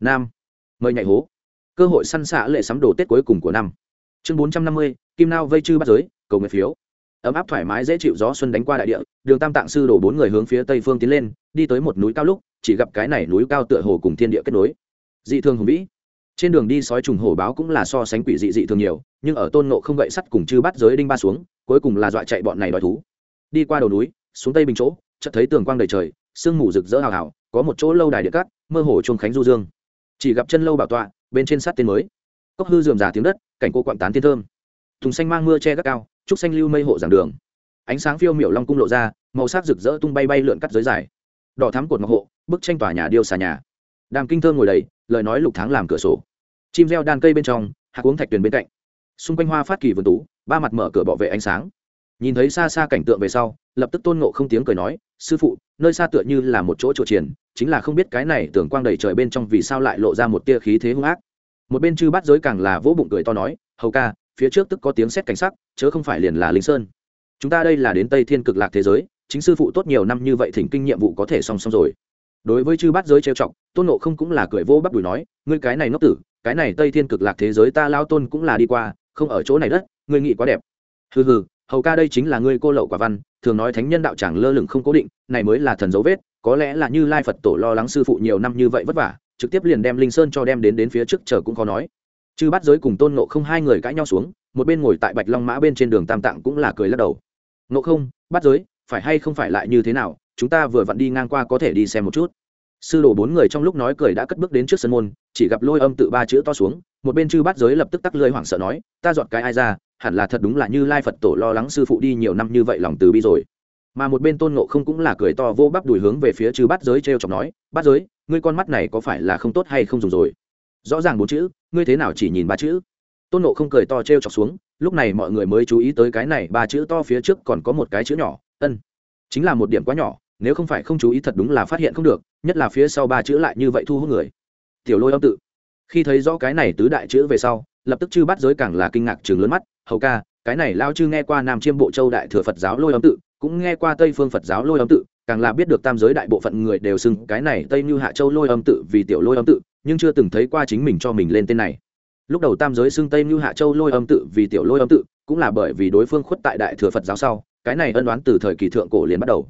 nam. Mời nhảy hố. Cơ hội săn xạ lệ sắm đồ tết cuối cùng của năm. Chương bốn trăm năm mươi, kim nao vây chư bắt giới, cầu nguyện phiếu. Ấm áp thoải mái dễ chịu gió xuân đánh qua đại địa, đường tam tạng sư đổ bốn người hướng phía tây phương tiến lên, đi tới một núi cao lúc, chỉ gặp cái này núi cao tựa hồ cùng thiên địa kết nối. Dị thường hùng vĩ. Trên đường đi sói trùng hổ báo cũng là so sánh quỷ dị dị thường nhiều, nhưng ở tôn nộ không gậy sắt cùng chư bắt giới đinh ba xuống, cuối cùng là dọa chạy bọn này đòi thú. Đi qua đầu núi, xuống tây bình chỗ, chợt thấy tường quang đầy trời, sương mù rực rỡ hào hào, có một chỗ lâu đài địa cát, mơ hồ chuông khánh du dương chỉ gặp chân lâu bảo tọa, bên trên sát tên mới. Cốc hư dườm già tiếng đất, cảnh cô quặng tán tiên thơm. Thùng xanh mang mưa che gắt cao, trúc xanh lưu mây hộ giảng đường. Ánh sáng phiêu miểu long cung lộ ra, màu sắc rực rỡ tung bay bay lượn cắt giới dài. Đỏ thắm cột ngọc hộ, bức tranh tòa nhà điêu xà nhà. Đàm kinh thơm ngồi đầy, lời nói lục tháng làm cửa sổ. Chim reo đan cây bên trong hạc uống thạch tuyền bên cạnh. Xung quanh hoa phát kỳ vườn tú, ba mặt mở cửa bảo vệ ánh sáng nhìn thấy xa xa cảnh tượng về sau, lập tức tôn ngộ không tiếng cười nói, sư phụ, nơi xa tựa như là một chỗ chỗ triển chính là không biết cái này tưởng quang đầy trời bên trong vì sao lại lộ ra một tia khí thế hung ác. Một bên chư bắt giới càng là vỗ bụng cười to nói, hầu ca, phía trước tức có tiếng xét cảnh sắc, chớ không phải liền là linh sơn. Chúng ta đây là đến tây thiên cực lạc thế giới, chính sư phụ tốt nhiều năm như vậy thỉnh kinh nhiệm vụ có thể song song rồi. Đối với chư bắt giới trêu chọc, tôn nộ không cũng là cười vô bắp đùi nói, ngươi cái này ngốc tử, cái này tây thiên cực lạc thế giới ta lao tôn cũng là đi qua, không ở chỗ này đất, ngươi nghĩ quá đẹp. Hừ hừ hầu ca đây chính là ngươi cô lậu quả văn, thường nói thánh nhân đạo chẳng lơ lửng không cố định, này mới là thần dấu vết, có lẽ là như lai phật tổ lo lắng sư phụ nhiều năm như vậy vất vả, trực tiếp liền đem linh sơn cho đem đến đến phía trước chờ cũng khó nói. Chư bắt giới cùng tôn nộ không hai người cãi nhau xuống, một bên ngồi tại bạch long mã bên trên đường tam tạng cũng là cười lắc đầu. Nộ không bắt giới, phải hay không phải lại như thế nào, chúng ta vừa vặn đi ngang qua có thể đi xem một chút. Sư đồ bốn người trong lúc nói cười đã cất bước đến trước sân môn, chỉ gặp lôi âm tự ba chữ to xuống, một bên chư bắt giới lập tức tắc lơi hoảng sợ nói, ta dọn cái ai ra hẳn là thật đúng là như lai phật tổ lo lắng sư phụ đi nhiều năm như vậy lòng từ bi rồi. Mà một bên tôn nộ không cũng là cười to vô bắp đùi hướng về phía chư bát giới t r e o chọc nói, bát giới, ngươi con mắt này có phải là không tốt hay không dùng rồi? Rõ ràng bốn chữ, ngươi thế nào chỉ nhìn ba chữ? Tôn nộ không cười to t r e o chọc xuống, lúc này mọi người mới chú ý tới cái này, ba chữ to phía trước còn có một cái chữ nhỏ, ân. Chính là một điểm quá nhỏ, nếu không phải không chú ý thật đúng là phát hiện không được, nhất là phía sau ba chữ lại như vậy thu hút người. Tiểu lôi âm tự. Khi thấy rõ cái này tứ đại chữ về sau, lập tức chư bắt giới càng là kinh ngạc chừng lớn mắt hầu ca, cái này lao chư nghe qua nam chiêm bộ châu đại thừa phật giáo lôi âm tự, cũng nghe qua tây phương phật giáo lôi âm tự, càng là biết được tam giới đại bộ phận người đều xưng cái này tây như hạ châu lôi âm tự vì tiểu lôi âm tự, nhưng chưa từng thấy qua chính mình cho mình lên tên này. Lúc đầu tam giới xưng tây như hạ châu lôi âm tự vì tiểu lôi âm tự, cũng là bởi vì đối phương khuất tại đại thừa phật giáo sau, cái này ân đoán từ thời kỳ thượng cổ liền bắt đầu.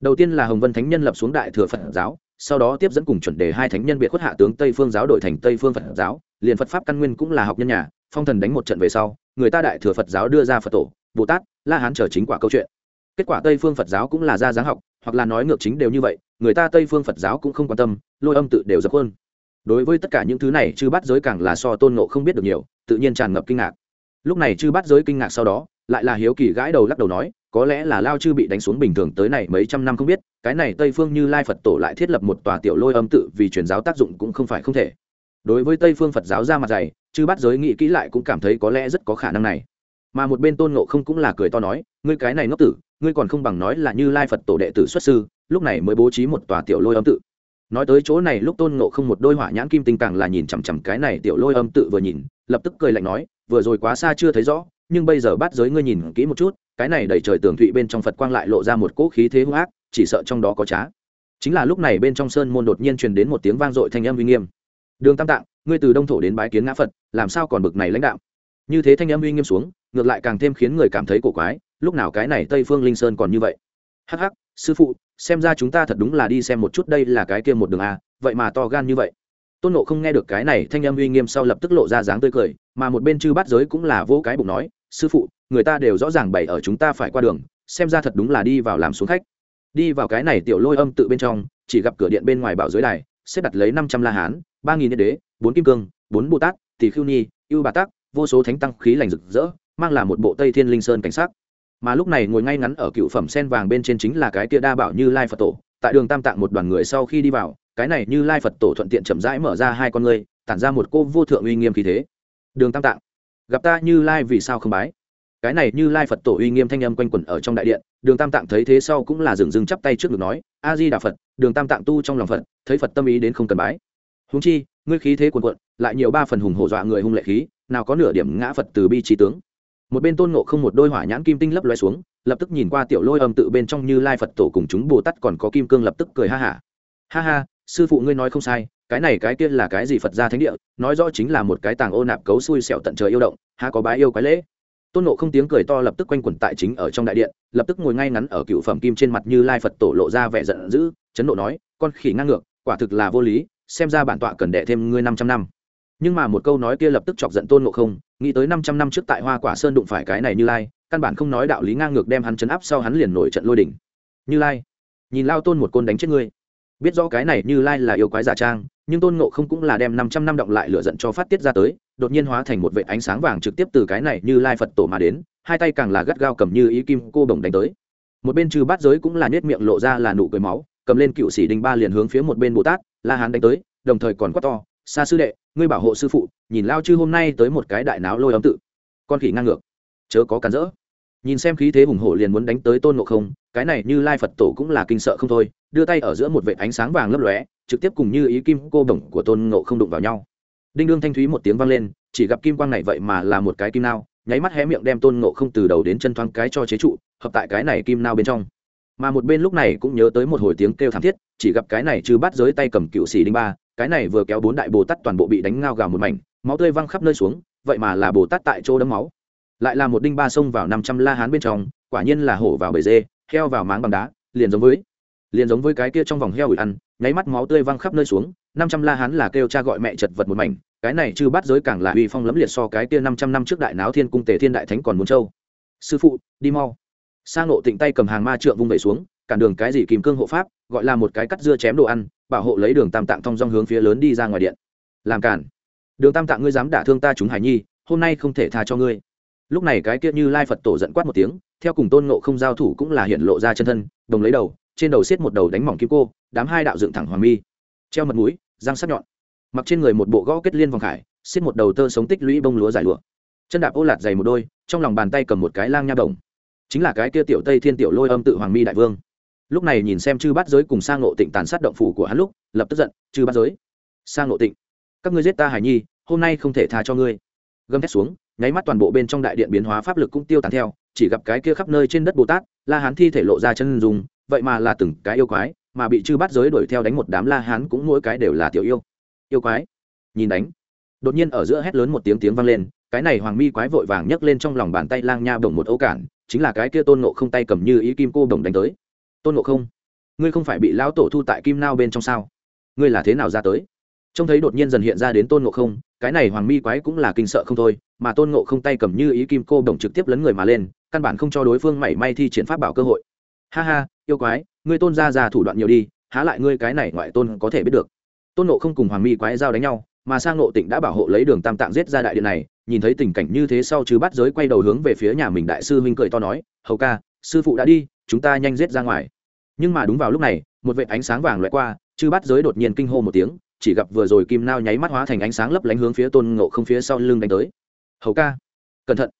Đầu tiên là hồng vân thánh nhân lập xuống đại thừa phật giáo, sau đó tiếp dẫn cùng chuẩn đề hai thánh nhân biệt khuất hạ tướng tây phương giáo đổi thành tây phương phật giáo, liền phật pháp căn nguyên cũng là học nhân nhà phong thần đánh một trận về sau, người ta đại thừa phật giáo đưa ra phật tổ, bồ tát, la hán trở chính quả câu chuyện. Kết quả tây phương phật giáo cũng là ra giáng học, hoặc là nói ngược chính đều như vậy, người ta tây phương phật giáo cũng không quan tâm, lôi âm tự đều dập hơn đối với tất cả những thứ này, chư bắt giới càng là so tôn nộ không biết được nhiều, tự nhiên tràn ngập kinh ngạc. Lúc này chư bắt giới kinh ngạc sau đó, lại là hiếu kỳ gãi đầu lắc đầu nói, có lẽ là lao chư bị đánh xuống bình thường tới này mấy trăm năm không biết, cái này tây phương như lai phật tổ lại thiết lập một tòa tiểu lôi âm tự vì truyền giáo tác dụng cũng không phải không thể đối với tây phương phật giáo ra mặt dày, chư bắt giới nghĩ kỹ lại cũng cảm thấy có lẽ rất có khả năng này. Mà một bên tôn ngộ không cũng là cười to nói, ngươi cái này ngốc tử, ngươi còn không bằng nói là như lai phật tổ đệ tử xuất sư, lúc này mới bố trí một tòa tiểu lôi âm tự. Nói tới chỗ này, lúc tôn ngộ không một đôi hỏa nhãn kim tinh càng là nhìn chằm chằm cái này tiểu lôi âm tự vừa nhìn, lập tức cười lạnh nói, vừa rồi quá xa chưa thấy rõ, nhưng bây giờ bắt giới ngươi nhìn kỹ một chút, cái này đầy trời tường thụy bên trong phật quang lại lộ ra một cỗ khí thế hung ác, chỉ sợ trong đó có trá. Chính là lúc này bên trong sơn môn đột nhiên truyền đến một tiếng vang dội thanh âm uy nghiêm đường tam tạng, ngươi từ đông thổ đến bái kiến ngã phật, làm sao còn bực này lãnh đạo? Như thế thanh âm uy nghiêm xuống, ngược lại càng thêm khiến người cảm thấy cổ quái, lúc nào cái này tây phương linh sơn còn như vậy? Hắc hắc, sư phụ, xem ra chúng ta thật đúng là đi xem một chút đây là cái kia một đường a vậy mà to gan như vậy. Tôn nộ không nghe được cái này thanh âm uy nghiêm sau lập tức lộ ra dáng tươi cười, mà một bên chư bát giới cũng là vô cái bụng nói, sư phụ, người ta đều rõ ràng bày ở chúng ta phải qua đường, xem ra thật đúng là đi vào làm xuống khách. Đi vào cái này tiểu lôi âm tự bên trong, chỉ gặp cửa điện bên ngoài bảo giới đài, xếp đặt lấy năm trăm la hán ba nghìn đế, bốn kim cương, bốn bồ tát, tỷ khưu nhi ưu bà tắc, vô số thánh tăng khí lành rực rỡ, mang là một bộ tây thiên linh sơn cảnh sắc. Mà lúc này ngồi ngay ngắn ở cựu phẩm sen vàng bên trên chính là cái tia đa bảo như lai phật tổ. Tại đường tam tạng một đoàn người sau khi đi vào, cái này như lai phật tổ thuận tiện chậm rãi mở ra hai con người tản ra một cô vô thượng uy nghiêm khí thế. Đường tam tạng, gặp ta như lai vì sao không bái? Cái này như lai phật tổ uy nghiêm thanh âm quanh quẩn ở trong đại điện, đường tam tạng thấy thế sau cũng là dừng dừng chắp tay trước ngực nói, a di đà phật, đường tam tạng tu trong lòng phật, thấy phật tâm ý đến không cần bái húng chi, ngươi khí thế cuồn cuộn, lại nhiều ba phần hùng hổ dọa người hung lệ khí, nào có nửa điểm ngã phật từ bi trí tướng một bên tôn ngộ không một đôi hỏa nhãn kim tinh lấp loe xuống, lập tức nhìn qua tiểu lôi âm tự bên trong như lai phật tổ cùng chúng bồ tát còn có kim cương lập tức cười ha hả ha. ha ha sư phụ ngươi nói không sai, cái này cái kia là cái gì phật gia thánh địa, nói rõ chính là một cái tàng ô nạp cấu xui xẻo tận trời yêu động, há có bái yêu quái lễ tôn nộ không tiếng cười to lập tức quanh quẩn tại chính ở trong đại điện, lập tức ngồi ngay ngắn ở cựu phẩm kim trên mặt như lai phật tổ lộ ra vẻ giận dữ, chấn độ nói, con khỉ ngang ngược, quả thực là vô lý xem ra bản tọa cần đệ thêm ngươi năm trăm năm. Nhưng mà một câu nói kia lập tức chọc giận tôn ngộ không, nghĩ tới năm trăm năm trước tại hoa quả sơn đụng phải cái này như lai, căn bản không nói đạo lý ngang ngược đem hắn chấn áp sau hắn liền nổi trận lôi đỉnh như lai, nhìn lao tôn một côn đánh chết ngươi. Biết rõ cái này như lai là yêu quái giả trang, nhưng tôn ngộ không cũng là đem năm trăm năm động lại lửa giận cho phát tiết ra tới, đột nhiên hóa thành một vệ ánh sáng vàng trực tiếp từ cái này như lai phật tổ mà đến, hai tay càng là gắt gao cầm như ý kim cô bồng đánh tới. Một bên trừ bát giới cũng là nết miệng lộ ra là nụ cười máu, cầm lên cựu sĩ đinh ba liền hướng phía một bên bồ tát la hán đánh tới, đồng thời còn quát to xa sư đệ, ngươi bảo hộ sư phụ, nhìn lao chư hôm nay tới một cái đại náo lôi ấm tự. Con khỉ ngang ngược, chớ có cản rỡ. Nhìn xem khí thế hùng hổ liền muốn đánh tới tôn ngộ không, cái này như lai phật tổ cũng là kinh sợ không thôi, đưa tay ở giữa một vệ ánh sáng vàng lấp lóe, trực tiếp cùng như ý kim cô đồng của tôn ngộ không đụng vào nhau. Đinh đương thanh thúy một tiếng vang lên, chỉ gặp kim quang này vậy mà là một cái kim nao, nháy mắt hé miệng đem tôn ngộ không từ đầu đến chân thoáng cái cho chế trụ, hợp tại cái này kim nao bên trong mà một bên lúc này cũng nhớ tới một hồi tiếng kêu thảm thiết, chỉ gặp cái này trừ bắt giới tay cầm cựu xì đinh ba, cái này vừa kéo bốn đại bồ tát toàn bộ bị đánh ngao gào một mảnh, máu tươi văng khắp nơi xuống, vậy mà là bồ tát tại chỗ đấm máu. Lại là một đinh ba xông vào năm trăm la hán bên trong, quả nhiên là hổ vào bể dê, heo vào máng bằng đá, liền giống với, liền giống với cái kia trong vòng heo ủi ăn, nháy mắt máu tươi văng khắp nơi xuống, năm trăm la hán là kêu cha gọi mẹ chật vật một mảnh, cái này chưa bắt giới càng là uy phong lẫm liệt so cái kia năm trăm năm trước đại náo thiên cung tề thiên đại thánh còn muốn châu sư phụ, đi mau sang nộ tịnh tay cầm hàng ma trượng vung vẩy xuống, cản đường cái gì kìm cương hộ pháp, gọi là một cái cắt dưa chém đồ ăn, bảo hộ lấy đường tam tạng thong dong hướng phía lớn đi ra ngoài điện. Làm cản. Đường tam tạng ngươi dám đả thương ta chúng hải nhi, hôm nay không thể tha cho ngươi. Lúc này cái kia như lai phật tổ giận quát một tiếng, theo cùng tôn nộ không giao thủ cũng là hiện lộ ra chân thân, đồng lấy đầu, trên đầu xiết một đầu đánh mỏng kim cô, đám hai đạo dựng thẳng hoàng mi. Treo mật mũi, răng sắc nhọn. Mặc trên người một bộ gõ kết liên vòng khải xiết một đầu tơ sống tích lũy bông lúa giải lụa. Chân đạp ô lạt dày một đôi, trong lòng bàn tay cầm một cái lang nha đồng chính là cái kia tiểu tây thiên tiểu lôi âm tự hoàng mi đại vương. Lúc này nhìn xem chư bát giới cùng sang ngộ tịnh tàn sát động phủ của hắn lúc, lập tức giận, chư bát giới sang ngộ tịnh, các ngươi giết ta hải nhi, hôm nay không thể tha cho ngươi. Gầm thét xuống, nháy mắt toàn bộ bên trong đại điện biến hóa pháp lực cũng tiêu tán theo, chỉ gặp cái kia khắp nơi trên đất bồ tát, la hán thi thể lộ ra chân dùng vậy mà là từng cái yêu quái, mà bị chư bát giới đuổi theo đánh một đám la hán cũng mỗi cái đều là tiểu yêu. Yêu quái, nhìn đánh. Đột nhiên ở giữa hét lớn một tiếng tiếng vang lên, cái này hoàng mi quái vội vàng nhấc lên trong lòng bàn tay lang nha bổng một ấu cản chính là cái kia tôn ngộ không tay cầm như ý kim cô đồng đánh tới. Tôn ngộ không, ngươi không phải bị lão tổ thu tại kim nao bên trong sao? Ngươi là thế nào ra tới? Trông thấy đột nhiên dần hiện ra đến tôn ngộ không, cái này hoàng mi quái cũng là kinh sợ không thôi, mà tôn ngộ không tay cầm như ý kim cô đồng trực tiếp lấn người mà lên, căn bản không cho đối phương mảy may thi triển pháp bảo cơ hội. Ha ha, yêu quái, ngươi tôn ra ra thủ đoạn nhiều đi, há lại ngươi cái này ngoại tôn có thể biết được. Tôn nộ không cùng hoàng mi quái giao đánh nhau mà sang nộ tịnh đã bảo hộ lấy đường tam tạng giết ra đại điện này, nhìn thấy tình cảnh như thế sau chứ bắt giới quay đầu hướng về phía nhà mình đại sư huynh cười to nói, hầu ca, sư phụ đã đi, chúng ta nhanh giết ra ngoài. Nhưng mà đúng vào lúc này, một vệ ánh sáng vàng loại qua, chư bắt giới đột nhiên kinh hô một tiếng, chỉ gặp vừa rồi kim nao nháy mắt hóa thành ánh sáng lấp lánh hướng phía tôn ngộ không phía sau lưng đánh tới. Hầu ca, cẩn thận.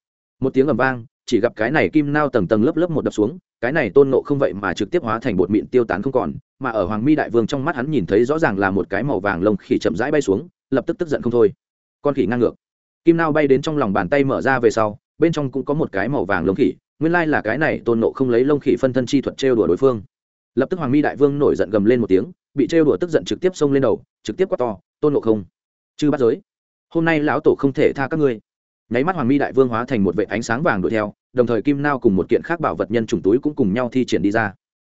Một tiếng ầm vang, chỉ gặp cái này kim nao tầng tầng lớp lớp một đập xuống, cái này tôn ngộ không vậy mà trực tiếp hóa thành bột mịn tiêu tán không còn, mà ở hoàng mi đại vương trong mắt hắn nhìn thấy rõ ràng là một cái màu vàng lông khỉ chậm rãi bay xuống lập tức tức giận không thôi. Con khỉ ngang ngược. Kim nao bay đến trong lòng bàn tay mở ra về sau, bên trong cũng có một cái màu vàng lông khỉ, nguyên lai là cái này tôn nộ không lấy lông khỉ phân thân chi thuật trêu đùa đối phương. Lập tức hoàng mi đại vương nổi giận gầm lên một tiếng, bị trêu đùa tức giận trực tiếp xông lên đầu, trực tiếp quát to, tôn nộ không, chư bắt giới, hôm nay lão tổ không thể tha các ngươi. Nháy mắt hoàng mi đại vương hóa thành một vệ ánh sáng vàng đuổi theo, đồng thời kim nao cùng một kiện khác bảo vật nhân trùng túi cũng cùng nhau thi triển đi ra.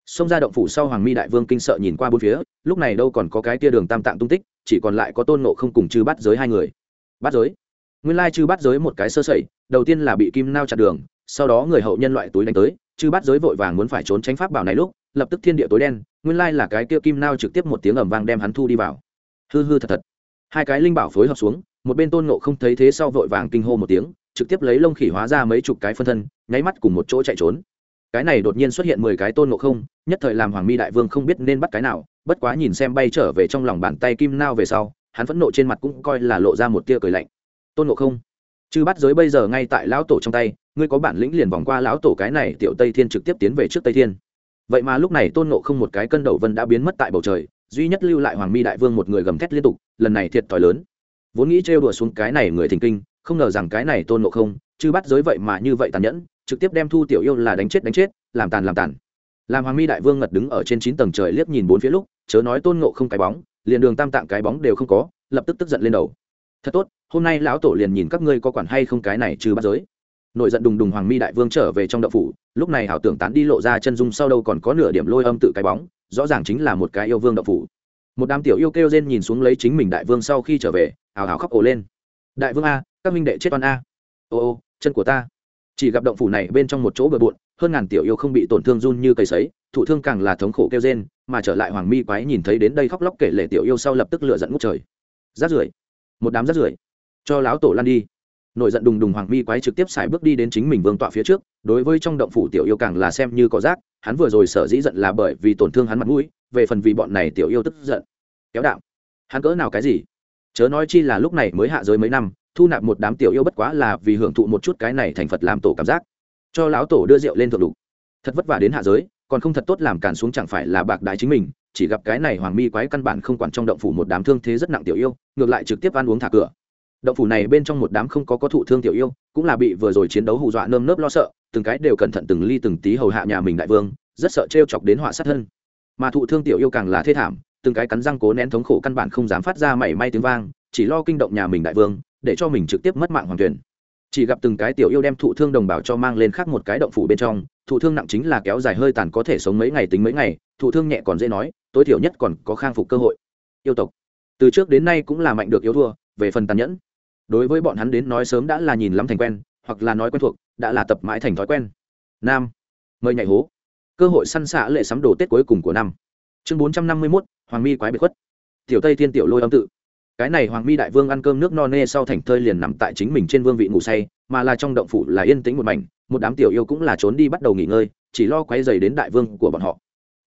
Xông ra động phủ sau hoàng mi đại vương kinh sợ nhìn qua bốn phía, lúc này đâu còn có cái tia đường tam tạng tung tích chỉ còn lại có tôn nộ không cùng chư bắt giới hai người. Bắt giới? Nguyên lai chư bắt giới một cái sơ sẩy, đầu tiên là bị kim nao chặt đường, sau đó người hậu nhân loại túi đánh tới, chư bắt giới vội vàng muốn phải trốn tránh pháp bảo này lúc, lập tức thiên địa tối đen, nguyên lai là cái kia kim nao trực tiếp một tiếng ầm vang đem hắn thu đi vào. Hư hư thật thật. Hai cái linh bảo phối hợp xuống, một bên tôn nộ không thấy thế sau vội vàng kinh hô một tiếng, trực tiếp lấy lông khỉ hóa ra mấy chục cái phân thân, nháy mắt cùng một chỗ chạy trốn cái này đột nhiên xuất hiện mười cái tôn nộ không, nhất thời làm hoàng mi đại vương không biết nên bắt cái nào, bất quá nhìn xem bay trở về trong lòng bàn tay kim nao về sau, hắn phẫn nộ trên mặt cũng coi là lộ ra một tia cười lạnh. Tôn nộ không, chư bắt giới bây giờ ngay tại lão tổ trong tay, ngươi có bản lĩnh liền vòng qua lão tổ cái này, tiểu tây thiên trực tiếp tiến về trước tây thiên. Vậy mà lúc này tôn nộ không một cái cân đầu vân đã biến mất tại bầu trời, duy nhất lưu lại hoàng mi đại vương một người gầm thét liên tục, lần này thiệt thòi lớn. Vốn nghĩ trêu đùa xuống cái này người thình kinh, không ngờ rằng cái này tôn nộ không chứ bắt giới vậy mà như vậy tàn nhẫn trực tiếp đem thu tiểu yêu là đánh chết đánh chết, làm tàn làm tàn. Làm hoàng mi đại vương ngật đứng ở trên chín tầng trời liếc nhìn bốn phía lúc, chớ nói tôn ngộ không cái bóng, liền đường tam tạng cái bóng đều không có, lập tức tức giận lên đầu. Thật tốt, hôm nay lão tổ liền nhìn các ngươi có quản hay không cái này trừ bắt giới. Nội giận đùng đùng hoàng mi đại vương trở về trong đậu phủ, lúc này hảo tưởng tán đi lộ ra chân dung sau đâu còn có nửa điểm lôi âm tự cái bóng, rõ ràng chính là một cái yêu vương đậu phủ. Một đám tiểu yêu kêu rên nhìn xuống lấy chính mình đại vương sau khi trở về, hào hào khóc ồ lên. Đại vương a, các minh đệ chết oan a. Ô ô, chân của ta chỉ gặp động phủ này bên trong một chỗ bừa bộn, hơn ngàn tiểu yêu không bị tổn thương run như cây sấy, thụ thương càng là thống khổ kêu rên, mà trở lại hoàng mi quái nhìn thấy đến đây khóc lóc kể lể tiểu yêu sau lập tức lựa giận ngút trời. Rát rưởi, một đám rát rưởi. Cho láo tổ lan đi. Nổi giận đùng đùng hoàng mi quái trực tiếp xài bước đi đến chính mình vương tọa phía trước, đối với trong động phủ tiểu yêu càng là xem như có rác, hắn vừa rồi sở dĩ giận là bởi vì tổn thương hắn mặt mũi, về phần vì bọn này tiểu yêu tức giận. Kéo đạo, hắn cỡ nào cái gì? Chớ nói chi là lúc này mới hạ giới mấy năm thu nạp một đám tiểu yêu bất quá là vì hưởng thụ một chút cái này thành phật làm tổ cảm giác. Cho lão tổ đưa rượu lên thượng đủ thật vất vả đến hạ giới, còn không thật tốt làm càn xuống chẳng phải là bạc đại chính mình, chỉ gặp cái này hoàng mi quái căn bản không quản trong động phủ một đám thương thế rất nặng tiểu yêu, ngược lại trực tiếp ăn uống thả cửa. Động phủ này bên trong một đám không có có thụ thương tiểu yêu, cũng là bị vừa rồi chiến đấu hù dọa nơm nớp lo sợ, từng cái đều cẩn thận từng ly từng tí hầu hạ nhà mình đại vương, rất sợ t chọc đến họa sát thân. Mà thụ thương tiểu yêu càng là thê thảm, từng cái cắn răng cố nén thống khổ căn bản không dám phát ra mảy may tiếng vang, chỉ lo kinh động nhà mình đại vương để cho mình trực tiếp mất mạng hoàng tuyển. Chỉ gặp từng cái tiểu yêu đem thụ thương đồng bào cho mang lên khác một cái động phủ bên trong, thụ thương nặng chính là kéo dài hơi tàn có thể sống mấy ngày tính mấy ngày, thụ thương nhẹ còn dễ nói, tối thiểu nhất còn có khang phục cơ hội. Yêu tộc. Từ trước đến nay cũng là mạnh được yếu thua, về phần tàn nhẫn. Đối với bọn hắn đến nói sớm đã là nhìn lắm thành quen, hoặc là nói quen thuộc, đã là tập mãi thành thói quen. Nam. Mời nhảy hố. Cơ hội săn xạ lệ sắm đồ tết cuối cùng của năm. Chương bốn trăm năm mươi mốt, hoàng mi quái biệt khuất. Tiểu tây thiên tiểu lôi âm tự cái này hoàng mi đại vương ăn cơm nước no nê sau thành thơi liền nằm tại chính mình trên vương vị ngủ say, mà là trong động phủ là yên tĩnh một mảnh, một đám tiểu yêu cũng là trốn đi bắt đầu nghỉ ngơi, chỉ lo quay dày đến đại vương của bọn họ.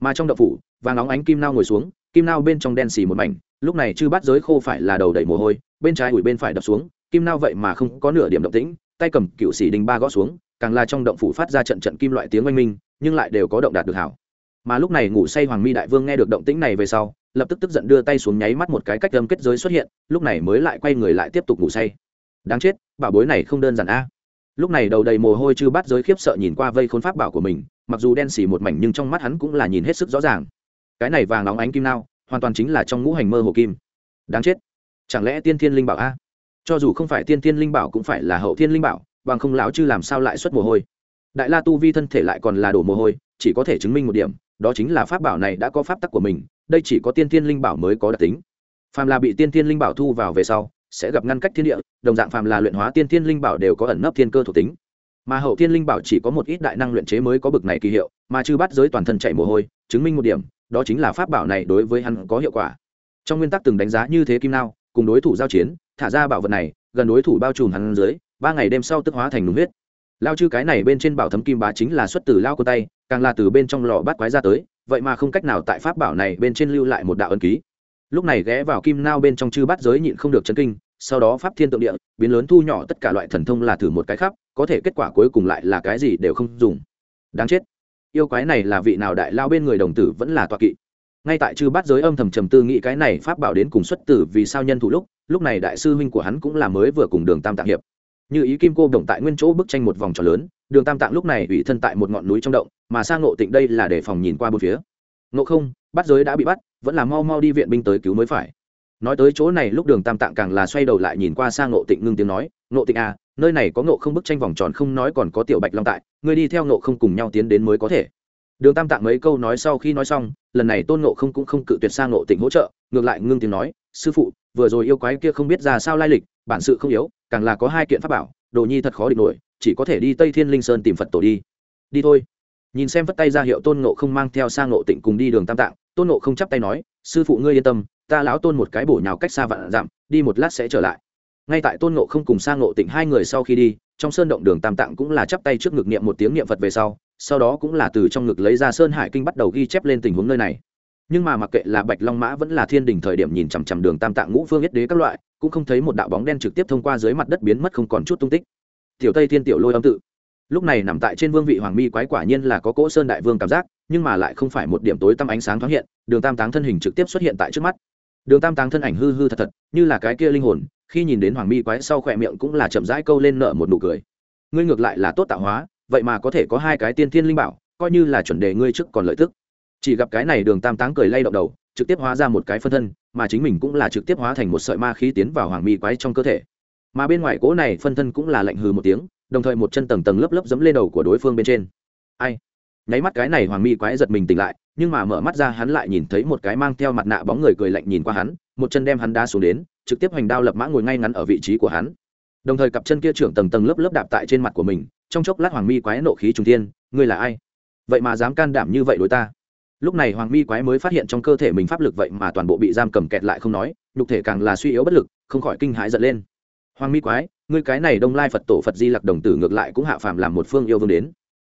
Mà trong động phủ, vàng óng ánh kim nao ngồi xuống, kim nao bên trong đen xì một mảnh, lúc này chư bắt giới khô phải là đầu đầy mồ hôi, bên trái ủi bên phải đập xuống, kim nao vậy mà không có nửa điểm động tĩnh, tay cầm cựu xỉ đình ba gõ xuống, càng là trong động phủ phát ra trận trận kim loại tiếng oanh minh, nhưng lại đều có động đạt được hảo. Mà lúc này ngủ say hoàng mi đại vương nghe được động tĩnh này về sau lập tức tức giận đưa tay xuống nháy mắt một cái cách âm kết giới xuất hiện, lúc này mới lại quay người lại tiếp tục ngủ say. Đáng chết, bảo bối này không đơn giản a. Lúc này đầu đầy mồ hôi chư bắt giới khiếp sợ nhìn qua vây khốn pháp bảo của mình, mặc dù đen xì một mảnh nhưng trong mắt hắn cũng là nhìn hết sức rõ ràng. Cái này vàng óng ánh kim nao, hoàn toàn chính là trong ngũ hành mơ hồ kim. Đáng chết. Chẳng lẽ tiên thiên linh bảo a? Cho dù không phải tiên thiên linh bảo cũng phải là hậu thiên linh bảo, bằng không lão chư làm sao lại xuất mồ hôi? Đại la tu vi thân thể lại còn là đổ mồ hôi, chỉ có thể chứng minh một điểm, đó chính là pháp bảo này đã có pháp tắc của mình đây chỉ có tiên thiên linh bảo mới có đặc tính. Phàm là bị tiên thiên linh bảo thu vào về sau, sẽ gặp ngăn cách thiên địa, đồng dạng phàm là luyện hóa tiên thiên linh bảo đều có ẩn nấp thiên cơ thuộc tính. Mà hậu thiên linh bảo chỉ có một ít đại năng luyện chế mới có bực này kỳ hiệu, mà chư bắt giới toàn thân chạy mồ hôi, chứng minh một điểm, đó chính là pháp bảo này đối với hắn có hiệu quả. Trong nguyên tắc từng đánh giá như thế kim nao, cùng đối thủ giao chiến, thả ra bảo vật này, gần đối thủ bao trùm hắn dưới, ba ngày đêm sau tức hóa thành đúng huyết. Lao chư cái này bên trên bảo thấm kim bá chính là xuất từ lao cô tay, càng là từ bên trong lò bát quái ra tới vậy mà không cách nào tại pháp bảo này bên trên lưu lại một đạo ân ký. Lúc này ghé vào kim nao bên trong chư bắt giới nhịn không được chấn kinh, sau đó pháp thiên tượng địa, biến lớn thu nhỏ tất cả loại thần thông là thử một cái khắp, có thể kết quả cuối cùng lại là cái gì đều không dùng. Đáng chết. Yêu quái này là vị nào đại lao bên người đồng tử vẫn là toạ kỵ. Ngay tại chư bát giới âm thầm trầm tư nghĩ cái này pháp bảo đến cùng xuất tử vì sao nhân thủ lúc lúc này đại sư huynh của hắn cũng là mới vừa cùng đường tam tạng hiệp. Như ý kim cô đồng tại nguyên chỗ bức tranh một vòng tròn lớn đường tam tạng lúc này ủy thân tại một ngọn núi trong động, mà sang ngộ tịnh đây là để phòng nhìn qua bốn phía. Ngộ không, bắt giới đã bị bắt, vẫn là mau mau đi viện binh tới cứu mới phải. Nói tới chỗ này lúc đường tam tạng càng là xoay đầu lại nhìn qua sang ngộ tịnh ngưng tiếng nói, ngộ tịnh à nơi này có ngộ không bức tranh vòng tròn không nói còn có tiểu bạch long tại, ngươi đi theo ngộ không cùng nhau tiến đến mới có thể. Đường tam tạng mấy câu nói sau khi nói xong, lần này tôn ngộ không cũng không cự tuyệt sang ngộ tịnh hỗ trợ, ngược lại ngưng tiếng nói, sư phụ, vừa rồi yêu quái kia không biết ra sao lai lịch, bản sự không yếu, càng là có hai kiện pháp bảo, đồ nhi thật khó địch nổi chỉ có thể đi tây thiên linh sơn tìm phật tổ đi. Đi thôi. Nhìn xem vất tay ra hiệu tôn ngộ không mang theo sang ngộ tịnh cùng đi đường tam tạng, tôn ngộ không chắp tay nói, sư phụ ngươi yên tâm, ta lão tôn một cái bổ nhào cách xa vạn dặm, đi một lát sẽ trở lại. Ngay tại tôn ngộ không cùng sang ngộ tịnh hai người sau khi đi, trong sơn động đường tam tạng cũng là chắp tay trước ngực niệm một tiếng niệm phật về sau sau đó cũng là từ trong ngực lấy ra sơn hải kinh bắt đầu ghi chép lên tình huống nơi này. Nhưng mà mặc kệ là bạch long mã vẫn là thiên đình thời điểm nhìn chằm chằm đường tam tạng ngũ phương nhất đế các loại, cũng không thấy một đạo bóng đen trực tiếp thông qua dưới mặt đất biến mất không còn chút tung tích tiểu tây thiên tiểu lôi âm tự. Lúc này nằm tại trên vương vị hoàng mi quái quả nhiên là có cỗ sơn đại vương cảm giác, nhưng mà lại không phải một điểm tối tăm ánh sáng thoáng hiện, đường tam táng thân hình trực tiếp xuất hiện tại trước mắt. Đường tam táng thân ảnh hư hư thật thật, như là cái kia linh hồn, khi nhìn đến hoàng mi quái sau khỏe miệng cũng là chậm rãi câu lên nợ một nụ cười. Ngươi ngược lại là tốt tạo hóa, vậy mà có thể có hai cái tiên thiên linh bảo, coi như là chuẩn đề ngươi trước còn lợi tức. Chỉ gặp cái này đường tam táng cười lay động đầu, trực tiếp hóa ra một cái phân thân, mà chính mình cũng là trực tiếp hóa thành một sợi ma khí tiến vào hoàng mi quái trong cơ thể mà bên ngoài cỗ này phân thân cũng là lạnh hừ một tiếng, đồng thời một chân tầng tầng lớp lớp dẫm lên đầu của đối phương bên trên. Ai? Nháy mắt cái này hoàng mi quái giật mình tỉnh lại, nhưng mà mở mắt ra hắn lại nhìn thấy một cái mang theo mặt nạ bóng người cười lạnh nhìn qua hắn, một chân đem hắn đá xuống đến, trực tiếp hành đao lập mã ngồi ngay ngắn ở vị trí của hắn. Đồng thời cặp chân kia trưởng tầng tầng lớp lớp đạp tại trên mặt của mình, trong chốc lát hoàng mi quái nộ khí trung tiên ngươi là ai? Vậy mà dám can đảm như vậy đối ta. Lúc này hoàng mi quái mới phát hiện trong cơ thể mình pháp lực vậy mà toàn bộ bị giam cầm kẹt lại không nói, nhục thể càng là suy yếu bất lực, không khỏi kinh hãi giận lên hoàng mi quái, ngươi cái này đông lai phật tổ phật di lặc đồng tử ngược lại cũng hạ phàm làm một phương yêu vương đến.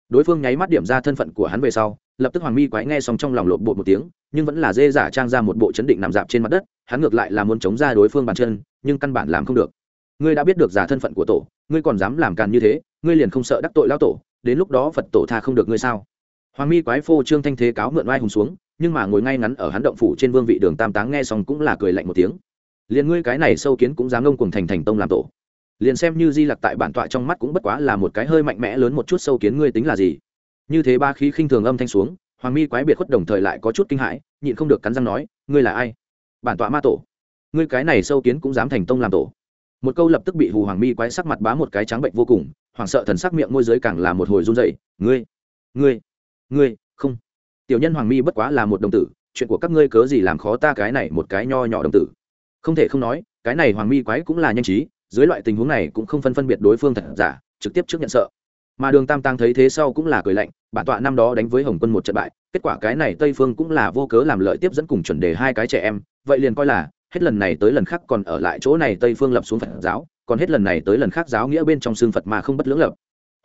Đối phương nháy mắt điểm ra thân phận của hắn về sau, lập tức hoàng mi quái nghe xong trong lòng lộn bộ một tiếng, nhưng vẫn là dê giả trang ra một bộ chấn định nằm dạp trên mặt đất, hắn ngược lại là muốn chống ra đối phương bàn chân, nhưng căn bản làm không được. Ngươi đã biết được giả thân phận của tổ, ngươi còn dám làm càn như thế, ngươi liền không sợ đắc tội lao tổ, đến lúc đó phật tổ tha không được ngươi sao? Hoàng mi quái phô trương thanh thế cáo mượn oai hùng xuống, nhưng mà ngồi ngay ngắn ở hắn động phủ trên vương vị đường tam táng nghe xong cũng là cười lạnh một tiếng liền ngươi cái này sâu kiến cũng dám ngông cùng thành thành tông làm tổ. Liền xem như di lặc tại bản tọa trong mắt cũng bất quá là một cái hơi mạnh mẽ lớn một chút sâu kiến ngươi tính là gì. Như thế ba khí khinh thường âm thanh xuống, hoàng mi quái biệt khuất đồng thời lại có chút kinh hãi, nhịn không được cắn răng nói, ngươi là ai? Bản tọa ma tổ. Ngươi cái này sâu kiến cũng dám thành tông làm tổ. Một câu lập tức bị hù hoàng mi quái sắc mặt bá một cái trắng bệnh vô cùng, hoảng sợ thần sắc miệng môi giới càng là một hồi run dậy ngươi ngươi ngươi, không. Tiểu nhân hoàng mi bất quá là một đồng tử, chuyện của các ngươi cớ gì làm khó ta cái này một cái nho nhỏ đồng tử? Không thể không nói, cái này hoàng mi quái cũng là nhanh trí, dưới loại tình huống này cũng không phân phân biệt đối phương thật giả, trực tiếp trước nhận sợ. Mà đường tam tăng thấy thế sau cũng là cười lạnh, bản tọa năm đó đánh với hồng quân một trận bại, kết quả cái này tây phương cũng là vô cớ làm lợi tiếp dẫn cùng chuẩn đề hai cái trẻ em, vậy liền coi là, hết lần này tới lần khác còn ở lại chỗ này tây phương lập xuống phật giáo, còn hết lần này tới lần khác giáo nghĩa bên trong xương phật mà không bất lưỡng lập.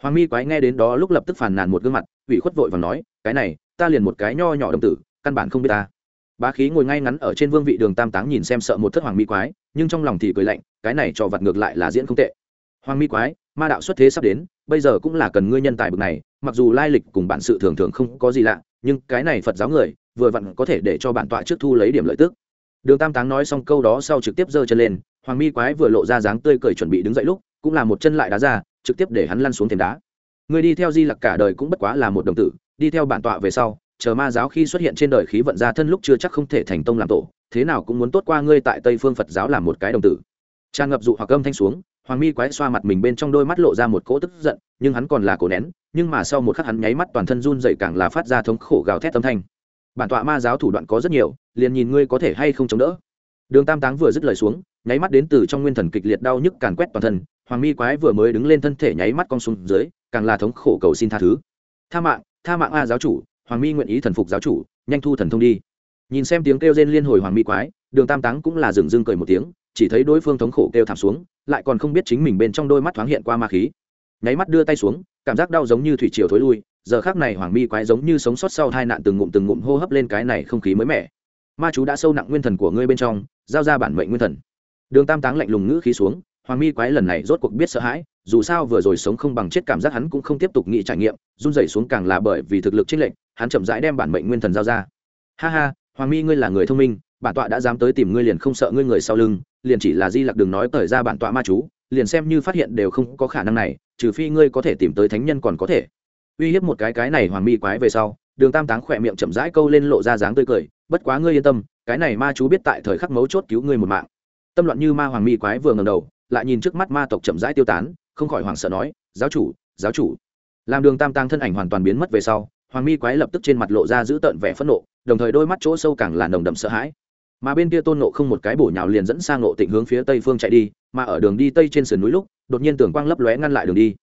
Hoàng mi quái nghe đến đó lúc lập tức phàn nàn một gương mặt, ủy khuất vội và nói, cái này, ta liền một cái nho nhỏ đồng tử, căn bản không biết ta bá khí ngồi ngay ngắn ở trên vương vị đường tam táng nhìn xem sợ một thất hoàng mi quái, nhưng trong lòng thì cười lạnh, cái này cho vặt ngược lại là diễn không tệ. Hoàng mi quái, ma đạo xuất thế sắp đến, bây giờ cũng là cần ngươi nhân tài bực này, mặc dù lai lịch cùng bản sự thường thường không có gì lạ, nhưng cái này phật giáo người, vừa vặn có thể để cho bản tọa trước thu lấy điểm lợi tức. Đường tam táng nói xong câu đó sau trực tiếp giơ chân lên, hoàng mi quái vừa lộ ra dáng tươi cười chuẩn bị đứng dậy lúc, cũng là một chân lại đá ra, trực tiếp để hắn lăn xuống thềm đá. Người đi theo di lặc cả đời cũng bất quá là một đồng tử, đi theo bản tọa về sau chờ ma giáo khi xuất hiện trên đời khí vận ra thân lúc chưa chắc không thể thành tông làm tổ, thế nào cũng muốn tốt qua ngươi tại tây phương phật giáo làm một cái đồng tử. Tràn ngập dụ hoặc âm thanh xuống, hoàng mi quái xoa mặt mình bên trong đôi mắt lộ ra một cỗ tức giận, nhưng hắn còn là cổ nén, nhưng mà sau một khắc hắn nháy mắt toàn thân run dậy càng là phát ra thống khổ gào thét âm thanh. Bản tọa ma giáo thủ đoạn có rất nhiều, liền nhìn ngươi có thể hay không chống đỡ. Đường tam táng vừa dứt lời xuống, nháy mắt đến từ trong nguyên thần kịch liệt đau nhức càn quét toàn thân, hoàng mi quái vừa mới đứng lên thân thể nháy mắt cong xuống dưới, càng là thống khổ cầu xin tha thứ. Tha mạng tha mạng a giáo chủ hoàng mi nguyện ý thần phục giáo chủ, nhanh thu thần thông đi. Nhìn xem tiếng kêu rên liên hồi hoàng mi quái, đường tam táng cũng là dừng dưng cười một tiếng, chỉ thấy đối phương thống khổ kêu thảm xuống, lại còn không biết chính mình bên trong đôi mắt thoáng hiện qua ma khí. Nháy mắt đưa tay xuống, cảm giác đau giống như thủy triều thối lui, giờ khác này hoàng mi quái giống như sống sót sau hai nạn từng ngụm từng ngụm hô hấp lên cái này không khí mới mẻ. Ma chú đã sâu nặng nguyên thần của ngươi bên trong, giao ra bản mệnh nguyên thần. Đường tam táng lạnh lùng ngữ khí xuống, hoàng mi quái lần này rốt cuộc biết sợ hãi, dù sao vừa rồi sống không bằng chết cảm giác hắn cũng không tiếp tục nghĩ trải nghiệm, run rẩy xuống càng là bởi vì thực lực chênh lệnh hắn chậm rãi đem bản mệnh nguyên thần giao ra. Ha ha, hoàng mi, ngươi là người thông minh, bản tọa đã dám tới tìm ngươi liền không sợ ngươi người sau lưng, liền chỉ là di lặc đừng nói tới ra bản tọa ma chú, liền xem như phát hiện đều không có khả năng này, trừ phi ngươi có thể tìm tới thánh nhân còn có thể. Uy hiếp một cái cái này hoàng mi quái về sau, đường tam táng khỏe miệng chậm rãi câu lên lộ ra dáng tươi cười, bất quá ngươi yên tâm, cái này ma chú biết tại thời khắc mấu chốt cứu ngươi một mạng. Tâm loạn như ma hoàng mi quái vừa ngầm đầu, lại nhìn trước mắt ma tộc chậm rãi tiêu tán, không khỏi hoảng sợ nói, giáo chủ giáo chủ. Làm đường tam Táng thân ảnh hoàn toàn biến mất về sau hoàng mi quái lập tức trên mặt lộ ra giữ tợn vẻ phẫn nộ, đồng thời đôi mắt chỗ sâu càng là nồng đậm sợ hãi. Mà bên kia tôn nộ không một cái bổ nhào liền dẫn sang nộ tịnh hướng phía tây phương chạy đi, mà ở đường đi tây trên sườn núi lúc, đột nhiên tường quang lấp lóe ngăn lại đường đi.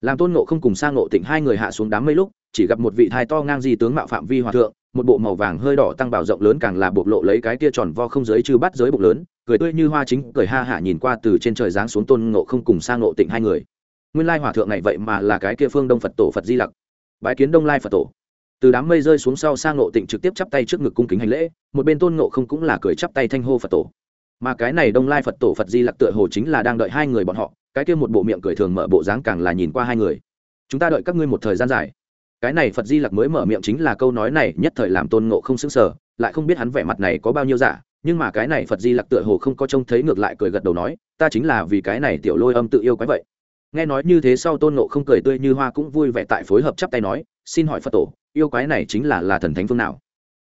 Làm tôn nộ không cùng sang nộ tịnh hai người hạ xuống đám mây lúc, chỉ gặp một vị thai to ngang di tướng mạo phạm vi hòa thượng, một bộ màu vàng hơi đỏ tăng bảo rộng lớn càng là bộc lộ lấy cái kia tròn vo không giới chư bắt giới bụng lớn, cười tươi như hoa chính, cười ha hả nhìn qua từ trên trời giáng xuống tôn ngộ không cùng sang ngộ tịnh hai người. Nguyên lai hòa thượng này vậy mà là cái kia phương đông phật tổ phật di lặc bái kiến đông lai phật tổ. Từ đám mây rơi xuống sau sang ngộ tịnh trực tiếp chắp tay trước ngực cung kính hành lễ, một bên tôn ngộ không cũng là cười chắp tay thanh hô phật tổ. Mà cái này đông lai phật tổ phật di lặc tựa hồ chính là đang đợi hai người bọn họ, cái kia một bộ miệng cười thường mở bộ dáng càng là nhìn qua hai người. Chúng ta đợi các ngươi một thời gian dài. Cái này phật di lặc mới mở miệng chính là câu nói này, nhất thời làm tôn ngộ không xứng sở lại không biết hắn vẻ mặt này có bao nhiêu giả, nhưng mà cái này phật di lặc tựa hồ không có trông thấy ngược lại cười gật đầu nói, ta chính là vì cái này tiểu lôi âm tự yêu quái vậy nghe nói như thế sau tôn ngộ không cười tươi như hoa cũng vui vẻ tại phối hợp chắp tay nói, xin hỏi phật tổ, yêu quái này chính là là thần thánh phương nào?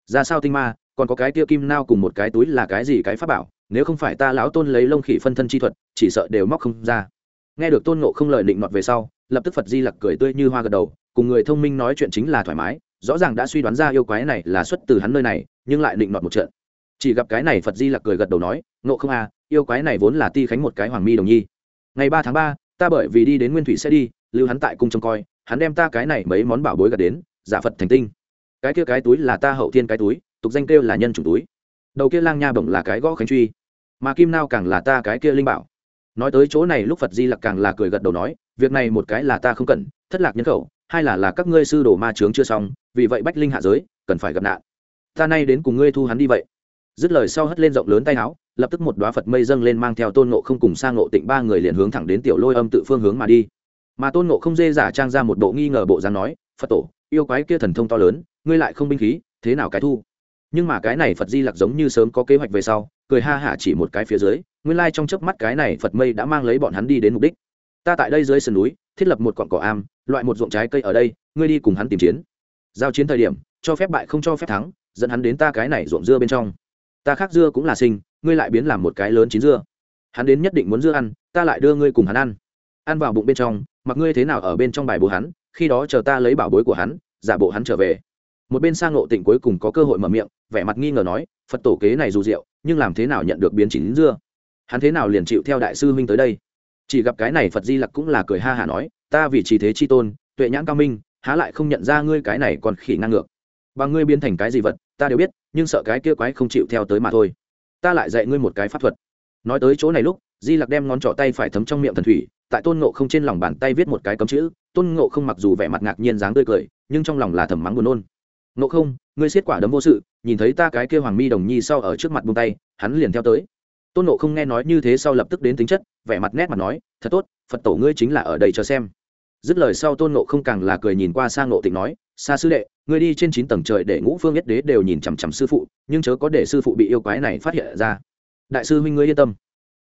Ra sao tinh ma, còn có cái tia kim nao cùng một cái túi là cái gì cái pháp bảo, nếu không phải ta lão tôn lấy lông khỉ phân thân chi thuật, chỉ sợ đều móc không ra. Nghe được tôn ngộ không lời định nọt về sau, lập tức phật di lặc cười tươi như hoa gật đầu, cùng người thông minh nói chuyện chính là thoải mái, rõ ràng đã suy đoán ra yêu quái này là xuất từ hắn nơi này, nhưng lại định nọt một trận. Chỉ gặp cái này phật di lặc cười gật đầu nói, ngộ không à yêu quái này vốn là ti khánh một cái hoàng mi đồng nhi. Ngày ba tháng ba ta bởi vì đi đến nguyên thủy sẽ đi, lưu hắn tại cung trông coi, hắn đem ta cái này mấy món bảo bối gạt đến, giả phật thành tinh. Cái kia cái túi là ta hậu thiên cái túi, tục danh kêu là nhân chủng túi. Đầu kia lang nha bổng là cái gõ khánh truy, mà kim nao càng là ta cái kia linh bảo. Nói tới chỗ này lúc phật di lặc càng là cười gật đầu nói, việc này một cái là ta không cần, thất lạc nhân khẩu, hai là là các ngươi sư đồ ma trướng chưa xong, vì vậy bách linh hạ giới, cần phải gặp nạn. Ta nay đến cùng ngươi thu hắn đi vậy dứt lời sau hất lên rộng lớn tay áo, lập tức một đoá phật mây dâng lên mang theo tôn nộ không cùng sang nộ tịnh ba người liền hướng thẳng đến tiểu lôi âm tự phương hướng mà đi. Mà tôn nộ không dê giả trang ra một bộ nghi ngờ bộ dáng nói, phật tổ, yêu quái kia thần thông to lớn, ngươi lại không binh khí, thế nào cái thu? Nhưng mà cái này phật di lặc giống như sớm có kế hoạch về sau, cười ha hả chỉ một cái phía dưới, nguyên lai trong chớp mắt cái này phật mây đã mang lấy bọn hắn đi đến mục đích. Ta tại đây dưới sườn núi, thiết lập một cọn cỏ am, loại một ruộng trái cây ở đây, ngươi đi cùng hắn tìm chiến. Giao chiến thời điểm, cho phép bại không cho phép thắng, dẫn hắn đến ta cái này ruộng dưa bên trong ta khác dưa cũng là sinh, ngươi lại biến làm một cái lớn chín dưa. Hắn đến nhất định muốn dưa ăn, ta lại đưa ngươi cùng hắn ăn. Ăn vào bụng bên trong, mặc ngươi thế nào ở bên trong bài bố hắn, khi đó chờ ta lấy bảo bối của hắn, giả bộ hắn trở về. Một bên sang ngộ tịnh cuối cùng có cơ hội mở miệng, vẻ mặt nghi ngờ nói, phật tổ kế này dù rượu, nhưng làm thế nào nhận được biến chín dưa? Hắn thế nào liền chịu theo đại sư huynh tới đây? Chỉ gặp cái này phật di lặc cũng là cười ha hả nói, ta vì trí thế chi tôn, tuệ nhãn cao minh, há lại không nhận ra ngươi cái này còn khỉ ngang ngược và ngươi biến thành cái gì vật, ta đều biết, nhưng sợ cái kia quái không chịu theo tới mà thôi. Ta lại dạy ngươi một cái pháp thuật. Nói tới chỗ này lúc, di lặc đem ngón trỏ tay phải thấm trong miệng thần thủy, tại tôn ngộ không trên lòng bàn tay viết một cái cấm chữ. Tôn ngộ không mặc dù vẻ mặt ngạc nhiên dáng tươi cười, nhưng trong lòng là thầm mắng buồn nôn. Ngộ không, ngươi xiết quả đấm vô sự, nhìn thấy ta cái kia hoàng mi đồng nhi sau ở trước mặt buông tay, hắn liền theo tới. Tôn ngộ không nghe nói như thế sau lập tức đến tính chất, vẻ mặt nét mặt nói, thật tốt, phật tổ ngươi chính là ở đây cho xem dứt lời sau tôn nộ không càng là cười nhìn qua sang nộ tịnh nói xa sư đệ, ngươi đi trên chín tầng trời để ngũ phương nhất đế đều nhìn chằm chằm sư phụ, nhưng chớ có để sư phụ bị yêu quái này phát hiện ra. Đại sư huynh ngươi yên tâm.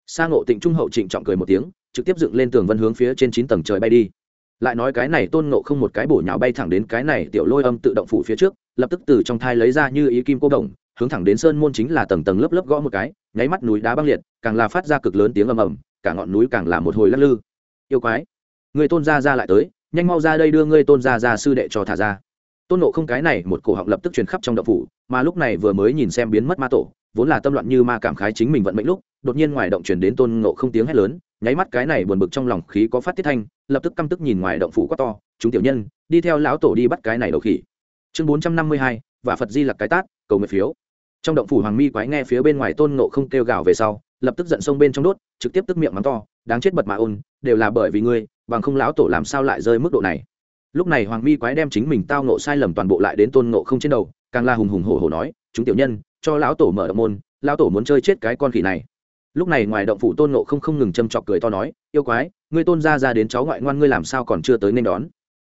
Sang nộ tịnh trung hậu trịnh trọng cười một tiếng, trực tiếp dựng lên tường vân hướng phía trên chín tầng trời bay đi. Lại nói cái này tôn nộ không một cái bổ nhào bay thẳng đến cái này tiểu lôi âm tự động phủ phía trước, lập tức từ trong thai lấy ra như ý kim cô đồng, hướng thẳng đến sơn môn chính là tầng tầng lớp lớp gõ một cái, nháy mắt núi đá băng liệt, càng là phát ra cực lớn tiếng ầm ầm, cả ngọn núi càng là một hồi lắc lư. Yêu quái người tôn gia ra lại tới, nhanh mau ra đây đưa ngươi tôn gia ra sư đệ cho thả ra. Tôn nộ không cái này một cổ họng lập tức truyền khắp trong động phủ, mà lúc này vừa mới nhìn xem biến mất ma tổ, vốn là tâm loạn như ma cảm khái chính mình vận mệnh lúc, đột nhiên ngoài động truyền đến tôn ngộ không tiếng hét lớn, nháy mắt cái này buồn bực trong lòng khí có phát tiết thanh, lập tức căm tức nhìn ngoài động phủ quá to, chúng tiểu nhân, đi theo lão tổ đi bắt cái này đầu khỉ. Chương bốn trăm năm mươi hai và phật di lặc cái tát, cầu nguyện phiếu. Trong động phủ hoàng mi quái nghe phía bên ngoài tôn ngộ không kêu gào về sau, lập tức giận sông bên trong đốt, trực tiếp tức miệng mắng to, đáng chết bật mà ôn, đều là bởi vì ngươi bằng không lão tổ làm sao lại rơi mức độ này? Lúc này hoàng mi quái đem chính mình tao nộ sai lầm toàn bộ lại đến tôn nộ không trên đầu, càng là hùng hùng hổ hổ nói, chúng tiểu nhân, cho lão tổ mở động môn, lão tổ muốn chơi chết cái con khỉ này. Lúc này ngoài động phủ tôn nộ không không ngừng châm chọc cười to nói, yêu quái, ngươi tôn ra ra đến cháu ngoại ngoan ngươi làm sao còn chưa tới nên đón?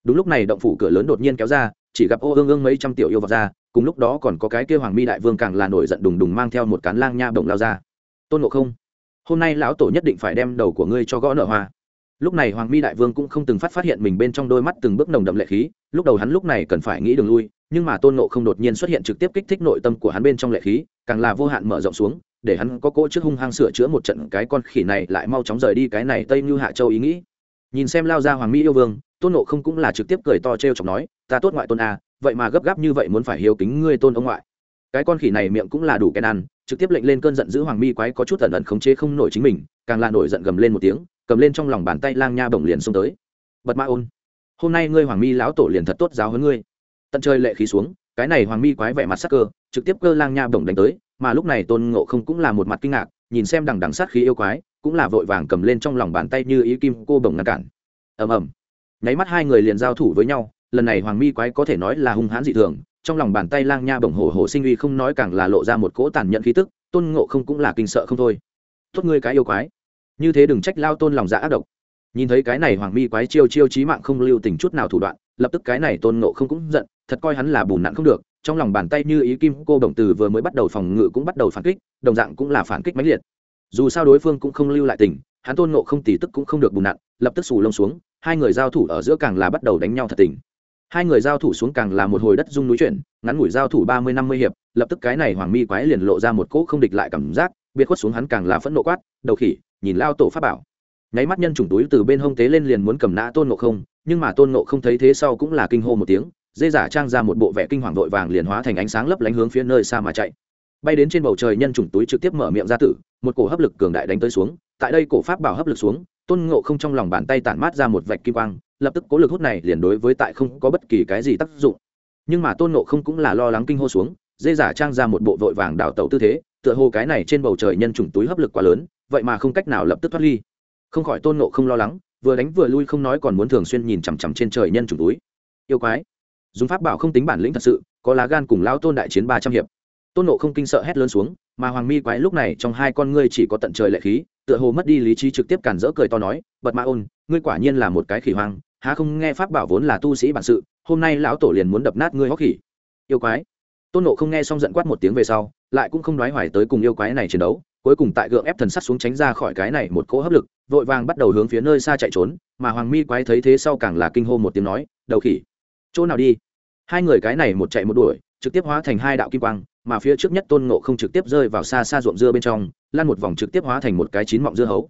Đúng lúc này động phủ cửa lớn đột nhiên kéo ra, chỉ gặp ô ương ương mấy trăm tiểu yêu vào ra, cùng lúc đó còn có cái kia hoàng mi đại vương càng là nổi giận đùng đùng mang theo một cán lang nha bổng lao ra. Tôn nộ không, hôm nay lão tổ nhất định phải đem đầu của ngươi cho gõ nợ hoa lúc này hoàng mi đại vương cũng không từng phát phát hiện mình bên trong đôi mắt từng bước nồng đậm lệ khí, lúc đầu hắn lúc này cần phải nghĩ đường lui, nhưng mà tôn nộ không đột nhiên xuất hiện trực tiếp kích thích nội tâm của hắn bên trong lệ khí, càng là vô hạn mở rộng xuống, để hắn có cỗ trước hung hăng sửa chữa một trận cái con khỉ này lại mau chóng rời đi cái này tây như hạ châu ý nghĩ. Nhìn xem lao ra hoàng mỹ yêu vương, tôn nộ không cũng là trực tiếp cười to t r e o chọc nói, ta tốt ngoại tôn a vậy mà gấp gáp như vậy muốn phải hiếu kính ngươi tôn ông ngoại. Cái con khỉ này miệng cũng là đủ kèn ăn, trực tiếp lệnh lên cơn giận giữ hoàng mi quái có chút tần ẩn khống chế không nổi chính mình, càng là nổi giận gầm lên một tiếng cầm lên trong lòng bàn tay lang nha bổng liền xông tới. Bật ma ôn. Hôm nay ngươi hoàng mi lão tổ liền thật tốt giáo hơn ngươi. Tận chơi lệ khí xuống, cái này hoàng mi quái vẻ mặt sắc cơ, trực tiếp cơ lang nha bổng đánh tới, mà lúc này tôn ngộ không cũng là một mặt kinh ngạc, nhìn xem đằng đằng sát khí yêu quái, cũng là vội vàng cầm lên trong lòng bàn tay như ý kim cô bổng ngăn cản. Ầm ầm. Nháy mắt hai người liền giao thủ với nhau, lần này hoàng mi quái có thể nói là hung hãn dị thường, trong lòng bàn tay lang nha bổng hổ hổ sinh uy không nói càng là lộ ra một cỗ tàn nhẫn khí tức, tôn ngộ không cũng là kinh sợ không thôi. Tốt ngươi cái yêu quái như thế đừng trách lao tôn lòng dạ ác độc. Nhìn thấy cái này hoàng mi quái chiêu chiêu trí mạng không lưu tình chút nào thủ đoạn, lập tức cái này tôn Nộ không cũng giận, thật coi hắn là bùn nặn không được, trong lòng bàn tay như ý kim cô đồng từ vừa mới bắt đầu phòng ngự cũng bắt đầu phản kích, đồng dạng cũng là phản kích mãnh liệt. Dù sao đối phương cũng không lưu lại tình, hắn tôn Nộ không tỉ tức cũng không được bùn nặn, lập tức xù lông xuống, hai người giao thủ ở giữa càng là bắt đầu đánh nhau thật tình. Hai người giao thủ xuống càng là một hồi đất rung núi chuyển, ngắn ngủi giao thủ ba mươi năm mươi hiệp, lập tức cái này hoàng mi quái liền lộ ra một cỗ không địch lại cảm giác biệt khuất xuống hắn càng là phẫn nộ quát, đầu khỉ, nhìn lao tổ pháp bảo. Nháy mắt nhân chủng túi từ bên hông tế lên liền muốn cầm nã tôn nộ không, nhưng mà tôn nộ không thấy thế sau cũng là kinh hô một tiếng, dê giả trang ra một bộ vẻ kinh hoàng vội vàng liền hóa thành ánh sáng lấp lánh hướng phía nơi xa mà chạy. Bay đến trên bầu trời nhân chủng túi trực tiếp mở miệng ra tử, một cổ hấp lực cường đại đánh tới xuống, tại đây cổ pháp bảo hấp lực xuống, tôn ngộ không trong lòng bàn tay tản mát ra một vạch kim quang, lập tức cố lực hút này liền đối với tại không có bất kỳ cái gì tác dụng. Nhưng mà tôn ngộ không cũng là lo lắng kinh hô xuống, dê giả trang ra một bộ vội vàng đảo tàu tư thế tựa hồ cái này trên bầu trời nhân chủng túi hấp lực quá lớn, vậy mà không cách nào lập tức thoát ly. Không khỏi tôn nộ không lo lắng, vừa đánh vừa lui không nói còn muốn thường xuyên nhìn chằm chằm trên trời nhân chủng túi. Yêu quái. Dùng pháp bảo không tính bản lĩnh thật sự, có lá gan cùng lão tôn đại chiến ba trăm hiệp. Tôn nộ không kinh sợ hét lớn xuống, mà hoàng mi quái lúc này trong hai con ngươi chỉ có tận trời lệ khí, tựa hồ mất đi lý trí trực tiếp cản rỡ cười to nói, bật ma ôn, ngươi quả nhiên là một cái khỉ hoang, há không nghe pháp bảo vốn là tu sĩ bản sự, hôm nay lão tổ liền muốn đập nát ngươi hóc khỉ. Yêu quái tôn nộ không nghe xong giận quát một tiếng về sau, lại cũng không nói hoài tới cùng yêu quái này chiến đấu, cuối cùng tại gượng ép thần sắt xuống tránh ra khỏi cái này một cỗ hấp lực, vội vàng bắt đầu hướng phía nơi xa chạy trốn, mà hoàng mi quái thấy thế sau càng là kinh hô một tiếng nói, đầu khỉ, chỗ nào đi? Hai người cái này một chạy một đuổi, trực tiếp hóa thành hai đạo kim quang, mà phía trước nhất tôn ngộ không trực tiếp rơi vào xa xa ruộng dưa bên trong lan một vòng trực tiếp hóa thành một cái chín mọng dưa hấu.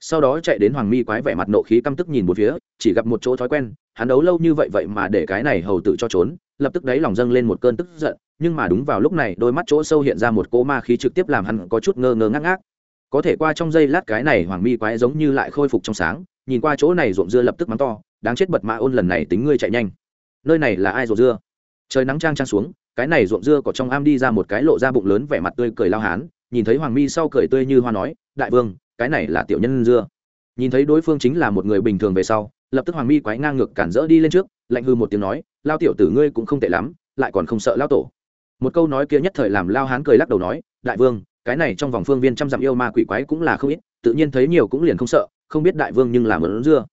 Sau đó chạy đến hoàng mi quái vẻ mặt nộ khí căm tức nhìn một phía, chỉ gặp một chỗ thói quen, hắn đấu lâu như vậy vậy mà để cái này hầu tự cho trốn lập tức đáy lòng dâng lên một cơn tức giận, nhưng mà đúng vào lúc này, đôi mắt chỗ sâu hiện ra một cỗ ma khí trực tiếp làm hắn có chút ngơ ngơ ngác ngác. Có thể qua trong giây lát cái này hoàng mi quái giống như lại khôi phục trong sáng, nhìn qua chỗ này ruộng dưa lập tức mắng to, đáng chết bật mã ôn lần này tính ngươi chạy nhanh. Nơi này là ai ruộng dưa? Trời nắng trang trang xuống, cái này ruộng dưa có trong am đi ra một cái lộ ra bụng lớn vẻ mặt tươi cười lao hán, nhìn thấy hoàng mi sau cười tươi như hoa nói, đại vương, cái này là tiểu nhân dưa. Nhìn thấy đối phương chính là một người bình thường về sau, lập tức hoàng mi quái ngang ngược cản rỡ đi lên trước, lạnh hư một tiếng nói lao tiểu tử ngươi cũng không tệ lắm, lại còn không sợ lao tổ. Một câu nói kia nhất thời làm lao hán cười lắc đầu nói, đại vương, cái này trong vòng phương viên trăm dặm yêu ma quỷ quái cũng là không ít, tự nhiên thấy nhiều cũng liền không sợ, không biết đại vương nhưng làm ớn dưa.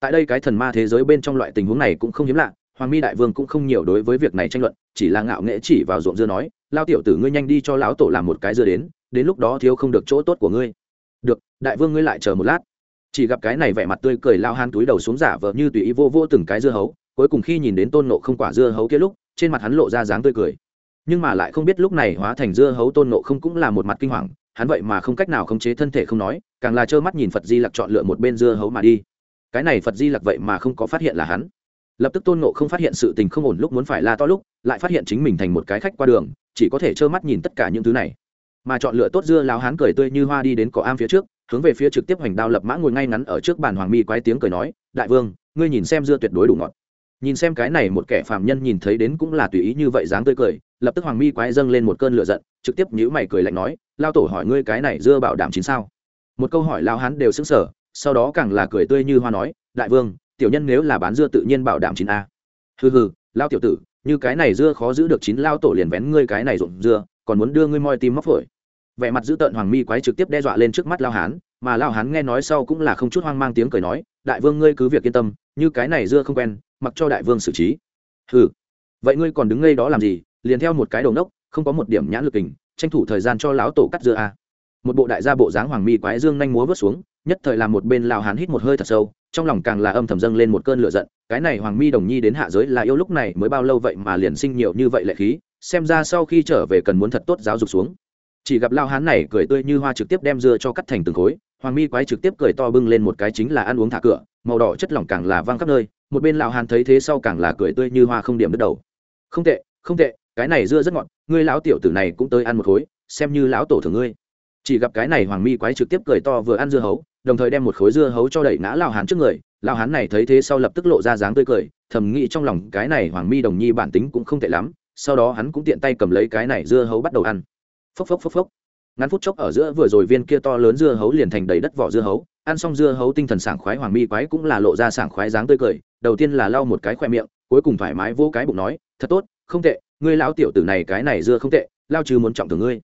Tại đây cái thần ma thế giới bên trong loại tình huống này cũng không hiếm lạ, hoàng mi đại vương cũng không nhiều đối với việc này tranh luận, chỉ là ngạo nghễ chỉ vào ruộng dưa nói, lao tiểu tử ngươi nhanh đi cho lão tổ làm một cái dưa đến đến lúc đó thiếu không được chỗ tốt của ngươi. Được, đại vương ngươi lại chờ một lát. Chỉ gặp cái này vẻ mặt tươi cười lao han túi đầu xuống giả vờ như tùy ý vô vô từng cái dưa hấu cuối cùng khi nhìn đến tôn nộ không quả dưa hấu kia lúc, trên mặt hắn lộ ra dáng tươi cười. Nhưng mà lại không biết lúc này hóa thành dưa hấu tôn nộ không cũng là một mặt kinh hoàng, hắn vậy mà không cách nào khống chế thân thể không nói, càng là trơ mắt nhìn phật di lặc chọn lựa một bên dưa hấu mà đi. Cái này phật di lặc vậy mà không có phát hiện là hắn. Lập tức tôn nộ không phát hiện sự tình không ổn lúc muốn phải la to lúc, lại phát hiện chính mình thành một cái khách qua đường, chỉ có thể trơ mắt nhìn tất cả những thứ này. Mà chọn lựa tốt dưa láo hán cười tươi như hoa đi đến cỏ am phía trước, hướng về phía trực tiếp hoành đao lập mã ngồi ngay ngắn ở trước bàn hoàng mi quái tiếng cười nói, đại vương, ngươi nhìn xem dưa tuyệt đối đủ ngọt nhìn xem cái này một kẻ phàm nhân nhìn thấy đến cũng là tùy ý như vậy dáng tươi cười, lập tức hoàng mi quái dâng lên một cơn lửa giận, trực tiếp nhữ mày cười lạnh nói, lao tổ hỏi ngươi cái này dưa bảo đảm chín sao? Một câu hỏi lao hắn đều xứng sở sau đó càng là cười tươi như hoa nói, đại vương, tiểu nhân nếu là bán dưa tự nhiên bảo đảm chín a. Hừ hừ, lao tiểu tử, như cái này dưa khó giữ được chín, lao tổ liền vén ngươi cái này rộn dưa, còn muốn đưa ngươi moi tim móc phổi vẻ mặt dữ tợn hoàng mi quái trực tiếp đe dọa lên trước mắt lao hán, mà lao hán nghe nói sau cũng là không chút hoang mang tiếng cười nói, đại vương ngươi cứ việc yên tâm, như cái này dưa không quen, mặc cho đại vương xử trí. Ừ vậy ngươi còn đứng ngây đó làm gì? Liền theo một cái đầu nốc không có một điểm nhãn lực tình tranh thủ thời gian cho lão tổ cắt dưa a một bộ đại gia bộ dáng hoàng mi quái dương nhanh múa vớt xuống, nhất thời làm một bên lao hán hít một hơi thật sâu, trong lòng càng là âm thầm dâng lên một cơn lửa giận, cái này hoàng mi đồng nhi đến hạ giới là yêu lúc này mới bao lâu vậy mà liền sinh nhiều như vậy lệ khí, xem ra sau khi trở về cần muốn thật tốt giáo dục xuống chỉ gặp lao hán này cười tươi như hoa trực tiếp đem dưa cho cắt thành từng khối, hoàng mi quái trực tiếp cười to bưng lên một cái chính là ăn uống thả cửa, màu đỏ chất lỏng càng là văng khắp nơi, một bên lão hán thấy thế sau càng là cười tươi như hoa không điểm đứt đầu. Không tệ không tệ, cái này dưa rất ngọt, ngươi lão tiểu tử này cũng tới ăn một khối, xem như lão tổ thường ngươi. Chỉ gặp cái này hoàng mi quái trực tiếp cười to vừa ăn dưa hấu, đồng thời đem một khối dưa hấu cho đẩy ngã lao hán trước người. Lao hán này thấy thế sau lập tức lộ ra dáng tươi cười, thầm nghĩ trong lòng cái này hoàng mi đồng nhi bản tính cũng không tệ lắm, sau đó hắn cũng tiện tay cầm lấy cái này dưa hấu bắt đầu ăn phốc phốc phốc phốc. Ngắn phút chốc ở giữa vừa rồi viên kia to lớn dưa hấu liền thành đầy đất vỏ dưa hấu. Ăn xong dưa hấu tinh thần sảng khoái hoàng mi quái cũng là lộ ra sảng khoái dáng tươi cười. Đầu tiên là lau một cái khoe miệng, cuối cùng thoải mái vô cái bụng nói, thật tốt, không tệ, ngươi lão tiểu tử này cái này dưa không tệ, lao trừ muốn trọng từ ngươi.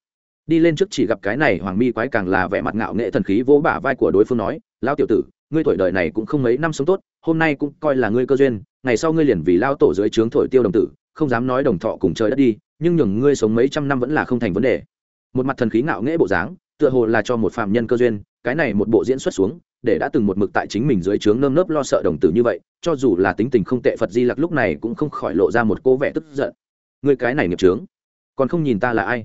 Đi lên trước chỉ gặp cái này hoàng mi quái càng là vẻ mặt ngạo nghệ thần khí vỗ bả vai của đối phương nói lao tiểu tử, ngươi tuổi đời này cũng không mấy năm sống tốt, hôm nay cũng coi là ngươi cơ duyên, ngày sau ngươi liền vì lao tổ dưới trướng thổi tiêu đồng tử, không dám nói đồng thọ cùng trời đất đi, nhưng nhường ngươi sống mấy trăm năm vẫn là không thành vấn đề một mặt thần khí ngạo nghễ bộ dáng, tựa hồ là cho một phạm nhân cơ duyên, cái này một bộ diễn xuất xuống, để đã từng một mực tại chính mình dưới trướng nơm nớp lo sợ đồng tử như vậy, cho dù là tính tình không tệ phật di lặc lúc này cũng không khỏi lộ ra một cô vẻ tức giận. Người cái này nghiệp trướng còn không nhìn ta là ai?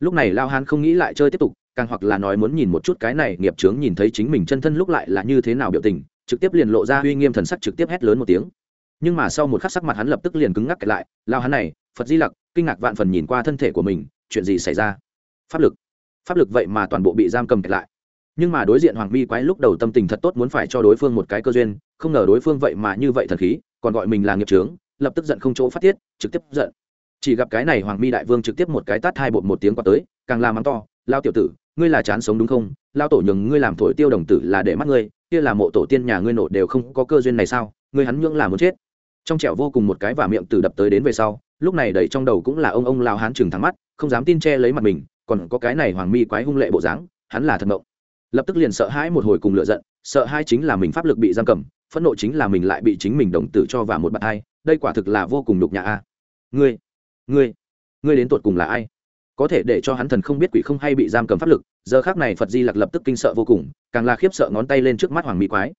Lúc này lao hán không nghĩ lại chơi tiếp tục, càng hoặc là nói muốn nhìn một chút cái này nghiệp trướng nhìn thấy chính mình chân thân lúc lại là như thế nào biểu tình, trực tiếp liền lộ ra uy nghiêm thần sắc trực tiếp hét lớn một tiếng. Nhưng mà sau một khắc sắc mặt hắn lập tức liền cứng ngắc lại, lao hắn này, phật di lặc, kinh ngạc vạn phần nhìn qua thân thể của mình, chuyện gì xảy ra? Pháp lực. Pháp lực vậy mà toàn bộ bị giam cầm kẹt lại. Nhưng mà đối diện hoàng mi quái lúc đầu tâm tình thật tốt muốn phải cho đối phương một cái cơ duyên, không ngờ đối phương vậy mà như vậy thần khí, còn gọi mình là nghiệp trướng lập tức giận không chỗ phát tiết, trực tiếp giận. Chỉ gặp cái này hoàng mi đại vương trực tiếp một cái tát hai bột một tiếng qua tới, càng làm mắng to, lao tiểu tử, ngươi là chán sống đúng không? Lao tổ nhường ngươi làm thổi tiêu đồng tử là để mắt ngươi, kia là mộ tổ tiên nhà ngươi nổ đều không có cơ duyên này sao? Ngươi hắn nhưỡng là muốn chết. Trong trẻo vô cùng một cái và miệng tử đập tới đến về sau, lúc này đầy trong đầu cũng là ông ông lao hán chừng thắng mắt, không dám tin che lấy mặt mình còn có cái này hoàng mi quái hung lệ bộ dáng, hắn là thật mộng. Lập tức liền sợ hãi một hồi cùng lựa giận, sợ hai chính là mình pháp lực bị giam cầm, phẫn nộ chính là mình lại bị chính mình đồng tử cho vào một bạt hai đây quả thực là vô cùng đục nhà a. Ngươi ngươi ngươi đến tột cùng là ai? Có thể để cho hắn thần không biết quỷ không hay bị giam cầm pháp lực, giờ khác này phật di lặc lập tức kinh sợ vô cùng, càng là khiếp sợ ngón tay lên trước mắt hoàng mi quái.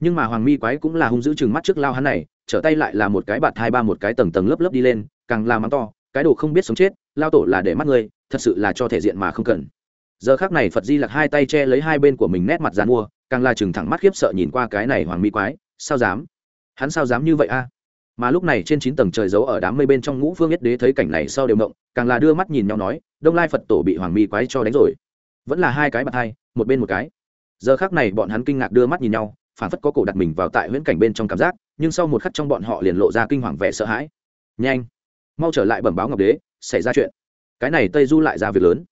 Nhưng mà hoàng mi quái cũng là hung dữ chừng mắt trước lao hắn này, trở tay lại là một cái bạt hai ba một cái tầng tầng lớp lớp đi lên, càng là mắng to cái đồ không biết sống chết, lao tổ là để mắt ngươi, thật sự là cho thể diện mà không cần. Giờ khác này phật di lặc hai tay che lấy hai bên của mình nét mặt dán mua, càng là chừng thẳng mắt khiếp sợ nhìn qua cái này hoàng mi quái, sao dám? Hắn sao dám như vậy a? Mà lúc này trên chín tầng trời giấu ở đám mây bên trong ngũ phương nhất đế thấy cảnh này sau đều động càng là đưa mắt nhìn nhau nói, đông lai phật tổ bị hoàng mi quái cho đánh rồi. Vẫn là hai cái bạt hai, một bên một cái. Giờ khác này bọn hắn kinh ngạc đưa mắt nhìn nhau, phản phất có cổ đặt mình vào tại huyễn cảnh bên trong cảm giác, nhưng sau một khắc trong bọn họ liền lộ ra kinh hoàng vẻ sợ hãi. Nhanh! Mau trở lại bẩm báo ngọc đế, xảy ra chuyện. Cái này tây du lại ra việc lớn.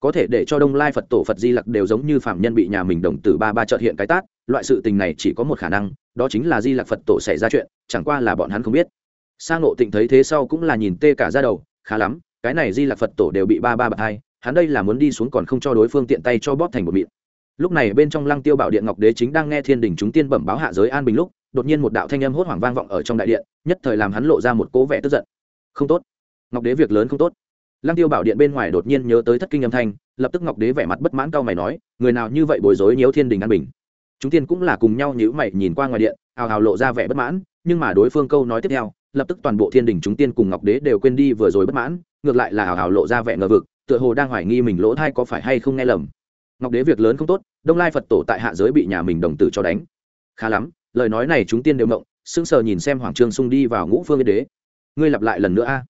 Có thể để cho đông lai phật tổ phật di lặc đều giống như phạm nhân bị nhà mình đồng tử ba ba trợt hiện cái tát, loại sự tình này chỉ có một khả năng, đó chính là di lặc phật tổ xảy ra chuyện, chẳng qua là bọn hắn không biết. Sang ngộ tịnh thấy thế sau cũng là nhìn tê cả ra đầu, khá lắm, cái này di lặc phật tổ đều bị ba ba bạc hai, hắn đây là muốn đi xuống còn không cho đối phương tiện tay cho bóp thành một mịn lúc này bên trong lăng tiêu bảo điện ngọc đế chính đang nghe thiên đình chúng tiên bẩm báo hạ giới an bình lúc, đột nhiên một đạo thanh âm hốt hoảng vang vọng ở trong đại điện, nhất thời làm hắn lộ ra một cố vẻ tức giận không tốt. Ngọc đế việc lớn không tốt. Lăng tiêu bảo điện bên ngoài đột nhiên nhớ tới thất kinh âm thanh, lập tức ngọc đế vẻ mặt bất mãn cao mày nói, người nào như vậy bối rối nhiễu thiên đình an bình? Chúng tiên cũng là cùng nhau nhữ mày nhìn qua ngoài điện, hào hào lộ ra vẻ bất mãn, nhưng mà đối phương câu nói tiếp theo, lập tức toàn bộ thiên đình chúng tiên cùng ngọc đế đều quên đi vừa rồi bất mãn, ngược lại là hào hào lộ ra vẻ ngờ vực, tựa hồ đang hoài nghi mình lỗ thai có phải hay không nghe lầm. Ngọc đế việc lớn không tốt, đông lai phật tổ tại hạ giới bị nhà mình đồng tử cho đánh. Khá lắm, lời nói này chúng tiên đều mộng sững sờ nhìn xem hoàng trương sung đi vào ngũ phương đế ngươi lặp lại lần nữa a.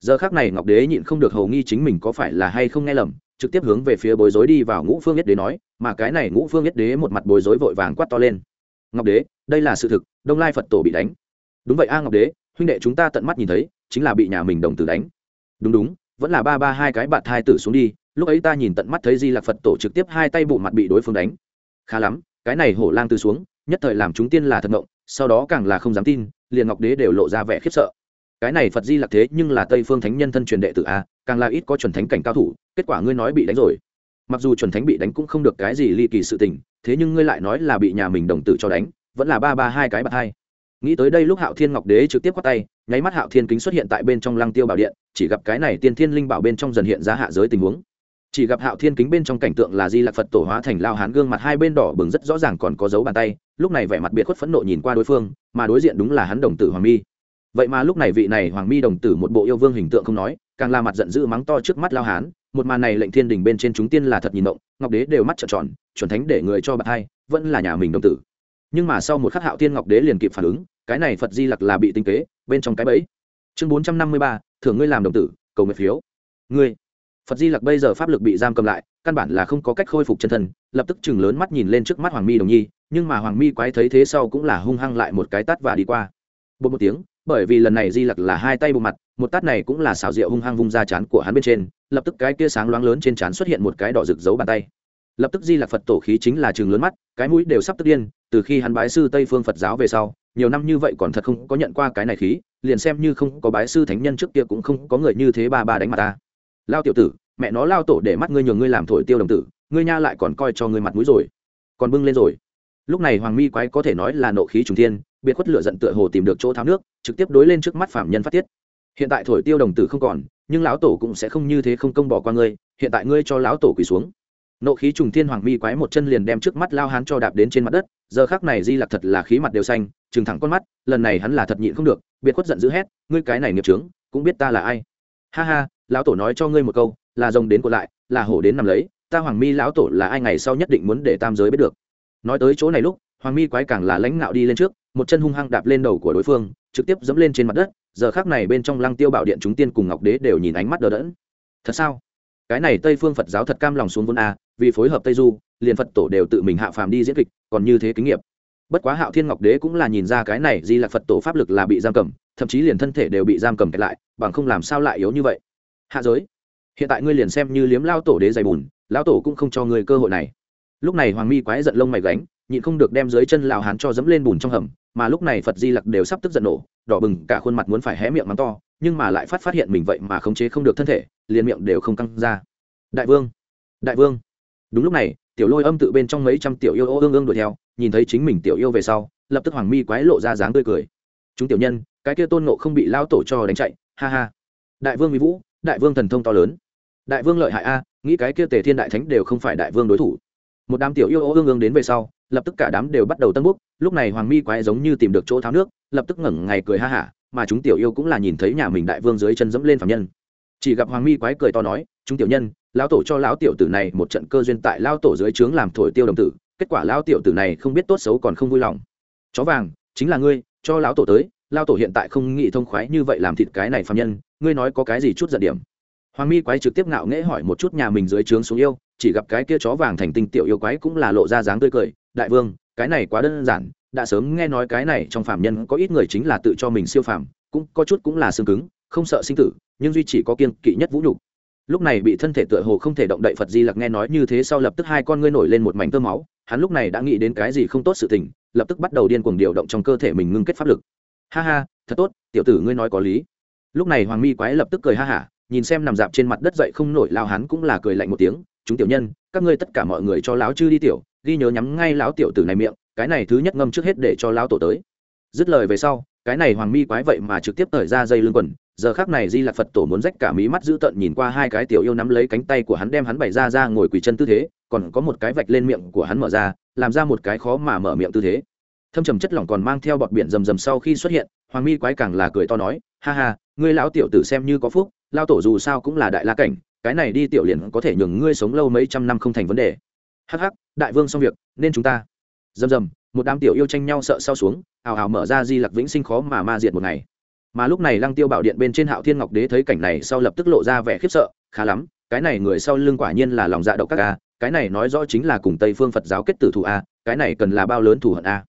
Giờ khác này ngọc đế nhịn không được hầu nghi chính mình có phải là hay không nghe lầm, trực tiếp hướng về phía bối rối đi vào ngũ phương nhất đế nói, mà cái này ngũ phương nhất đế một mặt bối rối vội vàng quát to lên. Ngọc đế, đây là sự thực, đông lai phật tổ bị đánh. Đúng vậy a ngọc đế, huynh đệ chúng ta tận mắt nhìn thấy, chính là bị nhà mình đồng tử đánh. Đúng đúng, vẫn là ba ba hai cái bạn thai tử xuống đi, lúc ấy ta nhìn tận mắt thấy di lạc phật tổ trực tiếp hai tay bộ mặt bị đối phương đánh. Khá lắm, cái này hổ lang từ xuống, nhất thời làm chúng tiên là thật ngộng, sau đó càng là không dám tin, liền ngọc đế đều lộ ra vẻ khiếp sợ cái này phật di lạc thế nhưng là tây phương thánh nhân thân truyền đệ tử a, càng là ít có chuẩn thánh cảnh cao thủ, kết quả ngươi nói bị đánh rồi. Mặc dù chuẩn thánh bị đánh cũng không được cái gì ly kỳ sự tình, thế nhưng ngươi lại nói là bị nhà mình đồng tử cho đánh, vẫn là ba ba hai cái bạc hai. Nghĩ tới đây lúc hạo thiên ngọc đế trực tiếp quát tay, nháy mắt hạo thiên kính xuất hiện tại bên trong lăng tiêu bảo điện, chỉ gặp cái này tiên thiên linh bảo bên trong dần hiện ra hạ giới tình huống. Chỉ gặp hạo thiên kính bên trong cảnh tượng là di lạc phật tổ hóa thành lao hán gương mặt hai bên đỏ bừng rất rõ ràng còn có dấu bàn tay, lúc này vẻ mặt biệt khuất phẫn nộ nhìn qua đối phương, mà đối diện đúng là hắn đồng tử hoàng mi vậy mà lúc này vị này hoàng mi đồng tử một bộ yêu vương hình tượng không nói, càng là mặt giận dữ mắng to trước mắt lao hán, một màn này lệnh thiên đình bên trên chúng tiên là thật nhìn động, ngọc đế đều mắt trợn tròn, chuẩn thánh để người cho bạc hai, vẫn là nhà mình đồng tử. Nhưng mà sau một khắc hạo tiên ngọc đế liền kịp phản ứng, cái này phật di lặc là bị tinh kế, bên trong cái bẫy. Chương bốn trăm năm mươi ba, thưởng ngươi làm đồng tử, cầu nguyện phiếu. Ngươi. Phật di lặc bây giờ pháp lực bị giam cầm lại, căn bản là không có cách khôi phục chân thân, lập tức chừng lớn mắt nhìn lên trước mắt hoàng mi đồng nhi, nhưng mà hoàng mi quái thấy thế sau cũng là hung hăng lại một cái tát và đi qua. Bột một tiếng bởi vì lần này di lặc là hai tay bộ mặt, một tát này cũng là xào rượu hung hăng vung ra chán của hắn bên trên, lập tức cái kia sáng loáng lớn trên chán xuất hiện một cái đỏ rực giấu bàn tay. Lập tức di lặc phật tổ khí chính là chừng lớn mắt, cái mũi đều sắp tức điên, từ khi hắn bái sư tây phương phật giáo về sau, nhiều năm như vậy còn thật không có nhận qua cái này khí, liền xem như không có bái sư thánh nhân trước kia cũng không có người như thế ba ba đánh mặt ta. Lao tiểu tử, mẹ nó lao tổ để mắt ngươi nhường ngươi làm thổi tiêu đồng tử, ngươi nha lại còn coi cho ngươi mặt mũi rồi. Còn bưng lên rồi. Lúc này hoàng mi quái có thể nói là nộ khí trùng thiên biệt khuất lửa giận tựa hồ tìm được chỗ tháo nước, trực tiếp đối lên trước mắt phạm nhân phát tiết. Hiện tại thổi tiêu đồng tử không còn, nhưng lão tổ cũng sẽ không như thế không công bỏ qua ngươi, hiện tại ngươi cho lão tổ quỳ xuống. Nộ khí trùng thiên hoàng mi quái một chân liền đem trước mắt lao hán cho đạp đến trên mặt đất, giờ khác này di lặc thật là khí mặt đều xanh, trừng thẳng con mắt, lần này hắn là thật nhịn không được, biệt khuất giận dữ hét, ngươi cái này nghiệp trướng cũng biết ta là ai? Ha ha, lão tổ nói cho ngươi một câu, là rồng đến của lại, là hổ đến nằm lấy, ta hoàng mi lão tổ là ai ngày sau nhất định muốn để tam giới biết được. Nói tới chỗ này lúc hoàng mi quái càng là lãnh ngạo đi lên trước, một chân hung hăng đạp lên đầu của đối phương, trực tiếp dẫm lên trên mặt đất, giờ khác này bên trong lăng tiêu bảo điện chúng tiên cùng ngọc đế đều nhìn ánh mắt đờ đẫn. Thật sao? Cái này tây phương phật giáo thật cam lòng xuống vốn a vì phối hợp tây du, liền phật tổ đều tự mình hạ phàm đi diễn kịch, còn như thế kinh nghiệm bất quá hạo thiên ngọc đế cũng là nhìn ra cái này di là phật tổ pháp lực là bị giam cầm, thậm chí liền thân thể đều bị giam cầm kẹt lại, bằng không làm sao lại yếu như vậy. Hạ giới, hiện tại ngươi liền xem như liếm lao tổ đế dày bùn, lao tổ cũng không cho ngươi cơ hội này. Lúc này hoàng mi quái giận lông mày gánh nhịn không được đem dưới chân lão hán cho dẫm lên bùn trong hầm, mà lúc này phật di lặc đều sắp tức giận nổ, đỏ bừng cả khuôn mặt muốn phải hé miệng mắng to, nhưng mà lại phát phát hiện mình vậy mà khống chế không được thân thể, liền miệng đều không căng ra. Đại vương! Đại vương! Đúng lúc này, tiểu lôi âm tự bên trong mấy trăm tiểu yêu ô ương ương đuổi theo, nhìn thấy chính mình tiểu yêu về sau, lập tức hoàng mi quái lộ ra dáng tươi cười. Chúng tiểu nhân, cái kia tôn nộ không bị lao tổ cho đánh chạy, ha ha. Đại vương mỹ vũ, đại vương thần thông to lớn. Đại vương lợi hại a, nghĩ cái kia tề thiên đại thánh đều không phải đại vương đối thủ. Một đám tiểu yêu ô ương ương đến về sau lập tức cả đám đều bắt đầu tân búc, lúc này hoàng mi quái giống như tìm được chỗ tháo nước, lập tức ngẩng ngày cười ha hả, mà chúng tiểu yêu cũng là nhìn thấy nhà mình đại vương dưới chân dẫm lên phạm nhân. Chỉ gặp hoàng mi quái cười to nói, chúng tiểu nhân, lão tổ cho lão tiểu tử này một trận cơ duyên tại lao tổ dưới trướng làm thổi tiêu đồng tử, kết quả lao tiểu tử này không biết tốt xấu còn không vui lòng. Chó vàng, chính là ngươi, cho lão tổ tới lao tổ hiện tại không nghĩ thông khoái như vậy làm thịt cái này phạm nhân, ngươi nói có cái gì chút giận điểm? Hoàng mi quái trực tiếp ngạo nghễ hỏi một chút nhà mình dưới trướng xuống yêu chỉ gặp cái kia chó vàng thành tinh tiểu yêu quái cũng là lộ ra dáng tươi cười, đại vương, cái này quá đơn giản, đã sớm nghe nói cái này trong phạm nhân có ít người chính là tự cho mình siêu phàm, cũng có chút cũng là xương cứng, không sợ sinh tử, nhưng duy chỉ có kiên kỵ nhất vũ nhục. Lúc này bị thân thể tựa hồ không thể động đậy phật di lặc nghe nói như thế sau lập tức hai con ngươi nổi lên một mảnh tơ máu, hắn lúc này đã nghĩ đến cái gì không tốt sự tình, lập tức bắt đầu điên cuồng điều động trong cơ thể mình ngưng kết pháp lực. Ha ha, thật tốt, tiểu tử ngươi nói có lý. Lúc này hoàng mi quái lập tức cười ha hả, nhìn xem nằm dạp trên mặt đất dậy không nổi, lao hắn cũng là cười lạnh một tiếng chúng tiểu nhân, các ngươi tất cả mọi người cho lão chư đi tiểu, ghi nhớ nhắm ngay lão tiểu tử này miệng, cái này thứ nhất ngâm trước hết để cho lão tổ tới. Dứt lời về sau, cái này hoàng mi quái vậy mà trực tiếp thời ra dây lưng quần, giờ khác này di lạc phật tổ muốn rách cả mí mắt dữ tợn nhìn qua hai cái tiểu yêu nắm lấy cánh tay của hắn đem hắn bày ra ra ngồi quỳ chân tư thế, còn có một cái vạch lên miệng của hắn mở ra, làm ra một cái khó mà mở miệng tư thế. Thâm trầm chất lỏng còn mang theo bọt biển rầm rầm sau khi xuất hiện, hoàng mi quái càng là cười to nói, ha ha, ngươi lão tiểu tử xem như có phúc lao tổ dù sao cũng là đại la cảnh cái này đi tiểu liền có thể nhường ngươi sống lâu mấy trăm năm không thành vấn đề. Hắc hắc đại vương xong việc nên chúng ta. Dầm dầm, một đám tiểu yêu tranh nhau sợ sao xuống ào ào mở ra di lặc vĩnh sinh khó mà ma diệt một ngày. Mà lúc này lăng tiêu bảo điện bên trên hạo thiên ngọc đế thấy cảnh này sau lập tức lộ ra vẻ khiếp sợ khá lắm cái này người sau lưng quả nhiên là lòng dạ độc các a cái này nói rõ chính là cùng tây phương phật giáo kết tử thủ a cái này cần là bao lớn thủ hận a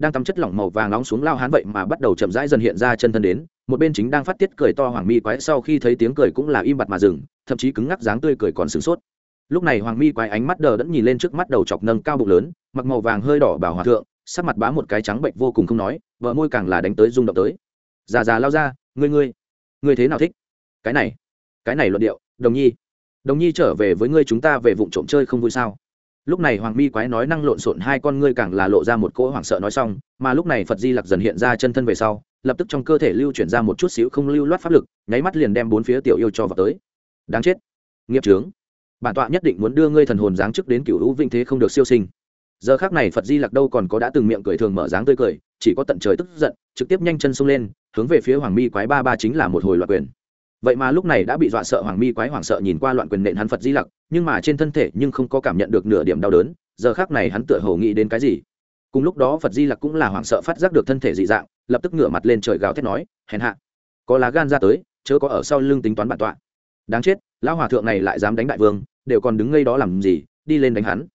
đang tắm chất lỏng màu vàng nóng xuống lao hán vậy mà bắt đầu chậm rãi dần hiện ra chân thân đến. Một bên chính đang phát tiết cười to hoàng mi quái sau khi thấy tiếng cười cũng là im bặt mà dừng, thậm chí cứng ngắc dáng tươi cười còn sửng sốt. Lúc này hoàng mi quái ánh mắt đờ đẫn nhìn lên trước mắt đầu chọc nâng cao bụng lớn, mặc màu vàng hơi đỏ bảo hòa thượng, sắc mặt bá một cái trắng bệnh vô cùng không nói, vợ môi càng là đánh tới rung động tới. Già già lao ra, ngươi ngươi ngươi thế nào thích? Cái này cái này luận điệu, đồng nhi. Đồng nhi trở về với ngươi chúng ta về vụ trộm chơi không vui sao? Lúc này hoàng mi quái nói năng lộn xộn hai con ngươi càng là lộ ra một cỗ hoảng sợ nói xong, mà lúc này phật di lặc dần hiện ra chân thân về sau, lập tức trong cơ thể lưu chuyển ra một chút xíu không lưu loát pháp lực, nháy mắt liền đem bốn phía tiểu yêu cho vào tới. Đáng chết. Nghiệp trướng bản tọa nhất định muốn đưa ngươi thần hồn giáng chức đến cựu hữu vinh thế không được siêu sinh. Giờ khác này phật di lặc đâu còn có đã từng miệng cười thường mở dáng tươi cười, chỉ có tận trời tức giận, trực tiếp nhanh chân xông lên, hướng về phía hoàng mi quái ba ba chính là một hồi loạn quyền vậy mà lúc này đã bị dọa sợ hoàng mi quái hoảng sợ nhìn qua loạn quyền nện hắn phật di lặc, nhưng mà trên thân thể nhưng không có cảm nhận được nửa điểm đau đớn, giờ khác này hắn tựa hồ nghĩ đến cái gì. Cùng lúc đó phật di lặc cũng là hoảng sợ phát giác được thân thể dị dạng, lập tức ngửa mặt lên trời gào thét nói, hèn hạ, có lá gan ra tới, chớ có ở sau lưng tính toán bản tọa. Đáng chết, lão hòa thượng này lại dám đánh đại vương, đều còn đứng ngây đó làm gì, đi lên đánh hắn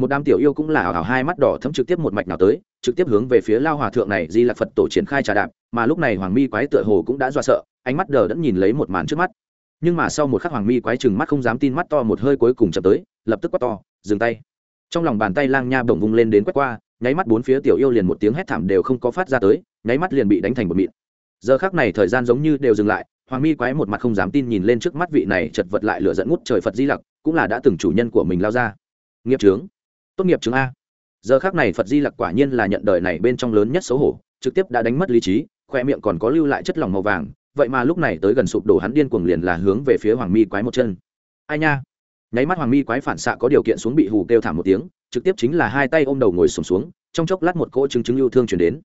một đám tiểu yêu cũng là ảo hào hai mắt đỏ thấm trực tiếp một mạch nào tới, trực tiếp hướng về phía lao hòa thượng này di lạc phật tổ triển khai trà đạp, mà lúc này hoàng mi quái tựa hồ cũng đã do sợ, ánh mắt đờ đẫn nhìn lấy một màn trước mắt. Nhưng mà sau một khắc hoàng mi quái chừng mắt không dám tin mắt to một hơi cuối cùng chậm tới, lập tức quát to, dừng tay. Trong lòng bàn tay lang nha bổng vung lên đến quét qua, nháy mắt bốn phía tiểu yêu liền một tiếng hét thảm đều không có phát ra tới, nháy mắt liền bị đánh thành một mịn. Giờ khác này thời gian giống như đều dừng lại, hoàng mi quái một mặt không dám tin nhìn lên trước mắt vị này chật vật lại lửa dẫn ngút trời phật di lặc, cũng là đã từng chủ nhân của mình lao ra. Nghiệp trướng tốt nghiệp chứng a. Giờ khác này phật di lặc quả nhiên là nhận đời này bên trong lớn nhất xấu hổ trực tiếp đã đánh mất lý trí khoe miệng còn có lưu lại chất lỏng màu vàng vậy mà lúc này tới gần sụp đổ hắn điên cuồng liền là hướng về phía hoàng mi quái một chân. Ai nha? Nháy mắt hoàng mi quái phản xạ có điều kiện xuống bị hù kêu thảm một tiếng trực tiếp chính là hai tay ôm đầu ngồi sùng xuống, xuống trong chốc lát một cỗ chứng chứng yêu thương chuyển đến.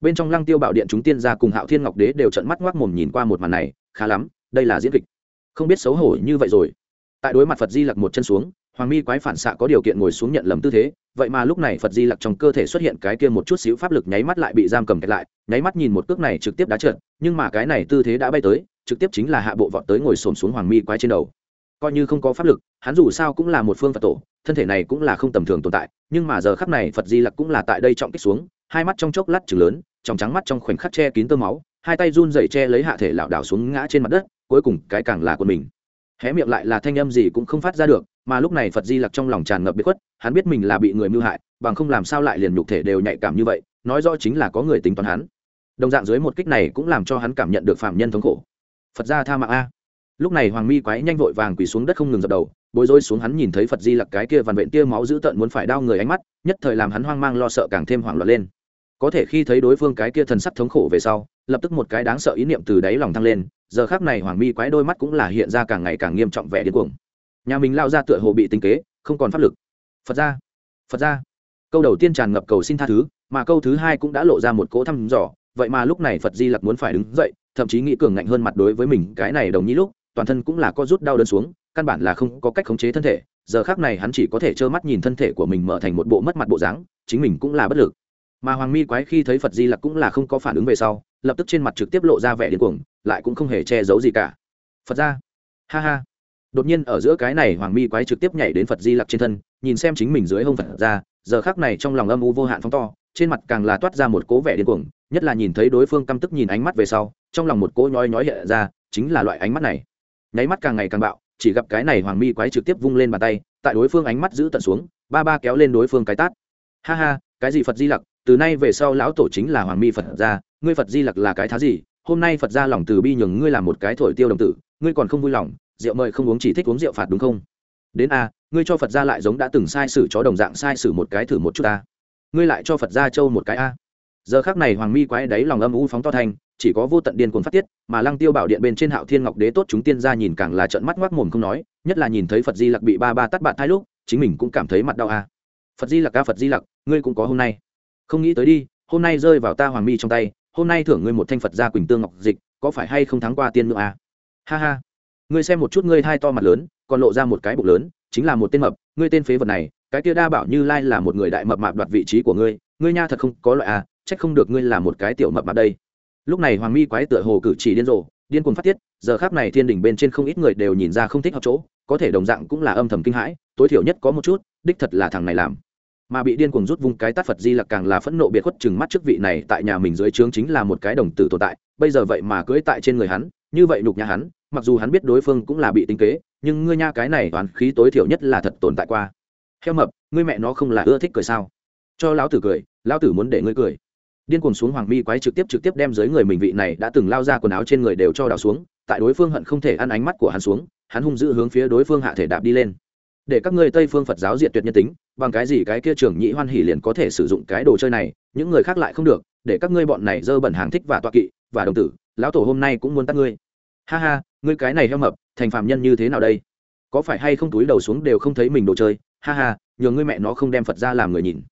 Bên trong lăng tiêu bảo điện chúng tiên gia cùng hạo thiên ngọc đế đều trận mắt ngoác mồm nhìn qua một màn này khá lắm đây là diễn kịch. Không biết xấu hổ như vậy rồi. Tại đối mặt phật di lặc một chân xuống hoàng mi quái phản xạ có điều kiện ngồi xuống nhận lầm tư thế, vậy mà lúc này phật di lặc trong cơ thể xuất hiện cái kia một chút xíu pháp lực nháy mắt lại bị giam cầm kẹt lại, nháy mắt nhìn một cước này trực tiếp đá trượt, nhưng mà cái này tư thế đã bay tới, trực tiếp chính là hạ bộ vọt tới ngồi xổm xuống hoàng mi quái trên đầu. Coi như không có pháp lực, hắn dù sao cũng là một phương phật tổ, thân thể này cũng là không tầm thường tồn tại, nhưng mà giờ khắc này phật di lặc cũng là tại đây trọng kích xuống, hai mắt trong chốc lát chừng lớn, trong trắng mắt trong khoảnh khắc che kín tơ máu, hai tay run dậy che lấy hạ thể lảo đảo xuống ngã trên mặt đất, cuối cùng cái càng là của mình. Hé miệng lại là thanh âm gì cũng không phát ra được mà lúc này phật di lặc trong lòng tràn ngập biết khuất, hắn biết mình là bị người mưu hại, bằng không làm sao lại liền nhục thể đều nhạy cảm như vậy, nói rõ chính là có người tính toán hắn. Đồng dạng dưới một kích này cũng làm cho hắn cảm nhận được phạm nhân thống khổ. Phật gia tha mạng a. Lúc này hoàng mi quái nhanh vội vàng quỳ xuống đất không ngừng dập đầu, bối rối xuống hắn nhìn thấy phật di lặc cái kia vằn vện tia máu dữ tợn muốn phải đau người ánh mắt, nhất thời làm hắn hoang mang lo sợ càng thêm hoảng loạn lên. Có thể khi thấy đối phương cái kia thần sắc thống khổ về sau, lập tức một cái đáng sợ ý niệm từ đáy lòng thăng lên, giờ khác này hoàng mi quái đôi mắt cũng là hiện ra càng ngày càng nghiêm trọng vẻ điên cuồng nhà mình lao ra tựa hồ bị tinh kế, không còn pháp lực. Phật ra phật ra câu đầu tiên tràn ngập cầu xin tha thứ, mà câu thứ hai cũng đã lộ ra một cỗ thăm dò. Vậy mà lúc này phật di lặc muốn phải đứng dậy, thậm chí nghĩ cường ngạnh hơn mặt đối với mình, cái này đồng nhi lúc, toàn thân cũng là có rút đau đớn xuống, căn bản là không có cách khống chế thân thể. Giờ khác này hắn chỉ có thể trơ mắt nhìn thân thể của mình mở thành một bộ mất mặt bộ dáng, chính mình cũng là bất lực. Mà hoàng mi quái khi thấy phật di lặc cũng là không có phản ứng về sau, lập tức trên mặt trực tiếp lộ ra vẻ điên cuồng, lại cũng không hề che giấu gì cả. Phật ra ha ha đột nhiên ở giữa cái này hoàng mi quái trực tiếp nhảy đến phật di lặc trên thân, nhìn xem chính mình dưới hông phật ra, giờ khác này trong lòng âm u vô hạn phóng to, trên mặt càng là toát ra một cố vẻ điên cuồng, nhất là nhìn thấy đối phương căm tức nhìn ánh mắt về sau, trong lòng một cố nhói nhói hiện ra, chính là loại ánh mắt này. Nháy mắt càng ngày càng bạo, chỉ gặp cái này hoàng mi quái trực tiếp vung lên bàn tay, tại đối phương ánh mắt giữ tận xuống, ba ba kéo lên đối phương cái tát. Ha ha, cái gì phật di lặc, từ nay về sau lão tổ chính là hoàng mi phật ra, ngươi phật di lặc là cái thá gì? Hôm nay phật ra lòng từ bi nhường ngươi làm một cái thổi tiêu đồng tử, ngươi còn không vui lòng rượu mời không uống chỉ thích uống rượu phạt đúng không? Đến a, ngươi cho phật gia lại giống đã từng sai sử chó đồng dạng sai sử một cái thử một chút ta ngươi lại cho phật gia châu một cái a. Giờ khác này hoàng mi quái đáy lòng âm u phóng to thành, chỉ có vô tận điên cuồng phát tiết, mà lăng tiêu bảo điện bên trên hạo thiên ngọc đế tốt chúng tiên ra nhìn càng là trận mắt ngoác mồm không nói, nhất là nhìn thấy phật di lặc bị ba ba tắt bạn thai lúc, chính mình cũng cảm thấy mặt đau a. Phật di lặc ca phật di lặc, ngươi cũng có hôm nay. Không nghĩ tới đi, hôm nay rơi vào ta hoàng mi trong tay, hôm nay thưởng ngươi một thanh phật gia quỳnh tương ngọc dịch, có phải hay không thắng qua tiên nữa a? ha ha ngươi xem một chút ngươi hai to mặt lớn, còn lộ ra một cái bụng lớn, chính là một tên mập, ngươi tên phế vật này, cái kia đa bảo như lai là một người đại mập mạp đoạt vị trí của ngươi ngươi nha thật không có loại à trách không được ngươi là một cái tiểu mập mạp đây. Lúc này hoàng mi quái tựa hồ cử chỉ điên rồ, điên cuồng phát tiết, giờ khác này thiên đình bên trên không ít người đều nhìn ra không thích hợp chỗ, có thể đồng dạng cũng là âm thầm kinh hãi, tối thiểu nhất có một chút, đích thật là thằng này làm. Mà bị điên cuồng rút vung cái tát phật di lặc càng là phẫn nộ biệt khuất chừng mắt trước vị này, tại nhà mình dưới trướng chính là một cái đồng tử tồn tại, bây giờ vậy mà cưỡi tại trên người hắn, như vậy nhục nhà hắn mặc dù hắn biết đối phương cũng là bị tính kế, nhưng ngươi nha cái này toán khí tối thiểu nhất là thật tồn tại qua. Heo mập, ngươi mẹ nó không là ưa thích cười sao? Cho lão tử cười, lão tử muốn để ngươi cười. Điên cuồng xuống hoàng mi quái trực tiếp trực tiếp đem dưới người mình vị này đã từng lao ra quần áo trên người đều cho đào xuống, tại đối phương hận không thể ăn ánh mắt của hắn xuống, hắn hung dữ hướng phía đối phương hạ thể đạp đi lên. Để các ngươi tây phương phật giáo diệt tuyệt nhân tính, bằng cái gì cái kia trưởng nhị hoan hỉ liền có thể sử dụng cái đồ chơi này, những người khác lại không được, để các ngươi bọn này dơ bẩn hàng thích và toa kỵ, và đồng tử, lão tổ hôm nay cũng muốn tắt ngươi. Ha ha ngươi cái này heo mập, thành phạm nhân như thế nào đây? Có phải hay không túi đầu xuống đều không thấy mình đồ chơi? Ha ha, nhờ ngươi mẹ nó không đem phật ra làm người nhìn.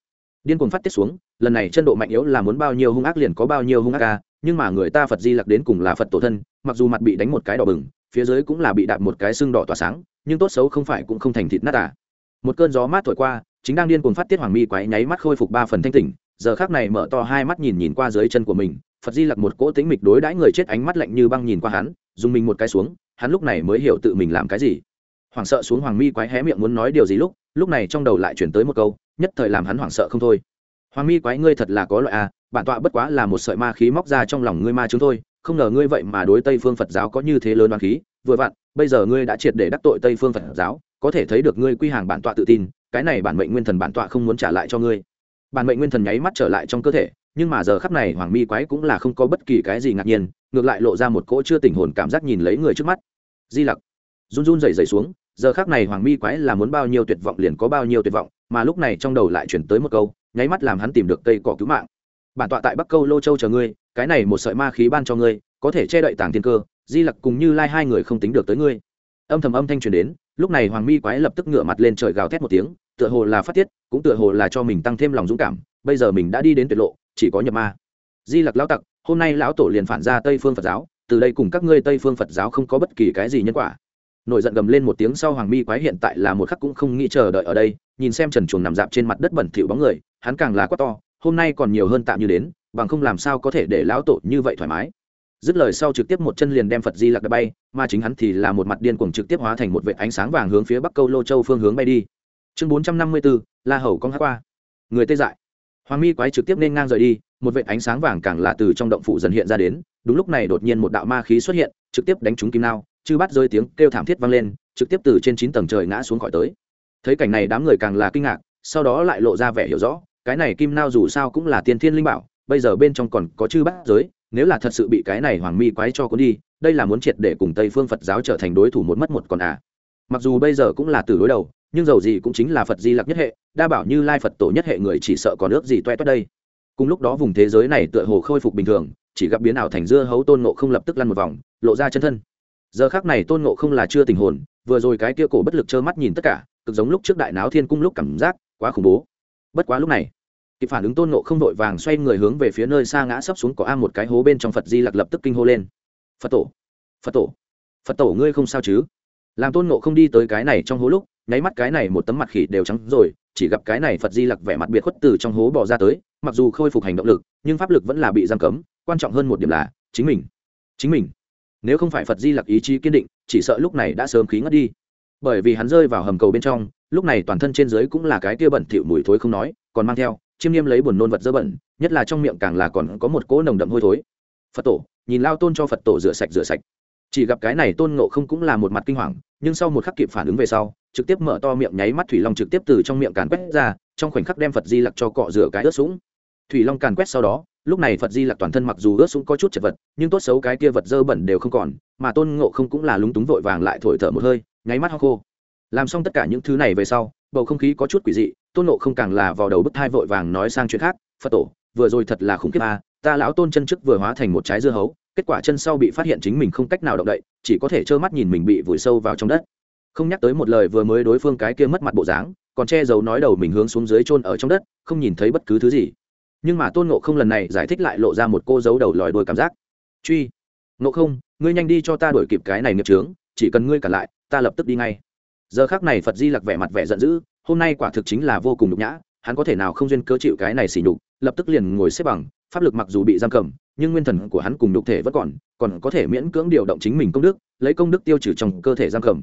Điên cuồng phát tiết xuống, lần này chân độ mạnh yếu là muốn bao nhiêu hung ác liền có bao nhiêu hung ác ca, nhưng mà người ta phật di lặc đến cùng là phật tổ thân, mặc dù mặt bị đánh một cái đỏ bừng, phía dưới cũng là bị đạp một cái xương đỏ tỏa sáng, nhưng tốt xấu không phải cũng không thành thịt nát à. một cơn gió mát thổi qua, chính đang điên cuồng phát tiết hoàng mi quái nháy mắt khôi phục ba phần thanh tỉnh, giờ khác này mở to hai mắt nhìn nhìn qua dưới chân của mình, phật di lặc một cỗ tính mịch đối đãi người chết ánh mắt lạnh như băng nhìn qua hắn dùng mình một cái xuống hắn lúc này mới hiểu tự mình làm cái gì. Hoảng sợ xuống hoàng mi quái hé miệng muốn nói điều gì lúc lúc này trong đầu lại chuyển tới một câu nhất thời làm hắn hoảng sợ không thôi. Hoàng mi quái ngươi thật là có loại à, bản tọa bất quá là một sợi ma khí móc ra trong lòng ngươi ma chúng thôi không ngờ ngươi vậy mà đối tây phương phật giáo có như thế lớn đoàn khí vừa vặn bây giờ ngươi đã triệt để đắc tội tây phương phật giáo có thể thấy được ngươi quy hàng bản tọa tự tin cái này bản mệnh nguyên thần bản tọa không muốn trả lại cho ngươi. Bản mệnh nguyên thần nháy mắt trở lại trong cơ thể nhưng mà giờ khắp này hoàng mi quái cũng là không có bất kỳ cái gì ngạc nhiên, ngược lại lộ ra một cỗ chưa tình hồn cảm giác nhìn lấy người trước mắt. Di lặc. Run run rẩy rẩy xuống, giờ khác này hoàng mi quái là muốn bao nhiêu tuyệt vọng liền có bao nhiêu tuyệt vọng, mà lúc này trong đầu lại chuyển tới một câu, nháy mắt làm hắn tìm được cây cỏ cứu mạng. Bản tọa tại bắc câu lô châu chờ ngươi, cái này một sợi ma khí ban cho ngươi, có thể che đậy tàng thiên cơ, di lặc cùng như lai hai người không tính được tới ngươi. Âm thầm âm thanh truyền đến, lúc này hoàng mi quái lập tức ngửa mặt lên trời gào thét một tiếng, tựa hồ là phát tiết, cũng tựa hồ là cho mình tăng thêm lòng dũng cảm, bây giờ mình đã đi đến tuyệt lộ chỉ có nhập ma. Di lặc lão tặc, hôm nay lão tổ liền phản ra tây phương phật giáo, từ đây cùng các ngươi tây phương phật giáo không có bất kỳ cái gì nhân quả. Nổi giận gầm lên một tiếng sau hoàng mi quái hiện tại là một khắc cũng không nghĩ chờ đợi ở đây, nhìn xem trần chuồng nằm dạp trên mặt đất bẩn thỉu bóng người, hắn càng là quá to, hôm nay còn nhiều hơn tạm như đến, bằng không làm sao có thể để lão tổ như vậy thoải mái? Dứt lời sau trực tiếp một chân liền đem phật di lặc đập bay, mà chính hắn thì là một mặt điên cuồng trực tiếp hóa thành một vệ ánh sáng vàng hướng phía bắc câu lô châu phương hướng bay đi. Chương bốn trăm năm mươi bốn, la hầu con hát qua. Người tê dại hoàng mi quái trực tiếp nên ngang rời đi, một vệ ánh sáng vàng càng là từ trong động phủ dần hiện ra đến, đúng lúc này đột nhiên một đạo ma khí xuất hiện, trực tiếp đánh trúng kim nao, chư bắt rơi tiếng kêu thảm thiết vang lên, trực tiếp từ trên chín tầng trời ngã xuống khỏi tới. Thấy cảnh này đám người càng là kinh ngạc, sau đó lại lộ ra vẻ hiểu rõ, cái này kim nao dù sao cũng là tiên thiên linh bảo, bây giờ bên trong còn có chư bát giới, nếu là thật sự bị cái này hoàng mi quái cho cuốn đi, đây là muốn triệt để cùng tây phương phật giáo trở thành đối thủ một mất một còn à. Mặc dù bây giờ cũng là từ đối đầu, nhưng dầu gì cũng chính là phật di lặc nhất hệ đa bảo như lai phật tổ nhất hệ người chỉ sợ còn ước gì toe toét đây cùng lúc đó vùng thế giới này tựa hồ khôi phục bình thường chỉ gặp biến ảo thành dưa hấu tôn nộ không lập tức lăn một vòng lộ ra chân thân giờ khác này tôn nộ không là chưa tình hồn vừa rồi cái kia cổ bất lực trơ mắt nhìn tất cả cực giống lúc trước đại náo thiên cung lúc cảm giác quá khủng bố bất quá lúc này kịp phản ứng tôn nộ không vội vàng xoay người hướng về phía nơi xa ngã sấp xuống có a một cái hố bên trong phật di lặc lập tức kinh hô lên phật tổ phật tổ phật tổ ngươi không sao chứ làm tôn nộ không đi tới cái này trong hố lúc nháy mắt cái này một tấm mặt khỉ đều trắng rồi chỉ gặp cái này phật di lặc vẻ mặt biệt khuất từ trong hố bỏ ra tới, mặc dù khôi phục hành động lực, nhưng pháp lực vẫn là bị giam cấm, quan trọng hơn một điểm là chính mình. Chính mình. Nếu không phải phật di lặc ý chí kiên định, chỉ sợ lúc này đã sớm khí ngất đi. Bởi vì hắn rơi vào hầm cầu bên trong, lúc này toàn thân trên dưới cũng là cái kia bẩn thỉu mùi thối không nói, còn mang theo, chiêm niêm lấy buồn nôn vật dơ bẩn, nhất là trong miệng càng là còn có một cỗ nồng đậm hôi thối. Phật tổ, nhìn lao tôn cho phật tổ rửa sạch rửa sạch chỉ gặp cái này tôn ngộ không cũng là một mặt kinh hoàng, nhưng sau một khắc kịp phản ứng về sau, trực tiếp mở to miệng nháy mắt thủy long trực tiếp từ trong miệng càn quét ra, trong khoảnh khắc đem phật di lặc cho cọ rửa cái ướt sũng. Thủy long càn quét sau đó, lúc này phật di lặc toàn thân mặc dù ướt sũng có chút chật vật, nhưng tốt xấu cái kia vật dơ bẩn đều không còn, mà tôn ngộ không cũng là lúng túng vội vàng lại thổi thở một hơi, nháy mắt ho khô. Làm xong tất cả những thứ này về sau, bầu không khí có chút quỷ dị, tôn ngộ không càng là vào đầu bức thai vội vàng nói sang chuyện khác, phật tổ, vừa rồi thật là khủng khiếp à ta lão tôn chân trước vừa hóa thành một trái dưa hấu kết quả chân sau bị phát hiện chính mình không cách nào động đậy, chỉ có thể trơ mắt nhìn mình bị vùi sâu vào trong đất. Không nhắc tới một lời vừa mới đối phương cái kia mất mặt bộ dáng, còn che giấu nói đầu mình hướng xuống dưới chôn ở trong đất, không nhìn thấy bất cứ thứ gì. Nhưng mà tôn ngộ không lần này giải thích lại lộ ra một cô dấu đầu lòi đôi cảm giác. Truy, ngộ không, ngươi nhanh đi cho ta đổi kịp cái này nghiệp trướng chỉ cần ngươi cả lại, ta lập tức đi ngay. Giờ khác này phật di lặc vẻ mặt vẻ giận dữ, hôm nay quả thực chính là vô cùng nhục nhã, hắn có thể nào không duyên cớ chịu cái này xỉ nhục, lập tức liền ngồi xếp bằng pháp lực mặc dù bị giam cầm, nhưng nguyên thần của hắn cùng đục thể vẫn còn còn có thể miễn cưỡng điều động chính mình công đức, lấy công đức tiêu trừ trong cơ thể giam cầm.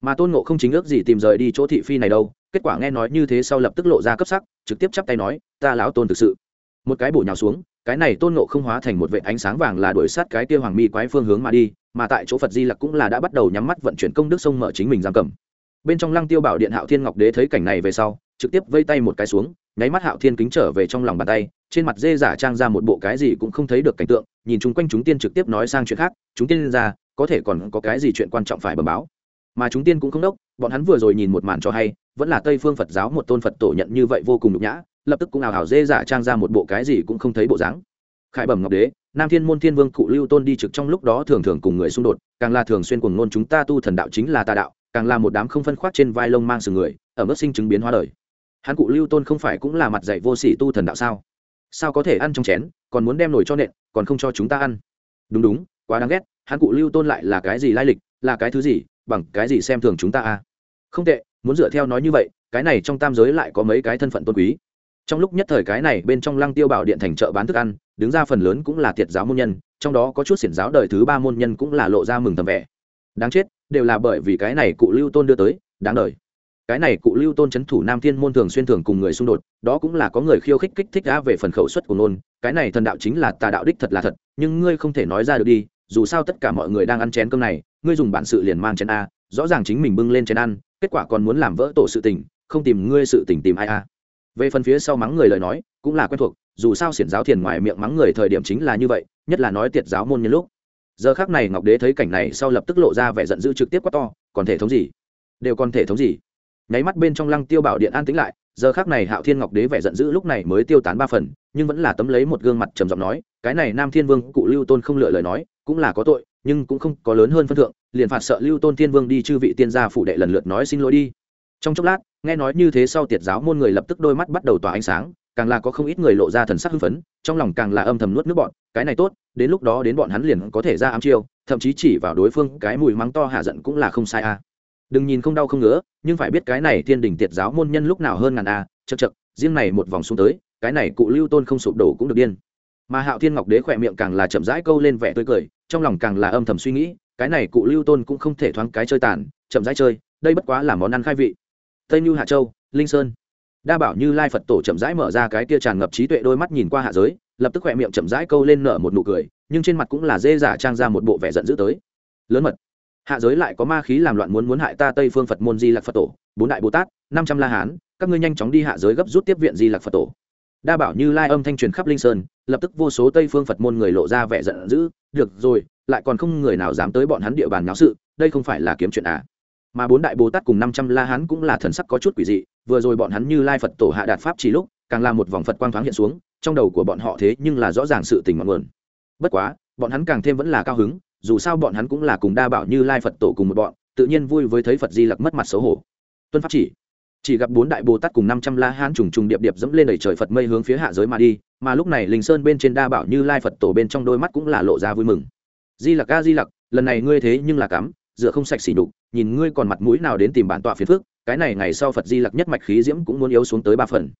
Mà tôn ngộ không chính ước gì tìm rời đi chỗ thị phi này đâu, kết quả nghe nói như thế sau lập tức lộ ra cấp sắc, trực tiếp chắp tay nói, ta lão tôn thực sự. Một cái bổ nhào xuống, cái này tôn ngộ không hóa thành một vệ ánh sáng vàng là đuổi sát cái kia hoàng mi quái phương hướng mà đi, mà tại chỗ phật di lặc cũng là đã bắt đầu nhắm mắt vận chuyển công đức sông mở chính mình giam cầm. Bên trong lăng tiêu bảo điện hạo thiên ngọc đế thấy cảnh này về sau, trực tiếp vây tay một cái xuống, nháy mắt hạo thiên kính trở về trong lòng bàn tay trên mặt dê giả trang ra một bộ cái gì cũng không thấy được cảnh tượng, nhìn chung quanh chúng tiên trực tiếp nói sang chuyện khác, chúng tiên ra, có thể còn có cái gì chuyện quan trọng phải bẩm báo? Mà chúng tiên cũng không đốc, bọn hắn vừa rồi nhìn một màn cho hay, vẫn là tây phương phật giáo một tôn phật tổ nhận như vậy vô cùng nhục nhã, lập tức cũng ảo hảo dê giả trang ra một bộ cái gì cũng không thấy bộ dáng. Khải bẩm ngọc đế, nam thiên môn thiên vương cụ lưu tôn đi trực trong lúc đó thường thường cùng người xung đột, càng là thường xuyên cùng ngôn chúng ta tu thần đạo chính là tà đạo, càng là một đám không phân khoác trên vai lông mang sừng người ở mức sinh chứng biến hóa đời. Hắn cụ lưu tôn không phải cũng là mặt dạy vô sỉ tu thần đạo sao? Sao có thể ăn trong chén, còn muốn đem nổi cho nện, còn không cho chúng ta ăn. Đúng đúng, quá đáng ghét, hắn cụ lưu tôn lại là cái gì lai lịch, là cái thứ gì, bằng cái gì xem thường chúng ta à? Không tệ, muốn dựa theo nói như vậy, cái này trong tam giới lại có mấy cái thân phận tôn quý. Trong lúc nhất thời cái này bên trong lăng tiêu bảo điện thành chợ bán thức ăn, đứng ra phần lớn cũng là thiệt giáo môn nhân, trong đó có chút xiển giáo đời thứ ba môn nhân cũng là lộ ra mừng tầm vẻ. Đáng chết, đều là bởi vì cái này cụ lưu tôn đưa tới, đáng đời cái này cụ lưu tôn c h ấ n thủ nam thiên môn thường xuyên thường cùng người xung đột, đó cũng là có người khiêu khích kích thích đã về phần khẩu suất của nôn cái này thần đạo chính là tà đạo đích thật là thật, nhưng ngươi không thể nói ra được đi, dù sao tất cả mọi người đang ăn chén cơm này, ngươi dùng bản sự liền mang chén a, rõ ràng chính mình bưng lên chén ăn, kết quả còn muốn làm vỡ tổ sự tình, không tìm ngươi sự tình tìm ai a. Về phần phía sau mắng người lời nói, cũng là quen thuộc, dù sao xiển giáo thiền ngoài miệng mắng người thời điểm chính là như vậy, nhất là nói tiệt giáo môn nhân lúc. Giờ khác này ngọc đế thấy cảnh này sau lập tức lộ ra vẻ giận dữ trực tiếp quá to, còn thể thống gì? Đều còn thể thống gì? Nháy mắt bên trong lăng tiêu bảo điện an tĩnh lại, giờ khác này hạo thiên ngọc đế vẻ giận dữ lúc này mới tiêu tán ba phần, nhưng vẫn là tấm lấy một gương mặt trầm giọng nói, cái này nam thiên vương cụ lưu tôn không lựa lời nói, cũng là có tội, nhưng cũng không có lớn hơn phân thượng, liền phạt sợ lưu tôn thiên vương đi chư vị tiên gia phụ đệ lần lượt nói xin lỗi đi. Trong chốc lát, nghe nói như thế sau tiệt giáo môn người lập tức đôi mắt bắt đầu tỏa ánh sáng, càng là có không ít người lộ ra thần sắc hưng phấn, trong lòng càng là âm thầm nuốt nước bọn cái này tốt, đến lúc đó đến bọn hắn liền có thể ra ám chiêu, thậm chí chỉ vào đối phương cái mùi mắng to hạ giận cũng là không sai a đừng nhìn không đau không ngứa, nhưng phải biết cái này thiên đình tiệt giáo môn nhân lúc nào hơn ngàn a chật chật riêng này một vòng xuống tới, cái này cụ lưu tôn không sụp đổ cũng được điên. Mà hạo thiên ngọc đế khỏe miệng càng là chậm rãi câu lên vẻ tươi cười, trong lòng càng là âm thầm suy nghĩ, cái này cụ lưu tôn cũng không thể thoáng cái chơi tàn, chậm rãi chơi, đây bất quá là món ăn khai vị. Tây như hạ châu, linh sơn. Đa bảo như lai phật tổ chậm rãi mở ra cái kia tràn ngập trí tuệ đôi mắt nhìn qua hạ giới, lập tức khỏe miệng chậm rãi câu lên nở một nụ cười, nhưng trên mặt cũng là dê giả trang ra một bộ vẻ giận dữ tới. Lớn mật hạ giới lại có ma khí làm loạn muốn muốn hại ta tây phương phật môn di lạc phật tổ, bốn đại bồ tát, năm trăm la hán, các ngươi nhanh chóng đi hạ giới gấp rút tiếp viện di lạc phật tổ. Đa bảo như lai âm thanh truyền khắp linh sơn, lập tức vô số tây phương phật môn người lộ ra vẻ giận dữ, được rồi, lại còn không người nào dám tới bọn hắn địa bàn náo sự, đây không phải là kiếm chuyện à? Mà bốn đại bồ tát cùng năm trăm la hán cũng là thần sắc có chút quỷ dị, vừa rồi bọn hắn như lai phật tổ hạ đạt pháp chỉ lúc, càng là một vòng phật quang thoáng hiện xuống, trong đầu của bọn họ thế nhưng là rõ ràng sự tình ngọn nguồn. Bất quá, bọn hắn càng thêm vẫn là cao hứng dù sao bọn hắn cũng là cùng đa bảo như lai phật tổ cùng một bọn, tự nhiên vui với thấy phật di lặc mất mặt xấu hổ. Tuân pháp chỉ chỉ gặp bốn đại bồ tát cùng năm trăm la hán trùng trùng điệp điệp dẫm lên đẩy trời phật mây hướng phía hạ giới mà đi, mà lúc này linh sơn bên trên đa bảo như lai phật tổ bên trong đôi mắt cũng là lộ ra vui mừng. Di lặc ca di lặc, lần này ngươi thế nhưng là cắm, dựa không sạch xỉ đục nhìn ngươi còn mặt mũi nào đến tìm bản tọa phiền phước cái này ngày sau phật di lặc nhất mạch khí diễm cũng muốn yếu xuống tới ba phần.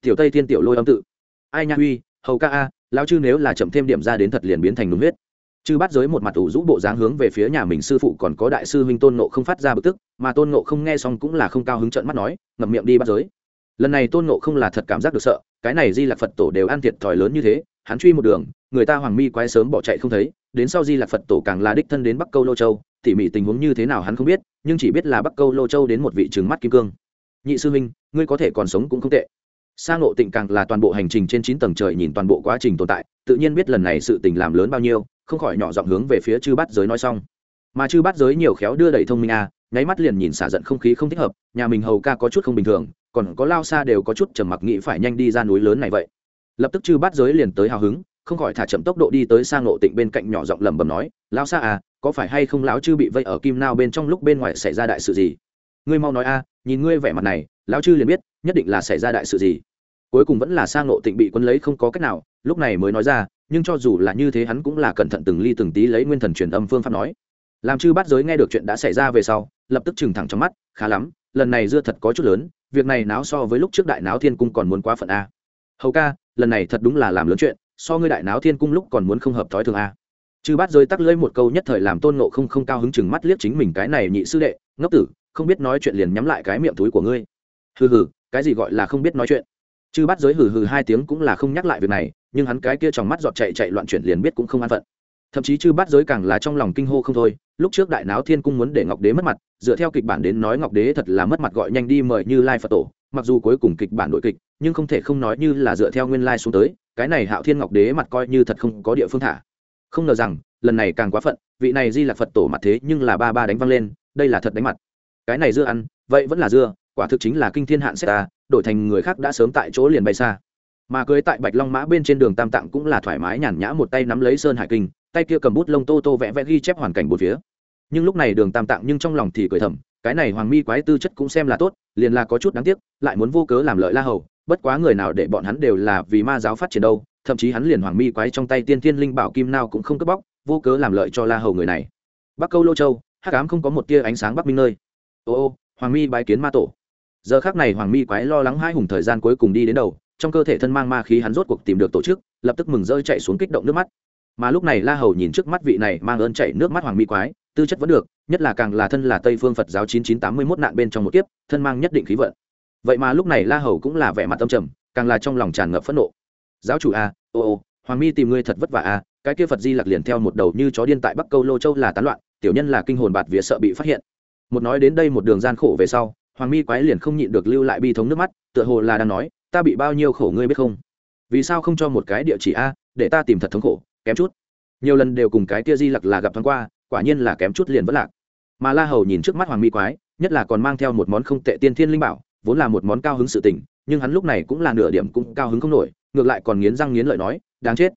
Tiểu tây thiên tiểu lôi âm tự. Ai nha huy, hầu ca a lao chư nếu là chậm thêm điểm ra đến thật liền biến thành đúng huyết chư bắt giới một mặt ủ rũ bộ dáng hướng về phía nhà mình sư phụ còn có đại sư huynh tôn nộ không phát ra bực tức, mà tôn nộ không nghe xong cũng là không cao hứng trận mắt nói, ngậm miệng đi bắt giới. Lần này tôn nộ không là thật cảm giác được sợ, cái này di lạc phật tổ đều ăn thiệt thòi lớn như thế, hắn truy một đường, người ta hoàng mi quái sớm bỏ chạy không thấy, đến sau di lạc phật tổ càng là đích thân đến bắc câu lô châu, tỉ mỉ tình huống như thế nào hắn không biết, nhưng chỉ biết là bắc câu lô châu đến một vị trừng mắt kim cương. Nhị sư huynh, ngươi có thể còn sống cũng không tệ. Xa ngộ tịnh càng là toàn bộ hành trình trên chín tầng trời nhìn toàn bộ quá trình tồn tại, tự nhiên biết lần này sự tình làm lớn bao nhiêu không khỏi nhỏ giọng hướng về phía chư bát giới nói xong. Mà chư bát giới nhiều khéo đưa đẩy thông minh a, nháy mắt liền nhìn xả giận không khí không thích hợp, nhà mình hầu ca có chút không bình thường, còn có lao xa đều có chút trầm mặc nghĩ phải nhanh đi ra núi lớn này vậy. Lập tức chư bát giới liền tới hào hứng, không khỏi thả chậm tốc độ đi tới sang ngộ tịnh bên cạnh nhỏ giọng lẩm bẩm nói, lao xa à có phải hay không lão chư bị vây ở kim nao bên trong lúc bên ngoài xảy ra đại sự gì? Ngươi mau nói a, nhìn ngươi vẻ mặt này, lão chư liền biết, nhất định là xảy ra đại sự gì. Cuối cùng vẫn là sang ngộ tịnh bị quân lấy không có cách nào, lúc này mới nói ra nhưng cho dù là như thế hắn cũng là cẩn thận từng ly từng tí lấy nguyên thần truyền âm phương pháp nói. Làm chư bát giới nghe được chuyện đã xảy ra về sau, lập tức trừng thẳng trong mắt, khá lắm, lần này dưa thật có chút lớn, việc này náo so với lúc trước đại náo thiên cung còn muốn quá phận a. Hầu ca, lần này thật đúng là làm lớn chuyện, so ngươi đại náo thiên cung lúc còn muốn không hợp thói thường a. Chư bát giới tắc lưỡi một câu nhất thời làm tôn nộ không không cao hứng chừng mắt liếc chính mình cái này nhị sư đệ, ngốc tử, không biết nói chuyện liền nhắm lại cái miệng túi của ngươi. Hừ hừ, cái gì gọi là không biết nói chuyện? Chư bát giới hừ hừ hai tiếng cũng là không nhắc lại việc này nhưng hắn cái kia trong mắt giọt chạy chạy loạn chuyển liền biết cũng không an phận. Thậm chí chư bát giới càng là trong lòng kinh hô không thôi, lúc trước đại náo thiên cung muốn để ngọc đế mất mặt, dựa theo kịch bản đến nói ngọc đế thật là mất mặt gọi nhanh đi mời như lai phật tổ, mặc dù cuối cùng kịch bản đội kịch, nhưng không thể không nói như là dựa theo nguyên lai xuống tới, cái này hạo thiên ngọc đế mặt coi như thật không có địa phương thả. Không ngờ rằng, lần này càng quá phận, vị này di là phật tổ mặt thế nhưng là ba ba đánh văng lên, đây là thật đánh mặt. Cái này dưa ăn, vậy vẫn là dưa, quả thực chính là kinh thiên hạn xét ta, đổi thành người khác đã sớm tại chỗ liền bay xa mà cưới tại bạch long mã bên trên đường tam tạng cũng là thoải mái nhàn nhã một tay nắm lấy sơn hải kinh, tay kia cầm bút lông tô tô vẽ vẽ ghi chép hoàn cảnh bốn phía. Nhưng lúc này đường tam tạng nhưng trong lòng thì cười thầm, cái này hoàng mi quái tư chất cũng xem là tốt, liền là có chút đáng tiếc, lại muốn vô cớ làm lợi la hầu, bất quá người nào để bọn hắn đều là vì ma giáo phát triển đâu, thậm chí hắn liền hoàng mi quái trong tay tiên thiên linh bảo kim nào cũng không cướp bóc, vô cớ làm lợi cho la hầu người này. Bắc câu lô châu, hắc ám không có một tia ánh sáng bắc minh nơi. Ô ô, hoàng mi bái kiến ma tổ. Giờ khác này hoàng mi quái lo lắng hai hùng thời gian cuối cùng đi đến đầu trong cơ thể thân mang ma khí hắn rốt cuộc tìm được tổ chức, lập tức mừng rơi chạy xuống kích động nước mắt. Mà lúc này la hầu nhìn trước mắt vị này mang ơn chạy nước mắt hoàng mi quái, tư chất vẫn được, nhất là càng là thân là tây phương phật giáo chín chín tám mươi mốt nạn bên trong một kiếp, thân mang nhất định khí vận. Vậy mà lúc này la hầu cũng là vẻ mặt tâm trầm, càng là trong lòng tràn ngập phẫn nộ. Giáo chủ a, ô ô, hoàng mi tìm ngươi thật vất vả a, cái kia phật di lặc liền theo một đầu như chó điên tại bắc câu lô châu là tán loạn, tiểu nhân là kinh hồn bạt vía sợ bị phát hiện. Một nói đến đây một đường gian khổ về sau, hoàng mi quái liền không nhịn được lưu lại bi thống nước mắt, tựa hồ là đang nói ta bị bao nhiêu khổ ngươi biết không? Vì sao không cho một cái địa chỉ a, để ta tìm thật thống khổ, kém chút. Nhiều lần đều cùng cái kia di lặc là gặp thoáng qua, quả nhiên là kém chút liền vất lạc. Mà la hầu nhìn trước mắt hoàng mi quái, nhất là còn mang theo một món không tệ tiên thiên linh bảo, vốn là một món cao hứng sự tình, nhưng hắn lúc này cũng là nửa điểm cũng cao hứng không nổi, ngược lại còn nghiến răng nghiến lợi nói, đáng chết.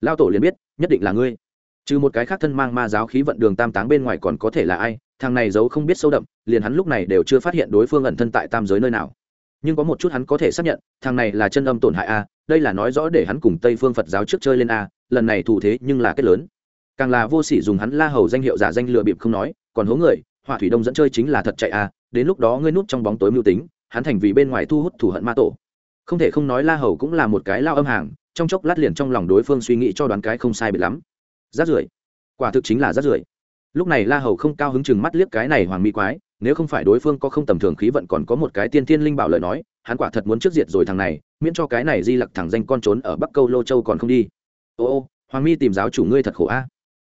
Lao tổ liền biết, nhất định là ngươi. Trừ một cái khác thân mang ma giáo khí vận đường tam táng bên ngoài còn có thể là ai, thằng này giấu không biết sâu đậm, liền hắn lúc này đều chưa phát hiện đối phương ẩn thân tại tam giới nơi nào nhưng có một chút hắn có thể xác nhận, thằng này là chân âm tổn hại a, đây là nói rõ để hắn cùng tây phương phật giáo trước chơi lên a, lần này thủ thế nhưng là kết lớn. Càng là vô sỉ dùng hắn la hầu danh hiệu giả danh lừa bịp không nói, còn hố người hỏa thủy đông dẫn chơi chính là thật chạy a, đến lúc đó ngươi núp trong bóng tối mưu tính, hắn thành vì bên ngoài thu hút thủ hận ma tổ. Không thể không nói la hầu cũng là một cái lao âm hàng, trong chốc lát liền trong lòng đối phương suy nghĩ cho đoán cái không sai biệt lắm. Rát rưởi. Quả thực chính là rát rưởi. Lúc này la hầu không cao hứng chừng mắt liếc cái này hoàng mỹ quái nếu không phải đối phương có không tầm thường khí vận còn có một cái tiên tiên linh bảo lời nói, hắn quả thật muốn trước diệt rồi thằng này, miễn cho cái này di lặc thằng danh con trốn ở bắc câu lô châu còn không đi. Ô ô, hoàng mi tìm giáo chủ ngươi thật khổ a.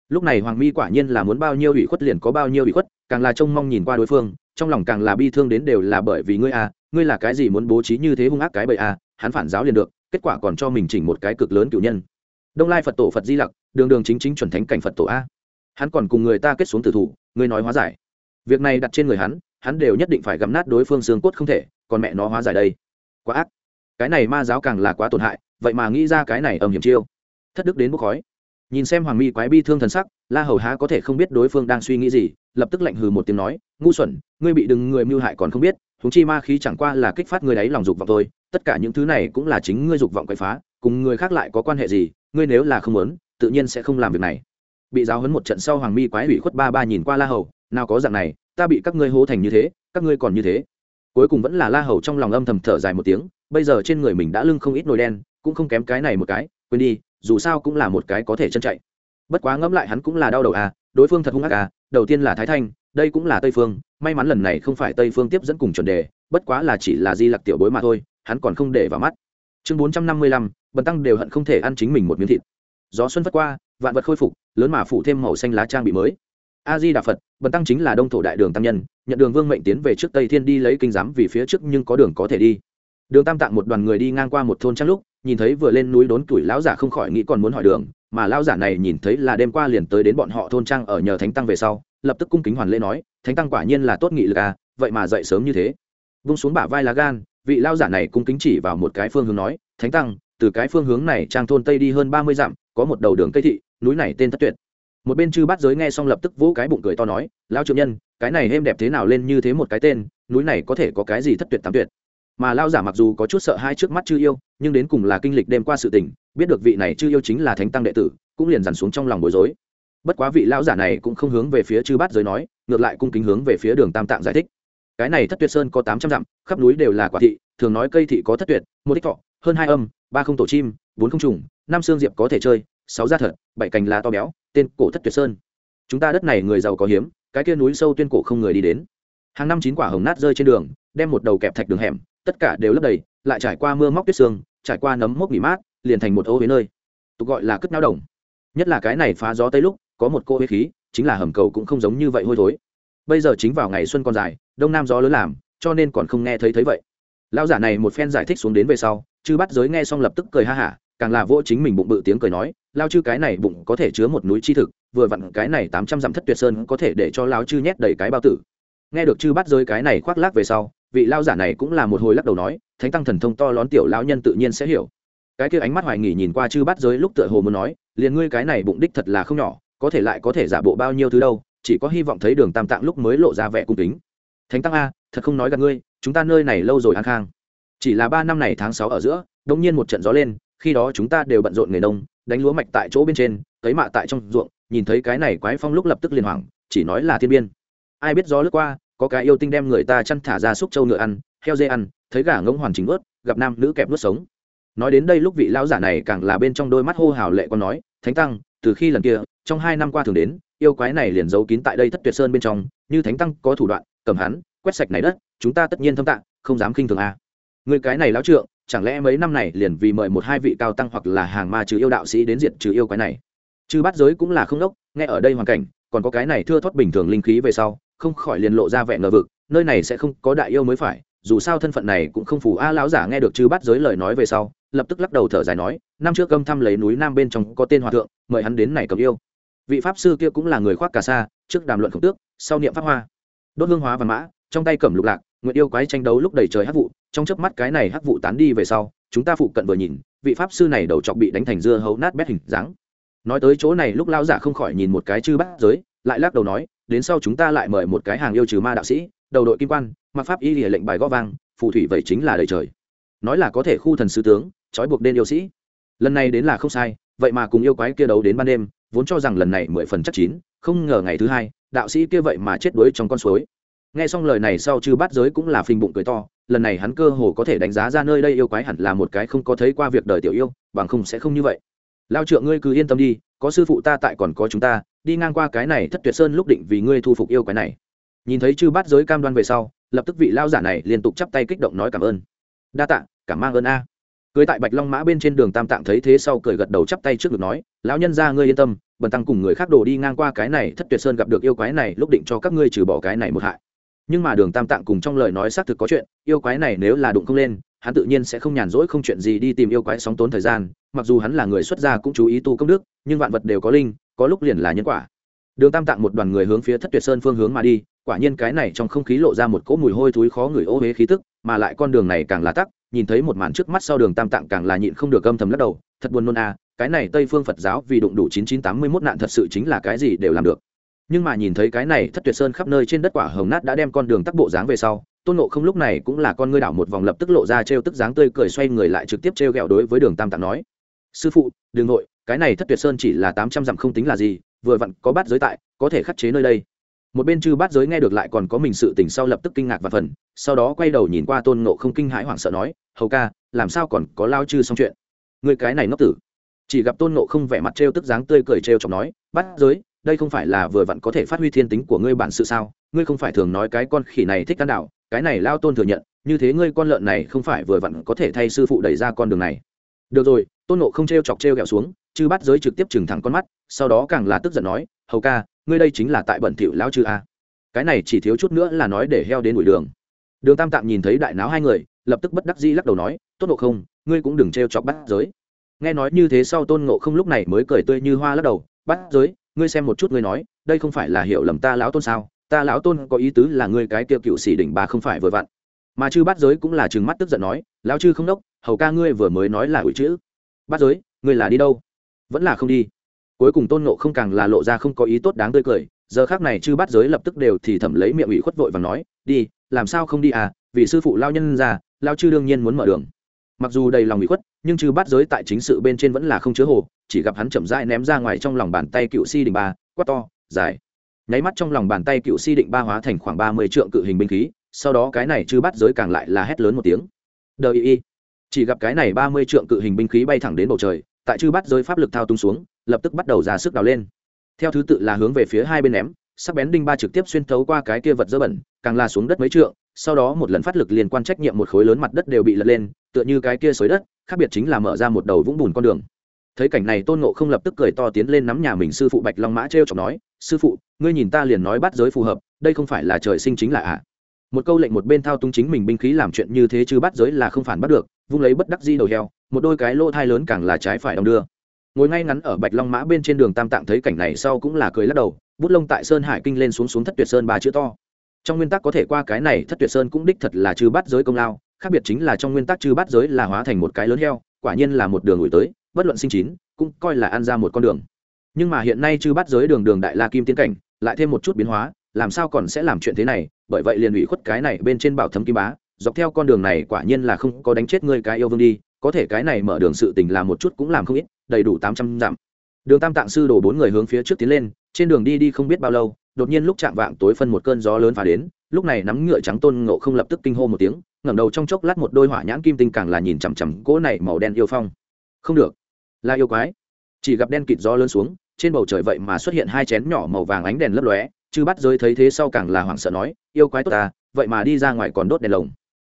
Lúc này hoàng mi quả nhiên là muốn bao nhiêu ủy khuất liền có bao nhiêu ủy khuất, càng là trông mong nhìn qua đối phương, trong lòng càng là bi thương đến đều là bởi vì ngươi a, ngươi là cái gì muốn bố trí như thế hung ác cái bậy a, hắn phản giáo liền được, kết quả còn cho mình chỉnh một cái cực lớn cựu nhân. Đông lai phật tổ phật di lặc, đường đường chính chính chuẩn thánh cảnh phật tổ a. Hắn còn cùng người ta kết xuống tử thủ, ngươi nói hóa giải việc này đặt trên người hắn hắn đều nhất định phải gắm nát đối phương xương cốt không thể, còn mẹ nó hóa giải đây. Quá ác. Cái này ma giáo càng là quá tổn hại, vậy mà nghĩ ra cái này ầm hiểm chiêu. Thất đức đến bốc khói. Nhìn xem hoàng mi quái bi thương thần sắc, la hầu há có thể không biết đối phương đang suy nghĩ gì, lập tức lạnh hừ một tiếng nói, ngu xuẩn, ngươi bị đừng người mưu hại còn không biết thúng chi ma khí chẳng qua là kích phát ngươi đấy lòng dục vọng thôi, tất cả những thứ này cũng là chính ngươi dục vọng quậy phá, cùng người khác lại có quan hệ gì, ngươi nếu là không muốn, tự nhiên sẽ không làm việc này. Bị giáo hấn một trận sau, hoàng mi quái hủy khuất ba ba nhìn qua la hầu nào có dạng này, ta bị các ngươi hố thành như thế, các ngươi còn như thế. Cuối cùng vẫn là la hầu trong lòng âm thầm thở dài một tiếng, bây giờ trên người mình đã lưng không ít nồi đen, cũng không kém cái này một cái, quên đi, dù sao cũng là một cái có thể chân chạy. Bất quá ngẫm lại hắn cũng là đau đầu à đối phương thật hung ác à đầu tiên là thái thanh, đây cũng là tây phương, may mắn lần này không phải tây phương tiếp dẫn cùng chuẩn đề, bất quá là chỉ là di lặc tiểu bối mà thôi, hắn còn không để vào mắt. Chương bốn trăm năm mươi lăm, bần tăng đều hận không thể ăn chính mình một miếng thịt. Gió xuân vất qua, vạn vật khôi phục, lớn mà phủ thêm màu xanh lá trang bị mới a di đà phật, bần tăng chính là đông thổ đại đường tam nhân, nhận đường vương mệnh tiến về trước tây thiên đi lấy kinh giám vì phía trước nhưng có đường có thể đi. Đường tam tạng một đoàn người đi ngang qua một thôn trang lúc, nhìn thấy vừa lên núi đốn tuổi lão giả không khỏi nghĩ còn muốn hỏi đường, mà lão giả này nhìn thấy là đêm qua liền tới đến bọn họ thôn trang ở nhờ thánh tăng về sau, lập tức cung kính hoàn lễ nói, thánh tăng quả nhiên là tốt nghị lực à vậy mà dậy sớm như thế. Vung xuống bả vai lá gan, vị lão giả này cung kính chỉ vào một cái phương hướng nói, thánh tăng, từ cái phương hướng này trang thôn tây đi hơn ba mươi dặm, có một đầu đường cây thị, núi này tên thất tuyệt một bên chư bát giới nghe xong lập tức vỗ cái bụng cười to nói, lão trượng nhân, cái này êm đẹp thế nào lên như thế một cái tên, núi này có thể có cái gì thất tuyệt tám tuyệt? Mà lao giả mặc dù có chút sợ hai trước mắt chư yêu, nhưng đến cùng là kinh lịch đêm qua sự tình, biết được vị này chư yêu chính là thánh tăng đệ tử, cũng liền dằn xuống trong lòng bối rối. Bất quá vị lão giả này cũng không hướng về phía chư bát giới nói, ngược lại cung kính hướng về phía đường tam tạng giải thích. Cái này thất tuyệt sơn có tám trăm dặm, khắp núi đều là quả thị, thường nói cây thị có thất tuyệt, một ít thọ, hơn hai âm, ba không tổ chim, bốn không trùng, năm xương diệp có thể chơi, sáu da thật, bảy cành lá to béo tên cổ thất tuyệt sơn. Chúng ta đất này người giàu có hiếm cái kia núi sâu tuyên cổ không người đi đến. Hàng năm chín quả hồng nát rơi trên đường đem một đầu kẹp thạch đường hẻm tất cả đều lấp đầy lại trải qua mưa móc tuyết xương, trải qua nấm mốc nghỉ mát liền thành một ô huế nơi. Tục gọi là cất nao đồng. Nhất là cái này phá gió tây lúc có một cô huế khí chính là hầm cầu cũng không giống như vậy hôi thối. Bây giờ chính vào ngày xuân còn dài đông nam gió lớn làm cho nên còn không nghe thấy thấy vậy. Lão giả này một phen giải thích xuống đến về sau chứ bắt giới nghe xong lập tức cười ha hả càng là vô chính mình bụng bự tiếng cười nói lao chư cái này bụng có thể chứa một núi chi thực, vừa vặn cái này tám trăm dặm thất tuyệt sơn có thể để cho lao chư nhét đầy cái bao tử. Nghe được chư bắt giới cái này khoác lác về sau, vị lao giả này cũng là một hồi lắc đầu nói, thánh tăng thần thông to lón tiểu lão nhân tự nhiên sẽ hiểu. Cái kia ánh mắt hoài nghỉ nhìn qua chư bắt giới lúc tựa hồ muốn nói, liền ngươi cái này bụng đích thật là không nhỏ, có thể lại có thể giả bộ bao nhiêu thứ đâu, chỉ có hy vọng thấy đường tam tạng lúc mới lộ ra vẻ cung kính. Thánh tăng a, thật không nói gặp ngươi, chúng ta nơi này lâu rồi an khang. Chỉ là ba năm này tháng sáu ở giữa đông nhiên một trận gió lên, khi đó chúng ta đều bận rộn nghề nông đánh lúa mạch tại chỗ bên trên thấy mạ tại trong ruộng, nhìn thấy cái này quái phong lúc lập tức liền hoảng, chỉ nói là thiên biên. Ai biết gió lướt qua, có cái yêu tinh đem người ta chăn thả ra xúc trâu ngựa ăn, heo dê ăn, thấy gà ngỗng hoàn chỉnh ướt gặp nam nữ kẹp nuốt sống. Nói đến đây lúc vị lão giả này càng là bên trong đôi mắt hô hào lệ còn nói, thánh tăng, từ khi lần kia, trong hai năm qua thường đến, yêu quái này liền giấu kín tại đây thất tuyệt sơn bên trong, như thánh tăng có thủ đoạn, cầm hắn, quét sạch này đất, chúng ta tất nhiên thâm tạng không dám khinh thường a. Người cái này lão trượng chẳng lẽ mấy năm này liền vì mời một hai vị cao tăng hoặc là hàng ma trừ yêu đạo sĩ đến diệt trừ yêu quái này? Chứ bắt giới cũng là không đốc, nghe ở đây hoàn cảnh, còn có cái này thưa thoát bình thường linh khí về sau, không khỏi liền lộ ra vẻ ngờ vực, nơi này sẽ không có đại yêu mới phải, dù sao thân phận này cũng không phù a, lão giả nghe được chư bắt giới lời nói về sau, lập tức lắc đầu thở dài nói, năm trước âm thăm lấy núi nam bên trong có tên hòa thượng, mời hắn đến này cầm yêu. Vị pháp sư kia cũng là người khoác cà sa, trước đàm luận khổng tước, sau niệm pháp hoa. Đốt hương hóa và mã, trong tay cầm lục lạc nguyện yêu quái tranh đấu lúc đầy trời hắc vụ, trong chớp mắt cái này hắc vụ tán đi về sau, chúng ta phụ cận vừa nhìn, vị pháp sư này đầu chọc bị đánh thành dưa hấu nát bét hình dáng. Nói tới chỗ này lúc lao giả không khỏi nhìn một cái chư bắt giới, lại lắc đầu nói, đến sau chúng ta lại mời một cái hàng yêu trừ ma đạo sĩ, đầu đội kim quan, mặc pháp y lìa lệnh bài gõ vang, phù thủy vậy chính là đời trời. Nói là có thể khu thần sứ tướng, trói buộc đen yêu sĩ. Lần này đến là không sai, vậy mà cùng yêu quái kia đấu đến ban đêm, vốn cho rằng lần này mười phần chắc chín, không ngờ ngày thứ hai, đạo sĩ kia vậy mà chết đuối trong con suối nghe xong lời này sau chư bát giới cũng là phình bụng cười to, lần này hắn cơ hồ có thể đánh giá ra nơi đây yêu quái hẳn là một cái không có thấy qua việc đời tiểu yêu, bằng không sẽ không như vậy. Lao trượng ngươi cứ yên tâm đi, có sư phụ ta tại còn có chúng ta, đi ngang qua cái này thất tuyệt sơn lúc định vì ngươi thu phục yêu quái này. Nhìn thấy chư bát giới cam đoan về sau, lập tức vị lao giả này liên tục chắp tay kích động nói cảm ơn. Đa tạ, cảm mang ơn a. Cưới tại bạch long mã bên trên đường tam tạng thấy thế sau cười gật đầu chắp tay trước ngực nói, lão nhân ra ngươi yên tâm, bần tăng cùng người khác đồ đi ngang qua cái này thất tuyệt sơn gặp được yêu quái này, lúc định cho các ngươi trừ bỏ cái này một hại nhưng mà đường tam tạng cùng trong lời nói xác thực có chuyện, yêu quái này nếu là đụng không lên, hắn tự nhiên sẽ không nhàn rỗi không chuyện gì đi tìm yêu quái sóng tốn thời gian, mặc dù hắn là người xuất gia cũng chú ý tu công đức, nhưng vạn vật đều có linh, có lúc liền là nhân quả. Đường tam tạng một đoàn người hướng phía thất tuyệt sơn phương hướng mà đi, quả nhiên cái này trong không khí lộ ra một cỗ mùi hôi thối khó người ô huế khí tức, mà lại con đường này càng là tắc, nhìn thấy một màn trước mắt sau đường tam tạng càng là nhịn không được âm thầm lắc đầu, thật buồn nôn à cái này tây phương phật giáo vì đụng đủ chín chín tám mươi mốt nạn thật sự chính là cái gì đều làm được nhưng mà nhìn thấy cái này thất tuyệt sơn khắp nơi trên đất quả hồng nát đã đem con đường tắc bộ dáng về sau, tôn nộ không lúc này cũng là con ngươi đảo một vòng lập tức lộ ra trêu tức dáng tươi cười xoay người lại trực tiếp trêu ghẹo đối với đường tam tạng nói, sư phụ, đường nội, cái này thất tuyệt sơn chỉ là tám trăm dặm không tính là gì, vừa vặn có bát giới tại, có thể khắc chế nơi đây. Một bên chư bát giới nghe được lại còn có mình sự tình sau lập tức kinh ngạc và phần sau đó quay đầu nhìn qua tôn nộ không kinh hãi hoảng sợ nói, hầu ca, làm sao còn có lao chư xong chuyện? Người cái này ngốc tử. Chỉ gặp tôn nộ không vẻ mặt trêu tức dáng tươi cười trêu chọc nói bắt giới đây không phải là vừa vặn có thể phát huy thiên tính của ngươi bản sự sao? Ngươi không phải thường nói cái con khỉ này thích ăn đạo cái này lao tôn thừa nhận, như thế ngươi con lợn này không phải vừa vặn có thể thay sư phụ đẩy ra con đường này. Được rồi, tôn nộ không t r e o chọc t r e o g ẹ o xuống, chư bắt giới trực tiếp trừng thẳng con mắt, sau đó càng là tức giận nói, hầu ca, ngươi đây chính là tại bẩn thỉu lão chư a. Cái này chỉ thiếu chút nữa là nói để heo đến đuổi đường. Đường tam Tạm nhìn thấy đại náo hai người, lập tức bất đắc dĩ lắc đầu nói, tôn nộ không, ngươi cũng đừng t r e o chọc bắt giới. Nghe nói như thế sau, tôn nộ không lúc này mới cười tươi như hoa lắc đầu bắt giới ngươi xem một chút ngươi nói, đây không phải là hiểu lầm ta lão tôn sao? Ta lão tôn có ý tứ là ngươi cái kia cựu sĩ đỉnh bà không phải vừa vặn. Mà chư bát giới cũng là chừng mắt tức giận nói, lão chư không đốc, hầu ca ngươi vừa mới nói là ủi chữ. Bát giới, ngươi là đi đâu? Vẫn là không đi. Cuối cùng tôn nộ không càng là lộ ra không có ý tốt đáng tươi cười. Giờ khác này chư bát giới lập tức đều thì thẩm lấy miệng ủy khuất vội và nói, đi, làm sao không đi à? Vì sư phụ lao nhân ra, lao chư đương nhiên muốn mở đường. Mặc dù đầy lòng ủy khuất nhưng trừ bát giới tại chính sự bên trên vẫn là không chứa hồ, chỉ gặp hắn chậm rãi ném ra ngoài trong lòng bàn tay cựu si đình ba, quát to dài nháy mắt trong lòng bàn tay cựu si định ba hóa thành khoảng ba mươi trượng cự hình binh khí, sau đó cái này chư bắt giới càng lại là hét lớn một tiếng. Đờ y y. Chỉ gặp cái này ba mươi trượng cự hình binh khí bay thẳng đến bầu trời, tại chư bắt giới pháp lực thao tung xuống, lập tức bắt đầu ra sức đào lên. Theo thứ tự là hướng về phía hai bên ném, sắc bén đinh ba trực tiếp xuyên thấu qua cái kia vật dơ bẩn, càng la xuống đất mấy trượng, sau đó một lần phát lực liên quan trách nhiệm một khối lớn mặt đất đều bị lật lên, tựa như cái kia xới đất khác biệt chính là mở ra một đầu vũng bùn con đường. Thấy cảnh này, tôn ngộ không lập tức cười to tiến lên nắm nhà mình sư phụ bạch long mã t r e o chọc nói, sư phụ, ngươi nhìn ta liền nói bắt giới phù hợp, đây không phải là trời sinh chính là ạ. À. một câu lệnh một bên thao túng chính mình binh khí làm chuyện như thế chứ bắt giới là không phản bắt được, vung lấy bất đắc di đầu heo, một đôi cái lỗ thai lớn càng là trái phải đong đưa. Ngồi ngay ngắn ở bạch long mã bên trên đường tam tạng thấy cảnh này sau cũng là cười lắc đầu, bút lông tại sơn hải kinh lên xuống xuống thất tuyệt sơn ba chữ to. Trong nguyên tắc có thể qua cái này thất tuyệt sơn cũng đích thật là chư bắt giới công lao khác biệt chính là trong nguyên tắc chư bát giới là hóa thành một cái lớn heo, quả nhiên là một đường ủi tới, bất luận sinh chín, cũng coi là ăn ra một con đường. Nhưng mà hiện nay chư bát giới đường đường đại la kim tiến cảnh, lại thêm một chút biến hóa, làm sao còn sẽ làm chuyện thế này? Bởi vậy liền ủy khuất cái này bên trên bảo thấm kim bá, dọc theo con đường này quả nhiên là không có đánh chết ngươi cái yêu vương đi, có thể cái này mở đường sự tình làm một chút cũng làm không ít, đầy đủ tám trăm dặm. Đường tam tạng sư đổ bốn người hướng phía trước tiến lên, trên đường đi đi không biết bao lâu, đột nhiên lúc chạm vạng tối phân một cơn gió lớn phá đến, lúc này nắm ngựa trắng tôn ngộ không lập tức kinh hô một tiếng ngẩng đầu trong chốc lát một đôi hỏa nhãn kim tinh càng là nhìn chằm chằm cỗ này màu đen yêu phong. Không được, là yêu quái. Chỉ gặp đen kịt gió lớn xuống, trên bầu trời vậy mà xuất hiện hai chén nhỏ màu vàng ánh đèn lấp lóe, chư bắt giới thấy thế sau càng là hoảng sợ nói, yêu quái tốt ta, vậy mà đi ra ngoài còn đốt đèn lồng.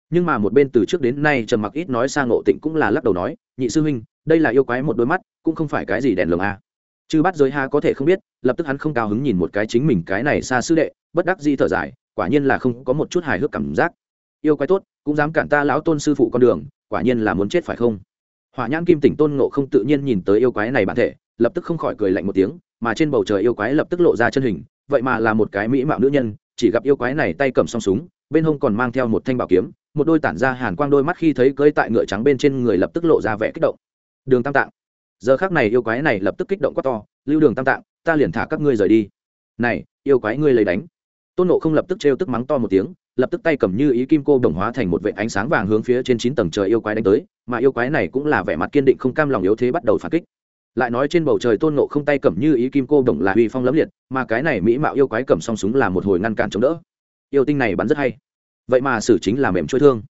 Nhưng mà một bên từ trước đến nay trầm mặc ít nói sang ngộ tịnh cũng là lắc đầu nói, nhị sư huynh, đây là yêu quái một đôi mắt, cũng không phải cái gì đèn lồng a à. chư bắt giới ha có thể không biết, lập tức hắn không cao hứng nhìn một cái chính mình cái này xa sư đệ, bất đắc di thở dài, quả nhiên là không có một chút hài hước cảm giác yêu quái tốt, cũng dám cản ta lão tôn sư phụ con đường, quả nhiên là muốn chết phải không? Hỏa nhãn kim tỉnh tôn ngộ không tự nhiên nhìn tới yêu quái này bản thể, lập tức không khỏi cười lạnh một tiếng, mà trên bầu trời yêu quái lập tức lộ ra chân hình, vậy mà là một cái mỹ mạo nữ nhân, chỉ gặp yêu quái này tay cầm song súng, bên hông còn mang theo một thanh bảo kiếm, một đôi tản ra hàn quang đôi mắt khi thấy cơi tại ngựa trắng bên trên người lập tức lộ ra vẻ kích động. Đường tam tạng. Giờ khác này yêu quái này lập tức kích động quá to, lưu đường tam tạng, ta liền thả các ngươi rời đi. Này, yêu quái ngươi lấy đánh. Tôn nộ không lập tức trêu tức mắng to một tiếng lập tức tay cầm như ý kim cô đồng hóa thành một vệ ánh sáng vàng hướng phía trên chín tầng trời yêu quái đánh tới, mà yêu quái này cũng là vẻ mặt kiên định không cam lòng yếu thế bắt đầu phản kích. Lại nói trên bầu trời tôn nộ không tay cầm như ý kim cô đồng là uy phong lẫm liệt, mà cái này mỹ mạo yêu quái cầm song súng là một hồi ngăn cản chống đỡ. Yêu tinh này bắn rất hay. Vậy mà xử chính là mềm trôi thương.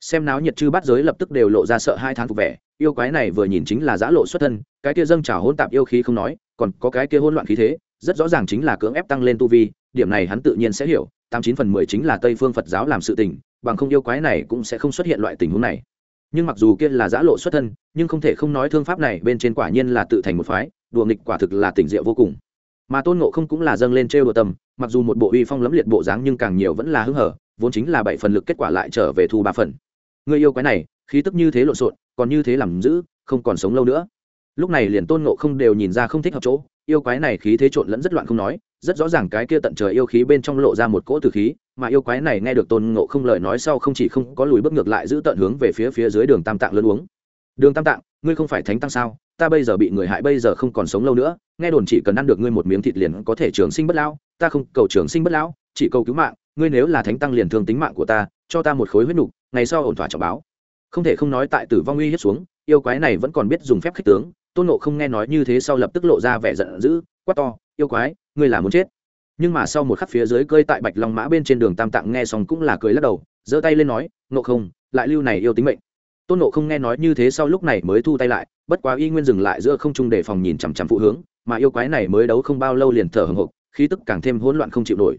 Xem náo nhiệt chư bắt giới lập tức đều lộ ra sợ hai tháng phục vẻ, yêu quái này vừa nhìn chính là giã lộ xuất thân, cái kia dâng trào hôn tạp yêu khí không nói, còn có cái kia hôn loạn khí thế rất rõ ràng chính là cưỡng ép tăng lên tu vi, điểm này hắn tự nhiên sẽ hiểu, tám chín phần mười chính là tây phương phật giáo làm sự tình, bằng không yêu quái này cũng sẽ không xuất hiện loại tình huống này. Nhưng mặc dù kia là giã lộ xuất thân, nhưng không thể không nói thương pháp này bên trên quả nhiên là tự thành một phái, đùa nghịch quả thực là tỉnh diệu vô cùng. Mà tôn ngộ không cũng là dâng lên trêu đùa tầm mặc dù một bộ uy phong lẫm liệt bộ dáng nhưng càng nhiều vẫn là hưng hở, vốn chính là bảy phần lực kết quả lại trở về thu ba phần. Người yêu quái này, khí tức như thế lộn xộn, còn như thế làm giữ không còn sống lâu nữa. Lúc này liền tôn ngộ không đều nhìn ra không thích hợp chỗ yêu quái này khí thế trộn lẫn rất loạn không nói, rất rõ ràng cái kia tận trời yêu khí bên trong lộ ra một cỗ tử khí, mà yêu quái này nghe được tôn ngộ không lời nói sau không chỉ không có lùi bước ngược lại giữ tận hướng về phía phía dưới đường tam tạng lớn uống. Đường tam tạng, ngươi không phải thánh tăng sao? Ta bây giờ bị người hại bây giờ không còn sống lâu nữa, nghe đồn chỉ cần ăn được ngươi một miếng thịt liền có thể trường sinh bất lão, ta không cầu trường sinh bất lão, chỉ cầu cứu mạng, ngươi nếu là thánh tăng liền thương tính mạng của ta, cho ta một khối huyết nục, ngày sau ổn thỏa trọng báo. Không thể không nói tại tử vong uy hiếp xuống, yêu quái này vẫn còn biết dùng phép khích tướng tôn nộ không nghe nói như thế sau lập tức lộ ra vẻ giận dữ, quát to, yêu quái, ngươi là muốn chết. Nhưng mà sau một khắc phía dưới cơi tại bạch long mã bên trên đường tam tạng nghe xong cũng là cười lắc đầu, giơ tay lên nói nộ không, lại lưu này yêu tính mệnh. Tôn nộ không nghe nói như thế sau lúc này mới thu tay lại, bất quá y nguyên dừng lại giữa không trung để phòng nhìn chằm chằm phụ hướng, mà yêu quái này mới đấu không bao lâu liền thở hồng hộc, khí tức càng thêm hỗn loạn không chịu nổi.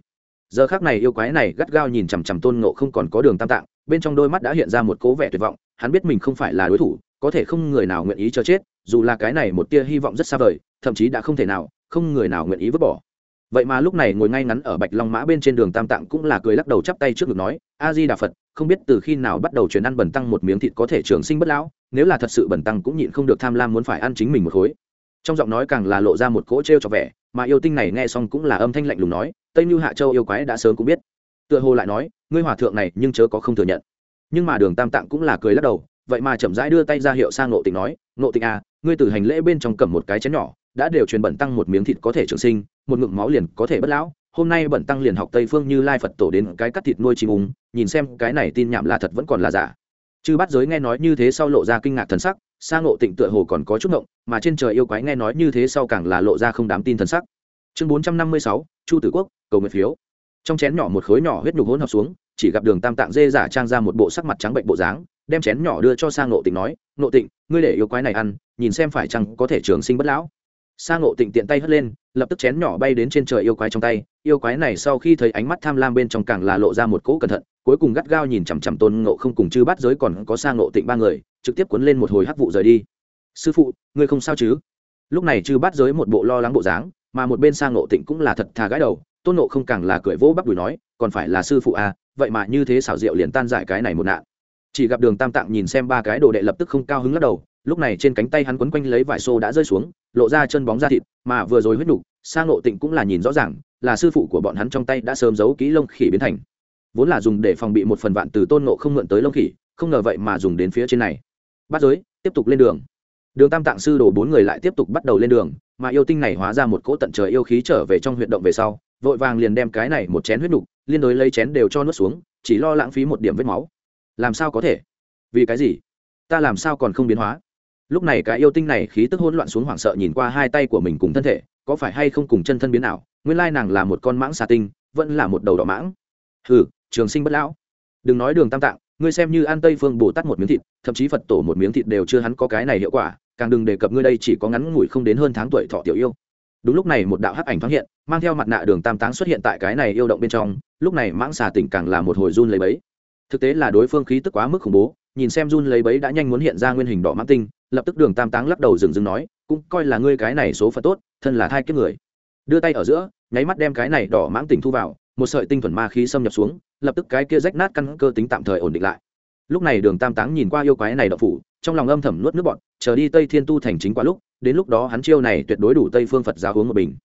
Giờ khác này yêu quái này gắt gao nhìn chằm chằm tôn nộ không còn có đường tam tạng, bên trong đôi mắt đã hiện ra một cố vẻ tuyệt vọng, hắn biết mình không phải là đối thủ, có thể không người nào nguyện ý cho chết dù là cái này một tia hy vọng rất xa vời, thậm chí đã không thể nào, không người nào nguyện ý vứt bỏ. Vậy mà lúc này ngồi ngay ngắn ở bạch long mã bên trên đường tam tạng cũng là cười lắc đầu chắp tay trước ngực nói a di đà phật, không biết từ khi nào bắt đầu truyền ăn bẩn tăng một miếng thịt có thể trường sinh bất lão, nếu là thật sự bẩn tăng cũng nhịn không được tham lam muốn phải ăn chính mình một khối. Trong giọng nói càng là lộ ra một cỗ t r e o cho vẻ, mà yêu tinh này nghe xong cũng là âm thanh lạnh lùng nói, tây như hạ châu yêu quái đã sớm cũng biết. Tựa hồ lại nói, ngươi hòa thượng này nhưng chớ có không thừa nhận. Nhưng mà đường tam tạng cũng là cười lắc đầu, vậy mà chậm rãi đưa tay ra hiệu sang nộ tịnh nói nộ tịnh à ngươi từ hành lễ bên trong cầm một cái chén nhỏ, đã đều truyền bẩn tăng một miếng thịt có thể trường sinh, một ngụm máu liền có thể bất lão. Hôm nay bẩn tăng liền học tây phương như lai phật tổ đến cái cắt thịt nuôi chim úng, nhìn xem cái này tin nhảm là thật vẫn còn là giả. Chư bắt giới nghe nói như thế sau lộ ra kinh ngạc thần sắc sang ngộ tịnh tựa hồ còn có chút ngộng, mà trên trời yêu quái nghe nói như thế sau càng là lộ ra không đám tin thần sắc. Chương bốn trăm năm mươi sáu, chu tử quốc, cầu nguyện phiếu. Trong chén nhỏ một khối nhỏ huyết nhục hỗn hợp xuống, chỉ gặp đường tam tạng dê giả trang ra một bộ sắc mặt trắng bệnh bộ dáng đem chén nhỏ đưa cho sang ngộ tịnh nói, ngộ tịnh, ngươi để yêu quái này ăn, nhìn xem phải chăng có thể trường sinh bất lão. Sang ngộ tịnh tiện tay hất lên, lập tức chén nhỏ bay đến trên trời yêu quái trong tay. Yêu quái này sau khi thấy ánh mắt tham lam bên trong càng là lộ ra một cỗ cẩn thận, cuối cùng gắt gao nhìn chằm chằm tôn ngộ không cùng chư bắt giới còn có Sang ngộ tịnh ba người, trực tiếp cuốn lên một hồi hắc vụ rời đi. Sư phụ, ngươi không sao chứ? Lúc này chư bắt giới một bộ lo lắng bộ dáng, mà một bên Sang ngộ tịnh cũng là thật thà gái đầu. Tôn ngộ không càng là cười vỗ bắp đùi nói, còn phải là sư phụ à vậy mà như thế xảo diệu liền tan giải cái này một nạn chỉ gặp đường tam tạng nhìn xem ba cái đồ đệ lập tức không cao hứng lắc đầu, lúc này trên cánh tay hắn quấn quanh lấy vải xô đã rơi xuống, lộ ra chân bóng da thịt, mà vừa rồi huyết nục sang lộ tịnh cũng là nhìn rõ ràng, là sư phụ của bọn hắn trong tay đã sớm giấu kỹ lông khỉ biến thành. Vốn là dùng để phòng bị một phần vạn từ tôn nộ không mượn tới lông khỉ, không ngờ vậy mà dùng đến phía trên này. Bắt giới, tiếp tục lên đường. Đường tam tạng sư đổ bốn người lại tiếp tục bắt đầu lên đường, mà yêu tinh này hóa ra một cỗ tận trời yêu khí trở về trong huyện động về sau, vội vàng liền đem cái này một chén huyết nục liên đối lấy chén đều cho nuốt xuống, chỉ lo lãng phí một điểm vết máu làm sao có thể? Vì cái gì? Ta làm sao còn không biến hóa? Lúc này cái yêu tinh này khí tức hỗn loạn xuống hoảng sợ nhìn qua hai tay của mình cùng thân thể, có phải hay không cùng chân thân biến nào nguyên lai nàng là một con mãng xà tinh, vẫn là một đầu đỏ mãng. Hừ, trường sinh bất lão. Đừng nói đường tam tạng, ngươi xem như an tây phương bồ tát một miếng thịt, thậm chí phật tổ một miếng thịt đều chưa hắn có cái này hiệu quả, càng đừng đề cập ngươi đây chỉ có ngắn ngủi không đến hơn tháng tuổi thọ tiểu yêu. Đúng lúc này một đạo hắc ảnh thoáng hiện, mang theo mặt nạ đường tam táng xuất hiện tại cái này yêu động bên trong, lúc này mãng xà tỉnh càng là một hồi run lấy bấy thực tế là đối phương khí tức quá mức khủng bố, nhìn xem run lấy bấy đã nhanh muốn hiện ra nguyên hình đỏ mãn tinh, lập tức đường tam táng lắc đầu dừng dừng nói, cũng coi là ngươi cái này số phận tốt, thân là thai kiếp người. Đưa tay ở giữa, nháy mắt đem cái này đỏ mãng tỉnh thu vào, một sợi tinh thuần ma khí xâm nhập xuống, lập tức cái kia rách nát căn cơ tính tạm thời ổn định lại. Lúc này đường tam táng nhìn qua yêu quái này đậu phủ, trong lòng âm thầm nuốt nước bọn chờ đi tây thiên tu thành chính quá lúc, đến lúc đó hắn chiêu này tuyệt đối đủ tây phương phật giáo uống một bình.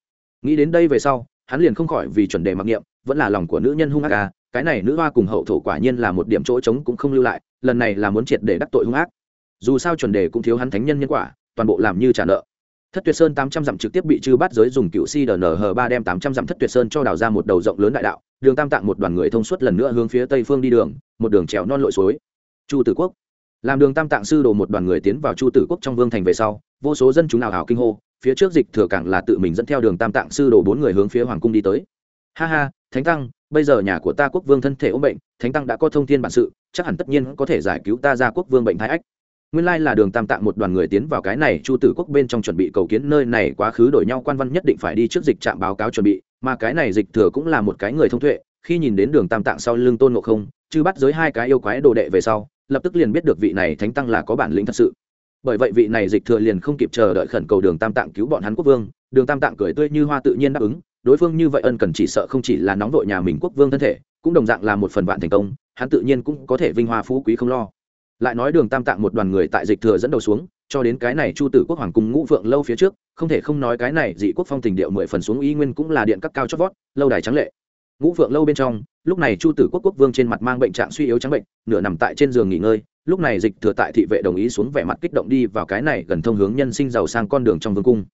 Nghĩ đến đây về sau, hắn liền không khỏi vì chuẩn đề mặc niệm vẫn là lòng của nữ nhân hung ác à cái này nữ hoa cùng hậu thổ quả nhiên là một điểm chỗ trống cũng không lưu lại, lần này là muốn triệt để đắc tội hung ác. Dù sao chuẩn đề cũng thiếu hắn thánh nhân nhân quả, toàn bộ làm như trả nợ. Thất tuyệt sơn tám trăm dặm trực tiếp bị chư bắt giới dùng cựu si đn h ba đem tám trăm dặm thất tuyệt sơn cho đào ra một đầu rộng lớn đại đạo, đường tam tạng một đoàn người thông suốt lần nữa hướng phía tây phương đi đường, một đường trèo non lội suối. Chu tử quốc. Làm đường tam tạng sư đồ một đoàn người tiến vào chu tử quốc trong vương thành về sau, vô số dân chúng ảo hào kinh hô, phía trước dịch thừa cảng là tự mình dẫn theo đường tam tạng sư đồ bốn người hướng phía hoàng cung đi tới. Ha ha thánh tăng, bây giờ nhà của ta quốc vương thân thể ốm bệnh, thánh tăng đã có thông tin bản sự, chắc hẳn tất nhiên có thể giải cứu ta ra quốc vương bệnh thái ách. Nguyên lai là đường tam tạng một đoàn người tiến vào cái này chu tử quốc bên trong chuẩn bị cầu kiến, nơi này quá khứ đổi nhau quan văn nhất định phải đi trước dịch trạm báo cáo chuẩn bị, mà cái này dịch thừa cũng là một cái người thông tuệ, khi nhìn đến đường tam tạng sau lưng tôn ngộ không chứ bắt giới hai cái yêu quái đồ đệ về sau, lập tức liền biết được vị này thánh tăng là có bản lĩnh thật sự. Bởi vậy vị này dịch thừa liền không kịp chờ đợi khẩn cầu đường tam tạng cứu bọn hắn quốc vương, đường tam tạng cười tươi như hoa tự nhiên đáp ứng đối phương như vậy ân cần chỉ sợ không chỉ là nóng vội nhà mình quốc vương thân thể, cũng đồng dạng là một phần vạn thành công, hắn tự nhiên cũng có thể vinh hoa phú quý không lo. Lại nói đường tam tạng một đoàn người tại dịch thừa dẫn đầu xuống, cho đến cái này chu tử quốc hoàng cung ngũ vượng lâu phía trước, không thể không nói cái này dị quốc phong tình điệu mười phần xuống y nguyên cũng là điện cấp cao chót vót, lâu đài trắng lệ. Ngũ vượng lâu bên trong, lúc này chu tử quốc quốc vương trên mặt mang bệnh trạng suy yếu trắng bệnh, nửa nằm tại trên giường nghỉ ngơi, lúc này dịch thừa tại thị vệ đồng ý xuống vẻ mặt kích động đi vào cái này gần thông hướng nhân sinh giàu sang con đường trong vương cung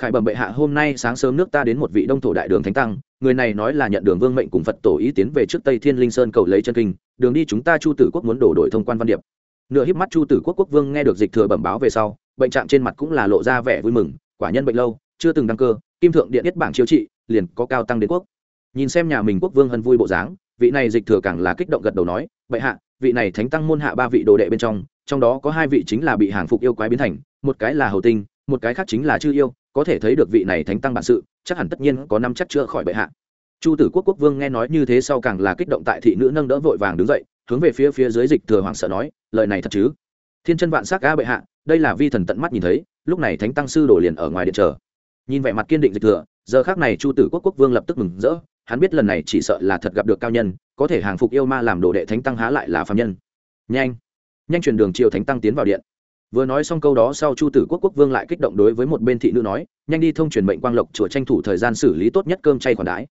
khải bẩm bệ hạ, hôm nay sáng sớm nước ta đến một vị đông thổ đại đường thánh tăng, người này nói là nhận đường vương mệnh cùng phật tổ ý tiến về trước tây thiên linh sơn cầu lấy chân kinh, đường đi chúng ta chu tử quốc muốn đổ đổi thông quan văn điệp. Nửa híp mắt chu tử quốc quốc vương nghe được dịch thừa bẩm báo về sau, bệnh trạng trên mặt cũng là lộ ra vẻ vui mừng, quả nhân bệnh lâu, chưa từng đăng cơ, kim thượng điện yết bảng chiếu trị, liền có cao tăng đến quốc. Nhìn xem nhà mình quốc vương hân vui bộ dáng, vị này dịch thừa càng là kích động gật đầu nói, bệ hạ, vị này thánh tăng môn hạ ba vị đồ đệ bên trong trong đó có hai vị chính là bị hàng phục yêu quái biến thành, một cái là hầu tinh, một cái khác chính là chư yêu có thể thấy được vị này thánh tăng bản sự, chắc hẳn tất nhiên có năm chắc chữa khỏi bệ hạ. Chu tử quốc quốc vương nghe nói như thế sau càng là kích động tại thị nữ nâng đỡ vội vàng đứng dậy, hướng về phía phía dưới dịch thừa hoàng sợ nói, lời này thật chứ? Thiên chân vạn s á c ga bệ hạ, đây là vi thần tận mắt nhìn thấy, lúc này thánh tăng sư đổ liền ở ngoài điện chờ. Nhìn vẻ mặt kiên định dịch thừa, giờ khác này chu tử quốc quốc vương lập tức mừng rỡ, hắn biết lần này chỉ sợ là thật gặp được cao nhân, có thể hàng phục yêu ma làm đồ đệ thánh tăng há lại là phạm nhân. Nhanh nhanh chuyển đường triều thánh tăng tiến vào điện vừa nói xong câu đó sau chu tử quốc quốc vương lại kích động đối với một bên thị nữ nói, nhanh đi thông truyền mệnh quang lộc chùa tranh thủ thời gian xử lý tốt nhất cơm chay khoản đái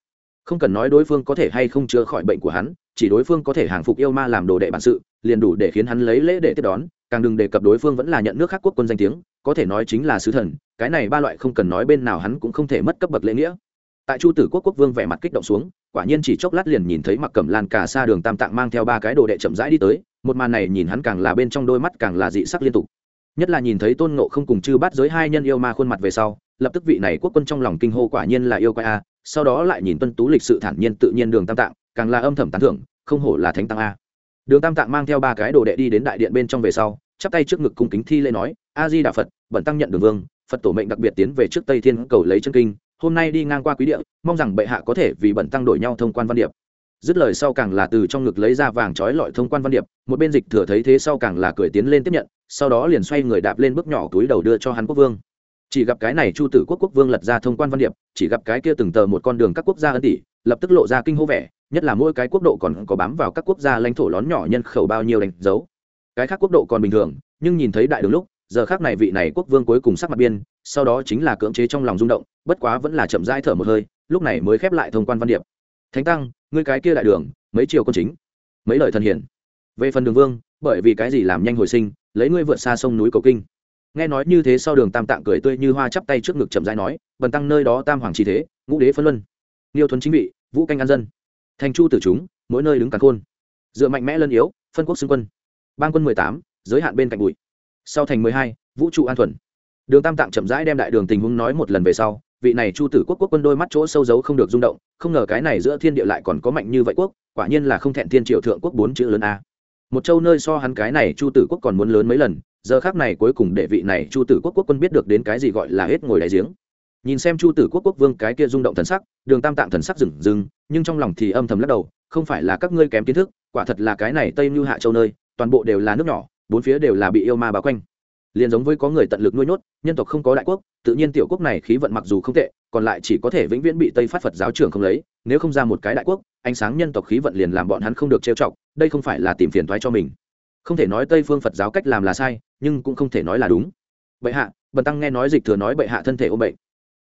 không cần nói đối phương có thể hay không chữa khỏi bệnh của hắn, chỉ đối phương có thể hàng phục yêu ma làm đồ đệ bản sự, liền đủ để khiến hắn lấy lễ để tiếp đón, càng đừng đề cập đối phương vẫn là nhận nước khác quốc quân danh tiếng, có thể nói chính là sứ thần, cái này ba loại không cần nói bên nào hắn cũng không thể mất cấp bậc lễ nghĩa. Tại chu tử quốc quốc vương vẻ mặt kích động xuống, quả nhiên chỉ chốc lát liền nhìn thấy mặc cẩm lan cả xa đường tam tạng mang theo ba cái đồ đệ chậm rãi đi tới, một màn này nhìn hắn càng là bên trong đôi mắt càng là dị sắc liên tục nhất là nhìn thấy tôn ngộ không cùng chư bắt giới hai nhân yêu ma khuôn mặt về sau, lập tức vị này quốc quân trong lòng kinh hô quả nhiên là yêu quái a, sau đó lại nhìn tuân tú lịch sự thản nhiên tự nhiên đường tam tạng, càng là âm thầm tán thưởng, không hổ là thánh tăng a. Đường tam tạng mang theo ba cái đồ đệ đi đến đại điện bên trong về sau, chắp tay trước ngực cung kính thi lễ nói a di đà phật, bẩn tăng nhận đường vương, phật tổ mệnh đặc biệt tiến về trước tây thiên cầu lấy chân kinh, hôm nay đi ngang qua quý địa, mong rằng bệ hạ có thể vì bẩn tăng đổi nhau thông quan văn điệp dứt lời sau càng là từ trong ngực lấy ra vàng trói lọi thông quan văn điệp, một bên dịch thừa thấy thế sau càng là cười tiến lên tiếp nhận, sau đó liền xoay người đạp lên bước nhỏ túi đầu đưa cho hắn quốc vương. Chỉ gặp cái này chu tử quốc quốc vương lật ra thông quan văn điệp, chỉ gặp cái kia từng tờ một con đường các quốc gia ân tỷ, lập tức lộ ra kinh hô vẻ, nhất là mỗi cái quốc độ còn có bám vào các quốc gia lãnh thổ lón nhỏ nhân khẩu bao nhiêu đánh dấu. Cái khác quốc độ còn bình thường, nhưng nhìn thấy đại đường lúc, giờ khác này vị này quốc vương cuối cùng sắc mặt biên, sau đó chính là cưỡng chế trong lòng rung động, bất quá vẫn là chậm rãi thở một hơi, lúc này mới khép lại thông quan văn điệp thánh tăng, ngươi cái kia đại đường, mấy triều quân chính, mấy lời thần hiển. Về phần đường vương, bởi vì cái gì làm nhanh hồi sinh, lấy ngươi vượt xa sông núi cầu kinh. Nghe nói như thế sau đường tam tạng cười tươi như hoa chắp tay trước ngực chậm rãi nói, bần tăng nơi đó tam hoàng trí thế, ngũ đế phân luân niêu thuấn chính vị, vũ canh an dân. Thành chu tử chúng, mỗi nơi đứng cả khôn. Dựa mạnh mẽ lân yếu, phân quốc xưng quân. Ban quân mười tám, giới hạn bên cạnh bụi. Sau thành mười hai, vũ trụ an thuần. Đường tam tạng chậm rãi đem đại đường tình huống nói một lần về sau vị này chu tử quốc quốc quân đôi mắt chỗ sâu giấu không được rung động, không ngờ cái này giữa thiên địa lại còn có mạnh như vậy quốc, quả nhiên là không thẹn thiên triều thượng quốc bốn chữ lớn a. Một châu nơi so hắn cái này chu tử quốc còn muốn lớn mấy lần, giờ khác này cuối cùng để vị này chu tử quốc quốc quân biết được đến cái gì gọi là hết ngồi đại giếng. Nhìn xem chu tử quốc quốc vương cái kia rung động thần sắc, đường tam tạng thần sắc rừng rừng, nhưng trong lòng thì âm thầm lắc đầu, không phải là các ngươi kém kiến thức, quả thật là cái này tây mưu hạ châu nơi, toàn bộ đều là nước nhỏ, bốn phía đều là bị yêu ma bao quanh liền giống với có người tận lực nuôi nhốt, nhân tộc không có đại quốc, tự nhiên tiểu quốc này khí vận mặc dù không tệ, còn lại chỉ có thể vĩnh viễn bị tây phát phật giáo trưởng không lấy, nếu không ra một cái đại quốc, ánh sáng nhân tộc khí vận liền làm bọn hắn không được trêu chọc, đây không phải là tìm phiền thoái cho mình. Không thể nói tây phương phật giáo cách làm là sai, nhưng cũng không thể nói là đúng. Bệ hạ, bần tăng nghe nói dịch thừa nói bệ hạ thân thể ôm bệnh.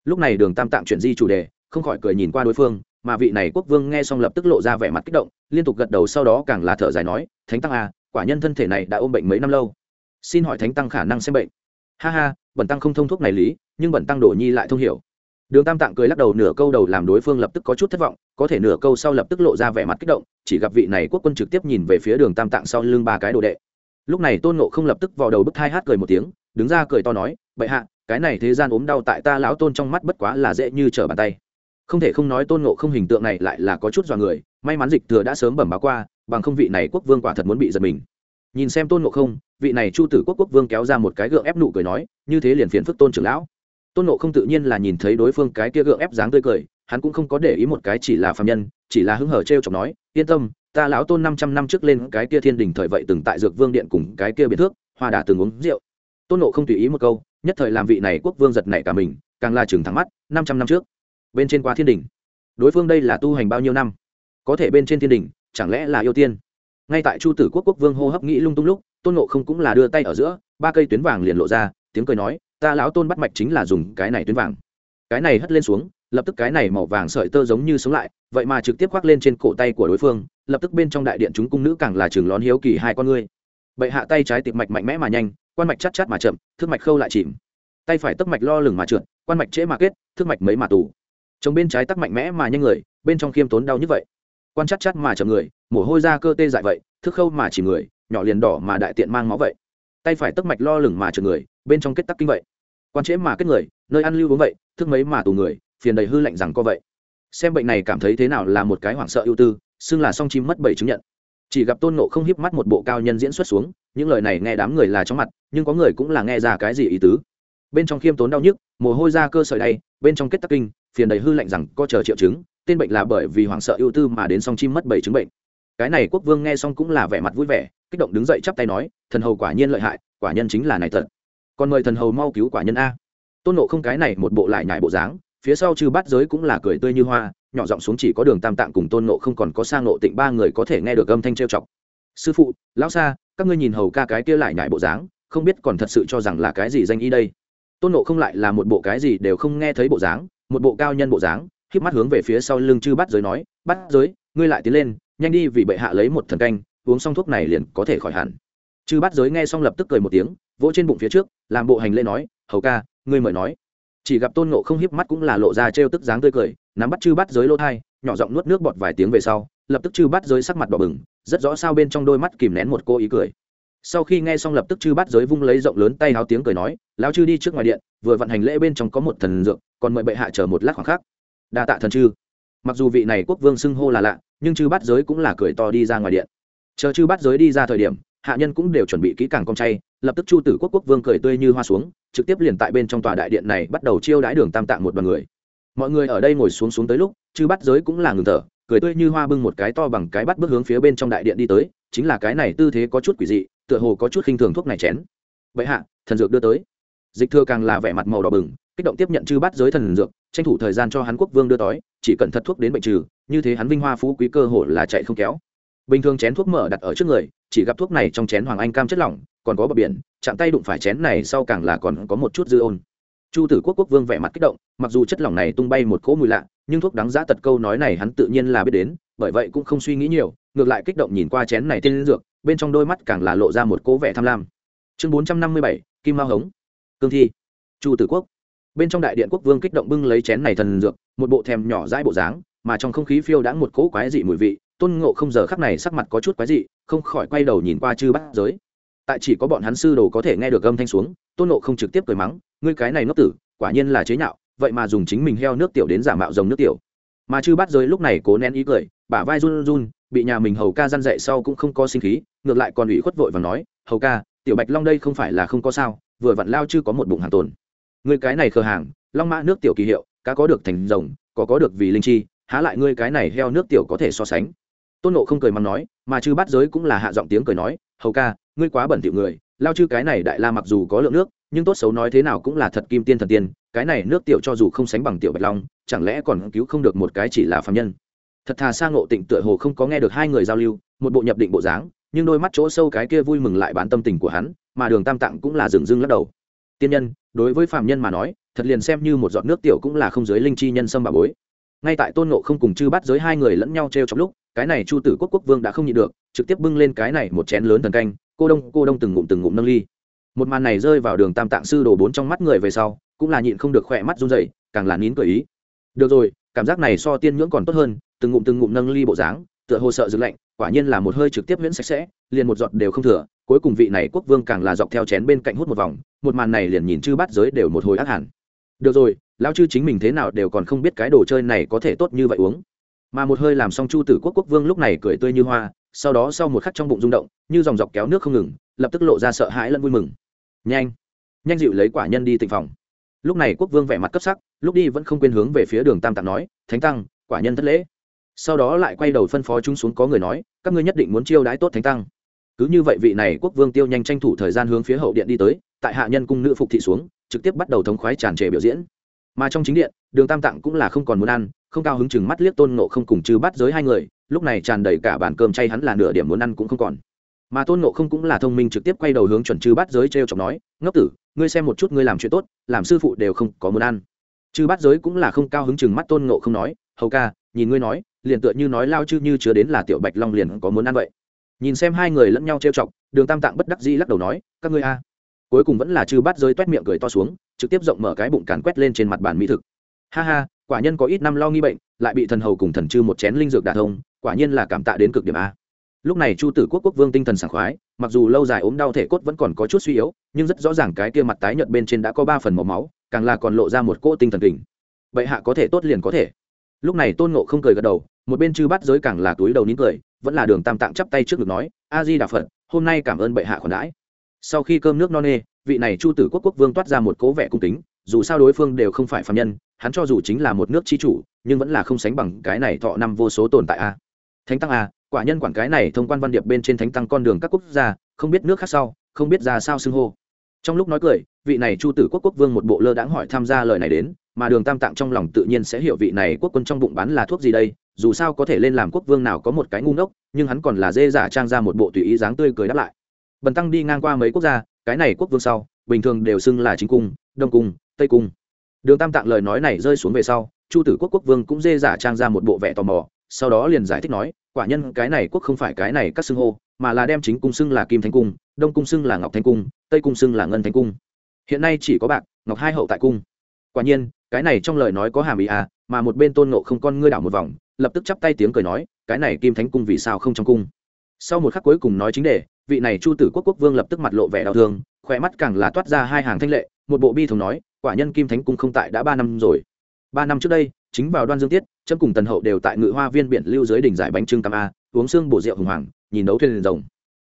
Lúc này đường tam tạng chuyển di chủ đề, không khỏi cười nhìn qua đối phương, mà vị này quốc vương nghe xong lập tức lộ ra vẻ mặt kích động, liên tục gật đầu sau đó càng là thở dài nói, thánh tăng à quả nhân thân thể này đã ôm bệnh mấy năm lâu? Xin hỏi thánh tăng khả năng xem bệnh. Ha ha, bẩn tăng không thông thuốc này lý, nhưng bẩn tăng đồ nhi lại thông hiểu. Đường tam tạng cười lắc đầu nửa câu đầu làm đối phương lập tức có chút thất vọng, có thể nửa câu sau lập tức lộ ra vẻ mặt kích động, chỉ gặp vị này quốc quân trực tiếp nhìn về phía đường tam tạng sau lưng ba cái đồ đệ. Lúc này tôn nộ không lập tức vào đầu bức thai hát cười một tiếng, đứng ra cười to nói, bệ hạ, cái này thế gian ốm đau tại ta lão tôn trong mắt bất quá là dễ như trở bàn tay. Không thể không nói tôn nộ không hình tượng này lại là có chút dọa người, may mắn dịch thừa đã sớm bẩm báo qua, bằng không vị này quốc vương quả thật muốn bị giật mình nhìn xem tôn nộ không, vị này chu tử quốc quốc vương kéo ra một cái gượng ép nụ cười nói, như thế liền phiền phức tôn trưởng lão. Tôn nộ không tự nhiên là nhìn thấy đối phương cái kia gượng ép dáng tươi cười, hắn cũng không có để ý một cái chỉ là phạm nhân, chỉ là hứng hở t r e o chọc nói, yên tâm, ta lão tôn năm trăm năm trước lên cái kia thiên đình thời vậy từng tại dược vương điện cùng cái kia biệt thước, hoa đà từng uống rượu. Tôn nộ không tùy ý một câu, nhất thời làm vị này quốc vương giật nảy cả mình, càng là chừng thắng mắt, năm trăm năm trước, bên trên qua thiên đình. Đối phương đây là tu hành bao nhiêu năm? Có thể bên trên thiên đình, chẳng lẽ là yêu tiên? Ngay tại chu tử quốc quốc vương hô hấp nghĩ lung tung lúc, tôn nộ không cũng là đưa tay ở giữa, ba cây tuyến vàng liền lộ ra, tiếng cười nói, ta lão tôn bắt mạch chính là dùng cái này tuyến vàng. Cái này hất lên xuống, lập tức cái này màu vàng sợi tơ giống như sống lại, vậy mà trực tiếp khoác lên trên cổ tay của đối phương, lập tức bên trong đại điện chúng cung nữ càng là trường lón hiếu kỳ hai con ngươi. Bệ hạ tay trái tiệp mạch mạnh mẽ mà nhanh, quan mạch chắc chắc mà chậm thức mạch khâu lại chìm. Tay phải tấc mạch lo lửng mà trượt, quan mạch trễ mà kết thức mạch mấy mà tù. Chống bên trái tắc mạnh mẽ mà nhanh người, bên trong khiêm tốn đau như vậy quan chắc chắc mà chậm người, mồ hôi ra cơ tê dại vậy, thức khâu mà chỉ người, nhỏ liền đỏ mà đại tiện mang máu vậy. Tay phải tấc mạch lo lửng mà trượt người, bên trong kết tắc kinh vậy. Quan trễ mà kết người, nơi ăn lưu uống vậy, thức mấy mà tù người, phiền đầy hư lạnh rằng co vậy. Xem bệnh này cảm thấy thế nào là một cái hoảng sợ ưu tư, xưng là song chim mất bảy chứng nhận. Chỉ gặp tôn nộ không hiếp mắt một bộ cao nhân diễn xuất xuống, những lời này nghe đám người là chóng mặt, nhưng có người cũng là nghe ra cái gì ý tứ. Bên trong khiêm tốn đau nhức, mồ hôi ra cơ sợi đay, bên trong kết tắc kinh, phiền đầy hư lạnh rằng có chờ triệu chứng tên bệnh là bởi vì hoảng sợ ưu tư mà đến song chim mất bảy chứng bệnh. Cái này quốc vương nghe xong cũng là vẻ mặt vui vẻ, kích động đứng dậy chắp tay nói, thần hầu quả nhiên lợi hại, quả nhân chính là này thật. Còn mời thần hầu mau cứu quả nhân a. Tôn nộ không cái này một bộ lại nhải bộ dáng, phía sau chư bát giới cũng là cười tươi như hoa, nhỏ giọng xuống chỉ có đường tam tạng cùng tôn nộ không còn có sang nộ tịnh ba người có thể nghe được âm thanh trêu chọc. Sư phụ, lão xa các ngươi nhìn hầu ca cái kia lại nhải bộ dáng, không biết còn thật sự cho rằng là cái gì danh y đây? Tôn nộ không lại là một bộ cái gì đều không nghe thấy bộ dáng, một bộ cao nhân bộ dáng khiếp mắt hướng về phía sau lưng chư bắt giới nói bắt giới, ngươi lại tiến lên, nhanh đi vì bệ hạ lấy một thần canh, uống xong thuốc này liền có thể khỏi hẳn. Chư bắt giới nghe xong lập tức cười một tiếng, vỗ trên bụng phía trước, làm bộ hành lễ nói, hầu ca, ngươi mời nói. Chỉ gặp tôn nộ không hiếp mắt cũng là lộ ra trêu tức dáng tươi cười, nắm bắt chư bắt giới lỗ thai, nhỏ giọng nuốt nước bọt vài tiếng về sau, lập tức chư bắt giới sắc mặt đỏ bừng, rất rõ sao bên trong đôi mắt kìm nén một cô ý cười. Sau khi nghe xong lập tức chư bắt giới vung lấy rộng lớn tay háo tiếng cười nói, lão chư đi trước ngoài điện, vừa vận hành lễ bên trong có một thần dược, còn mời bệ hạ chờ một lát khoảng khắc đa tạ thần chư. Mặc dù vị này quốc vương xưng hô là lạ, nhưng chư bắt giới cũng là cười to đi ra ngoài điện. Chờ chư bắt giới đi ra thời điểm, hạ nhân cũng đều chuẩn bị kỹ càng con chay, lập tức chu tử quốc quốc vương cười tươi như hoa xuống, trực tiếp liền tại bên trong tòa đại điện này bắt đầu chiêu đãi đường tam tạng một đoàn người. Mọi người ở đây ngồi xuống xuống tới lúc, chư bắt giới cũng là ngừng thở, cười tươi như hoa bưng một cái to bằng cái bắt bước hướng phía bên trong đại điện đi tới, chính là cái này tư thế có chút quỷ dị, tựa hồ có chút khinh thường thuốc này chén. Vậy hạ, thần dược đưa tới. Dịch thừa càng là vẻ mặt màu đỏ bừng kích động tiếp nhận chư bát giới thần dược, tranh thủ thời gian cho hắn quốc vương đưa tói, chỉ cần thật thuốc đến bệnh trừ, như thế hắn vinh hoa phú quý cơ hồ là chạy không kéo. Bình thường chén thuốc mở đặt ở trước người, chỉ gặp thuốc này trong chén hoàng anh cam chất lỏng, còn có bờ biển, chạm tay đụng phải chén này sau càng là còn có một chút dư ôn. Chu tử quốc quốc vương vẻ mặt kích động, mặc dù chất lỏng này tung bay một cỗ mùi lạ, nhưng thuốc đáng giá tật câu nói này hắn tự nhiên là biết đến, bởi vậy cũng không suy nghĩ nhiều, ngược lại kích động nhìn qua chén này tên dược, bên trong đôi mắt càng là lộ ra một cố vẻ tham lam. Chương bốn trăm năm mươi bảy, kim mao hống. Cương thi. Chu tử quốc bên trong đại điện quốc vương kích động bưng lấy chén này thần dược, một bộ thèm nhỏ dãi bộ dáng, mà trong không khí phiêu đã một cỗ quái dị mùi vị, tôn ngộ không giờ khắc này sắc mặt có chút quái dị, không khỏi quay đầu nhìn qua chư bát giới. Tại chỉ có bọn hắn sư đồ có thể nghe được âm thanh xuống, tôn ngộ không trực tiếp cười mắng, ngươi cái này ngốc tử, quả nhiên là chế nhạo, vậy mà dùng chính mình heo nước tiểu đến giả mạo dòng nước tiểu. Mà chư bát giới lúc này cố nén ý cười, bả vai run run, bị nhà mình hầu ca răn dậy sau cũng không có sinh khí, ngược lại còn ủy khuất vội và nói, hầu ca, tiểu bạch long đây không phải là không có sao, vừa vặn lao chư có một bụng hàng tồn người cái này khờ hàng, long mã nước tiểu kỳ hiệu, cá có được thành rồng có có được vì linh chi, há lại ngươi cái này heo nước tiểu có thể so sánh. Tôn nộ không cười mắng nói, mà chư bắt giới cũng là hạ giọng tiếng cười nói, hầu ca, ngươi quá bẩn tiểu người, lao chư cái này đại la mặc dù có lượng nước, nhưng tốt xấu nói thế nào cũng là thật kim tiên thần tiên, cái này nước tiểu cho dù không sánh bằng tiểu bạch long, chẳng lẽ còn cứu không được một cái chỉ là phạm nhân. Thật thà sang ngộ tịnh tựa hồ không có nghe được hai người giao lưu, một bộ nhập định bộ dáng, nhưng đôi mắt chỗ sâu cái kia vui mừng lại bán tâm tình của hắn, mà đường tam tạng cũng là dừng dưng lắc đầu. Tiên nhân đối với phạm nhân mà nói, thật liền xem như một giọt nước tiểu cũng là không giới linh chi nhân sâm bà bối. Ngay tại tôn nộ không cùng chư bắt giới hai người lẫn nhau t r e o trong lúc, cái này chu tử quốc quốc vương đã không nhịn được, trực tiếp bưng lên cái này một chén lớn thần canh, cô đông cô đông từng ngụm từng ngụm nâng ly. Một màn này rơi vào đường tam tạng sư đồ bốn trong mắt người về sau, cũng là nhịn không được khỏe mắt run dậy càng là nín cười ý. Được rồi, cảm giác này so tiên nhưỡng còn tốt hơn, từng ngụm từng ngụm nâng ly bộ dáng, tựa hồ sợ dừng lạnh, quả nhiên là một hơi trực tiếp huyễn sạch sẽ liền một giọt đều không thừa, cuối cùng vị này quốc vương càng là dọc theo chén bên cạnh hút một vòng, một màn này liền nhìn chư bắt giới đều một hồi ác hẳn. Được rồi, lão chư chính mình thế nào đều còn không biết cái đồ chơi này có thể tốt như vậy uống. Mà một hơi làm xong chu tử quốc quốc vương lúc này cười tươi như hoa, sau đó sau một khắc trong bụng rung động, như dòng dọc kéo nước không ngừng, lập tức lộ ra sợ hãi lẫn vui mừng. Nhanh nhanh dịu lấy quả nhân đi tịnh phòng. Lúc này quốc vương vẻ mặt cấp sắc, lúc đi vẫn không quên hướng về phía đường tam tạng nói, thánh tăng, quả nhân thất lễ. Sau đó lại quay đầu phân phó chúng xuống có người nói, các ngươi nhất định muốn chiêu đãi tốt thánh tăng cứ như vậy vị này quốc vương tiêu nhanh tranh thủ thời gian hướng phía hậu điện đi tới, tại hạ nhân cung nữ phục thị xuống, trực tiếp bắt đầu thống khoái tràn trề biểu diễn. Mà trong chính điện, đường tam tạng cũng là không còn muốn ăn, không cao hứng chừng mắt liếc tôn nộ không cùng chư bắt giới hai người, lúc này tràn đầy cả bàn cơm chay hắn là nửa điểm muốn ăn cũng không còn. Mà tôn nộ không cũng là thông minh trực tiếp quay đầu hướng chuẩn chư bắt giới t r e o chọc nói, ngốc tử, ngươi xem một chút ngươi làm chuyện tốt, làm sư phụ đều không có muốn ăn. Chư bắt giới cũng là không cao hứng chừng mắt tôn nộ không nói, hầu ca, nhìn ngươi nói, liền tựa như nói lao chư như chứa đến là tiểu bạch long liền có muốn ăn vậy nhìn xem hai người lẫn nhau trêu chọc, đường tam tạng bất đắc dĩ lắc đầu nói, các ngươi a. Cuối cùng vẫn là chư Bát giới t miệng cười to xuống, trực tiếp rộng mở cái bụng càn quét lên trên mặt bàn mỹ thực. Ha ha, quả nhân có ít năm lo nghi bệnh, lại bị thần hầu cùng thần chư một chén linh dược đả thông, quả nhiên là cảm tạ đến cực điểm a. Lúc này chu tử quốc quốc vương tinh thần sảng khoái, mặc dù lâu dài ốm đau thể cốt vẫn còn có chút suy yếu, nhưng rất rõ ràng cái kia mặt tái nhợt bên trên đã có ba phần màu máu, càng là còn lộ ra một cỗ tinh thần kình. Bệ hạ có thể tốt liền có thể. Lúc này tôn ngộ không cười gật đầu, một bên chư bắt giới càng là túi đầu nín cười vẫn là đường tam tạng chắp tay trước ngực nói a di đà phật, hôm nay cảm ơn bệ hạ khoản đãi. Sau khi cơm nước no nê, vị này chu tử quốc quốc vương toát ra một cố vẻ cung kính, dù sao đối phương đều không phải phạm nhân, hắn cho dù chính là một nước chi chủ, nhưng vẫn là không sánh bằng cái này thọ năm vô số tồn tại a. Thánh tăng a, quả nhân quản cái này thông quan văn điệp bên trên thánh tăng con đường các quốc gia, không biết nước khác sau, không biết ra sao xưng hô trong lúc nói cười, vị này chu tử quốc quốc vương một bộ lơ đãng hỏi tham gia lời này đến, mà đường tam tạng trong lòng tự nhiên sẽ hiểu vị này quốc quân trong bụng bán là thuốc gì đây, dù sao có thể lên làm quốc vương nào có một cái ngu ngốc, nhưng hắn còn là dê giả trang ra một bộ tùy ý dáng tươi cười đáp lại. Bần tăng đi ngang qua mấy quốc gia, cái này quốc vương sau, bình thường đều xưng là chính cung, đông cung, tây cung. Đường tam tạng lời nói này rơi xuống về sau, chu tử quốc quốc vương cũng dê giả trang ra một bộ vẻ tò mò sau đó liền giải thích nói, quả nhân cái này quốc không phải cái này các xưng hô, mà là đem chính cung xưng là kim thánh cung, đông cung xưng là ngọc thánh cung, tây cung xưng là ngân thánh cung. Hiện nay chỉ có bạc, ngọc hai hậu tại cung. Quả nhiên, cái này trong lời nói có hàm ý à mà một bên tôn nộ không con ngươi đảo một vòng, lập tức chắp tay tiếng cười nói, cái này kim thánh cung vì sao không trong cung? Sau một khắc cuối cùng nói chính đề, vị này chu tử quốc quốc vương lập tức mặt lộ vẻ đau thương, khỏe mắt càng là toát ra hai hàng thanh lệ, một bộ bi thường nói, quả nhân kim thánh cung không tại đã ba năm rồi. Ba năm trước đây, chính vào đoan dương tiết chấm cùng tần hậu đều tại ngự hoa viên biển lưu dưới đỉnh giải bánh trưng cam a, uống xương bổ rượu hùng hoàng, nhìn đấu thuyền rồng.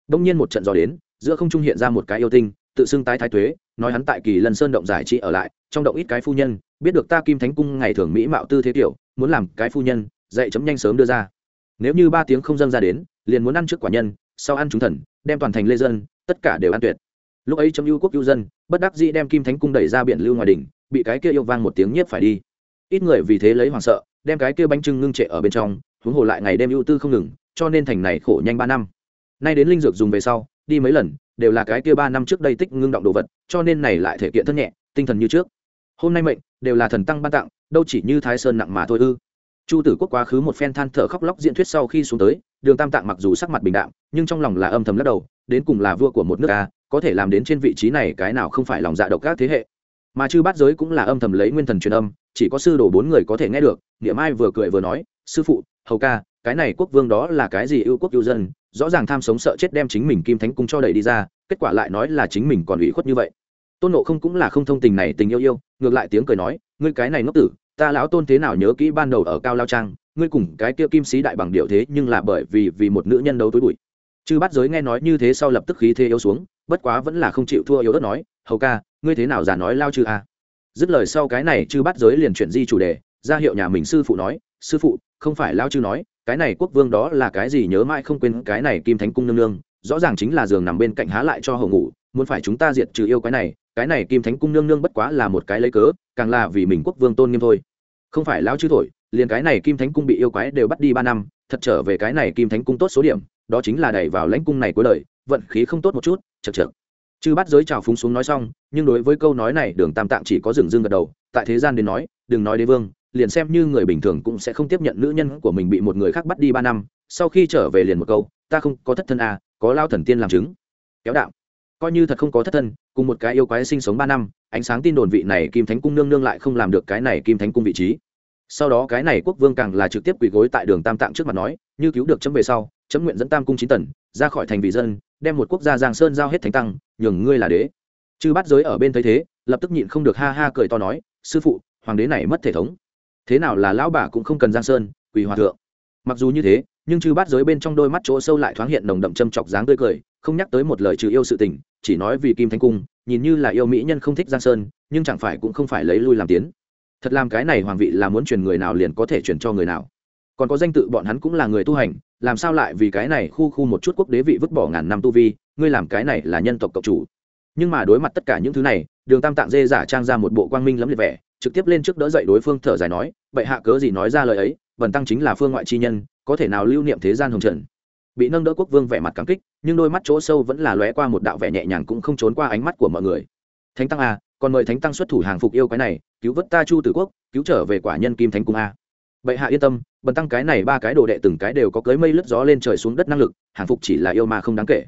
Đông nhiên một trận gió đến, giữa không trung hiện ra một cái yêu tinh, tự xưng tái thái tuế, nói hắn tại kỳ lần sơn động giải trị ở lại, trong động ít cái phu nhân, biết được ta kim thánh cung ngày thường mỹ mạo tư thế tiểu, muốn làm cái phu nhân, dạy chấm nhanh sớm đưa ra. Nếu như ba tiếng không dâng ra đến, liền muốn ăn trước quả nhân, sau ăn chúng thần, đem toàn thành lê dân, tất cả đều ăn tuyệt. Lúc ấy chấm ưu quốc ưu dân, bất đắc dĩ đem kim thánh cung đẩy ra biển lưu ngoài đỉnh, bị cái kia yêu vang một tiếng nhiếp phải đi. Ít người vì thế lấy hoàng sợ đem cái kia bánh trưng ngưng trệ ở bên trong, huống hồ lại ngày đêm ưu tư không ngừng, cho nên thành này khổ nhanh ba năm. Nay đến linh dược dùng về sau, đi mấy lần, đều là cái kia ba năm trước đây tích ngưng động đồ vật, cho nên này lại thể kiện thân nhẹ, tinh thần như trước. Hôm nay mệnh, đều là thần tăng ban tặng, đâu chỉ như thái sơn nặng mà thôi ư. Chu tử quốc quá khứ một phen than thở khóc lóc diễn thuyết sau khi xuống tới, đường tam tạng mặc dù sắc mặt bình đạm, nhưng trong lòng là âm thầm lắc đầu, đến cùng là vua của một nước ta có thể làm đến trên vị trí này cái nào không phải lòng dạ độc các thế hệ mà chư bát giới cũng là âm thầm lấy nguyên thần truyền âm, chỉ có sư đồ bốn người có thể nghe được, niệm ai vừa cười vừa nói, sư phụ, hầu ca, cái này quốc vương đó là cái gì ưu quốc ưu dân, rõ ràng tham sống sợ chết đem chính mình kim thánh cung cho đẩy đi ra, kết quả lại nói là chính mình còn ủy khuất như vậy. Tôn nộ không cũng là không thông tình này tình yêu yêu, ngược lại tiếng cười nói, ngươi cái này ngốc tử, ta lão tôn thế nào nhớ kỹ ban đầu ở cao lao trang, ngươi cùng cái kia kim sĩ đại bằng điệu thế nhưng là bởi vì vì một nữ nhân đấu tối bụi. Chư bát giới nghe nói như thế sau lập tức khí thế yếu xuống, bất quá vẫn là không chịu thua yếu đất nói, hầu ca ngươi thế nào giả nói lao chư a? Dứt lời sau cái này chư bắt giới liền chuyển di chủ đề, ra hiệu nhà mình sư phụ nói, sư phụ, không phải lao chư nói, cái này quốc vương đó là cái gì nhớ mãi không quên, cái này kim thánh cung nương nương, rõ ràng chính là giường nằm bên cạnh há lại cho hầu ngủ, muốn phải chúng ta diệt trừ yêu cái này cái này kim thánh cung nương nương bất quá là một cái lấy cớ, càng là vì mình quốc vương tôn nghiêm thôi. Không phải lão chư thổi, liền cái này kim thánh cung bị yêu quái đều bắt đi ba năm, thật trở về cái này kim thánh cung tốt số điểm, đó chính là đẩy vào lãnh cung này cuối đời, vận khí không tốt một chút chật chật chư bắt giới trào phúng xuống nói xong nhưng đối với câu nói này đường tam tạng chỉ có dừng dưng gật đầu tại thế gian đến nói đừng nói đế vương liền xem như người bình thường cũng sẽ không tiếp nhận nữ nhân của mình bị một người khác bắt đi ba năm sau khi trở về liền một câu ta không có thất thân à, có lao thần tiên làm chứng. Kéo đạo. Coi như thật không có thất thân cùng một cái yêu quái sinh sống ba năm ánh sáng tin đồn vị này kim thánh cung nương nương lại không làm được cái này kim thánh cung vị trí. Sau đó cái này quốc vương càng là trực tiếp quỳ gối tại đường tam tạng trước mặt nói như cứu được chấm về sau chấm nguyện dẫn tam cung chín tần ra khỏi thành vị dân đem một quốc gia giang sơn giao hết thánh tăng, nhường ngươi là đế. Chư bắt giới ở bên thấy thế, lập tức nhịn không được ha ha cười to nói, sư phụ, hoàng đế này mất thể thống. Thế nào là lão bà cũng không cần giang sơn, quỳ hòa thượng. Mặc dù như thế, nhưng chư bát giới bên trong đôi mắt chỗ sâu lại thoáng hiện nồng đậm châm chọc dáng tươi cười, không nhắc tới một lời trừ yêu sự tình, chỉ nói vì kim thanh cung, nhìn như là yêu mỹ nhân không thích giang sơn, nhưng chẳng phải cũng không phải lấy lui làm tiến. Thật làm cái này hoàng vị là muốn truyền người nào liền có thể truyền cho người nào còn có danh tự bọn hắn cũng là người tu hành, làm sao lại vì cái này khu khu một chút quốc đế vị vứt bỏ ngàn năm tu vi, ngươi làm cái này là nhân tộc cộng chủ. Nhưng mà đối mặt tất cả những thứ này, đường tam tạng dê giả trang ra một bộ quang minh lẫm liệt vẻ, trực tiếp lên trước đỡ dậy đối phương thở dài nói vậy hạ cớ gì nói ra lời ấy vần tăng chính là phương ngoại chi nhân, có thể nào lưu niệm thế gian hồng trần? Bị nâng đỡ quốc vương vẻ mặt cảm kích, nhưng đôi mắt chỗ sâu vẫn là lóe qua một đạo vẻ nhẹ nhàng cũng không trốn qua ánh mắt của mọi người. Thánh tăng a còn mời thánh tăng xuất thủ hàng phục yêu cái này, cứu vớt ta chu tử quốc, cứu trở về quả nhân kim thánh cung a bệ hạ yên tâm bần tăng cái này ba cái đồ đệ từng cái đều có cưới mây lướt gió lên trời xuống đất năng lực, hàng phục chỉ là yêu mà không đáng kể.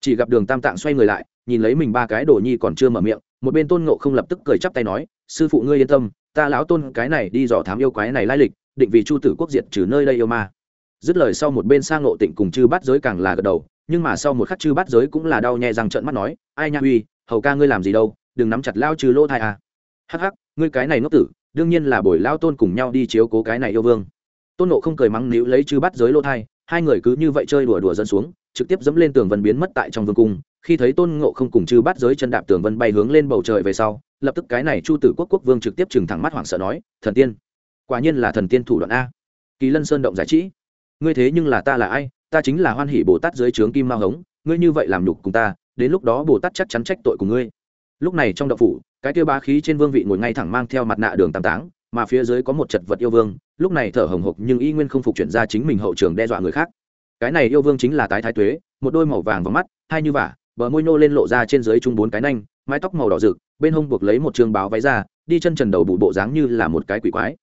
Chỉ gặp đường tam tạng xoay người lại, nhìn lấy mình ba cái đồ nhi còn chưa mở miệng, một bên tôn ngộ không lập tức cười chắp tay nói, sư phụ ngươi yên tâm, ta lão tôn cái này đi dò thám yêu quái này lai lịch, định vì chu tử quốc diệt trừ nơi đây yêu ma. Dứt lời sau một bên sang ngộ tịnh cùng chư bát giới càng là gật đầu, nhưng mà sau một khắc chư bát giới cũng là đau nhẹ rằng trợn mắt nói, ai nha uy, hầu ca ngươi làm gì đâu, đừng nắm chặt lao trừ lỗ thai à. Hắc hắc, ngươi cái này ngốc tử, đương nhiên là bồi lao tôn cùng nhau đi chiếu cố cái này yêu vương tôn nộ không cười mắng níu lấy chư bát giới lỗ thai, hai người cứ như vậy chơi đùa đùa dẫn xuống, trực tiếp dẫm lên tường vân biến mất tại trong vương cung. Khi thấy tôn ngộ không cùng chư bát giới chân đạp tường vân bay hướng lên bầu trời về sau, lập tức cái này chu tử quốc quốc vương trực tiếp trừng thẳng mắt hoảng sợ nói, thần tiên, quả nhiên là thần tiên thủ đoạn a. Kỳ lân sơn động giải trí, ngươi thế nhưng là ta là ai? Ta chính là hoan hỷ bồ tát dưới trướng kim ma hống, ngươi như vậy làm nhục cùng ta, đến lúc đó bồ tát chắc chắn trách tội của ngươi. Lúc này trong đậu phủ, cái tiêu ba khí trên vương vị ngồi ngay thẳng mang theo mặt nạ đường tam táng, mà phía dưới có một chật vật yêu vương lúc này thở hồng hộc nhưng y nguyên không phục chuyển ra chính mình hậu trường đe dọa người khác. Cái này yêu vương chính là tái thái tuế, một đôi màu vàng vào mắt, hai như vả, bờ môi nô lên lộ ra trên dưới chung bốn cái nanh, mái tóc màu đỏ rực, bên hông buộc lấy một trường báo váy ra, đi chân trần đầu bụ bộ dáng như là một cái quỷ quái.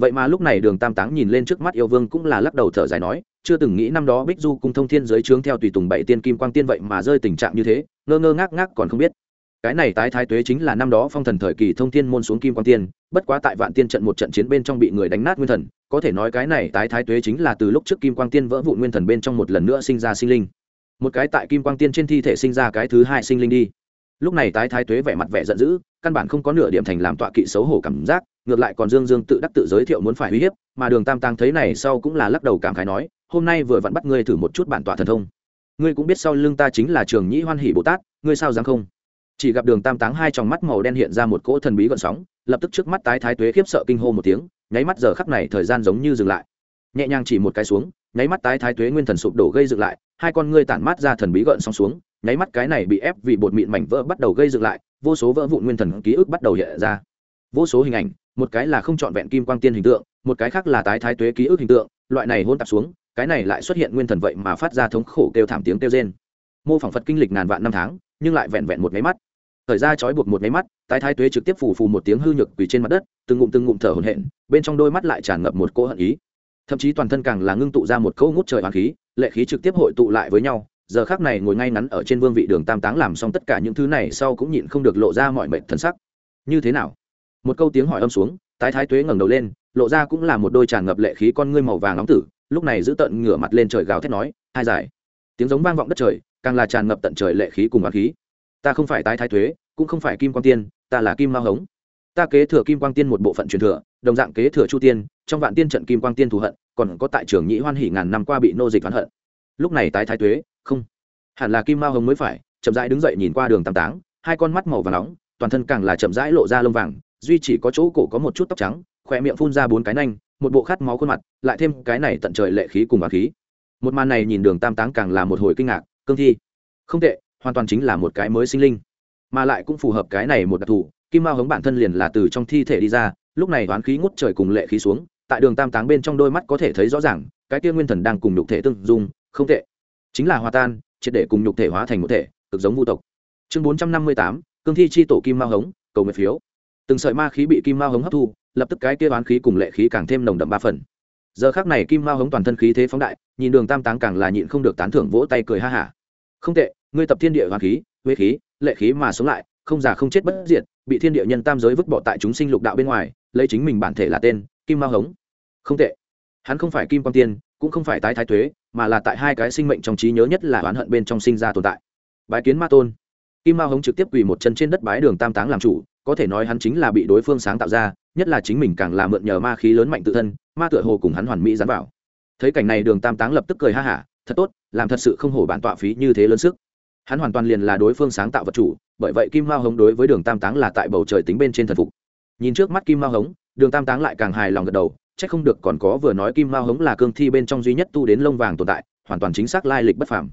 Vậy mà lúc này đường tam táng nhìn lên trước mắt yêu vương cũng là lắc đầu thở dài nói, chưa từng nghĩ năm đó bích du cung thông thiên giới trướng theo tùy tùng bảy tiên kim quang tiên vậy mà rơi tình trạng như thế, ngơ ngơ ngác ngác còn không biết cái này tái thái tuế chính là năm đó phong thần thời kỳ thông thiên môn xuống kim quang tiên, bất quá tại vạn tiên trận một trận chiến bên trong bị người đánh nát nguyên thần, có thể nói cái này tái thái tuế chính là từ lúc trước kim quang tiên vỡ vụn nguyên thần bên trong một lần nữa sinh ra sinh linh. Một cái tại kim quang tiên trên thi thể sinh ra cái thứ hai sinh linh đi. Lúc này tái thái tuế vẻ mặt vẻ giận dữ, căn bản không có nửa điểm thành làm tọa kỵ xấu hổ cảm giác, ngược lại còn dương dương tự đắc tự giới thiệu muốn phải uy hiếp, mà đường tam tăng thấy này sau cũng là lắc đầu cảm khái nói, hôm nay vừa vặn bắt ngươi thử một chút bản tọa thần thông. Ngươi cũng biết sau lưng ta chính là trường nhĩ hoan hỷ bồ tát, ngươi sao dám không? Chỉ gặp đường tam táng hai trong mắt màu đen hiện ra một cỗ thần bí gợn sóng, lập tức trước mắt tái thái tuế khiếp sợ kinh hô một tiếng, nháy mắt giờ khắc này thời gian giống như dừng lại. Nhẹ nhàng chỉ một cái xuống, nháy mắt tái thái tuế nguyên thần sụp đổ gây dựng lại, hai con ngươi tản mát ra thần bí gợn sóng xuống, nháy mắt cái này bị ép vì bột mịn mảnh vỡ bắt đầu gây dựng lại, vô số vỡ vụn nguyên thần ký ức bắt đầu hiện ra. Vô số hình ảnh, một cái là không trọn vẹn kim quang tiên hình tượng, một cái khác là tái thái tuế ký ức hình tượng, loại này hôn tạp xuống, cái này lại xuất hiện nguyên thần vậy mà phát ra thống khổ kêu thảm tiếng kêu rên. Mô phỏng phật kinh lịch ngàn vạn năm tháng, nhưng lại vẹn vẹn một máy mắt thời ra trói buộc một máy mắt, tái thái tuế trực tiếp phủ phù một tiếng hư nhược quỳ trên mặt đất, từng ngụm từng ngụm thở hổn hển, bên trong đôi mắt lại tràn ngập một cỗ hận ý. Thậm chí toàn thân càng là ngưng tụ ra một câu ngút trời hoàng khí, lệ khí trực tiếp hội tụ lại với nhau, giờ khác này ngồi ngay ngắn ở trên vương vị đường tam táng làm xong tất cả những thứ này sau cũng nhịn không được lộ ra mọi mệnh thần sắc. Như thế nào? Một câu tiếng hỏi âm xuống, tái thái tuế ngẩng đầu lên, lộ ra cũng là một đôi tràn ngập lệ khí con ngươi màu vàng nóng tử, lúc này giữ tận ngửa mặt lên trời gào thét nói, hai giải. Tiếng giống vang vọng đất trời, càng là tràn ngập tận trời lệ khí cùng hoàng khí ta không phải tái thái thuế, cũng không phải kim quang tiên ta là kim mao hống. Ta kế thừa kim quang tiên một bộ phận truyền thừa đồng dạng kế thừa chu tiên trong vạn tiên trận kim quang tiên thù hận còn có tại trường nhĩ hoan hỉ ngàn năm qua bị nô dịch oán hận. Lúc này tái thái tuế không. Hẳn là kim mao hồng mới phải chậm rãi đứng dậy nhìn qua đường tam táng hai con mắt màu và nóng toàn thân càng là chậm rãi lộ ra lông vàng duy chỉ có chỗ cổ có một chút tóc trắng khỏe miệng phun ra bốn cái nanh một bộ khát máu khuôn mặt lại thêm cái này tận trời lệ khí cùng bà khí. Một màn này nhìn đường tam táng càng là một hồi kinh ngạc cương thi. Không tệ hoàn toàn chính là một cái mới sinh linh. Mà lại cũng phù hợp cái này một đặc thù, kim mao hống bản thân liền là từ trong thi thể đi ra, lúc này toán khí ngút trời cùng lệ khí xuống, tại đường tam táng bên trong đôi mắt có thể thấy rõ ràng, cái kia nguyên thần đang cùng nhục thể tương dung, không tệ. Chính là hòa tan, triệt để cùng nhục thể hóa thành một thể, cực giống vu tộc. Chương bốn trăm năm mươi tám, cương thi chi tổ kim mao hống, cầu nguyện phiếu. Từng sợi ma khí bị kim mao hống hấp thu, lập tức cái kia toán khí cùng lệ khí càng thêm nồng đậm ba phần. Giờ khác này kim mao hống toàn thân khí thế phóng đại, nhìn đường tam táng càng là nhịn không được tán thưởng vỗ tay cười ha hả. Không tệ ngươi tập thiên địa hoàng khí, huế khí, lệ khí mà sống lại, không già không chết bất diệt, bị thiên địa nhân tam giới vứt bỏ tại chúng sinh lục đạo bên ngoài, lấy chính mình bản thể là tên, kim mao hống. Không tệ. Hắn không phải kim quang tiên, cũng không phải tái thái thuế, mà là tại hai cái sinh mệnh trong trí nhớ nhất là oán hận bên trong sinh ra tồn tại. Bái kiến ma tôn. Kim mao hống trực tiếp quỳ một chân trên đất bái đường tam táng làm chủ, có thể nói hắn chính là bị đối phương sáng tạo ra, nhất là chính mình càng là mượn nhờ ma khí lớn mạnh tự thân, ma tựa hồ cùng hắn hoàn mỹ dán vào. Thấy cảnh này đường tam táng lập tức cười ha hả, thật tốt, làm thật sự không hổ bản tọa phí như thế lớn sức hắn hoàn toàn liền là đối phương sáng tạo vật chủ, bởi vậy kim mao hống đối với đường tam táng là tại bầu trời tính bên trên thần phục. Nhìn trước mắt kim mao hống, đường tam táng lại càng hài lòng gật đầu c h ắ c không được còn có vừa nói kim mao hống là cương thi bên trong duy nhất tu đến lông vàng tồn tại, hoàn toàn chính xác lai lịch bất phàm.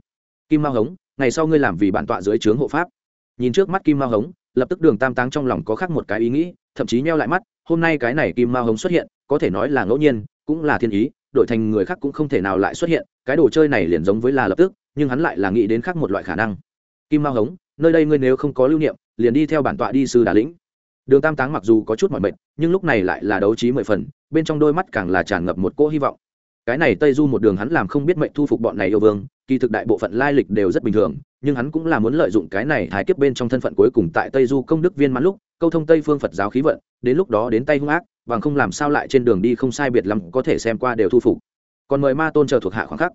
Kim mao hống, ngày sau ngươi làm vì bản tọa dưới trướng hộ pháp. Nhìn trước mắt kim mao hống, lập tức đường tam táng trong lòng có khác một cái ý nghĩ, thậm chí neo lại mắt, hôm nay cái này kim mao hống xuất hiện, có thể nói là ngẫu nhiên, cũng là thiên ý đội thành người khác cũng không thể nào lại xuất hiện, cái đồ chơi này liền giống với là lập tức nhưng hắn lại là nghĩ đến khác một loại khả năng. Kim mao hống, nơi đây ngươi nếu không có lưu niệm, liền đi theo bản tọa đi sư đà lĩnh. Đường tam táng mặc dù có chút mọi mệt, nhưng lúc này lại là đấu trí mười phần, bên trong đôi mắt càng là tràn ngập một cỗ hy vọng. Cái này tây du một đường hắn làm không biết mệnh thu phục bọn này yêu vương, kỳ thực đại bộ phận lai lịch đều rất bình thường, nhưng hắn cũng là muốn lợi dụng cái này thái kiếp bên trong thân phận cuối cùng tại tây du công đức viên mãn lúc, câu thông tây phương phật giáo khí vận, đến lúc đó đến tay hung ác, bằng không làm sao lại trên đường đi không sai biệt lắm có thể xem qua đều thu phục. Còn mời ma tôn chờ thuộc hạ khoảng khắc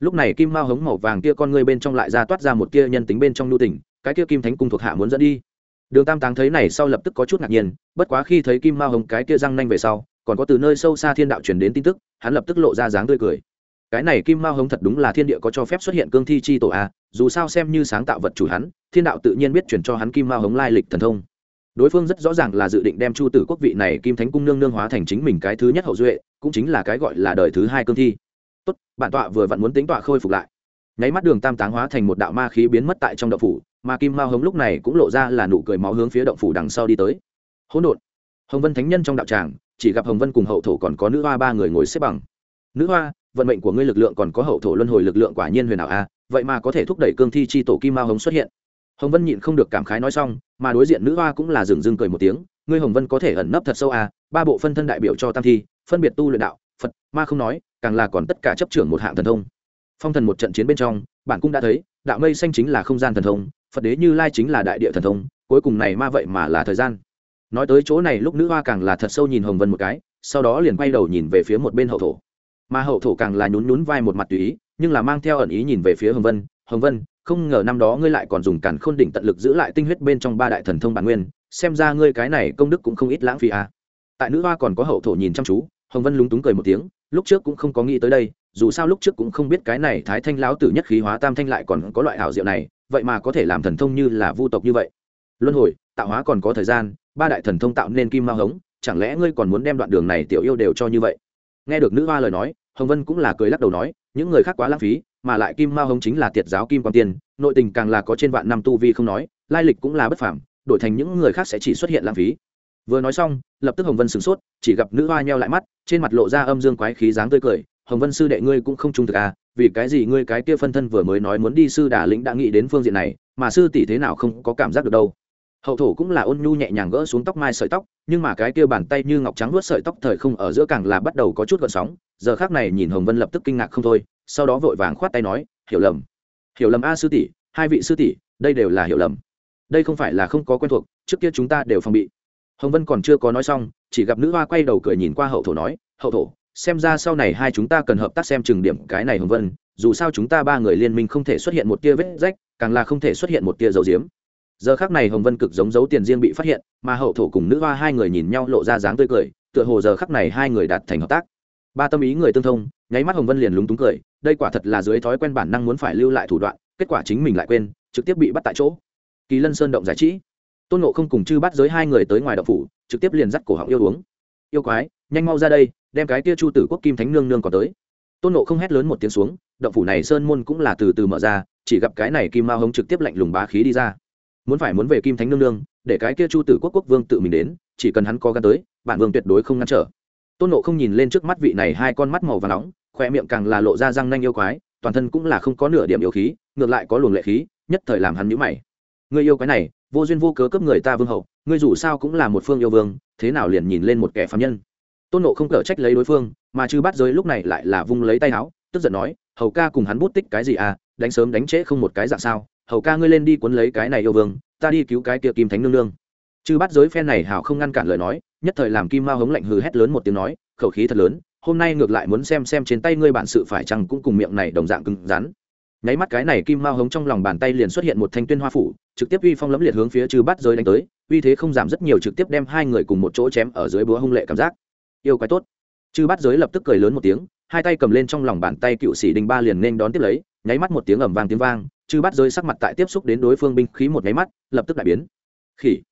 lúc này kim mao hống màu vàng kia con ngươi bên trong lại ra toát ra một kia nhân tính bên trong nhu tình, cái kia kim thánh cung thuộc hạ muốn dẫn đi. Đường tam táng thấy này sau lập tức có chút ngạc nhiên, bất quá khi thấy kim mao hống cái kia răng nanh về sau, còn có từ nơi sâu xa thiên đạo truyền đến tin tức, hắn lập tức lộ ra dáng tươi cười. Cái này kim mao hống thật đúng là thiên địa có cho phép xuất hiện cương thi chi tổ a, dù sao xem như sáng tạo vật chủ hắn, thiên đạo tự nhiên biết chuyển cho hắn kim mao hống lai lịch thần thông. Đối phương rất rõ ràng là dự định đem chu tử quốc vị này kim thánh cung nương nương hóa thành chính mình cái thứ nhất hậu duệ, cũng chính là cái gọi là đời thứ hai cương thi tốt, bản tọa vừa vặn muốn tính tọa khôi phục lại. Nháy mắt đường tam táng hóa thành một đạo ma khí biến mất tại trong động phủ, mà kim mao hống lúc này cũng lộ ra là nụ cười máu hướng phía động phủ đằng sau đi tới. Hỗn độn. Hồng vân thánh nhân trong đạo tràng, chỉ gặp hồng vân cùng hậu thổ còn có nữ hoa ba người ngồi xếp bằng. Nữ hoa, vận mệnh của ngươi lực lượng còn có hậu thổ luân hồi lực lượng quả nhiên huyền ảo a vậy mà có thể thúc đẩy cương thi chi tổ kim mao hống xuất hiện. Hồng vân nhịn không được cảm khái nói xong, mà đối diện nữ hoa cũng là dừng dưng cười một tiếng, ngươi hồng vân có thể ẩn nấp thật sâu a ba bộ phân thân đại biểu cho tam thi, phân biệt tu luyện đạo phật, ma không nói, càng là còn tất cả chấp trưởng một hạng thần thông. Phong thần một trận chiến bên trong, bạn cũng đã thấy, đạo mây xanh chính là không gian thần thông, phật đế như lai chính là đại địa thần thông, cuối cùng này ma vậy mà là thời gian. Nói tới chỗ này lúc nữ hoa càng là thật sâu nhìn hồng vân một cái, sau đó liền quay đầu nhìn về phía một bên hậu thổ. Mà hậu thổ càng là nhún nhún vai một mặt tùy ý, nhưng là mang theo ẩn ý nhìn về phía hồng vân hồng vân, không ngờ năm đó ngươi lại còn dùng càn khôn đỉnh tận lực giữ lại tinh huyết bên trong ba đại thần thông bản nguyên, xem ra ngươi cái này công đức cũng không ít lãng phí à. tại nữ hoa còn có hậu thổ nhìn chăm chú hồng vân lúng túng cười một tiếng, lúc trước cũng không có nghĩ tới đây, dù sao lúc trước cũng không biết cái này thái thanh lão tử nhất khí hóa tam thanh lại còn có loại hảo diệu này, vậy mà có thể làm thần thông như là vu tộc như vậy. Luân hồi, tạo hóa còn có thời gian, ba đại thần thông tạo nên kim mao hống, chẳng lẽ ngươi còn muốn đem đoạn đường này tiểu yêu đều cho như vậy? Nghe được nữ hoa lời nói, hồng vân cũng là cười lắc đầu nói, những người khác quá lãng phí, mà lại kim mao hống chính là tiệt giáo kim quan tiên, nội tình càng là có trên vạn năm tu vi không nói, lai lịch cũng là bất phảm đổi thành những người khác sẽ chỉ xuất hiện lãng phí vừa nói xong, lập tức hồng vân sửng sốt, chỉ gặp nữ hoa nheo lại mắt, trên mặt lộ ra âm dương quái khí dáng tươi cười. Hồng vân sư đệ ngươi cũng không trung thực à vì cái gì ngươi cái kia phân thân vừa mới nói muốn đi sư đà lĩnh đã nghĩ đến phương diện này, mà sư tỷ thế nào không có cảm giác được đâu. Hậu thổ cũng là ôn nhu nhẹ nhàng gỡ xuống tóc mai sợi tóc, nhưng mà cái kia bàn tay như ngọc trắng nuốt sợi tóc thời không ở giữa càng là bắt đầu có chút gợn sóng. Giờ khác này nhìn hồng vân lập tức kinh ngạc không thôi, sau đó vội vàng khoát tay nói, hiểu lầm hiểu lầm a sư tỷ, hai vị sư tỷ, đây đều là hiểu lầm. Đây không phải là không có quen thuộc, trước kia chúng ta đều phòng bị hồng vân còn chưa có nói xong, chỉ gặp nữ hoa quay đầu cười nhìn qua hậu thổ nói, hậu thổ, xem ra sau này hai chúng ta cần hợp tác xem chừng điểm cái này hồng vân, dù sao chúng ta ba người liên minh không thể xuất hiện một tia vết rách, càng là không thể xuất hiện một tia dầu diếm. Giờ khác này hồng vân cực giống dấu tiền riêng bị phát hiện, mà hậu thổ cùng nữ hoa hai người nhìn nhau lộ ra dáng tươi cười, tựa hồ giờ khắc này hai người đạt thành hợp tác. Ba tâm ý người tương thông, nháy mắt hồng vân liền lúng túng cười, đây quả thật là dưới thói quen bản năng muốn phải lưu lại thủ đoạn, kết quả chính mình lại quên, trực tiếp bị bắt tại chỗ. Kỳ lân sơn động giải trí tôn nộ không cùng chư bắt giới hai người tới ngoài đậu phủ trực tiếp liền dắt cổ họng yêu uống yêu quái nhanh mau ra đây đem cái kia chu tử quốc kim thánh nương nương còn tới tôn nộ không hét lớn một tiếng xuống động phủ này sơn môn cũng là từ từ mở ra chỉ gặp cái này kim mao hống trực tiếp lạnh lùng bá khí đi ra muốn phải muốn về kim thánh nương nương để cái kia chu tử quốc quốc vương tự mình đến chỉ cần hắn có gan tới bản vương tuyệt đối không ngăn trở tôn nộ không nhìn lên trước mắt vị này hai con mắt màu và nóng khoe miệng càng là lộ ra răng nanh yêu quái toàn thân cũng là không có nửa điểm yêu khí ngược lại có luồng lệ khí nhất thời làm hắn nhũ mày người yêu quái này vô duyên vô cớ cướp người ta vương hậu, ngươi dù sao cũng là một phương yêu vương, thế nào liền nhìn lên một kẻ phạm nhân? Tôn nộ không cở trách lấy đối phương, mà chư bắt giới lúc này lại là vung lấy tay áo, tức giận nói, hầu ca cùng hắn bút tích cái gì à đánh sớm đánh trễ không một cái dạng sao? Hầu ca ngươi lên đi cuốn lấy cái này yêu vương, ta đi cứu cái kia kim thánh nương nương. Chư bắt giới phen này hảo không ngăn cản lời nói, nhất thời làm kim mao hống lạnh hừ hét lớn một tiếng nói, khẩu khí thật lớn, hôm nay ngược lại muốn xem xem trên tay ngươi bản sự phải chăng cũng cùng miệng này đồng dạng cứng rắn nháy mắt cái này kim mao hống trong lòng bàn tay liền xuất hiện một thanh tuyên hoa phủ, trực tiếp uy phong lẫm liệt hướng phía chư bắt giới đánh tới, uy thế không giảm rất nhiều trực tiếp đem hai người cùng một chỗ chém ở dưới búa hung lệ cảm giác. Yêu quái tốt. Chư bắt giới lập tức cười lớn một tiếng, hai tay cầm lên trong lòng bàn tay cựu sĩ đinh ba liền nên đón tiếp lấy, nháy mắt một tiếng ầm vang tiếng vang, chư bắt giới sắc mặt tại tiếp xúc đến đối phương binh khí một nháy mắt, lập tức đại biến. Khỉ.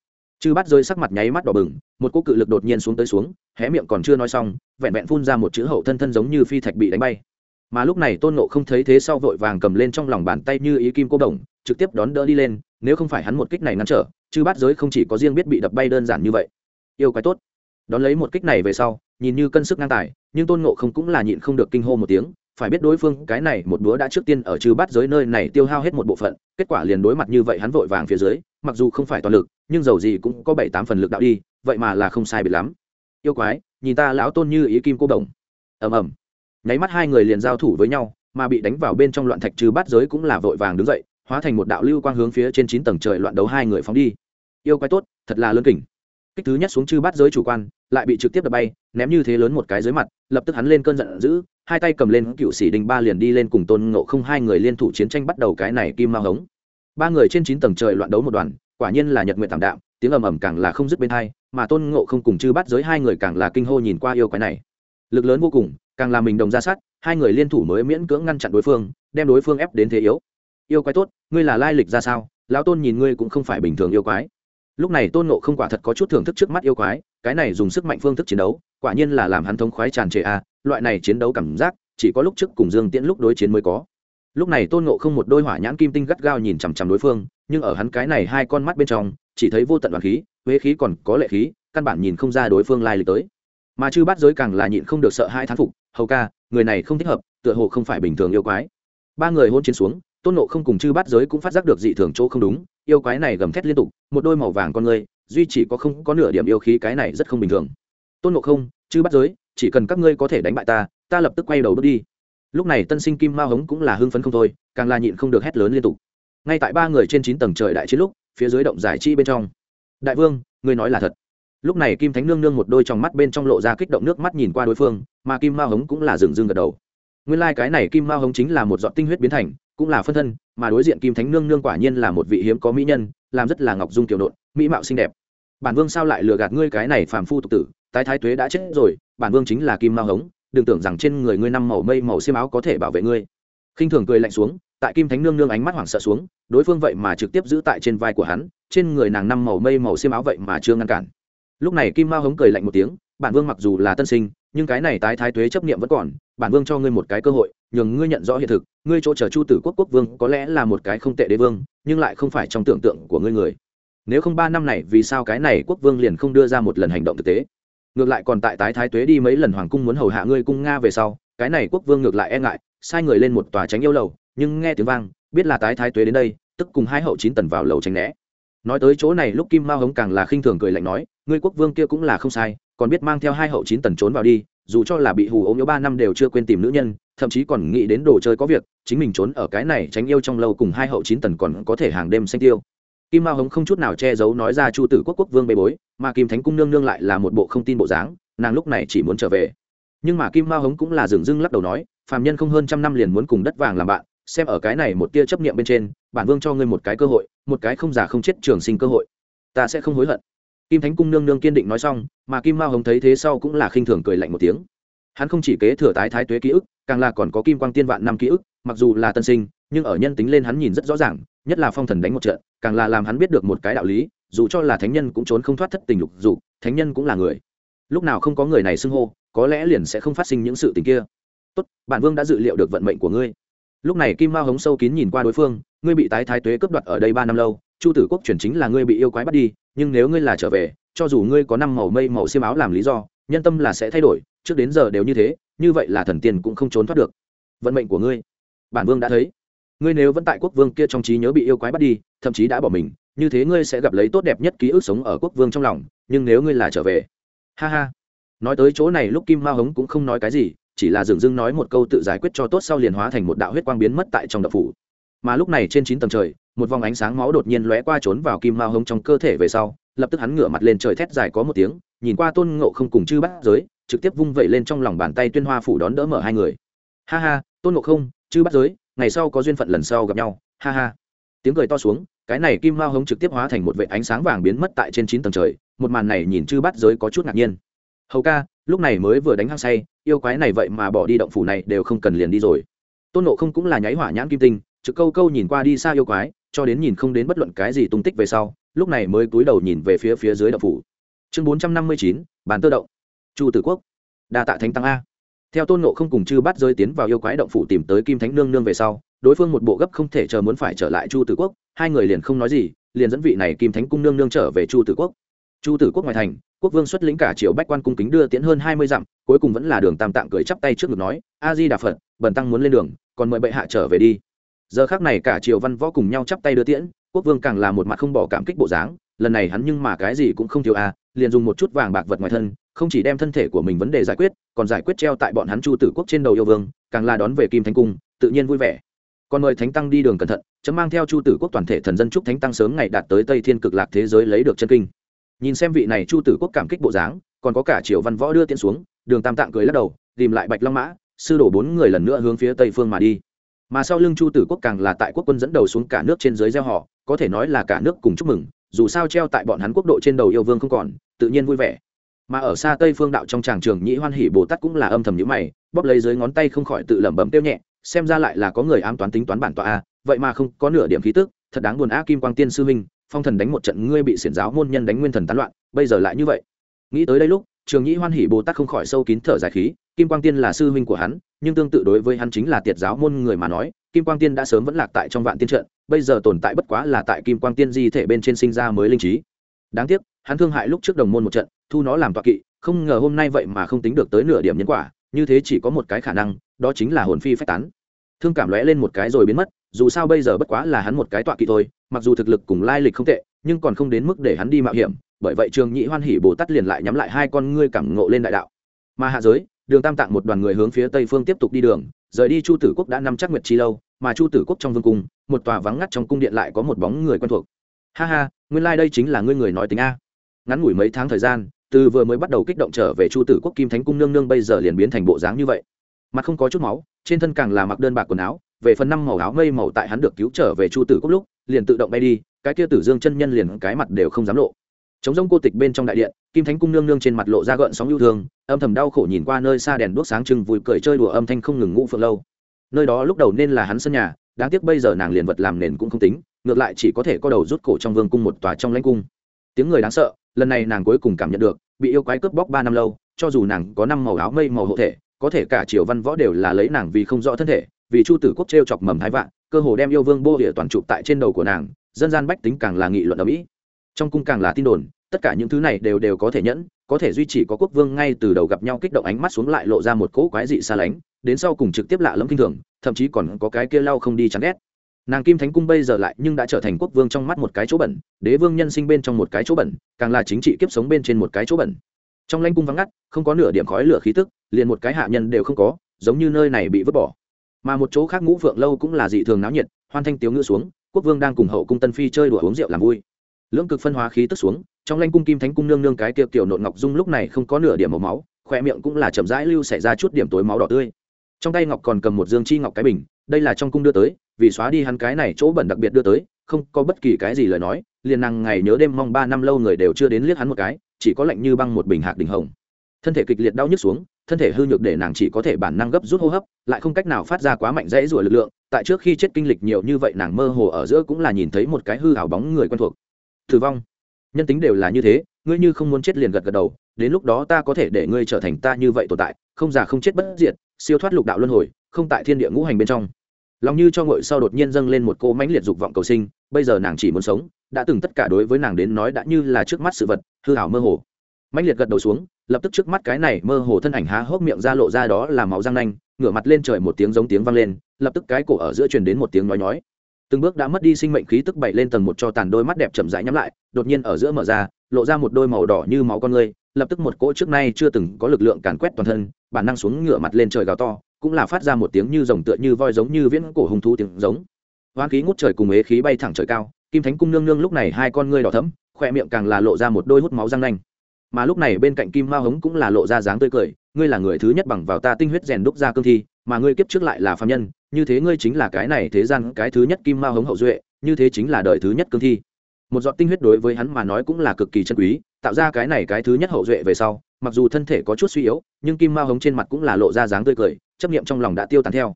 Chư bắt giới sắc mặt nháy mắt đỏ bừng, một cỗ cự lực đột nhiên xuống tới xuống, hé miệng còn chưa nói xong, vẹn vẹn phun ra một chữ hậu thân thân giống như phi thạch bị đánh bay mà lúc này tôn nộ không thấy thế sau vội vàng cầm lên trong lòng bàn tay như ý kim cô đồng, trực tiếp đón đỡ đi lên, nếu không phải hắn một kích này ngăn trở chứ bát giới không chỉ có riêng biết bị đập bay đơn giản như vậy. Yêu quái tốt. Đón lấy một kích này về sau, nhìn như cân sức ngang tài, nhưng tôn nộ không cũng là nhịn không được kinh hô một tiếng, phải biết đối phương cái này một búa đã trước tiên ở chư bát giới nơi này tiêu hao hết một bộ phận, kết quả liền đối mặt như vậy hắn vội vàng phía dưới, mặc dù không phải toàn lực, nhưng dầu gì cũng có bảy tám phần lực đạo đi, vậy mà là không sai bị lắm. Yêu quái, nhìn ta lão tôn như ý kim cô đồng. Ầm ầm nháy mắt hai người liền giao thủ với nhau, mà bị đánh vào bên trong loạn thạch trừ bát giới cũng là vội vàng đứng dậy, hóa thành một đạo lưu quang hướng phía trên chín tầng trời loạn đấu hai người phóng đi. Yêu quái tốt, thật là lớn kỉnh kích thứ nhất xuống chư bát giới chủ quan, lại bị trực tiếp đập bay, ném như thế lớn một cái dưới mặt, lập tức hắn lên cơn giận dữ, hai tay cầm lên cựu sĩ đình ba liền đi lên cùng tôn ngộ không hai người liên thủ chiến tranh bắt đầu cái này kim ma hống. Ba người trên chín tầng trời loạn đấu một đoàn, quả nhiên là nhật nguyện tảm đạm, tiếng ầm ầm càng là không dứt bên hai, mà tôn ngộ không cùng chư bát giới hai người càng là kinh hô nhìn qua yêu quái này lực lớn vô cùng, càng làm mình đồng ra sát, hai người liên thủ mới miễn cưỡng ngăn chặn đối phương, đem đối phương ép đến thế yếu. Yêu quái tốt, ngươi là lai lịch ra sao? Lão tôn nhìn ngươi cũng không phải bình thường yêu quái. Lúc này tôn nộ không quả thật có chút thưởng thức trước mắt yêu quái, cái này dùng sức mạnh phương thức chiến đấu, quả nhiên là làm hắn thống khoái tràn trề a, loại này chiến đấu cảm giác, chỉ có lúc trước cùng dương tiễn lúc đối chiến mới có. Lúc này tôn nộ không một đôi hỏa nhãn kim tinh gắt gao nhìn chằm chằm đối phương, nhưng ở hắn cái này hai con mắt bên trong, chỉ thấy vô tận đoàn khí, huế khí còn có lệ khí, căn bản nhìn không ra đối phương lai lịch tới mà chư bát giới càng là nhịn không được sợ hai thán phục, hầu ca, người này không thích hợp, tựa hồ không phải bình thường yêu quái. Ba người hôn chiến xuống, tôn nộ không cùng chư bát giới cũng phát giác được dị thường chỗ không đúng, yêu quái này gầm thét liên tục, một đôi màu vàng con người, duy chỉ có không có nửa điểm yêu khí, cái này rất không bình thường. Tôn nộ không, chư bát giới, chỉ cần các ngươi có thể đánh bại ta ta lập tức quay đầu bước đi. Lúc này tân sinh kim mao hống cũng là hưng phấn không thôi, càng là nhịn không được hét lớn liên tục. Ngay tại ba người trên chín tầng trời đại chiến lúc, phía dưới động giải chi bên trong. Đại vương, ngươi nói là thật lúc này kim thánh nương nương một đôi trong mắt bên trong lộ ra kích động nước mắt nhìn qua đối phương, mà kim mao hống cũng là dừng dưng gật đầu. Nguyên lai、like、cái này kim mao hống chính là một giọt tinh huyết biến thành, cũng là phân thân, mà đối diện kim thánh nương nương quả nhiên là một vị hiếm có mỹ nhân, làm rất là ngọc dung kiểu nộn, mỹ mạo xinh đẹp. Bản vương sao lại lừa gạt ngươi cái này phàm phu tục tử, tái thái tuế đã chết rồi, bản vương chính là kim mao hống, đừng tưởng rằng trên người ngươi năm màu mây màu xiêm áo có thể bảo vệ ngươi. Khinh thường cười lạnh xuống, tại kim thánh nương nương ánh mắt hoảng sợ xuống, đối phương vậy mà trực tiếp giữ tại trên vai của hắn, trên người nàng năm màu mây màu xiêm áo vậy mà chưa ngăn cản lúc này kim mao hống cười lạnh một tiếng, bản vương mặc dù là tân sinh, nhưng cái này tái thái tuế chấp niệm vẫn còn. Bản vương cho ngươi một cái cơ hội, nhường ngươi nhận rõ hiện thực. Ngươi chỗ chờ chu tử quốc quốc vương có lẽ là một cái không tệ đế vương, nhưng lại không phải trong tưởng tượng của ngươi người. Nếu không ba năm này, vì sao cái này quốc vương liền không đưa ra một lần hành động thực tế? Ngược lại còn tại tái thái tuế đi mấy lần hoàng cung muốn hầu hạ ngươi cung nga về sau, cái này quốc vương ngược lại e ngại, sai người lên một tòa tránh yêu lầu, nhưng nghe tiếng vang, biết là tái thái tuế đến đây, tức cùng hai hậu chín tần vào lầu tránh né nói tới chỗ này, lúc kim mao hống càng là khinh thường cười lạnh nói, ngươi quốc vương kia cũng là không sai, còn biết mang theo hai hậu chín tần trốn vào đi, dù cho là bị hù ốm yếu ba năm đều chưa quên tìm nữ nhân, thậm chí còn nghĩ đến đồ chơi có việc, chính mình trốn ở cái này tránh yêu trong lâu cùng hai hậu chín tần còn có thể hàng đêm xanh tiêu. Kim mao hống không chút nào che giấu nói ra chu tử quốc quốc vương bê bối, mà kim thánh cung nương nương lại là một bộ không tin bộ dáng, nàng lúc này chỉ muốn trở về. Nhưng mà kim mao hống cũng là dừng dưng lắc đầu nói, phàm nhân không hơn trăm năm liền muốn cùng đất vàng làm bạn, xem ở cái này một tia chấp niệm bên trên, bản vương cho ngươi một cái cơ hội một cái không già không chết trường sinh cơ hội. Ta sẽ không hối hận. Kim thánh cung nương nương kiên định nói xong, mà kim mao hồng thấy thế sau cũng là khinh thường cười lạnh một tiếng. Hắn không chỉ kế thừa tái thái tuế ký ức, càng là còn có kim quang tiên vạn năm ký ức, mặc dù là tân sinh, nhưng ở nhân tính lên hắn nhìn rất rõ ràng, nhất là phong thần đánh một trận, càng là làm hắn biết được một cái đạo lý, dù cho là thánh nhân cũng trốn không thoát thất tình lục dù thánh nhân cũng là người. Lúc nào không có người này xưng hô, có lẽ liền sẽ không phát sinh những sự tình kia. Tốt, bản vương đã dự liệu được vận mệnh của ngươi lúc này kim mao hống sâu kín nhìn qua đối phương, ngươi bị tái thái tuế cướp đoạt ở đây ba năm lâu, chu tử quốc chuyển chính là ngươi bị yêu quái bắt đi, nhưng nếu ngươi là trở về, cho dù ngươi có năm màu mây màu xiêm áo làm lý do, nhân tâm là sẽ thay đổi, trước đến giờ đều như thế, như vậy là thần tiên cũng không trốn thoát được. Vận mệnh của ngươi, bản vương đã thấy. Ngươi nếu vẫn tại quốc vương kia trong trí nhớ bị yêu quái bắt đi, thậm chí đã bỏ mình, như thế ngươi sẽ gặp lấy tốt đẹp nhất ký ức sống ở quốc vương trong lòng, nhưng nếu ngươi là trở về, ha ha. Nói tới chỗ này lúc kim ma hống cũng không nói cái gì chỉ là dừng dưng nói một câu tự giải quyết cho tốt sau liền hóa thành một đạo huyết quang biến mất tại trong đập phủ. Mà lúc này trên chín tầng trời, một vòng ánh sáng máu đột nhiên lóe qua trốn vào kim mao hống trong cơ thể về sau, lập tức hắn ngửa mặt lên trời thét dài có một tiếng, nhìn qua tôn ngộ không cùng chư bắt giới, trực tiếp vung vẩy lên trong lòng bàn tay tuyên hoa phủ đón đỡ mở hai người. Ha ha, tôn ngộ không, chư bắt giới, ngày sau có duyên phận lần sau gặp nhau, ha ha. Tiếng cười to xuống, cái này kim mao hống trực tiếp hóa thành một vệ ánh sáng vàng biến mất tại trên chín tầng trời, một màn này nhìn chư bắt giới có chút ngạc nhiên. Hầu ca, lúc này mới vừa đánh hăng say yêu quái này vậy mà bỏ đi động phủ này đều không cần liền đi rồi. Tôn nộ không cũng là nháy hỏa nhãn kim tinh, trực câu câu nhìn qua đi xa yêu quái, cho đến nhìn không đến bất luận cái gì tung tích về sau, lúc này mới cúi đầu nhìn về phía phía dưới động phủ. Chương bốn trăm năm mươi chín, bàn tơ động. Chu tử quốc. Đa tạ thánh tăng a. Theo tôn nộ không cùng chư bắt rơi tiến vào yêu quái động phủ tìm tới kim thánh nương nương về sau, đối phương một bộ gấp không thể chờ muốn phải trở lại chu tử quốc, hai người liền không nói gì, liền dẫn vị này kim thánh cung nương nương trở về chu tử quốc. Chu tử quốc ngoài thành quốc vương xuất lĩnh cả triệu bách quan cung kính đưa tiễn hơn hai mươi dặm, cuối cùng vẫn là đường tam tạng cười chắp tay trước ngực nói, a di đà phật, bần tăng muốn lên đường, còn mời bệ hạ trở về đi. Giờ khác này cả triều văn võ cùng nhau chắp tay đưa tiễn, quốc vương càng là một mặt không bỏ cảm kích bộ dáng, lần này hắn nhưng mà cái gì cũng không thiếu a liền dùng một chút vàng bạc vật ngoài thân, không chỉ đem thân thể của mình vấn đề giải quyết, còn giải quyết treo tại bọn hắn chu tử quốc trên đầu yêu vương, càng là đón về kim thánh cung, tự nhiên vui vẻ. Còn mời thánh tăng đi đường cẩn thận, chấm mang theo chu tử quốc toàn thể thần dân chúc thánh tăng sớm ngày đạt tới tây thiên cực lạc thế giới lấy được chân kinh nhìn xem vị này chu tử quốc cảm kích bộ dáng, còn có cả triều văn võ đưa tiễn xuống, đường tam tạng cười lắc đầu, tìm lại bạch long mã, sư đổ bốn người lần nữa hướng phía tây phương mà đi. Mà sau lưng chu tử quốc càng là tại quốc quân dẫn đầu xuống cả nước trên dưới gieo họ, có thể nói là cả nước cùng chúc mừng, dù sao treo tại bọn hắn quốc độ trên đầu yêu vương không còn, tự nhiên vui vẻ. Mà ở xa tây phương đạo trong tràng trường nhĩ hoan hỷ bồ tát cũng là âm thầm nhữ mày, bóp lấy dưới ngón tay không khỏi tự lẩm bẩm tiêu nhẹ, xem ra lại là có người ám toán tính toán bản tọa a, vậy mà không có nửa điểm khí tức, thật đáng buồn a kim quang tiên sư minh phong thần đánh một trận ngươi bị xiển giáo môn nhân đánh nguyên thần tán loạn, bây giờ lại như vậy. Nghĩ tới đây lúc, trường nhĩ hoan hỷ bồ tát không khỏi sâu kín thở dài khí, kim quang tiên là sư huynh của hắn, nhưng tương tự đối với hắn chính là tiệt giáo môn người mà nói, kim quang tiên đã sớm vẫn lạc tại trong vạn tiên trận, bây giờ tồn tại bất quá là tại kim quang tiên di thể bên trên sinh ra mới linh trí. Đáng tiếc, hắn thương hại lúc trước đồng môn một trận, thu nó làm tọa kỵ, không ngờ hôm nay vậy mà không tính được tới nửa điểm nhân quả, như thế chỉ có một cái khả năng, đó chính là hồn phi phách tán thương cảm lóe lên một cái rồi biến mất, dù sao bây giờ bất quá là hắn một cái tọa kỵ thôi, mặc dù thực lực cùng lai lịch không tệ, nhưng còn không đến mức để hắn đi mạo hiểm, bởi vậy trường nhị hoan hỉ bồ tát liền lại nhắm lại hai con ngươi cảm ngộ lên đại đạo. Mà hạ giới, đường tam tạng một đoàn người hướng phía tây phương tiếp tục đi đường, rời đi chu tử quốc đã nắm chắc nguyệt chi lâu, mà chu tử quốc trong vương cung, một tòa vắng ngắt trong cung điện lại có một bóng người quen thuộc. Ha ha, nguyên lai、like、đây chính là ngươi người nói tính a. Ngắn ngủi mấy tháng thời gian, từ vừa mới bắt đầu kích động trở về chu tử quốc kim thánh cung nương nương bây giờ liền biến thành bộ dáng như vậy mặt không có chút máu, trên thân càng là mặc đơn bạc quần áo, về phần năm màu áo mây màu tại hắn được cứu trở về chu tử cốc lúc, liền tự động bay đi, cái kia tử dương chân nhân liền cái mặt đều không dám lộ. Chống rông cô tịch bên trong đại điện, kim thánh cung nương nương trên mặt lộ ra gợn sóng yêu thương, âm thầm đau khổ nhìn qua nơi xa đèn đuốc sáng trưng vui cười chơi đùa âm thanh không ngừng ngũ phượng lâu. Nơi đó lúc đầu nên là hắn sân nhà, đáng tiếc bây giờ nàng liền vật làm nền cũng không tính, ngược lại chỉ có thể có đầu rút cổ trong vương cung một tòa trong lãnh cung. Tiếng người đáng sợ, lần này nàng cuối cùng cảm nhận được, bị yêu quái cướp bóc ba năm lâu, cho dù nàng có năm màu áo mây màu hộ thể có thể cả triều văn võ đều là lấy nàng vì không rõ thân thể, vì chu tử quốc t r e o chọc mầm thái vạn, cơ hồ đem yêu vương bô địa toàn chụp tại trên đầu của nàng, dân gian bách tính càng là nghị luận ở mỹ. Trong cung càng là tin đồn, tất cả những thứ này đều đều có thể nhẫn, có thể duy trì có quốc vương ngay từ đầu gặp nhau kích động ánh mắt xuống lại lộ ra một cỗ quái dị xa lánh, đến sau cùng trực tiếp lạ lẫm kinh thường, thậm chí còn có cái kia lau không đi chán ghét. Nàng kim thánh cung bây giờ lại nhưng đã trở thành quốc vương trong mắt một cái chỗ bẩn, đế vương nhân sinh bên trong một cái chỗ bẩn, càng là chính trị kiếp sống bên trên một cái chỗ bẩn trong lãnh cung vắng ngắt, không có nửa điểm khói lửa khí tức, liền một cái hạ nhân đều không có, giống như nơi này bị vứt bỏ. Mà một chỗ khác ngũ phượng lâu cũng là dị thường náo nhiệt, hoan thanh tiếu ngữ xuống, quốc vương đang cùng hậu cung tân phi chơi đùa uống rượu làm vui. Lưỡng cực phân hóa khí tức xuống, trong lãnh cung kim thánh cung nương nương cái tiệc tiểu nộn ngọc dung lúc này không có nửa điểm màu máu, khoe miệng cũng là chậm rãi lưu xảy ra chút điểm tối máu đỏ tươi. Trong tay ngọc còn cầm một dương chi ngọc cái bình, đây là trong cung đưa tới, vì xóa đi hắn cái này chỗ bẩn đặc biệt đưa tới, không có bất kỳ cái gì lời nói, liền năng ngày nhớ đêm mong ba năm lâu người đều chưa đến liếc hắn một cái chỉ có lạnh như băng một bình hạc đình hồng. Thân thể kịch liệt đau nhức xuống, thân thể hư nhược để nàng chỉ có thể bản năng gấp rút hô hấp, lại không cách nào phát ra quá mạnh dãy rủa lực lượng, tại trước khi chết kinh lịch nhiều như vậy nàng mơ hồ ở giữa cũng là nhìn thấy một cái hư ảo bóng người quen thuộc. Thử vong. Nhân tính đều là như thế, ngươi như không muốn chết liền gật gật đầu, đến lúc đó ta có thể để ngươi trở thành ta như vậy tồn tại, không già không chết bất diệt, siêu thoát lục đạo luân hồi, không tại thiên địa ngũ hành bên trong. Lòng như cho ngội sau đột nhiên dâng lên một cô mãnh liệt dục vọng cầu sinh, bây giờ nàng chỉ muốn sống đã từng tất cả đối với nàng đến nói đã như là trước mắt sự vật, hư hảo mơ hồ. Mạnh liệt gật đầu xuống, lập tức trước mắt cái này mơ hồ thân ảnh há hốc miệng ra lộ ra đó là máu răng nanh, ngửa mặt lên trời một tiếng giống tiếng vang lên, lập tức cái cổ ở giữa truyền đến một tiếng nói nhói. Từng bước đã mất đi sinh mệnh khí tức bảy lên tầng một cho tàn đôi mắt đẹp chậm rãi nhắm lại, đột nhiên ở giữa mở ra, lộ ra một đôi màu đỏ như máu con người, lập tức một cỗ trước nay chưa từng có lực lượng càn quét toàn thân, bản năng xuống ngửa mặt lên trời gào to, cũng là phát ra một tiếng như rồng tựa như voi giống như viễn cổ hung thú tiếng giống. Hoang khí ngút trời cùng ế khí bay thẳng trời cao kim thánh cung nương nương lúc này hai con ngươi đỏ thấm khoe miệng càng là lộ ra một đôi hút máu răng nanh. Mà lúc này bên cạnh kim mao hống cũng là lộ ra dáng tươi cười, ngươi là người thứ nhất bằng vào ta tinh huyết rèn đúc ra cương thi, mà ngươi kiếp trước lại là phạm nhân, như thế ngươi chính là cái này thế gian cái thứ nhất kim mao hống hậu duệ, như thế chính là đời thứ nhất cương thi. Một giọt tinh huyết đối với hắn mà nói cũng là cực kỳ chân quý, tạo ra cái này cái thứ nhất hậu duệ về sau, mặc dù thân thể có chút suy yếu, nhưng kim mao hống trên mặt cũng là lộ ra dáng tươi cười, chấp niệm trong lòng đã tiêu tán theo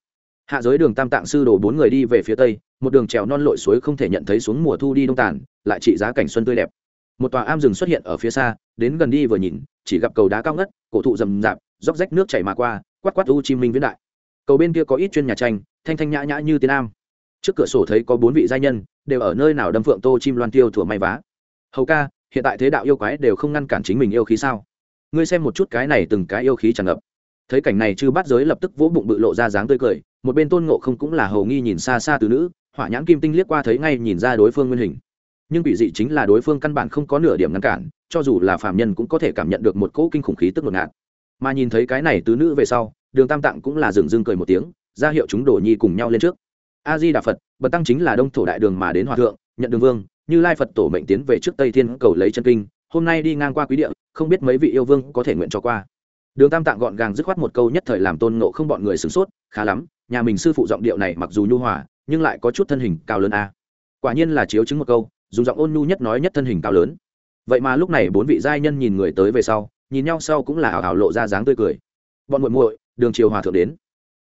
hạ giới đường tam tạng sư đổ bốn người đi về phía tây, một đường trèo non lội suối không thể nhận thấy xuống mùa thu đi đông tàn, lại trị giá cảnh xuân tươi đẹp. Một tòa am rừng xuất hiện ở phía xa, đến gần đi vừa nhìn, chỉ gặp cầu đá cao ngất, cổ thụ rầm rạp, róc rách nước chảy mà qua, quát quát u chi minh viễn đại. Cầu bên kia có ít chuyên nhà tranh, thanh thanh nhã nhã như tiến am. Trước cửa sổ thấy có bốn vị gia nhân, đều ở nơi nào đâm phượng tô chim loan tiêu thủa may vá. Hầu ca, hiện tại thế đạo yêu quái đều không ngăn cản chính mình yêu khí sao? Ngươi xem một chút cái này từng cái yêu khí tràn ngập. Thấy cảnh này chư bát giới lập tức vỗ bụng bự lộ ra dáng tươi cười một bên tôn ngộ không cũng là hầu nghi nhìn xa xa từ nữ, hỏa nhãn kim tinh liếc qua thấy ngay nhìn ra đối phương nguyên hình. Nhưng bị dị chính là đối phương căn bản không có nửa điểm ngăn cản, cho dù là phạm nhân cũng có thể cảm nhận được một cỗ kinh khủng khí tức ngột ngạt. Mà nhìn thấy cái này tứ nữ về sau, đường tam tạng cũng là dừng dưng cười một tiếng, ra hiệu chúng đồ nhi cùng nhau lên trước. A di đà phật bật tăng chính là đông thổ đại đường mà đến hòa thượng, nhận đường vương, như lai phật tổ mệnh tiến về trước tây thiên cầu lấy chân kinh, hôm nay đi ngang qua quý địa, không biết mấy vị yêu vương có thể nguyện cho qua đường tam tạng gọn gàng dứt khoát một câu nhất thời làm tôn nộ không bọn người sửng sốt, khá lắm, nhà mình sư phụ giọng điệu này mặc dù nhu hòa, nhưng lại có chút thân hình cao lớn a. Quả nhiên là chiếu chứng một câu, dùng giọng ôn nhu nhất nói nhất thân hình cao lớn. Vậy mà lúc này bốn vị giai nhân nhìn người tới về sau, nhìn nhau sau cũng là hào hào lộ ra dáng tươi cười. Bọn muội muội, đường triều hòa thượng đến.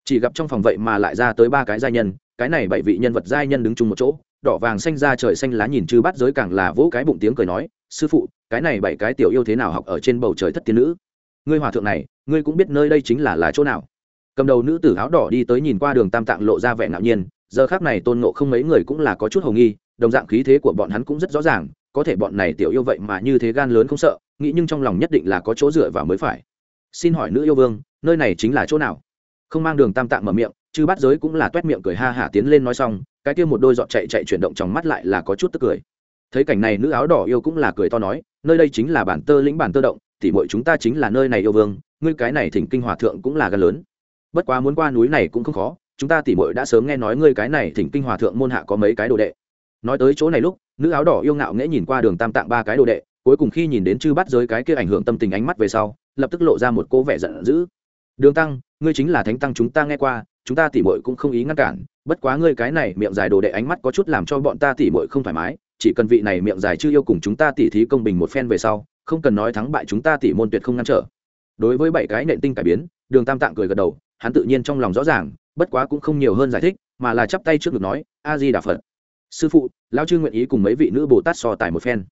Chỉ gặp trong phòng vậy mà lại ra tới ba cái giai nhân, cái này bảy vị nhân vật giai nhân đứng chung một chỗ, đỏ vàng xanh ra trời xanh lá nhìn chư bắt giới càng là vỗ cái bụng tiếng cười nói, sư phụ, cái này bảy cái tiểu yêu thế nào học ở trên bầu trời thất tiên nữ? Ngươi hòa thượng này, ngươi cũng biết nơi đây chính là là chỗ nào. Cầm đầu nữ tử áo đỏ đi tới nhìn qua đường tam tạng lộ ra vẻ ngạo nhiên, giờ khác này tôn nộ không mấy người cũng là có chút hầu nghi, đồng dạng khí thế của bọn hắn cũng rất rõ ràng, có thể bọn này tiểu yêu vậy mà như thế gan lớn không sợ, nghĩ nhưng trong lòng nhất định là có chỗ dựa vào mới phải. Xin hỏi nữ yêu vương, nơi này chính là chỗ nào? Không mang đường tam tạng mở miệng chứ bắt giới cũng là t u é t miệng cười ha hả tiến lên nói xong, cái kia một đôi dọn chạy chạy chuyển động trong mắt lại là có chút tức cười. Thấy cảnh này nữ áo đỏ yêu cũng là cười to nói, nơi đây chính là bản tơ lĩnh bản tơ động tỉ mọi chúng ta chính là nơi này yêu vương, ngươi cái này thỉnh kinh hòa thượng cũng là gan lớn. Bất quá muốn qua núi này cũng không khó, chúng ta tỉ mội đã sớm nghe nói ngươi cái này thỉnh kinh hòa thượng môn hạ có mấy cái đồ đệ. Nói tới chỗ này lúc, nữ áo đỏ yêu ngạo nghễ nhìn qua đường tam tạng ba cái đồ đệ, cuối cùng khi nhìn đến chư bắt giới cái kia ảnh hưởng tâm tình ánh mắt về sau, lập tức lộ ra một cô vẻ giận dữ. Đường tăng, ngươi chính là thánh tăng chúng ta nghe qua, chúng ta tỉ mội cũng không ý ngăn cản, bất quá ngươi cái này miệng dài đồ đệ ánh mắt có chút làm cho bọn ta tỉ mội không thoải mái, chỉ cần vị này miệng dài chưa yêu cùng chúng ta tỉ thí công bình một phen về sau không cần nói thắng bại chúng ta tỷ môn tuyệt không ngăn trở. Đối với bảy cái nện tinh cải biến, đường tam tạng cười gật đầu, hắn tự nhiên trong lòng rõ ràng, bất quá cũng không nhiều hơn giải thích, mà là chắp tay trước ngực nói a di đà phật. Sư phụ, lão chư nguyện ý cùng mấy vị nữ bồ tát so tài một phen.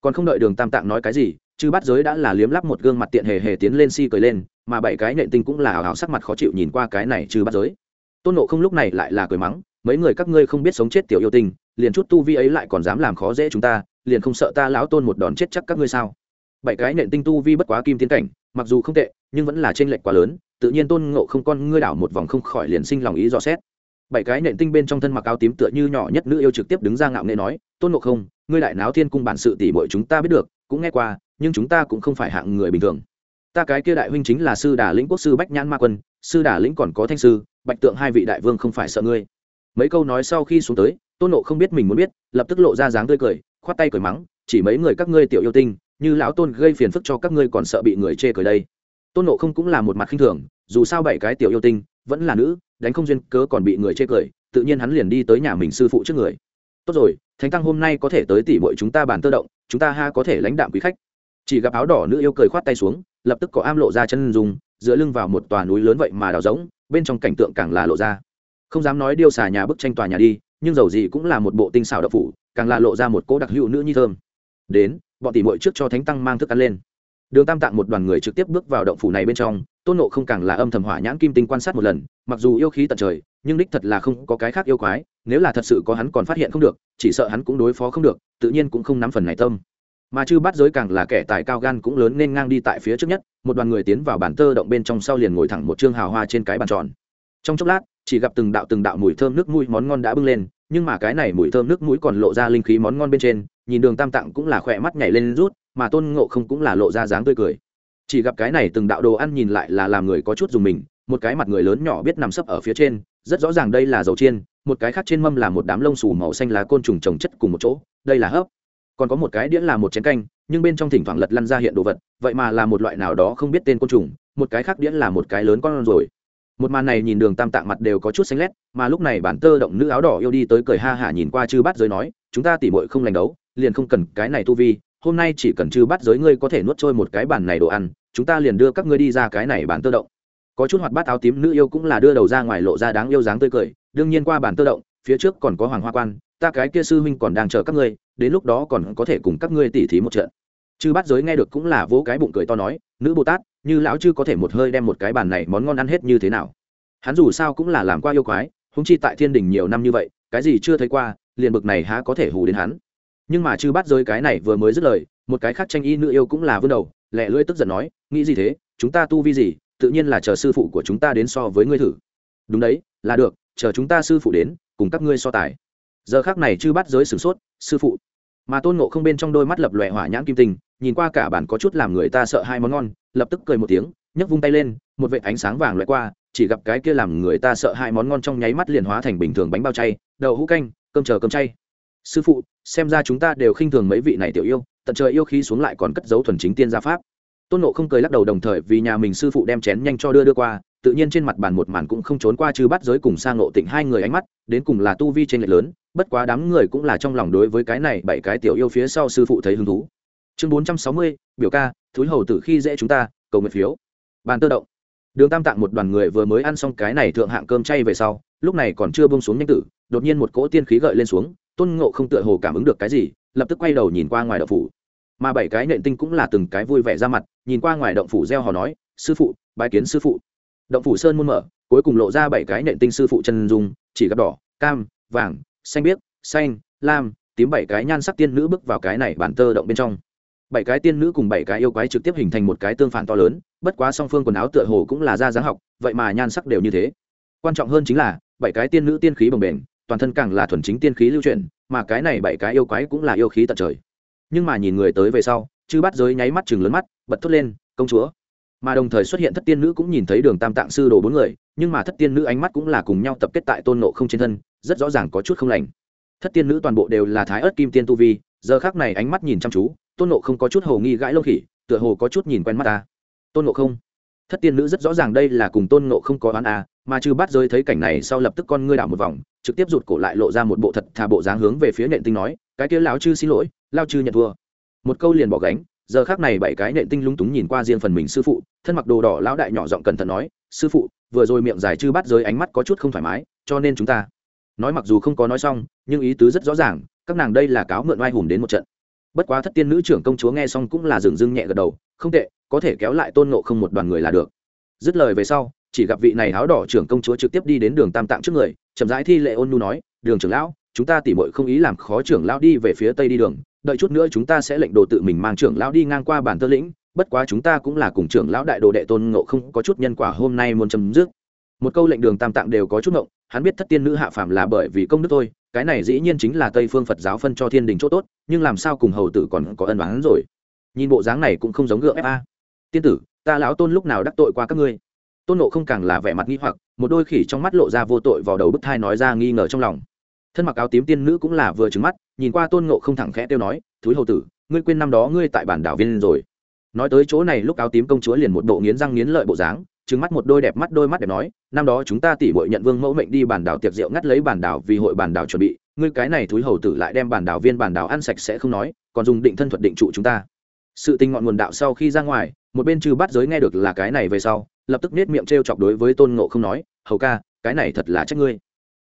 Còn không đợi đường tam tạng nói cái gì, chư bắt giới đã là liếm lắp một gương mặt tiện hề hề tiến lên si cười lên, mà bảy cái nện tinh cũng là hào hào sắc mặt khó chịu nhìn qua cái này chư bắt giới. Tôn nộ không lúc này lại là cười mắng, mấy người các ngươi không biết sống chết tiểu yêu tinh, liền chút tu vi ấy lại còn dám làm khó dễ chúng ta, liền không sợ ta lão tôn một đòn chết chắc các ngươi sao? Bảy cái nện tinh tu vi bất quá kim tiến cảnh, mặc dù không tệ, nhưng vẫn là t r ê n lệch quá lớn, tự nhiên tôn ngộ không con ngươi đảo một vòng không khỏi liền sinh lòng ý dò xét. Bảy cái nện tinh bên trong thân mặc áo tím tựa như nhỏ nhất nữ yêu trực tiếp đứng ra ngạo nghệ nói, tôn ngộ không, ngươi đại náo thiên cung bản sự tỉ mọi chúng ta biết được, cũng nghe qua, nhưng chúng ta cũng không phải hạng người bình thường. Ta cái kia đại huynh chính là sư đà lĩnh quốc sư bách nhãn ma quân, sư đà lĩnh còn có thanh sư, bạch tượng hai vị đại vương không phải sợ ngươi. Mấy câu nói sau khi xuống tới, tôn nộ không biết mình muốn biết, lập tức lộ ra dáng tươi cười, khoát tay cười mắng, chỉ mấy người các ngươi tiểu yêu tinh như lão tôn gây phiền phức cho các ngươi còn sợ bị người chê cười đây. Tôn nộ không cũng là một mặt khinh thường, dù sao bảy cái tiểu yêu tinh, vẫn là nữ, đánh không duyên cớ còn bị người chê cười, tự nhiên hắn liền đi tới nhà mình sư phụ trước người. Tốt rồi, thánh tăng hôm nay có thể tới tỉ mọi chúng ta bàn tơ động, chúng ta ha có thể lãnh đạm quý khách. Chỉ gặp áo đỏ nữ yêu cười khoát tay xuống, lập tức có am lộ ra chân dùng dựa lưng vào một tòa núi lớn vậy mà đào rỗng, bên trong cảnh tượng càng là lộ ra. Không dám nói điêu xà nhà bức tranh tòa nhà đi, nhưng dầu gì cũng là một bộ tinh xảo đậu phủ, càng là lộ ra một cỗ đặc hữu nữ nhi thơm. Đến bọn tỷ muội trước cho thánh tăng mang thức ăn lên. Đường tam tạng một đoàn người trực tiếp bước vào động phủ này bên trong, tôn nộ không càng là âm thầm hỏa nhãn kim tinh quan sát một lần, mặc dù yêu khí tận trời, nhưng đích thật là không có cái khác yêu quái, nếu là thật sự có hắn còn phát hiện không được, chỉ sợ hắn cũng đối phó không được, tự nhiên cũng không nắm phần này tâm. Mà chư bắt giới càng là kẻ tài cao gan cũng lớn nên ngang đi tại phía trước nhất, một đoàn người tiến vào bản tơ động bên trong sau liền ngồi thẳng một chương hào hoa trên cái bàn tròn. Trong chốc lát, chỉ gặp từng đạo từng đạo mùi thơm nước mũi món ngon đã bưng lên, nhưng mà cái này mùi thơm nước mũi còn lộ ra linh khí món ngon bên trên nhìn đường tam tạng cũng là khỏe mắt nhảy lên rút, mà tôn ngộ không cũng là lộ ra dáng tươi cười. Chỉ gặp cái này từng đạo đồ ăn nhìn lại là làm người có chút dùng mình, một cái mặt người lớn nhỏ biết nằm sấp ở phía trên, rất rõ ràng đây là dầu chiên, một cái khác trên mâm là một đám lông xù màu xanh lá côn trùng trồng chất cùng một chỗ, đây là hấp. Còn có một cái đĩa là một chén canh, nhưng bên trong thỉnh thoảng lật lăn ra hiện đồ vật, vậy mà là một loại nào đó không biết tên côn trùng, một cái khác đĩa là một cái lớn con rồi. Một màn này nhìn đường tam tạng mặt đều có chút xanh lét, mà lúc này bản tơ động nữ áo đỏ yêu đi tới cười ha hả nhìn qua chư bát giới nói, chúng ta tỉ mội không lành đấu liền không cần cái này tu vi, hôm nay chỉ cần chư bát giới ngươi có thể nuốt trôi một cái bàn này đồ ăn, chúng ta liền đưa các ngươi đi ra cái này bàn tơ động. Có chút hoạt bát áo tím nữ yêu cũng là đưa đầu ra ngoài lộ ra đáng yêu dáng tươi cười, đương nhiên qua bàn tơ động, phía trước còn có hoàng hoa quan, ta cái kia sư huynh còn đang chờ các ngươi, đến lúc đó còn có thể cùng các ngươi tỉ thí một trận. Chư bát giới nghe được cũng là vỗ cái bụng cười to nói, nữ bồ tát, như lão chư có thể một hơi đem một cái bàn này món ngon ăn hết như thế nào? Hắn dù sao cũng là làm qua yêu quái húng chi tại thiên đình nhiều năm như vậy, cái gì chưa thấy qua, liền bực này há có thể hù đến hắn nhưng mà chư bắt giới cái này vừa mới dứt lời, một cái khác tranh y nữ yêu cũng là vươn đầu, lẹ lưỡi tức giận nói, nghĩ gì thế? Chúng ta tu vi gì? Tự nhiên là chờ sư phụ của chúng ta đến so với ngươi thử. Đúng đấy, là được, chờ chúng ta sư phụ đến, cùng các ngươi so tài. Giờ khác này chư bắt giới sửng sốt, sư phụ. Mà tôn ngộ không bên trong đôi mắt lập lòe hỏa nhãn kim tình, nhìn qua cả bản có chút làm người ta sợ hai món ngon, lập tức cười một tiếng, nhấc vung tay lên, một vệ ánh sáng vàng loại qua, chỉ gặp cái kia làm người ta sợ hai món ngon trong nháy mắt liền hóa thành bình thường bánh bao chay, đậu hũ canh, cơm chờ cơm chay sư phụ, xem ra chúng ta đều khinh thường mấy vị này tiểu yêu, tận trời yêu khí xuống lại còn cất dấu thuần chính tiên gia pháp. Tôn nộ không cười lắc đầu đồng thời vì nhà mình sư phụ đem chén nhanh cho đưa đưa qua, tự nhiên trên mặt bàn một màn cũng không trốn qua chứ bắt giới cùng sang nộ tịnh hai người ánh mắt, đến cùng là tu vi trên lệch lớn, bất quá đám người cũng là trong lòng đối với cái này bảy cái tiểu yêu phía sau sư phụ thấy hứng thú. Chương bốn trăm sáu mươi, biểu ca, thúi hầu tử khi dễ chúng ta, cầu nguyện phiếu. Bàn tơ động. Đường tam tạng một đoàn người vừa mới ăn xong cái này thượng hạng cơm chay về sau, lúc này còn chưa bông xuống nhanh tử, đột nhiên một cỗ tiên khí gợi lên xuống tôn ngộ không tựa hồ cảm ứng được cái gì, lập tức quay đầu nhìn qua ngoài đậu phủ. Mà bảy cái nện tinh cũng là từng cái vui vẻ ra mặt, nhìn qua ngoài động phủ gieo hò nói, sư phụ, bái kiến sư phụ. Động phủ sơn muôn mở, cuối cùng lộ ra bảy cái nện tinh sư phụ chân dung, chỉ gặp đỏ, cam, vàng, xanh biếc, xanh, lam, tím bảy cái nhan sắc tiên nữ bước vào cái này bản tơ động bên trong. Bảy cái tiên nữ cùng bảy cái yêu quái trực tiếp hình thành một cái tương phản to lớn, bất quá song phương quần áo tựa hồ cũng là da dáng học, vậy mà nhan sắc đều như thế. Quan trọng hơn chính là, bảy cái tiên nữ tiên khí bồng bềnh toàn thân càng là thuần chính tiên khí lưu truyền mà cái này bảy cái yêu quái cũng là yêu khí tận trời. Nhưng mà nhìn người tới về sau, chư bắt giới nháy mắt chừng lớn mắt, bật thốt lên, công chúa. Mà đồng thời xuất hiện thất tiên nữ cũng nhìn thấy đường tam tạng sư đồ bốn người, nhưng mà thất tiên nữ ánh mắt cũng là cùng nhau tập kết tại tôn nộ không trên thân, rất rõ ràng có chút không lành. Thất tiên nữ toàn bộ đều là thái ớt kim tiên tu vi, giờ khác này ánh mắt nhìn chăm chú, tôn nộ không có chút hồ nghi gãi lông khỉ, tựa hồ có chút nhìn quen mắt ta. Tôn nộ không? Thất tiên nữ rất rõ ràng đây là cùng tôn nộ không có oán à mà chư bắt giới thấy cảnh này sau lập tức con ngươi đảo một vòng trực tiếp rụt cổ lại lộ ra một bộ thật thà bộ dáng hướng về phía nện tinh nói, cái kia lão chư xin lỗi, lao chư nhận thua. Một câu liền bỏ gánh, giờ khác này bảy cái nện tinh lúng túng nhìn qua riêng phần mình sư phụ, thân mặc đồ đỏ lão đại nhỏ giọng cẩn thận nói, sư phụ, vừa rồi miệng dài chư bắt giới ánh mắt có chút không thoải mái, cho nên chúng ta nói mặc dù không có nói xong, nhưng ý tứ rất rõ ràng, các nàng đây là cáo mượn oai hùng đến một trận. Bất quá thất tiên nữ trưởng công chúa nghe xong cũng là dừng dưng nhẹ gật đầu, không tệ, có thể kéo lại tôn nộ không một đoàn người là được. Dứt lời về sau chỉ gặp vị này áo đỏ trưởng công chúa trực tiếp đi đến đường tam tạng trước người, chậm rãi thi lệ ôn nu nói, đường trưởng lão, chúng ta tỉ mội không ý làm khó trưởng lão đi về phía tây đi đường, đợi chút nữa chúng ta sẽ lệnh đồ tự mình mang trưởng lão đi ngang qua bản tơ lĩnh, bất quá chúng ta cũng là cùng trưởng lão đại đồ đệ tôn ngộ không có chút nhân quả hôm nay muốn chấm dứt. Một câu lệnh đường tam tạng đều có chút ngộng, hắn biết thất tiên nữ hạ phàm là bởi vì công đức thôi, cái này dĩ nhiên chính là tây phương phật giáo phân cho thiên đình chỗ tốt, nhưng làm sao cùng hầu tử còn có ân bán rồi? Nhìn bộ dáng này cũng không giống gượng fa tiên tử, ta lão tôn lúc nào đắc tội qua các ngươi? Tôn nộ không càng là vẻ mặt nghi hoặc, một đôi khỉ trong mắt lộ ra vô tội vào đầu bức thai nói ra nghi ngờ trong lòng. Thân mặc áo tím tiên nữ cũng là vừa trứng mắt, nhìn qua tôn nộ không thẳng khẽ tiêu nói, thúi hầu tử, ngươi quên năm đó ngươi tại bản đảo viên rồi. Nói tới chỗ này lúc áo tím công chúa liền một bộ nghiến răng nghiến lợi bộ dáng trứng mắt một đôi đẹp mắt đôi mắt đẹp nói, năm đó chúng ta tỉ bội nhận vương mẫu mệnh đi bản đảo tiệc rượu ngắt lấy bản đảo vì hội bản đảo chuẩn bị, ngươi cái này thúi hầu tử lại đem bản đảo viên bản đảo ăn sạch sẽ không nói, còn dùng định thân thuật định trụ chúng ta. Sự tình ngọn nguồn đạo sau khi ra ngoài, một bên trừ bắt giới nghe được là cái này về sau lập tức nết miệng t r e o chọc đối với tôn ngộ không nói, hầu ca, cái này thật là trách ngươi.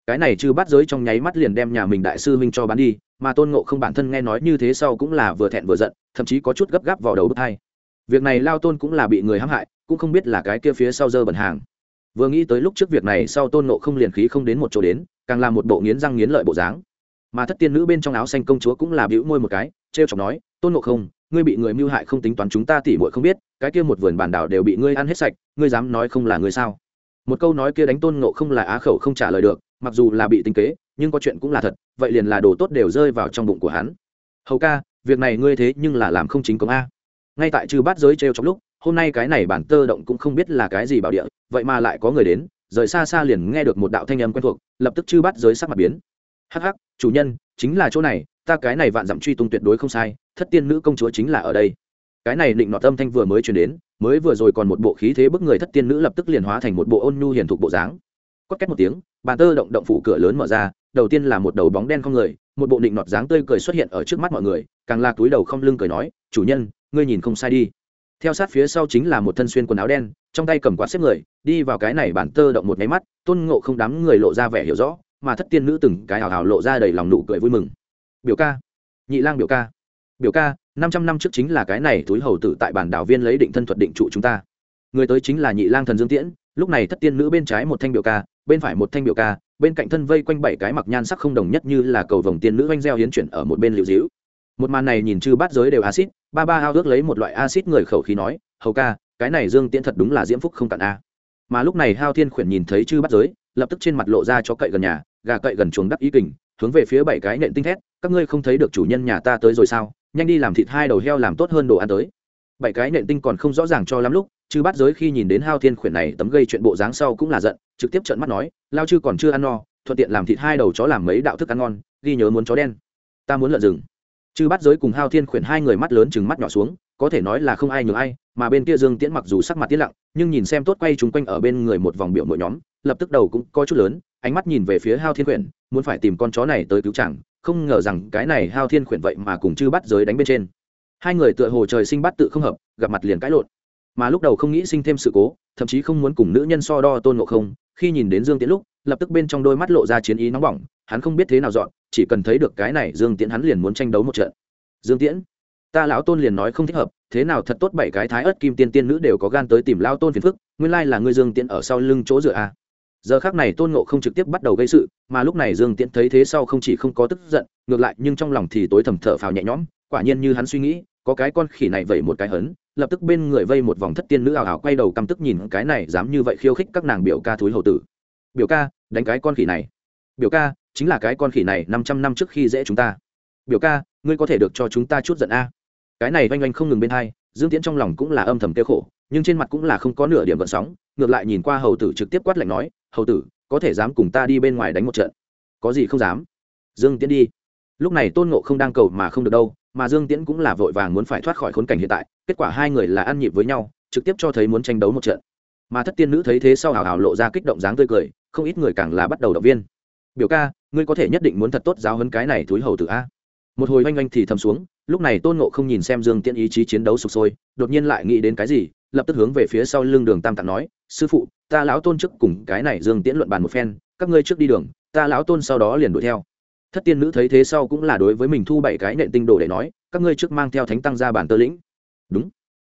Cái này chư bắt giới trong nháy mắt liền đem nhà mình đại sư minh cho bán đi, mà tôn ngộ không bản thân nghe nói như thế sau cũng là vừa thẹn vừa giận, thậm chí có chút gấp gáp vào đầu bước hai. Việc này lao tôn cũng là bị người hãm hại, cũng không biết là cái kia phía sau dơ bẩn hàng. Vừa nghĩ tới lúc trước việc này sau tôn ngộ không liền khí không đến một chỗ đến, càng là một bộ nghiến răng nghiến lợi bộ dáng. Mà thất tiên nữ bên trong áo xanh công chúa cũng là bĩu môi một cái t r e o chọc nói, tôn ngộ không ngươi bị người mưu hại không tính toán chúng ta tỉ muội không biết, cái kia một vườn bản đảo đều bị ngươi ăn hết sạch, ngươi dám nói không là ngươi sao? Một câu nói kia đánh tôn ngộ không là á khẩu không trả lời được, mặc dù là bị tính kế, nhưng có chuyện cũng là thật, vậy liền là đồ tốt đều rơi vào trong bụng của hắn. Hầu ca, việc này ngươi thế nhưng là làm không chính công a. Ngay tại trừ bát giới trêu trong lúc, hôm nay cái này bản tơ động cũng không biết là cái gì bảo địa, vậy mà lại có người đến, rời xa xa liền nghe được một đạo thanh âm quen thuộc, lập tức chư bắt giới sắc mặt biến. Hắc hắc, chủ nhân, chính là chỗ này, ta cái này vạn dặm truy tung tuyệt đối không sai thất tiên nữ công chúa chính là ở đây. Cái này định nọ âm thanh vừa mới chuyển đến, mới vừa rồi còn một bộ khí thế bức người thất tiên nữ lập tức liền hóa thành một bộ ôn nhu hiền thục bộ dáng. Quất két một tiếng, bàn tơ động động phủ cửa lớn mở ra, đầu tiên là một đầu bóng đen không người, một bộ định nọt dáng tươi cười xuất hiện ở trước mắt mọi người, càng là túi đầu không lưng cười nói, chủ nhân, ngươi nhìn không sai đi. Theo sát phía sau chính là một thân xuyên quần áo đen, trong tay cầm quạt xếp người, đi vào cái này bản tơ động một nháy mắt, tôn ngộ không đám người lộ ra vẻ hiểu rõ, mà thất tiên nữ từng cái hào hào lộ ra đầy lòng nụ cười vui mừng. Biểu ca, nhị lang biểu ca biểu ca, năm trăm năm trước chính là cái này túi hầu tử tại bản đảo viên lấy định thân thuật định trụ chúng ta. Người tới chính là nhị lang thần dương tiễn, lúc này thất tiên nữ bên trái một thanh biểu ca, bên phải một thanh biểu ca, bên cạnh thân vây quanh bảy cái mặc nhan sắc không đồng nhất như là cầu vồng tiên nữ oanh gieo hiến chuyển ở một bên liệu dĩu một màn này nhìn chư bát giới đều acid ba ba ao ước lấy một loại acid người khẩu khí nói, hầu ca, cái này dương tiễn thật đúng là diễm phúc không cạn a. Mà lúc này hao thiên khuyển nhìn thấy chư bát giới, lập tức trên mặt lộ ra cho cậy gần nhà, gà cậy gần chuồng đắc ý kình, hướng về phía bảy cái nện tinh thét, các ngươi không thấy được chủ nhân nhà ta tới rồi sao? Nhanh đi làm thịt hai đầu heo làm tốt hơn đồ ăn tới. Bảy cái nện tinh còn không rõ ràng cho lắm lúc, chư bát giới khi nhìn đến hao thiên khuyển này tấm gây chuyện bộ dáng sau cũng là giận, trực tiếp trợn mắt nói, lao chư còn chưa ăn no, thuận tiện làm thịt hai đầu chó làm mấy đạo thức ăn ngon, ghi nhớ muốn chó đen. Ta muốn lợn rừng. Chư bát giới cùng hao thiên khuyển hai người mắt lớn chừng mắt nhỏ xuống, có thể nói là không ai nhường ai, mà bên kia dương tiễn mặc dù sắc mặt tiết lặng, nhưng nhìn xem tốt quay chúng quanh ở bên người một vòng biểu mỗi nhóm, lập tức đầu cũng có chút lớn, ánh mắt nhìn về phía hao thiên khuyển, muốn phải tìm con chó này tới cứu chẳng không ngờ rằng cái này hao thiên khuyển vậy mà cùng chư bắt giới đánh bên trên. Hai người tựa hồ trời sinh bắt tự không hợp, gặp mặt liền cãi lộn. Mà lúc đầu không nghĩ sinh thêm sự cố, thậm chí không muốn cùng nữ nhân so đo tôn ngộ không, khi nhìn đến dương tiễn lúc, lập tức bên trong đôi mắt lộ ra chiến ý nóng bỏng, hắn không biết thế nào dọn, chỉ cần thấy được cái này, dương tiễn hắn liền muốn tranh đấu một trận. Dương tiễn, ta lão tôn liền nói không thích hợp, thế nào thật tốt bảy cái thái ớt kim tiên tiên nữ đều có gan tới tìm lao tôn phiền phức, nguyên lai là ngươi dương tiễn ở sau lưng chỗ dựa a à giờ khác này tôn ngộ không trực tiếp bắt đầu gây sự, mà lúc này dương tiễn thấy thế sau không chỉ không có tức giận, ngược lại nhưng trong lòng thì tối thầm thở phào nhẹ nhõm, quả nhiên như hắn suy nghĩ, có cái con khỉ này vẩy một cái hấn, lập tức bên người vây một vòng thất tiên nữ ảo ảo quay đầu căm tức nhìn cái này dám như vậy khiêu khích các nàng biểu ca thúi hầu tử. Biểu ca, đánh cái con khỉ này. Biểu ca, chính là cái con khỉ này năm trăm năm trước khi dễ chúng ta. Biểu ca, ngươi có thể được cho chúng ta chút giận a. Cái này oanh oanh không ngừng bên hai, dương tiễn trong lòng cũng là âm thầm kêu khổ, nhưng trên mặt cũng là không có nửa điểm vận sóng, ngược lại nhìn qua hầu tử trực tiếp quát lạnh nói hầu tử, có thể dám cùng ta đi bên ngoài đánh một trận. Có gì không dám? Dương tiễn đi. Lúc này tôn ngộ không đang cầu mà không được đâu, mà dương tiễn cũng là vội vàng muốn phải thoát khỏi khốn cảnh hiện tại, kết quả hai người là ăn nhịp với nhau, trực tiếp cho thấy muốn tranh đấu một trận. Mà thất tiên nữ thấy thế sau hào hào lộ ra kích động dáng tươi cười, không ít người càng là bắt đầu động viên. Biểu ca, ngươi có thể nhất định muốn thật tốt giáo hấn cái này túi hầu tử a. Một hồi oanh oanh thì thầm xuống, lúc này tôn ngộ không nhìn xem dương tiễn ý chí chiến đấu sụp sôi, đột nhiên lại nghĩ đến cái gì, lập tức hướng về phía sau lưng đường tam tạng nói, sư phụ ta lão tôn trước cùng cái này dương tiễn luận bàn một phen, các ngươi trước đi đường, ta lão tôn sau đó liền đuổi theo. Thất tiên nữ thấy thế sau cũng là đối với mình thu bảy cái nện tinh đồ để nói, các ngươi trước mang theo thánh tăng ra bản tơ lĩnh. Đúng.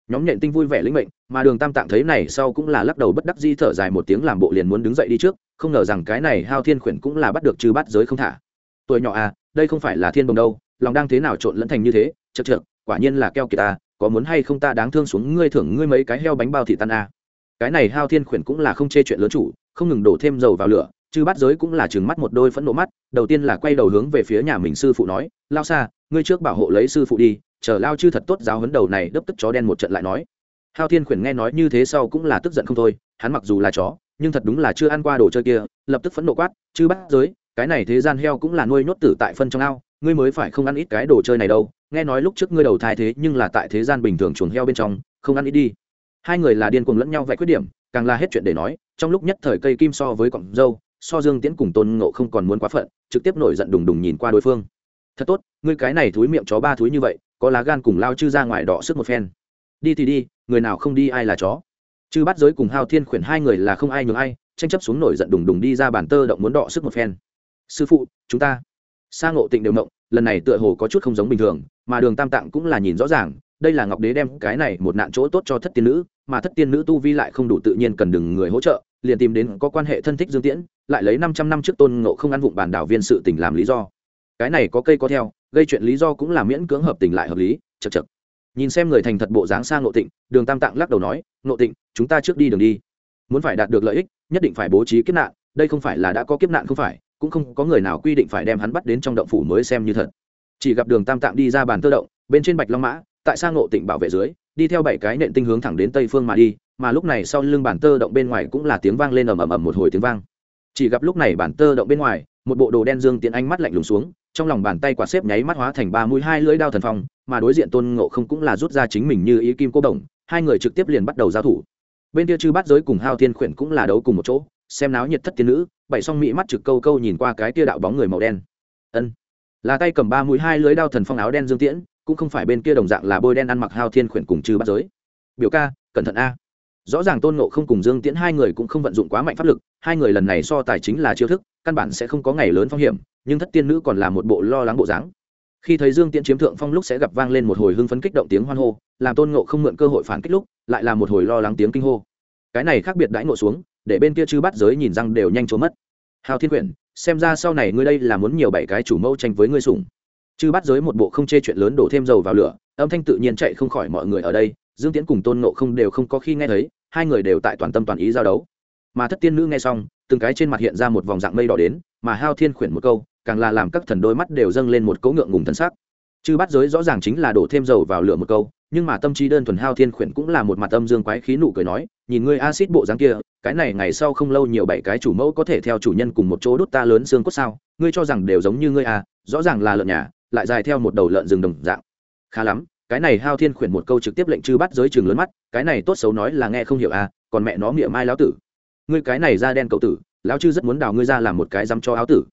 Nhóm nện tinh vui vẻ lĩnh mệnh, mà đường tam tạng thấy này sau cũng là lắc đầu bất đắc di thở dài một tiếng làm bộ liền muốn đứng dậy đi trước, không ngờ rằng cái này hao thiên khuyển cũng là bắt được trừ bắt giới không thả. Tuổi nhỏ à đây không phải là thiên bồng đâu, lòng đang thế nào trộn lẫn thành như thế chật trượt quả nhiên là keo kiệt ta có muốn hay không ta đáng thương xuống ngươi thưởng ngươi mấy cái heo bánh bao thị tan à cái này hao thiên khuyển cũng là không chê chuyện lớn chủ, không ngừng đổ thêm dầu vào lửa, chứ bắt giới cũng là chừng mắt một đôi phẫn nộ mắt, đầu tiên là quay đầu hướng về phía nhà mình sư phụ nói, lao xa ngươi trước bảo hộ lấy sư phụ đi, chờ lao chư thật tốt giáo hấn đầu này đấp tức chó đen một trận lại nói. Hao thiên khuyển nghe nói như thế sau cũng là tức giận không thôi, hắn mặc dù là chó, nhưng thật đúng là chưa ăn qua đồ chơi kia, lập tức phẫn nộ quát, chư bắt giới, cái này thế gian heo cũng là nuôi nhốt tử tại phân trong ao, ngươi mới phải không ăn ít cái đồ chơi này đâu, nghe nói lúc trước ngươi đầu thai thế nhưng là tại thế gian bình thường chuồng heo bên trong, không ăn ít đi hai người là điên cuồng lẫn nhau vạch khuyết điểm, càng là hết chuyện để nói, trong lúc nhất thời cây kim so với cọng dâu, so dương tiễn cùng tôn ngộ không còn muốn quá phận, trực tiếp nổi giận đùng đùng nhìn qua đối phương. Thật tốt, ngươi cái này thúi miệng chó ba thúi như vậy, có lá gan cùng lao chư ra ngoài đọ sức một phen. Đi thì đi, người nào không đi ai là chó. Chư bắt giới cùng hao thiên khuyển hai người là không ai nhường ai, tranh chấp xuống nổi giận đùng đùng đi ra bàn tơ động muốn đọ sức một phen. Sư phụ, chúng ta. Sa ngộ tịnh đều mộng lần này tựa hồ có chút không giống bình thường, mà đường tam tạng cũng là nhìn rõ ràng, đây là ngọc đế đem cái này một nạn chỗ tốt cho thất tiên nữ mà thất tiên nữ tu vi lại không đủ tự nhiên cần đừng người hỗ trợ, liền tìm đến có quan hệ thân thích dương tiễn, lại lấy năm trăm năm trước tôn ngộ không ăn vụng bàn đảo viên sự tình làm lý do. Cái này có cây có theo, gây chuyện lý do cũng là miễn cưỡng hợp tình lại hợp lý chật chật nhìn xem người thành thật bộ dáng sang ngộ tịnh, đường tam tạng lắc đầu nói, ngộ tịnh, chúng ta trước đi đường đi. Muốn phải đạt được lợi ích, nhất định phải bố trí kiếp nạn, đây không phải là đã có kiếp nạn không phải, cũng không có người nào quy định phải đem hắn bắt đến trong động phủ mới xem như thật. Chỉ gặp đường tam tạng đi ra bàn tơ động, bên trên bạch long mã, tại sang ngộ tịnh bảo vệ dưới đi theo bảy cái nện tinh hướng thẳng đến tây phương mà đi, mà lúc này sau lưng bản tơ động bên ngoài cũng là tiếng vang lên ầm ầm ầm một hồi tiếng vang. Chỉ gặp lúc này bản tơ động bên ngoài, một bộ đồ đen dương tiện ánh mắt lạnh lùng xuống, trong lòng bàn tay quả xếp nháy mắt hóa thành ba mũi hai lưỡi đao thần phong, mà đối diện tôn ngộ không cũng là rút ra chính mình như ý kim cô đồng, hai người trực tiếp liền bắt đầu giao thủ. Bên kia chư bát giới cùng hao thiên khuyển cũng là đấu cùng một chỗ, xem náo nhiệt thất tiên nữ, bảy song mỹ mắt trực câu câu nhìn qua cái tia đạo bóng người màu đen. Ân, là tay cầm ba mũi hai lưới đao thần phong áo đen dương tiễn cũng không phải bên kia đồng dạng là bôi đen ăn mặc hao thiên khuyển cùng chư bát giới. Biểu ca, cẩn thận a. Rõ ràng tôn nộ không cùng dương tiễn hai người cũng không vận dụng quá mạnh pháp lực, hai người lần này so tài chính là chiêu thức, căn bản sẽ không có ngày lớn phong hiểm, nhưng thất tiên nữ còn là một bộ lo lắng bộ dáng. Khi thấy dương tiễn chiếm thượng phong lúc sẽ gặp vang lên một hồi hưng phấn kích động tiếng hoan hô, làm tôn nộ không mượn cơ hội phản kích lúc, lại là một hồi lo lắng tiếng kinh hô. Cái này khác biệt đãi ngộ xuống, để bên kia chư bắt giới nhìn răng đều nhanh trốn mất. Hào thiên quyển, xem ra sau này ngươi đây là muốn nhiều bảy cái chủ mẫu tranh với ngươi sủng chư bắt giới một bộ không chê chuyện lớn đổ thêm dầu vào lửa, âm thanh tự nhiên chạy không khỏi mọi người ở đây, dương tiễn cùng tôn nộ không đều không có khi nghe thấy, hai người đều tại toàn tâm toàn ý giao đấu. Mà thất tiên nữ nghe xong, từng cái trên mặt hiện ra một vòng dạng mây đỏ đến, mà hao thiên khuyển một câu, càng là làm các thần đôi mắt đều dâng lên một cấu ngượng ngùng thân xác chư bắt giới rõ ràng chính là đổ thêm dầu vào lửa một câu, nhưng mà tâm trí đơn thuần hao thiên khuyển cũng là một mặt âm dương quái khí nụ cười nói, nhìn ngươi acid bộ dáng kia, cái này ngày sau không lâu nhiều bảy cái chủ mẫu có thể theo chủ nhân cùng một chỗ đốt ta lớn xương cốt sao? Ngươi cho rằng đều giống như ngươi à rõ ràng là lợn nhà lại dài theo một đầu lợn rừng đồng dạng. Khá lắm, cái này hao thiên khuyển một câu trực tiếp lệnh chư bắt giới trường lớn mắt, cái này tốt xấu nói là nghe không hiểu à còn mẹ nó miệng mai lão tử. Ngươi cái này da đen cậu tử, lão chư rất muốn đào ngươi ra làm một cái dám cho áo tử.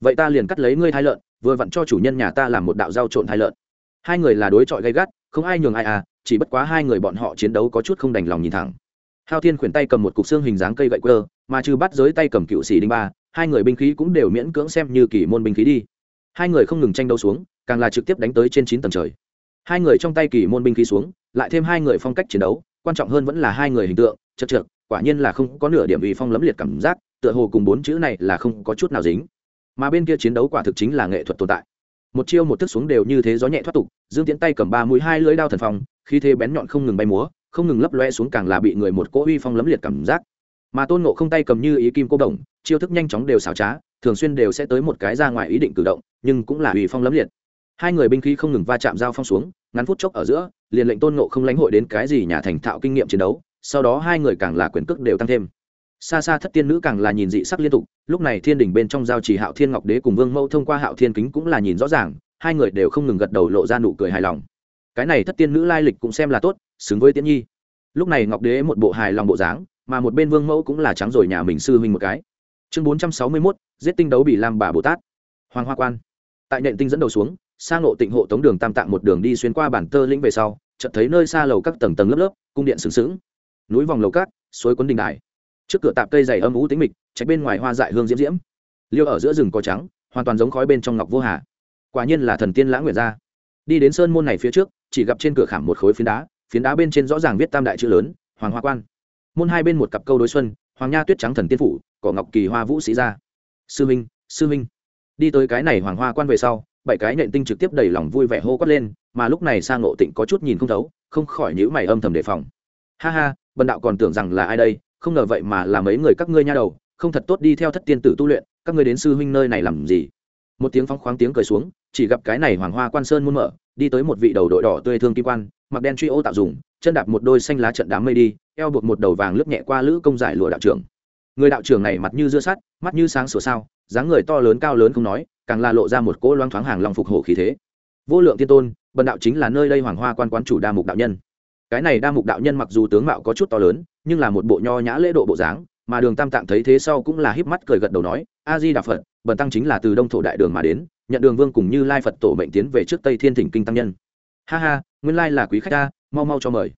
Vậy ta liền cắt lấy ngươi thai lợn, vừa vặn cho chủ nhân nhà ta làm một đạo dao trộn thai lợn. Hai người là đối chọi gay gắt, không ai nhường ai à chỉ bất quá hai người bọn họ chiến đấu có chút không đành lòng nhìn thẳng. Hao thiên khuyển tay cầm một cục xương hình dáng cây gậy quơ, mà chư bắt giới tay cầm cựu sĩ đinh ba, hai người binh khí cũng đều miễn cưỡng xem như kỳ môn binh khí đi hai người không ngừng tranh đấu xuống, càng là trực tiếp đánh tới trên chín tầng trời. Hai người trong tay kỳ môn binh khí xuống, lại thêm hai người phong cách chiến đấu, quan trọng hơn vẫn là hai người hình tượng, chật trượt quả nhiên là không có nửa điểm ủy phong lấm liệt cảm giác, tựa hồ cùng bốn chữ này là không có chút nào dính. Mà bên kia chiến đấu quả thực chính là nghệ thuật tồn tại. Một chiêu một thức xuống đều như thế gió nhẹ thoát tục, dương tiến tay cầm ba mũi hai lưỡi đao thần phong khi thế bén nhọn không ngừng bay múa, không ngừng lấp loe xuống càng là bị người một cỗ uy phong lấm liệt cảm giác. Mà tôn nộ không tay cầm như ý kim cô đồng, chiêu thức nhanh chóng đều xảo trá thường xuyên đều sẽ tới một cái ra ngoài ý định cử động, nhưng cũng là ủy phong lấm liệt. Hai người binh khí không ngừng va chạm giao phong xuống, ngắn phút chốc ở giữa, liền lệnh tôn nộ không lãnh hội đến cái gì nhà thành thạo kinh nghiệm chiến đấu, sau đó hai người càng là quyền cước đều tăng thêm. Xa xa thất tiên nữ càng là nhìn dị sắc liên tục, lúc này thiên đình bên trong giao chỉ hạo thiên ngọc đế cùng vương mẫu thông qua hạo thiên kính cũng là nhìn rõ ràng, hai người đều không ngừng gật đầu lộ ra nụ cười hài lòng. Cái này thất tiên nữ lai lịch cũng xem là tốt, xứng với tiễn nhi. Lúc này ngọc đế một bộ hài lòng bộ dáng, mà một bên vương mẫu cũng là trắng rồi nhà mình sư huynh một cái chương bốn trăm sáu mươi mốt, giết tinh đấu bị làm bà bồ tát. Hoàng hoa quan. Tại nện tinh dẫn đầu xuống sang lộ tịnh hộ tống đường tam tạng một đường đi xuyên qua bản tơ lĩnh về sau, chợt thấy nơi xa lầu các tầng tầng lớp lớp, cung điện sừng sững. Núi vòng lầu cát suối quấn đình đài. Trước cửa tạp cây dày âm ú tính mịch tránh bên ngoài hoa dại hương diễm diễm. Liêu ở giữa rừng có trắng, hoàn toàn giống khói bên trong ngọc vô hà. Quả nhiên là thần tiên lãng nguyện ra. Đi đến sơn môn này phía trước, chỉ gặp trên cửa khảm một khối phiến đá phiến đá bên trên rõ ràng viết tam đại chữ lớn, hoàng hoa quan. Môn hai bên một cặp câu đối xuân hoàng nha tuyết trắng thần tiên phủ, cỏ ngọc kỳ hoa vũ sĩ ra. sư minh sư minh. Đi tới cái này hoàng hoa quan về sau, bảy cái nện tinh trực tiếp đầy lòng vui vẻ hô quát lên, mà lúc này sang ngộ tịnh có chút nhìn không thấu, không khỏi nhữ mày âm thầm đề phòng. Ha ha, bần đạo còn tưởng rằng là ai đây, không ngờ vậy mà là mấy người các ngươi nha đầu, không thật tốt đi theo thất tiên tử tu luyện, các ngươi đến sư huynh nơi này làm gì? Một tiếng phóng khoáng tiếng cười xuống, chỉ gặp cái này hoàng hoa quan sơn muôn mở, đi tới một vị đầu đội đỏ tươi thương kim quan, mặc đen truy ô tạo dùng, chân đạp một đôi xanh lá trận đám mây đi eo buộc một đầu vàng lướt nhẹ qua lữ công giải lụa đạo trưởng. Người đạo trưởng này mặt như dưa sắt, mắt như sáng sủa sao, dáng người to lớn cao lớn không nói, càng là lộ ra một cỗ loang thoáng hàng lòng phục hổ khí thế. Vô lượng tiên tôn, bần đạo chính là nơi đây hoàng hoa quan quán chủ đa mục đạo nhân. Cái này đa mục đạo nhân mặc dù tướng mạo có chút to lớn, nhưng là một bộ nho nhã lễ độ bộ dáng, mà đường tam tạng thấy thế sau cũng là híp mắt cười gật đầu nói, a di đà phật, bần tăng chính là từ đông thổ đại đường mà đến, nhận đường vương cùng như lai phật tổ mệnh tiến về trước tây thiên thỉnh kinh tăng nhân. Ha ha, nguyên lai là quý khách ta, mau mau cho mời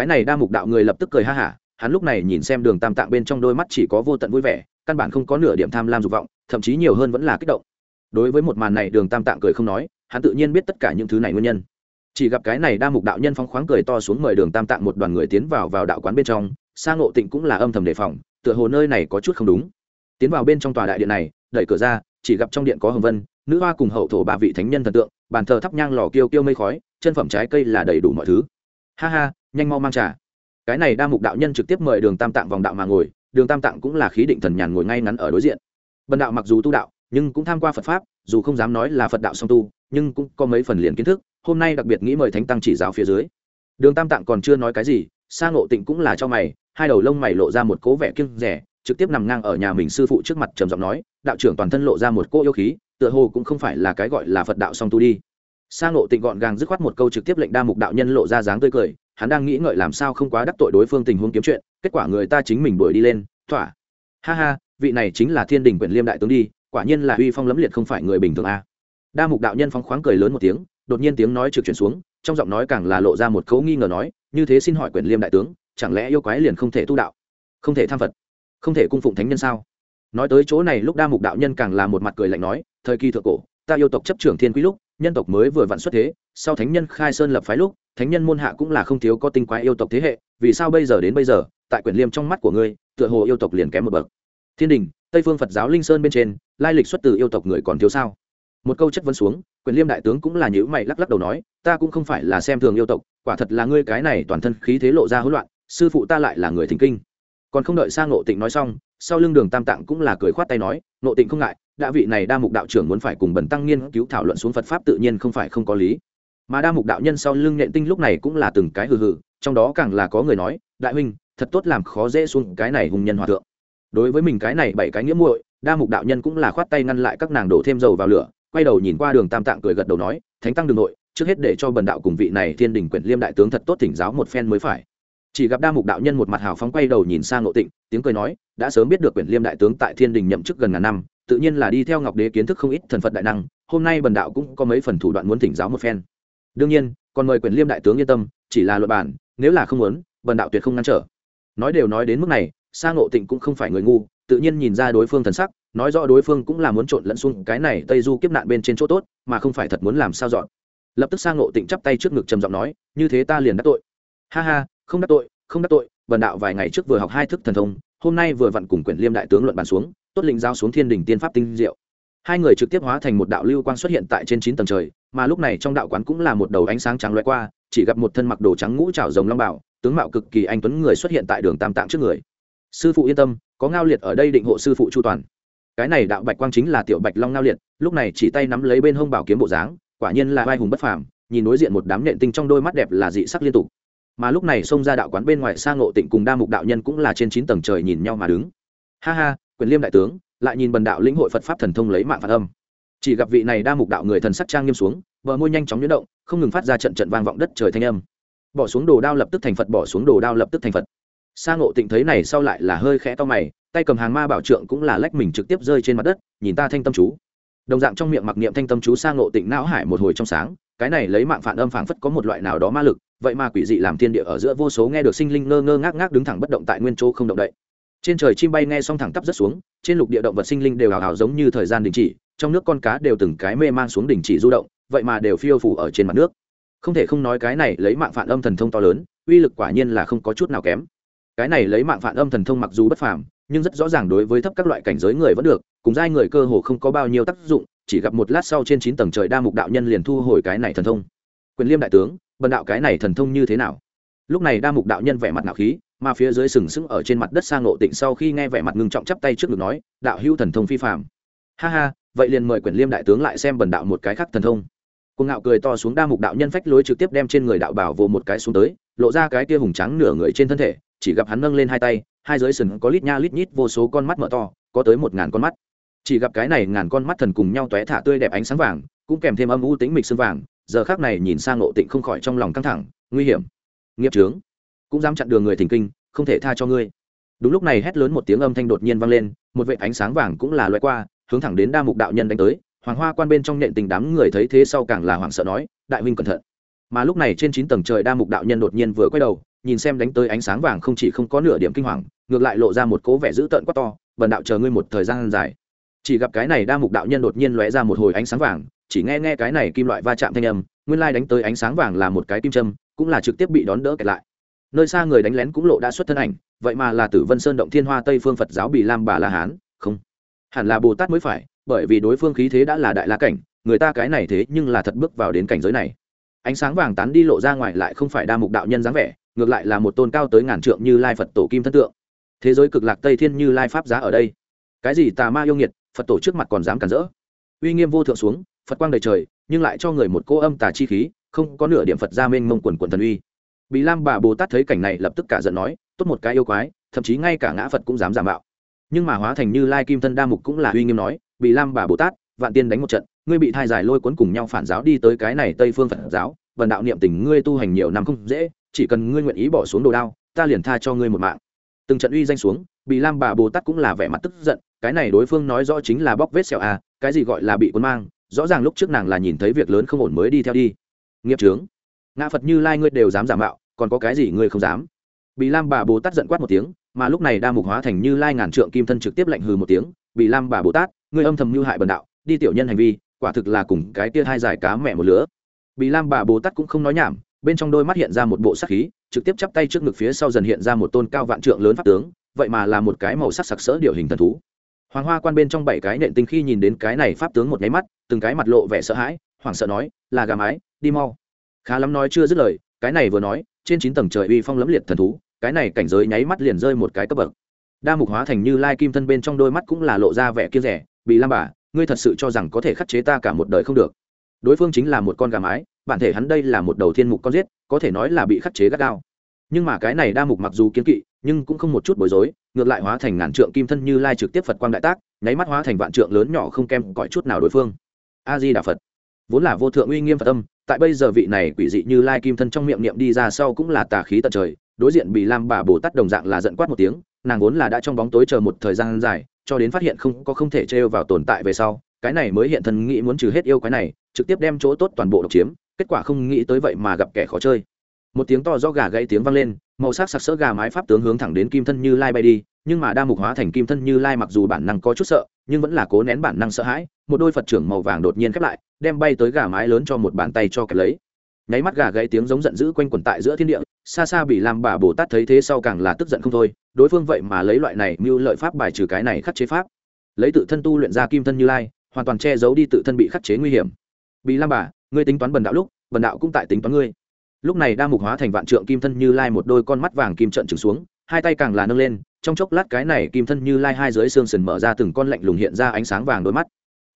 cái này đa mục đạo người lập tức cười ha hả, hắn lúc này nhìn xem đường tam tạng bên trong đôi mắt chỉ có vô tận vui vẻ, căn bản không có nửa điểm tham lam dục vọng, thậm chí nhiều hơn vẫn là kích động. Đối với một màn này đường tam tạng cười không nói, hắn tự nhiên biết tất cả những thứ này nguyên nhân. Chỉ gặp cái này đa mục đạo nhân phong khoáng cười to xuống mời đường tam tạng một đoàn người tiến vào vào đạo quán bên trong sang ngộ tịnh cũng là âm thầm đề phòng, tựa hồ nơi này có chút không đúng. Tiến vào bên trong tòa đại điện này, đẩy cửa ra, chỉ gặp trong điện có hồng vân, nữ hoa cùng hậu thổ bà vị thánh nhân thần tượng, bàn thờ thắp nhang lò kiêu kiêu mây khói, chân phẩm trái cây là đầy đủ mọi thứ. Ha ha nhanh mau mang trà. Cái này đa mục đạo nhân trực tiếp mời đường tam tạng vòng đạo mà ngồi, đường tam tạng cũng là khí định thần nhàn ngồi ngay ngắn ở đối diện. Bần đạo mặc dù tu đạo, nhưng cũng tham qua phật pháp, dù không dám nói là phật đạo song tu, nhưng cũng có mấy phần liền kiến thức, hôm nay đặc biệt nghĩ mời thánh tăng chỉ giáo phía dưới. Đường tam tạng còn chưa nói cái gì, sa ngộ tịnh cũng là cho mày, hai đầu lông mày lộ ra một cố vẻ kiêng rẻ, trực tiếp nằm ngang ở nhà mình sư phụ trước mặt trầm giọng nói, đạo trưởng toàn thân lộ ra một cô yêu khí, tựa hồ cũng không phải là cái gọi là phật đạo song tu đi. Sa ngộ tịnh gọn gàng dứt khoát một câu trực tiếp lệnh đa mục đạo nhân lộ ra dáng tươi cười hắn đang nghĩ ngợi làm sao không quá đắc tội đối phương tình huống kiếm chuyện, kết quả người ta chính mình đuổi đi lên, thỏa. Ha ha, vị này chính là thiên đình quyền liêm đại tướng đi, quả nhiên là uy phong lẫm liệt không phải người bình thường a. Đa mục đạo nhân phóng khoáng cười lớn một tiếng, đột nhiên tiếng nói trực chuyển xuống, trong giọng nói càng là lộ ra một khấu nghi ngờ nói, như thế xin hỏi quyền liêm đại tướng, chẳng lẽ yêu quái liền không thể tu đạo? Không thể tham phật, không thể cung phụng thánh nhân sao? Nói tới chỗ này lúc đa mục đạo nhân càng là một mặt cười lạnh nói, thời kỳ thượng cổ, ta yêu tộc chấp trưởng thiên quý lúc, nhân tộc mới vừa vặn xuất thế, sau thánh nhân khai sơn lập phái lúc thánh nhân môn hạ cũng là không thiếu có tinh quái yêu tộc thế hệ, vì sao bây giờ đến bây giờ, tại quyển liêm trong mắt của ngươi, tựa hồ yêu tộc liền kém một bậc. Thiên đình, tây phương phật giáo linh sơn bên trên, lai lịch xuất từ yêu tộc người còn thiếu sao? Một câu chất vấn xuống quyền liêm đại tướng cũng là nhữ mày lắc lắc đầu nói, ta cũng không phải là xem thường yêu tộc, quả thật là ngươi cái này toàn thân khí thế lộ ra hỗn loạn, sư phụ ta lại là người thỉnh kinh. Còn không đợi sang Nộ tịnh nói xong, sau lưng đường tam tạng cũng là cười khoát tay nói Nộ tịnh không ngại đa vị này đa mục đạo trưởng muốn phải cùng bần tăng nghiên cứu thảo luận xuống phật pháp tự nhiên không phải không có lý mà đa mục đạo nhân sau lưng nhện tinh lúc này cũng là từng cái hừ hừ, trong đó càng là có người nói, đại huynh, thật tốt làm khó dễ xuống cái này hùng nhân hòa thượng. Đối với mình cái này bảy cái nghĩa muội, đa mục đạo nhân cũng là khoát tay ngăn lại các nàng đổ thêm dầu vào lửa, quay đầu nhìn qua đường tam tạng cười gật đầu nói, thánh tăng đường nội, trước hết để cho bần đạo cùng vị này thiên đình quyển liêm đại tướng thật tốt thỉnh giáo một phen mới phải. Chỉ gặp đa mục đạo nhân một mặt hào phóng quay đầu nhìn sang ngộ tịnh, tiếng cười nói, đã sớm biết được quyển liêm đại tướng tại thiên đình nhậm chức gần ngàn năm, tự nhiên là đi theo ngọc đế kiến thức không ít thần phật đại năng, hôm nay bần đạo cũng có mấy phần thủ đoạn muốn thỉnh giáo một phen đương nhiên, còn mời quyền liêm đại tướng yên tâm, chỉ là luật bản, nếu là không muốn, bần đạo tuyệt không ngăn trở. Nói đều nói đến mức này sang ngộ tịnh cũng không phải người ngu, tự nhiên nhìn ra đối phương thần sắc, nói rõ đối phương cũng là muốn trộn lẫn xuống cái này tây du kiếp nạn bên trên chỗ tốt, mà không phải thật muốn làm sao dọn. Lập tức sang ngộ tịnh chắp tay trước ngực trầm giọng nói, như thế ta liền đắc tội. Ha ha, không đắc tội, không đắc tội, bần đạo vài ngày trước vừa học hai thức thần thông, hôm nay vừa vặn cùng quyển liêm đại tướng luận bàn xuống, tốt lĩnh giao xuống thiên đình tiên pháp tinh diệu hai người trực tiếp hóa thành một đạo lưu quang xuất hiện tại trên chín tầng trời, mà lúc này trong đạo quán cũng là một đầu ánh sáng trắng loại qua, chỉ gặp một thân mặc đồ trắng ngũ trảo rồng long bảo, tướng mạo cực kỳ anh tuấn người xuất hiện tại đường tam tạng trước người. Sư phụ yên tâm, có ngao liệt ở đây định hộ sư phụ chu toàn. Cái này đạo bạch quang chính là tiểu bạch long ngao liệt, lúc này chỉ tay nắm lấy bên hông bảo kiếm bộ dáng, quả nhiên là vai hùng bất phàm, nhìn đối diện một đám nện tinh trong đôi mắt đẹp là dị sắc liên tục. Mà lúc này xông ra đạo quán bên ngoài sang ngộ tịnh cùng đa mục đạo nhân cũng là trên chín tầng trời nhìn nhau mà đứng. Ha ha, quyền liêm đại tướng lại nhìn bần đạo lĩnh hội phật pháp thần thông lấy mạng phạt âm. Chỉ gặp vị này đa mục đạo người thần sắc trang nghiêm xuống vợ môi nhanh chóng nhuyễn động, không ngừng phát ra trận trận vang vọng đất trời thanh âm. Bỏ xuống đồ đao lập tức thành phật, bỏ xuống đồ đao lập tức thành phật. Sa ngộ tịnh thấy này sau lại là hơi khẽ to mày, tay cầm hàng ma bảo trượng cũng là lách mình trực tiếp rơi trên mặt đất, nhìn ta thanh tâm chú. Đồng dạng trong miệng mặc niệm thanh tâm chú, sa ngộ tịnh não hải một hồi trong sáng, cái này lấy mạng phản âm phảng phất có một loại nào đó ma lực, vậy mà quỷ dị làm thiên địa ở giữa vô số nghe được sinh linh ngơ ngơ ngác ngác đứng thẳng bất động tại nguyên chỗ không động đậy trên trời chim bay nghe xong thẳng tắp rất xuống, trên lục địa động vật sinh linh đều hào hào giống như thời gian đình chỉ, trong nước con cá đều từng cái mê man xuống đình chỉ du động, vậy mà đều phiêu phủ ở trên mặt nước. Không thể không nói cái này lấy mạng phản âm thần thông to lớn, uy lực quả nhiên là không có chút nào kém. Cái này lấy mạng phản âm thần thông mặc dù bất phàm, nhưng rất rõ ràng đối với thấp các loại cảnh giới người vẫn được, cùng giai người cơ hồ không có bao nhiêu tác dụng, chỉ gặp một lát sau trên chín tầng trời đa mục đạo nhân liền thu hồi cái này thần thông. Quyền liêm đại tướng, bần đạo cái này thần thông như thế nào? Lúc này đa mục đạo nhân vẻ mặt nạo khí mà phía dưới sừng sững ở trên mặt đất sang ngộ tịnh sau khi nghe vẻ mặt ngưng trọng chắp tay trước ngực nói, đạo hữu thần thông phi phạm ha ha, vậy liền mời quyển liêm đại tướng lại xem bần đạo một cái khác thần thông. Cuồng ngạo cười to xuống đa mục đạo nhân phách lối trực tiếp đem trên người đạo bảo vô một cái xuống tới, lộ ra cái kia hùng trắng nửa người trên thân thể, chỉ gặp hắn nâng lên hai tay, hai dưới sừng có lít nha lít nhít vô số con mắt mở to, có tới một ngàn con mắt. Chỉ gặp cái này ngàn con mắt thần cùng nhau tóe thả tươi đẹp ánh sáng vàng, cũng kèm thêm âm u tính mịch sương vàng, giờ khác này nhìn sang ngộ tịnh không khỏi trong lòng căng thẳng, nguy hiểm. Nghiệp trướng cũng dám chặn đường người thỉnh kinh, không thể tha cho ngươi. Đúng lúc này hét lớn một tiếng âm thanh đột nhiên vang lên, một vệ ánh sáng vàng cũng là loại qua, hướng thẳng đến đa mục đạo nhân đánh tới. Hoàng hoa quan bên trong nện tình đám người thấy thế sau càng là hoảng sợ nói, đại huynh cẩn thận. Mà lúc này trên chín tầng trời đa mục đạo nhân đột nhiên vừa quay đầu, nhìn xem đánh tới ánh sáng vàng không chỉ không có nửa điểm kinh hoàng, ngược lại lộ ra một cố vẻ dữ tợn quá to, bần đạo chờ ngươi một thời gian dài. Chỉ gặp cái này đa mục đạo nhân đột nhiên lóe ra một hồi ánh sáng vàng, chỉ nghe nghe cái này kim loại va chạm thanh âm, nguyên lai đánh tới ánh sáng vàng là một cái kim châm, cũng là trực tiếp bị đón đỡ kẹt lại nơi xa người đánh lén cũng lộ đã xuất thân ảnh, vậy mà là tử vân sơn động thiên hoa tây phương phật giáo bị lam bà la hán, không. Hẳn là bồ tát mới phải, bởi vì đối phương khí thế đã là đại la cảnh, người ta cái này thế nhưng là thật bước vào đến cảnh giới này. Ánh sáng vàng tán đi lộ ra ngoài lại không phải đa mục đạo nhân dáng vẻ, ngược lại là một tôn cao tới ngàn trượng như lai phật tổ kim thân tượng. Thế giới cực lạc tây thiên như lai pháp giá ở đây. Cái gì tà ma yêu nghiệt, phật tổ trước mặt còn dám cản rỡ. Uy nghiêm vô thượng xuống, phật quang đầy trời, nhưng lại cho người một cô âm tà chi khí, không có nửa điểm phật ra mênh mông quần quần thần uy bị lam bà bồ tát thấy cảnh này lập tức cả giận nói, tốt một cái yêu quái, thậm chí ngay cả ngã phật cũng dám giả mạo. Nhưng mà hóa thành như lai kim thân đa mục cũng là uy nghiêm nói bị lam bà bồ tát, vạn tiên đánh một trận, ngươi bị thai giải lôi cuốn cùng nhau phản giáo đi tới cái này tây phương phật giáo vận đạo niệm tình ngươi tu hành nhiều năm không dễ, chỉ cần ngươi nguyện ý bỏ xuống đồ đao, ta liền tha cho ngươi một mạng. Từng trận uy danh xuống bị lam bà bồ tát cũng là vẻ mặt tức giận, cái này đối phương nói rõ chính là bóc vết sẹo à cái gì gọi là bị cuốn mang, rõ ràng lúc trước nàng là nhìn thấy việc lớn không ổn mới đi theo đi. Nghiệp trướng ngã phật như lai ngươi đều dám giả mạo còn có cái gì ngươi không dám? Bị lam bà bồ tát giận quát một tiếng, mà lúc này đa mục hóa thành như lai ngàn trượng kim thân trực tiếp lạnh hừ một tiếng bị lam bà bồ tát, ngươi âm thầm mưu hại bần đạo, đi tiểu nhân hành vi, quả thực là cùng cái tia hai giải cá mẹ một lứa. Bị lam bà bồ tát cũng không nói nhảm, bên trong đôi mắt hiện ra một bộ sắc khí, trực tiếp chắp tay trước ngực phía sau dần hiện ra một tôn cao vạn trượng lớn pháp tướng, vậy mà là một cái màu sắc sặc sỡ điều hình thần thú. Hoàng hoa quan bên trong bảy cái nện tinh khi nhìn đến cái này pháp tướng một nháy mắt, từng cái mặt lộ vẻ sợ hãi, hoảng sợ nói, là gà mái, đi mau. Khá lắm nói chưa dứt lời, cái này vừa nói trên chín tầng trời uy phong lẫm liệt thần thú, cái này cảnh giới nháy mắt liền rơi một cái cấp bậc. Đa mục hóa thành như lai kim thân bên trong đôi mắt cũng là lộ ra vẻ kia rẻ bị lam bà, ngươi thật sự cho rằng có thể khắc chế ta cả một đời không được? Đối phương chính là một con gà mái, bản thể hắn đây là một đầu thiên mục con giết, có thể nói là bị khắc chế gắt gao. Nhưng mà cái này đa mục mặc dù kiên kỵ, nhưng cũng không một chút bối rối, ngược lại hóa thành ngàn trượng kim thân như lai trực tiếp phật quang đại tác, nháy mắt hóa thành vạn trượng lớn nhỏ không kem cõi chút nào đối phương. A di đà phật vốn là vô thượng uy nghiêm phật tâm tại bây giờ vị này quỷ dị như lai kim thân trong miệng niệm đi ra sau cũng là tà khí tận trời, đối diện bị lam bà bồ tát đồng dạng là giận quát một tiếng, nàng vốn là đã trong bóng tối chờ một thời gian dài, cho đến phát hiện không, có không thể trêu vào tồn tại về sau, cái này mới hiện thân nghĩ muốn trừ hết yêu quái này, trực tiếp đem chỗ tốt toàn bộ độc chiếm, kết quả không nghĩ tới vậy mà gặp kẻ khó chơi. Một tiếng to do gà gãy tiếng vang lên, màu sắc sặc sỡ gà mái pháp tướng hướng thẳng đến kim thân như lai bay đi, nhưng mà đa mục hóa thành kim thân như lai mặc dù bản năng có chút sợ, nhưng vẫn là cố nén bản năng sợ hãi một đôi phật trưởng màu vàng đột nhiên khép lại, đem bay tới gà mái lớn cho một bàn tay cho kẹp lấy. Nháy mắt gà gãy tiếng giống giận dữ quanh quẩn tại giữa thiên địa, xa xa bị làm bà bồ tát thấy thế sau càng là tức giận không thôi, đối phương vậy mà lấy loại này mưu lợi pháp bài trừ cái này khắc chế pháp. Lấy tự thân tu luyện ra kim thân như lai, hoàn toàn che giấu đi tự thân bị khắc chế nguy hiểm. Bị lam bà, ngươi tính toán bần đạo lúc, bần đạo cũng tại tính toán ngươi. Lúc này đa mục hóa thành vạn trượng kim thân như lai một đôi con mắt vàng kim trận trừng xuống, hai tay càng là nâng lên, trong chốc lát cái này kim thân như lai hai dưới xương sần mở ra từng con lạnh lùng hiện ra ánh sáng vàng đôi mắt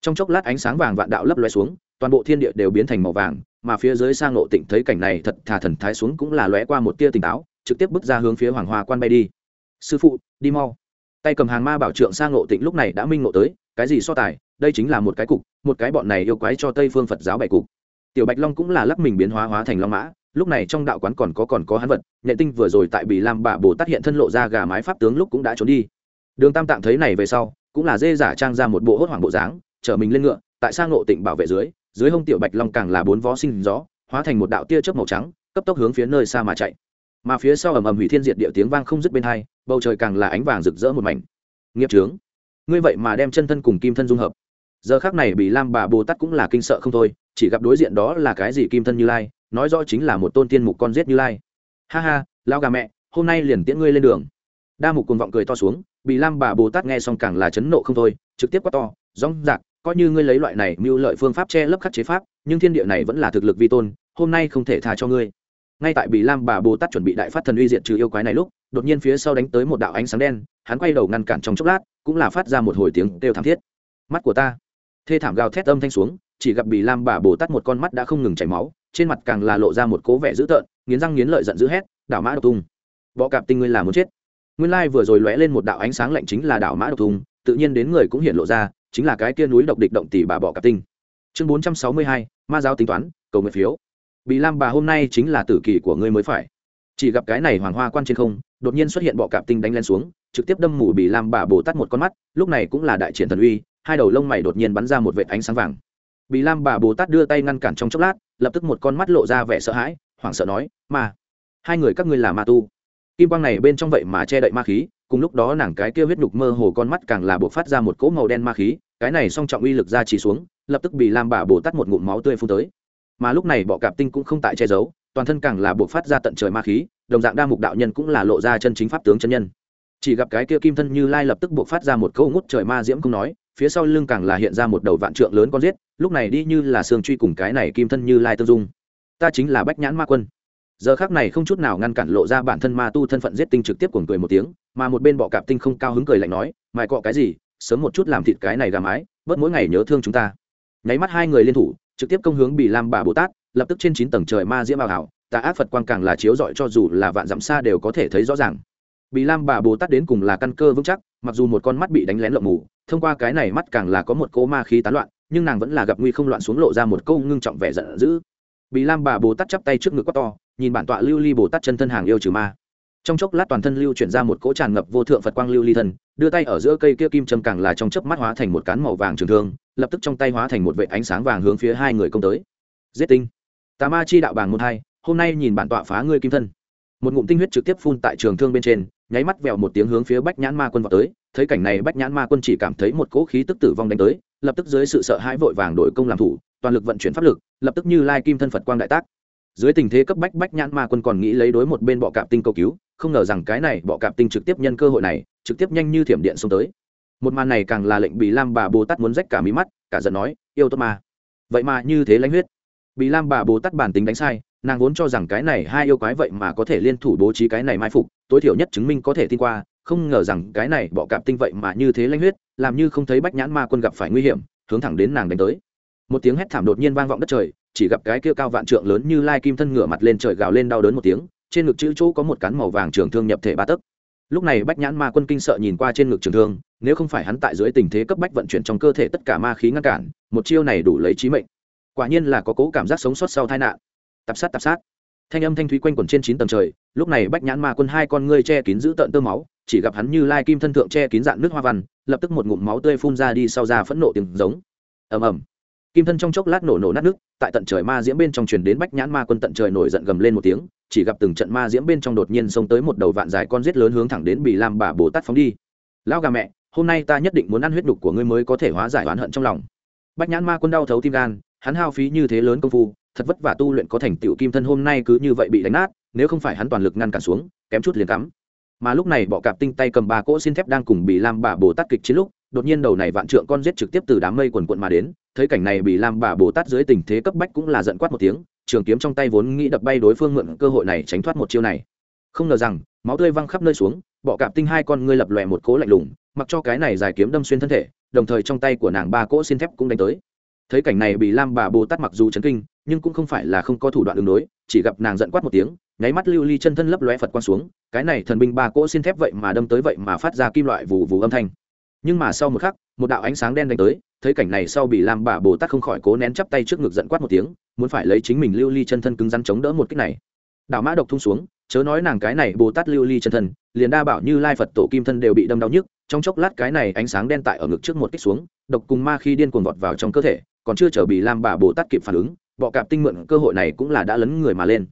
trong chốc lát ánh sáng vàng vạn đạo lấp loe xuống, toàn bộ thiên địa đều biến thành màu vàng, mà phía dưới sang nộ tịnh thấy cảnh này thật thà thần thái xuống cũng là lóe qua một tia tỉnh táo, trực tiếp bước ra hướng phía hoàng hoa quan bay đi. Sư phụ, đi mau. Tay cầm hàng ma bảo trượng sang nộ tịnh lúc này đã minh ngộ tới, cái gì so tài? Đây chính là một cái cục, một cái bọn này yêu quái cho tây phương phật giáo bảy cục. Tiểu bạch long cũng là lắc mình biến hóa hóa thành long mã, lúc này trong đạo quán còn có còn có hắn vật nhện tinh vừa rồi tại bị lam bà bồ tát hiện thân lộ ra gà mái pháp tướng lúc cũng đã trốn đi. Đường tam tạng thấy này về sau, cũng là dê giả trang ra một bộ hốt hoảng bộ dáng chở mình lên ngựa, tại sang ngộ tịnh bảo vệ dưới dưới hông tiểu bạch long càng là bốn vó sinh gió, hóa thành một đạo tia chớp màu trắng, cấp tốc hướng phía nơi xa mà chạy. Mà phía sau ầm ầm hủy thiên diệt địa tiếng vang không dứt bên hai, bầu trời càng là ánh vàng rực rỡ một mảnh. Nghiệp trướng ngươi vậy mà đem chân thân cùng kim thân dung hợp. Giờ khác này bị lam bà bồ tát cũng là kinh sợ không thôi, chỉ gặp đối diện đó là cái gì kim thân như lai, nói rõ chính là một tôn tiên mục con giết như lai. Ha ha lao gà mẹ, hôm nay liền tiễn ngươi lên đường. Đa mục cùng vọng cười to xuống bị lam bà bồ tát nghe xong càng là chấn nộ không thôi, trực tiếp quát to, rong rạc coi như ngươi lấy loại này mưu lợi phương pháp che lấp khắc chế pháp, nhưng thiên địa này vẫn là thực lực vi tôn, hôm nay không thể tha cho ngươi. Ngay tại bị lam bà bồ tát chuẩn bị đại phát thần uy diện trừ yêu quái này lúc, đột nhiên phía sau đánh tới một đạo ánh sáng đen, hắn quay đầu ngăn cản trong chốc lát, cũng là phát ra một hồi tiếng kêu thảm thiết. Mắt của ta. Thê thảm gào thét âm thanh xuống, chỉ gặp bị lam bà bồ tát một con mắt đã không ngừng chảy máu, trên mặt càng là lộ ra một cố vẻ dữ tợn, nghiến răng nghiến lợi giận dữ hét, đảo mã độc tung. Bọ cạp tinh ngươi là muốn chết. Nguyên lai vừa rồi lóe lên một đạo ánh sáng lạnh chính là đảo mã độc tung, tự nhiên đến người cũng hiện lộ ra chính là cái kia núi độc địch động tỷ bà bỏ cả tinh. Chương bốn trăm sáu mươi hai, ma giáo tính toán, cầu nguyện phiếu. Bị lam bà hôm nay chính là tử kỳ của ngươi mới phải. Chỉ gặp cái này hoàng hoa quan trên không, đột nhiên xuất hiện bọ cạp tinh đánh lên xuống, trực tiếp đâm mù bị lam bà bồ tát một con mắt, lúc này cũng là đại triển thần uy, hai đầu lông mày đột nhiên bắn ra một vệt ánh sáng vàng. Bị lam bà bồ tát đưa tay ngăn cản trong chốc lát, lập tức một con mắt lộ ra vẻ sợ hãi, hoảng sợ nói, ma, hai người các ngươi là ma tu. Kim quang này bên trong vậy mà che đậy ma khí, cùng lúc đó nàng cái kia huyết nhục mơ hồ con mắt càng là buộc phát ra một cỗ màu đen ma khí cái này song trọng uy lực ra chỉ xuống, lập tức bị lam bà bồ tát một ngụm máu tươi phun tới. Mà lúc này bọ cạp tinh cũng không tại che giấu, toàn thân càng là buộc phát ra tận trời ma khí, đồng dạng đa mục đạo nhân cũng là lộ ra chân chính pháp tướng chân nhân. Chỉ gặp cái kia kim thân như lai lập tức buộc phát ra một câu ngút trời ma diễm không nói, phía sau lưng càng là hiện ra một đầu vạn trượng lớn con giết, lúc này đi như là sương truy cùng cái này kim thân như lai tương dung. Ta chính là bách nhãn ma quân. Giờ khác này không chút nào ngăn cản lộ ra bản thân ma tu thân phận giết tinh trực tiếp cuồng cười một tiếng, mà một bên bọ cạp tinh không cao hứng cười lạnh nói mày cọ cái gì? Sớm một chút làm thịt cái này gà mái, bớt mỗi ngày nhớ thương chúng ta. Nháy mắt hai người liên thủ, trực tiếp công hướng bị lam bà bồ tát, lập tức trên chín tầng trời ma diễm ảo hảo tà ác phật quang càng là chiếu rọi cho dù là vạn dặm xa đều có thể thấy rõ ràng. Bị lam bà bồ tát đến cùng là căn cơ vững chắc, mặc dù một con mắt bị đánh lén lộng mù, thông qua cái này mắt càng là có một cỗ ma khí tán loạn, nhưng nàng vẫn là gặp nguy không loạn xuống lộ ra một câu ngưng trọng vẻ giận dữ. Bị lam bà bồ tát chắp tay trước ngực quát to, nhìn bản tọa lưu ly bồ tát chân thân hàng yêu trừ ma trong chốc lát toàn thân lưu chuyển ra một cỗ tràn ngập vô thượng phật quang lưu ly thân, đưa tay ở giữa cây kia kim châm càng là trong chớp mắt hóa thành một cán màu vàng trường thương, lập tức trong tay hóa thành một vệ ánh sáng vàng hướng phía hai người công tới. Giết tinh. Tà ma chi đạo bàng một hai, hôm nay nhìn bản tọa phá ngươi kim thân. Một ngụm tinh huyết trực tiếp phun tại trường thương bên trên, nháy mắt vèo một tiếng hướng phía bách nhãn ma quân vào tới, thấy cảnh này bách nhãn ma quân chỉ cảm thấy một cỗ khí tức tử vong đánh tới, lập tức dưới sự sợ hãi vội vàng đổi công làm thủ, toàn lực vận chuyển pháp lực, lập tức như lai kim thân phật quang đại tác dưới tình thế cấp bách bách nhãn ma quân còn nghĩ lấy đối một bên bọ cạp tinh cầu cứu, không ngờ rằng cái này bọ cạp tinh trực tiếp nhân cơ hội này, trực tiếp nhanh như thiểm điện xông tới. Một màn này càng là lệnh bị lam bà bồ tát muốn rách cả mí mắt, cả giận nói, yêu tốt ma vậy mà như thế lãnh huyết. Bị lam bà bồ tát bản tính đánh sai, nàng vốn cho rằng cái này hai yêu quái vậy mà có thể liên thủ bố trí cái này mai phục, tối thiểu nhất chứng minh có thể tin qua, không ngờ rằng cái này bọ cạp tinh vậy mà như thế lãnh huyết, làm như không thấy bách nhãn ma quân gặp phải nguy hiểm, hướng thẳng đến nàng đánh tới. Một tiếng hét thảm đột nhiên vang vọng đất trời chỉ gặp cái kia cao vạn trượng lớn như lai kim thân ngửa mặt lên trời gào lên đau đớn một tiếng, trên ngực chữ chỗ có một cán màu vàng trường thương nhập thể ba tấc. Lúc này bách nhãn ma quân kinh sợ nhìn qua trên ngực trường thương, nếu không phải hắn tại dưới tình thế cấp bách vận chuyển trong cơ thể tất cả ma khí ngăn cản, một chiêu này đủ lấy trí mệnh. Quả nhiên là có cố cảm giác sống sót sau tai nạn. Tập sát tập sát. Thanh âm thanh thúy quanh quẩn trên chín tầng trời, lúc này bách nhãn ma quân hai con ngươi che kín giữ tợn tơ máu, chỉ gặp hắn như lai kim thân thượng che kín dạng nước hoa văn, lập tức một ngụm máu tươi phun ra đi sau ra phẫn nộ tiếng giống. Ầm ầm kim thân trong chốc lát nổ nổ nát nước, tại tận trời ma diễm bên trong truyền đến bách nhãn ma quân tận trời nổi giận gầm lên một tiếng, chỉ gặp từng trận ma diễm bên trong đột nhiên xông tới một đầu vạn dài con rết lớn hướng thẳng đến bị lam bà bồ tát phóng đi. Lão gà mẹ, hôm nay ta nhất định muốn ăn huyết đục của ngươi mới có thể hóa giải oán hận trong lòng. Bách nhãn ma quân đau thấu tim gan, hắn hao phí như thế lớn công phu, thật vất vả tu luyện có thành tựu kim thân hôm nay cứ như vậy bị đánh nát, nếu không phải hắn toàn lực ngăn cản xuống, kém chút liền cắm. Mà lúc này bọ cạp tinh tay cầm ba cỗ xin thép đang cùng bị lam bà bồ tát kịch chiến lúc đột nhiên đầu này vạn trượng con giết trực tiếp từ đám mây quần quận mà đến, thấy cảnh này bị lam bà bồ tát dưới tình thế cấp bách cũng là giận quát một tiếng, trường kiếm trong tay vốn nghĩ đập bay đối phương mượn cơ hội này tránh thoát một chiêu này. Không ngờ rằng, máu tươi văng khắp nơi xuống, bọ cạp tinh hai con ngươi lập lòe một cố lạnh lùng, mặc cho cái này dài kiếm đâm xuyên thân thể, đồng thời trong tay của nàng ba cỗ xin thép cũng đánh tới. Thấy cảnh này bị lam bà bồ tát mặc dù chấn kinh, nhưng cũng không phải là không có thủ đoạn ứng đối, chỉ gặp nàng giận quát một tiếng, nháy mắt lưu ly chân thân lấp lóe phật quang xuống, cái này thần binh ba cỗ xin thép vậy mà đâm tới vậy mà phát ra kim loại vù vù âm thanh nhưng mà sau một khắc, một đạo ánh sáng đen đánh tới, thấy cảnh này sau bị lam bà bồ tát không khỏi cố nén chắp tay trước ngực giận quát một tiếng, muốn phải lấy chính mình lưu ly chân thân cứng rắn chống đỡ một kích này. Đạo mã độc thung xuống, chớ nói nàng cái này bồ tát lưu ly chân thân, liền đa bảo như lai phật tổ kim thân đều bị đâm đau nhức, trong chốc lát cái này ánh sáng đen tại ở ngực trước một kích xuống, độc cùng ma khi điên cuồng vọt vào trong cơ thể, còn chưa chờ bị lam bà bồ tát kịp phản ứng, bọ cạp tinh mượn cơ hội này cũng là đã lấn người mà lên.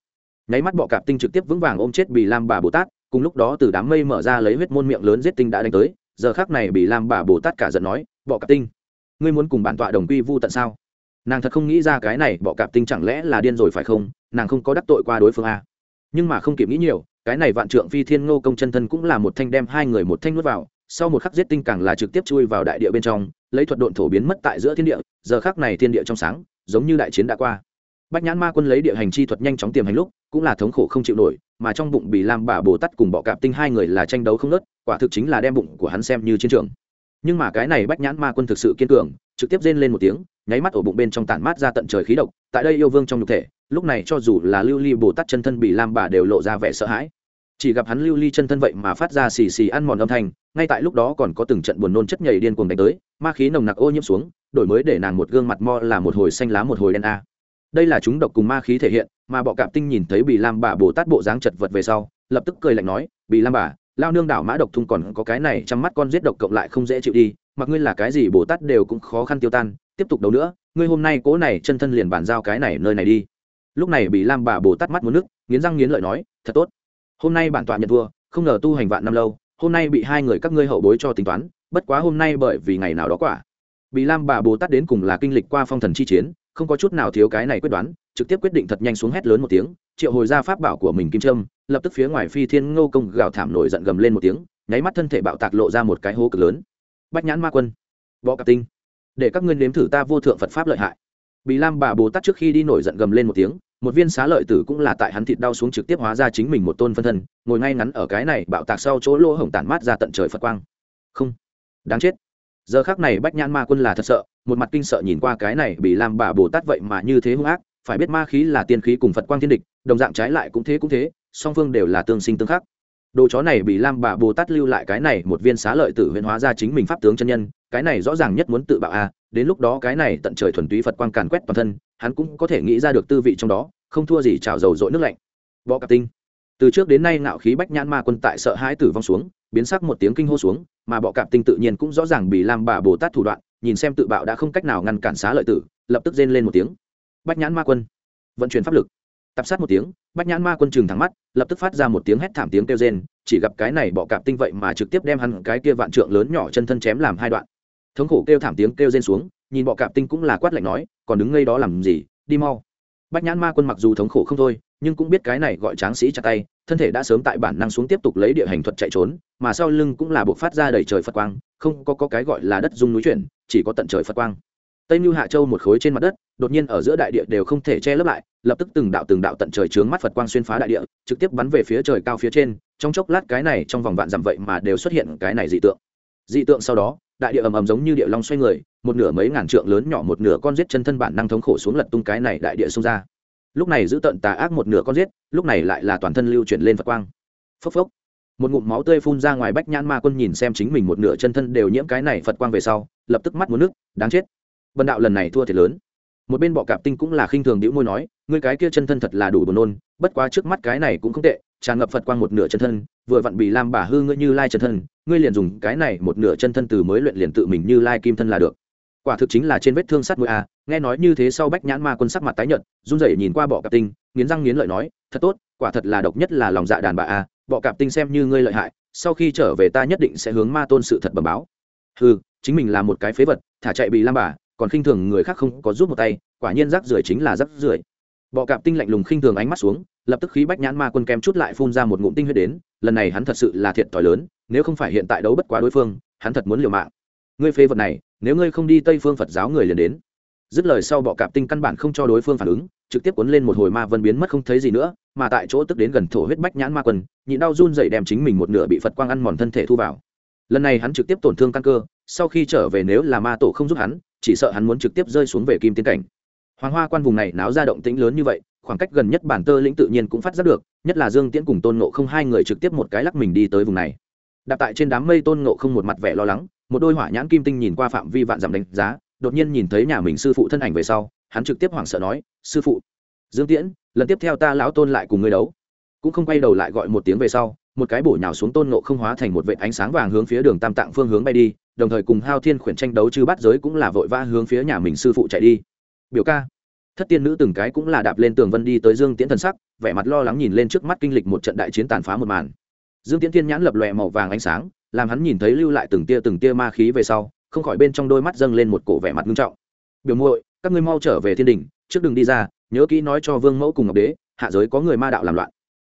Nháy mắt bọ cạp tinh trực tiếp vững vàng ôm chết bị lam bà bồ tát, cùng lúc đó từ đám mây mở ra lấy huyết môn miệng lớn giết tinh đã đánh tới giờ khác này bị lam bà bồ tát cả giận nói, bọ cạp tinh, ngươi muốn cùng bản tọa đồng quy vu tận sao? Nàng thật không nghĩ ra cái này bọ cạp tinh chẳng lẽ là điên rồi phải không? Nàng không có đắc tội qua đối phương a nhưng mà không kịp nghĩ nhiều, cái này vạn trượng phi thiên ngô công chân thân cũng là một thanh đem hai người một thanh nuốt vào, sau một khắc giết tinh càng là trực tiếp chui vào đại địa bên trong, lấy thuật độn thổ biến mất tại giữa thiên địa, giờ khắc này thiên địa trong sáng, giống như đại chiến đã qua. Bách nhãn ma quân lấy địa hành chi thuật nhanh chóng tiềm hành lúc, cũng là thống khổ không chịu nổi, mà trong bụng bị lam bà bồ tắt cùng bọ cạp tinh hai người là tranh đấu không nớt quả thực chính là đem bụng của hắn xem như chiến trường. Nhưng mà cái này bách nhãn ma quân thực sự kiên cường, trực tiếp rên lên một tiếng, nháy mắt ổ bụng bên trong tản mát ra tận trời khí độc, tại đây yêu vương trong nhục thể, lúc này cho dù là lưu ly bồ tát chân thân bị lam bà đều lộ ra vẻ sợ hãi. Chỉ gặp hắn lưu ly chân thân vậy mà phát ra xì xì ăn mòn âm thanh, ngay tại lúc đó còn có từng trận buồn nôn chất nhảy điên cuồng đánh tới, ma khí nồng nặc ô nhiễm xuống, đổi mới để nàng một gương mặt mo là một hồi xanh lá một hồi đen a. Đây là chúng độc cùng ma khí thể hiện, mà bọ cạp tinh nhìn thấy bị lam bà bồ tát bộ dáng chật vật về sau, lập tức cười lạnh nói, bị lam bà lao nương đảo mã độc thung còn có cái này chăm mắt con giết độc cộng lại không dễ chịu đi, mặc ngươi là cái gì bồ tát đều cũng khó khăn tiêu tan, tiếp tục đấu nữa, ngươi hôm nay cố này chân thân liền bàn giao cái này nơi này đi. Lúc này bị lam bà bồ tát mắt muốn nước, nghiến răng nghiến lợi nói, thật tốt. Hôm nay bản tọa nhận thua, không ngờ tu hành vạn năm lâu, hôm nay bị hai người các ngươi hậu bối cho tính toán, bất quá hôm nay bởi vì ngày nào đó quả. Bị lam bà bồ tát đến cùng là kinh lịch qua phong thần chi chiến, không có chút nào thiếu cái này quyết đoán, trực tiếp quyết định thật nhanh xuống hét lớn một tiếng triệu hồi ra pháp bảo của mình kim trâm lập tức phía ngoài phi thiên ngô công gào thảm nổi giận gầm lên một tiếng, nháy mắt thân thể bạo tạc lộ ra một cái hố cực lớn. Bách nhãn ma quân võ cạp tinh, để các ngươi nếm thử ta vô thượng phật pháp lợi hại. Bị lam bà bồ tát trước khi đi nổi giận gầm lên một tiếng, một viên xá lợi tử cũng là tại hắn thịt đau xuống trực tiếp hóa ra chính mình một tôn phân thân, ngồi ngay ngắn ở cái này bạo tạc sau chỗ lỗ hổng tản mát ra tận trời phật quang. Không, đáng chết. Giờ khác này bách nhãn ma quân là thật sợ, một mặt kinh sợ nhìn qua cái này bị lam bà bồ tát vậy mà như thế hung ác phải biết ma khí là tiên khí cùng phật quang thiên địch, đồng dạng trái lại cũng thế cũng thế, song phương đều là tương sinh tương khắc. Đồ chó này bị lam bà bồ tát lưu lại cái này một viên xá lợi tử huyễn hóa ra chính mình pháp tướng chân nhân, cái này rõ ràng nhất muốn tự bạo a, đến lúc đó cái này tận trời thuần túy phật quang càn quét toàn thân, hắn cũng có thể nghĩ ra được tư vị trong đó, không thua gì trào dầu dội nước lạnh. Bọ cạp tinh. Từ trước đến nay ngạo khí bách nhãn ma quân tại sợ hãi tử vong xuống, biến sắc một tiếng kinh hô xuống, mà bọ cạp tinh tự nhiên cũng rõ ràng bị lam bà bồ tát thủ đoạn, nhìn xem tự bạo đã không cách nào ngăn cản xá lợi tử, lập tức rên lên một tiếng bách nhãn ma quân. Vận chuyển pháp lực. Tập sát một tiếng bách nhãn ma quân trừng thẳng mắt lập tức phát ra một tiếng hét thảm tiếng kêu rên chỉ gặp cái này bọ cạp tinh vậy mà trực tiếp đem hắn cái kia vạn trượng lớn nhỏ chân thân chém làm hai đoạn. Thống khổ kêu thảm tiếng kêu rên xuống nhìn bọ cạp tinh cũng là quát lạnh nói còn đứng ngây đó làm gì? Đi mau. Bách nhãn ma quân mặc dù thống khổ không thôi nhưng cũng biết cái này gọi tráng sĩ chặt tay thân thể đã sớm tại bản năng xuống tiếp tục lấy địa hành thuật chạy trốn mà sau lưng cũng là buộc phát ra đầy trời phật quang không có, có cái gọi là đất dung núi chuyển chỉ có tận trời phật quang tây mưu hạ châu một khối trên mặt đất, đột nhiên ở giữa đại địa đều không thể che lấp lại, lập tức từng đạo từng đạo tận trời trướng mắt phật quang xuyên phá đại địa, trực tiếp bắn về phía trời cao phía trên, trong chốc lát cái này trong vòng vạn dặm vậy mà đều xuất hiện cái này dị tượng. Dị tượng sau đó, đại địa ầm ầm giống như địa long xoay người, một nửa mấy ngàn trượng lớn nhỏ một nửa con giết chân thân bản năng thống khổ xuống lật tung cái này đại địa xông ra. Lúc này giữ tận tà ác một nửa con giết, lúc này lại là toàn thân lưu chuyển lên phật quang. Phốc phốc. Một ngụm máu tươi phun ra ngoài bách nhãn ma quân nhìn xem chính mình một nửa chân thân đều nhiễm cái này phật quang về sau, lập tức mắt muốn nước, đáng chết bần đạo lần này thua thiệt lớn. Một bên bọ cạp tinh cũng là khinh thường đĩu môi nói, ngươi cái kia chân thân thật là đủ buồn nôn, bất quá trước mắt cái này cũng không tệ, tràn ngập phật quang một nửa chân thân, vừa vặn bị lam bà hư ngươi như lai chân thân, ngươi liền dùng cái này một nửa chân thân từ mới luyện liền tự mình như lai kim thân là được. Quả thực chính là trên vết thương sắt mũi a, nghe nói như thế sau bách nhãn ma quân sắc mặt tái nhợt, run rẩy nhìn qua bọ cạp tinh, nghiến răng nghiến lợi nói, thật tốt, quả thật là độc nhất là lòng dạ đàn bà a, bọ cạp tinh xem như ngươi lợi hại, sau khi trở về ta nhất định sẽ hướng ma tôn sự thật bẩm báo. Hừ, chính mình là một cái phế vật, thả chạy bị lam bà còn khinh thường người khác không có giúp một tay, quả nhiên rác rưởi chính là rác rưởi. Bọ cạp tinh lạnh lùng khinh thường ánh mắt xuống, lập tức khí bách nhãn ma quân kem chút lại phun ra một ngụm tinh huyết đến, lần này hắn thật sự là thiệt thòi lớn, nếu không phải hiện tại đấu bất quá đối phương, hắn thật muốn liều mạng. Ngươi phê vật này, nếu ngươi không đi tây phương phật giáo người liền đến. Dứt lời sau bọ cạp tinh căn bản không cho đối phương phản ứng, trực tiếp cuốn lên một hồi ma vân biến mất không thấy gì nữa, mà tại chỗ tức đến gần thổ huyết bách nhãn ma quân, nhịn đau run dậy đem chính mình một nửa bị phật quang ăn mòn thân thể thu vào. Lần này hắn trực tiếp tổn thương căn cơ, sau khi trở về nếu là ma tổ không giúp hắn chỉ sợ hắn muốn trực tiếp rơi xuống về kim tiến cảnh. Hoàng hoa quan vùng này náo ra động tĩnh lớn như vậy, khoảng cách gần nhất bản tơ lĩnh tự nhiên cũng phát giác được, nhất là dương tiễn cùng tôn nộ không hai người trực tiếp một cái lắc mình đi tới vùng này. Đặt tại trên đám mây tôn nộ không một mặt vẻ lo lắng, một đôi hỏa nhãn kim tinh nhìn qua phạm vi vạn dặm đánh giá, đột nhiên nhìn thấy nhà mình sư phụ thân ảnh về sau, hắn trực tiếp hoảng sợ nói, sư phụ, dương tiễn, lần tiếp theo ta lão tôn lại cùng ngươi đấu. Cũng không quay đầu lại gọi một tiếng về sau, một cái bổ nhào xuống tôn nộ không hóa thành một vệ ánh sáng vàng hướng phía đường tam tạng phương hướng bay đi đồng thời cùng hao thiên khuyển tranh đấu chư bắt giới cũng là vội vã hướng phía nhà mình sư phụ chạy đi. Biểu ca, thất tiên nữ từng cái cũng là đạp lên tường vân đi tới dương tiễn thần sắc, vẻ mặt lo lắng nhìn lên trước mắt kinh lịch một trận đại chiến tàn phá một màn. Dương tiễn thiên nhãn lập lòe màu vàng ánh sáng, làm hắn nhìn thấy lưu lại từng tia từng tia ma khí về sau, không khỏi bên trong đôi mắt dâng lên một cổ vẻ mặt nghiêm trọng. Biểu muội, các ngươi mau trở về thiên đình, trước đừng đi ra, nhớ kỹ nói cho vương mẫu cùng ngọc đế, hạ giới có người ma đạo làm loạn.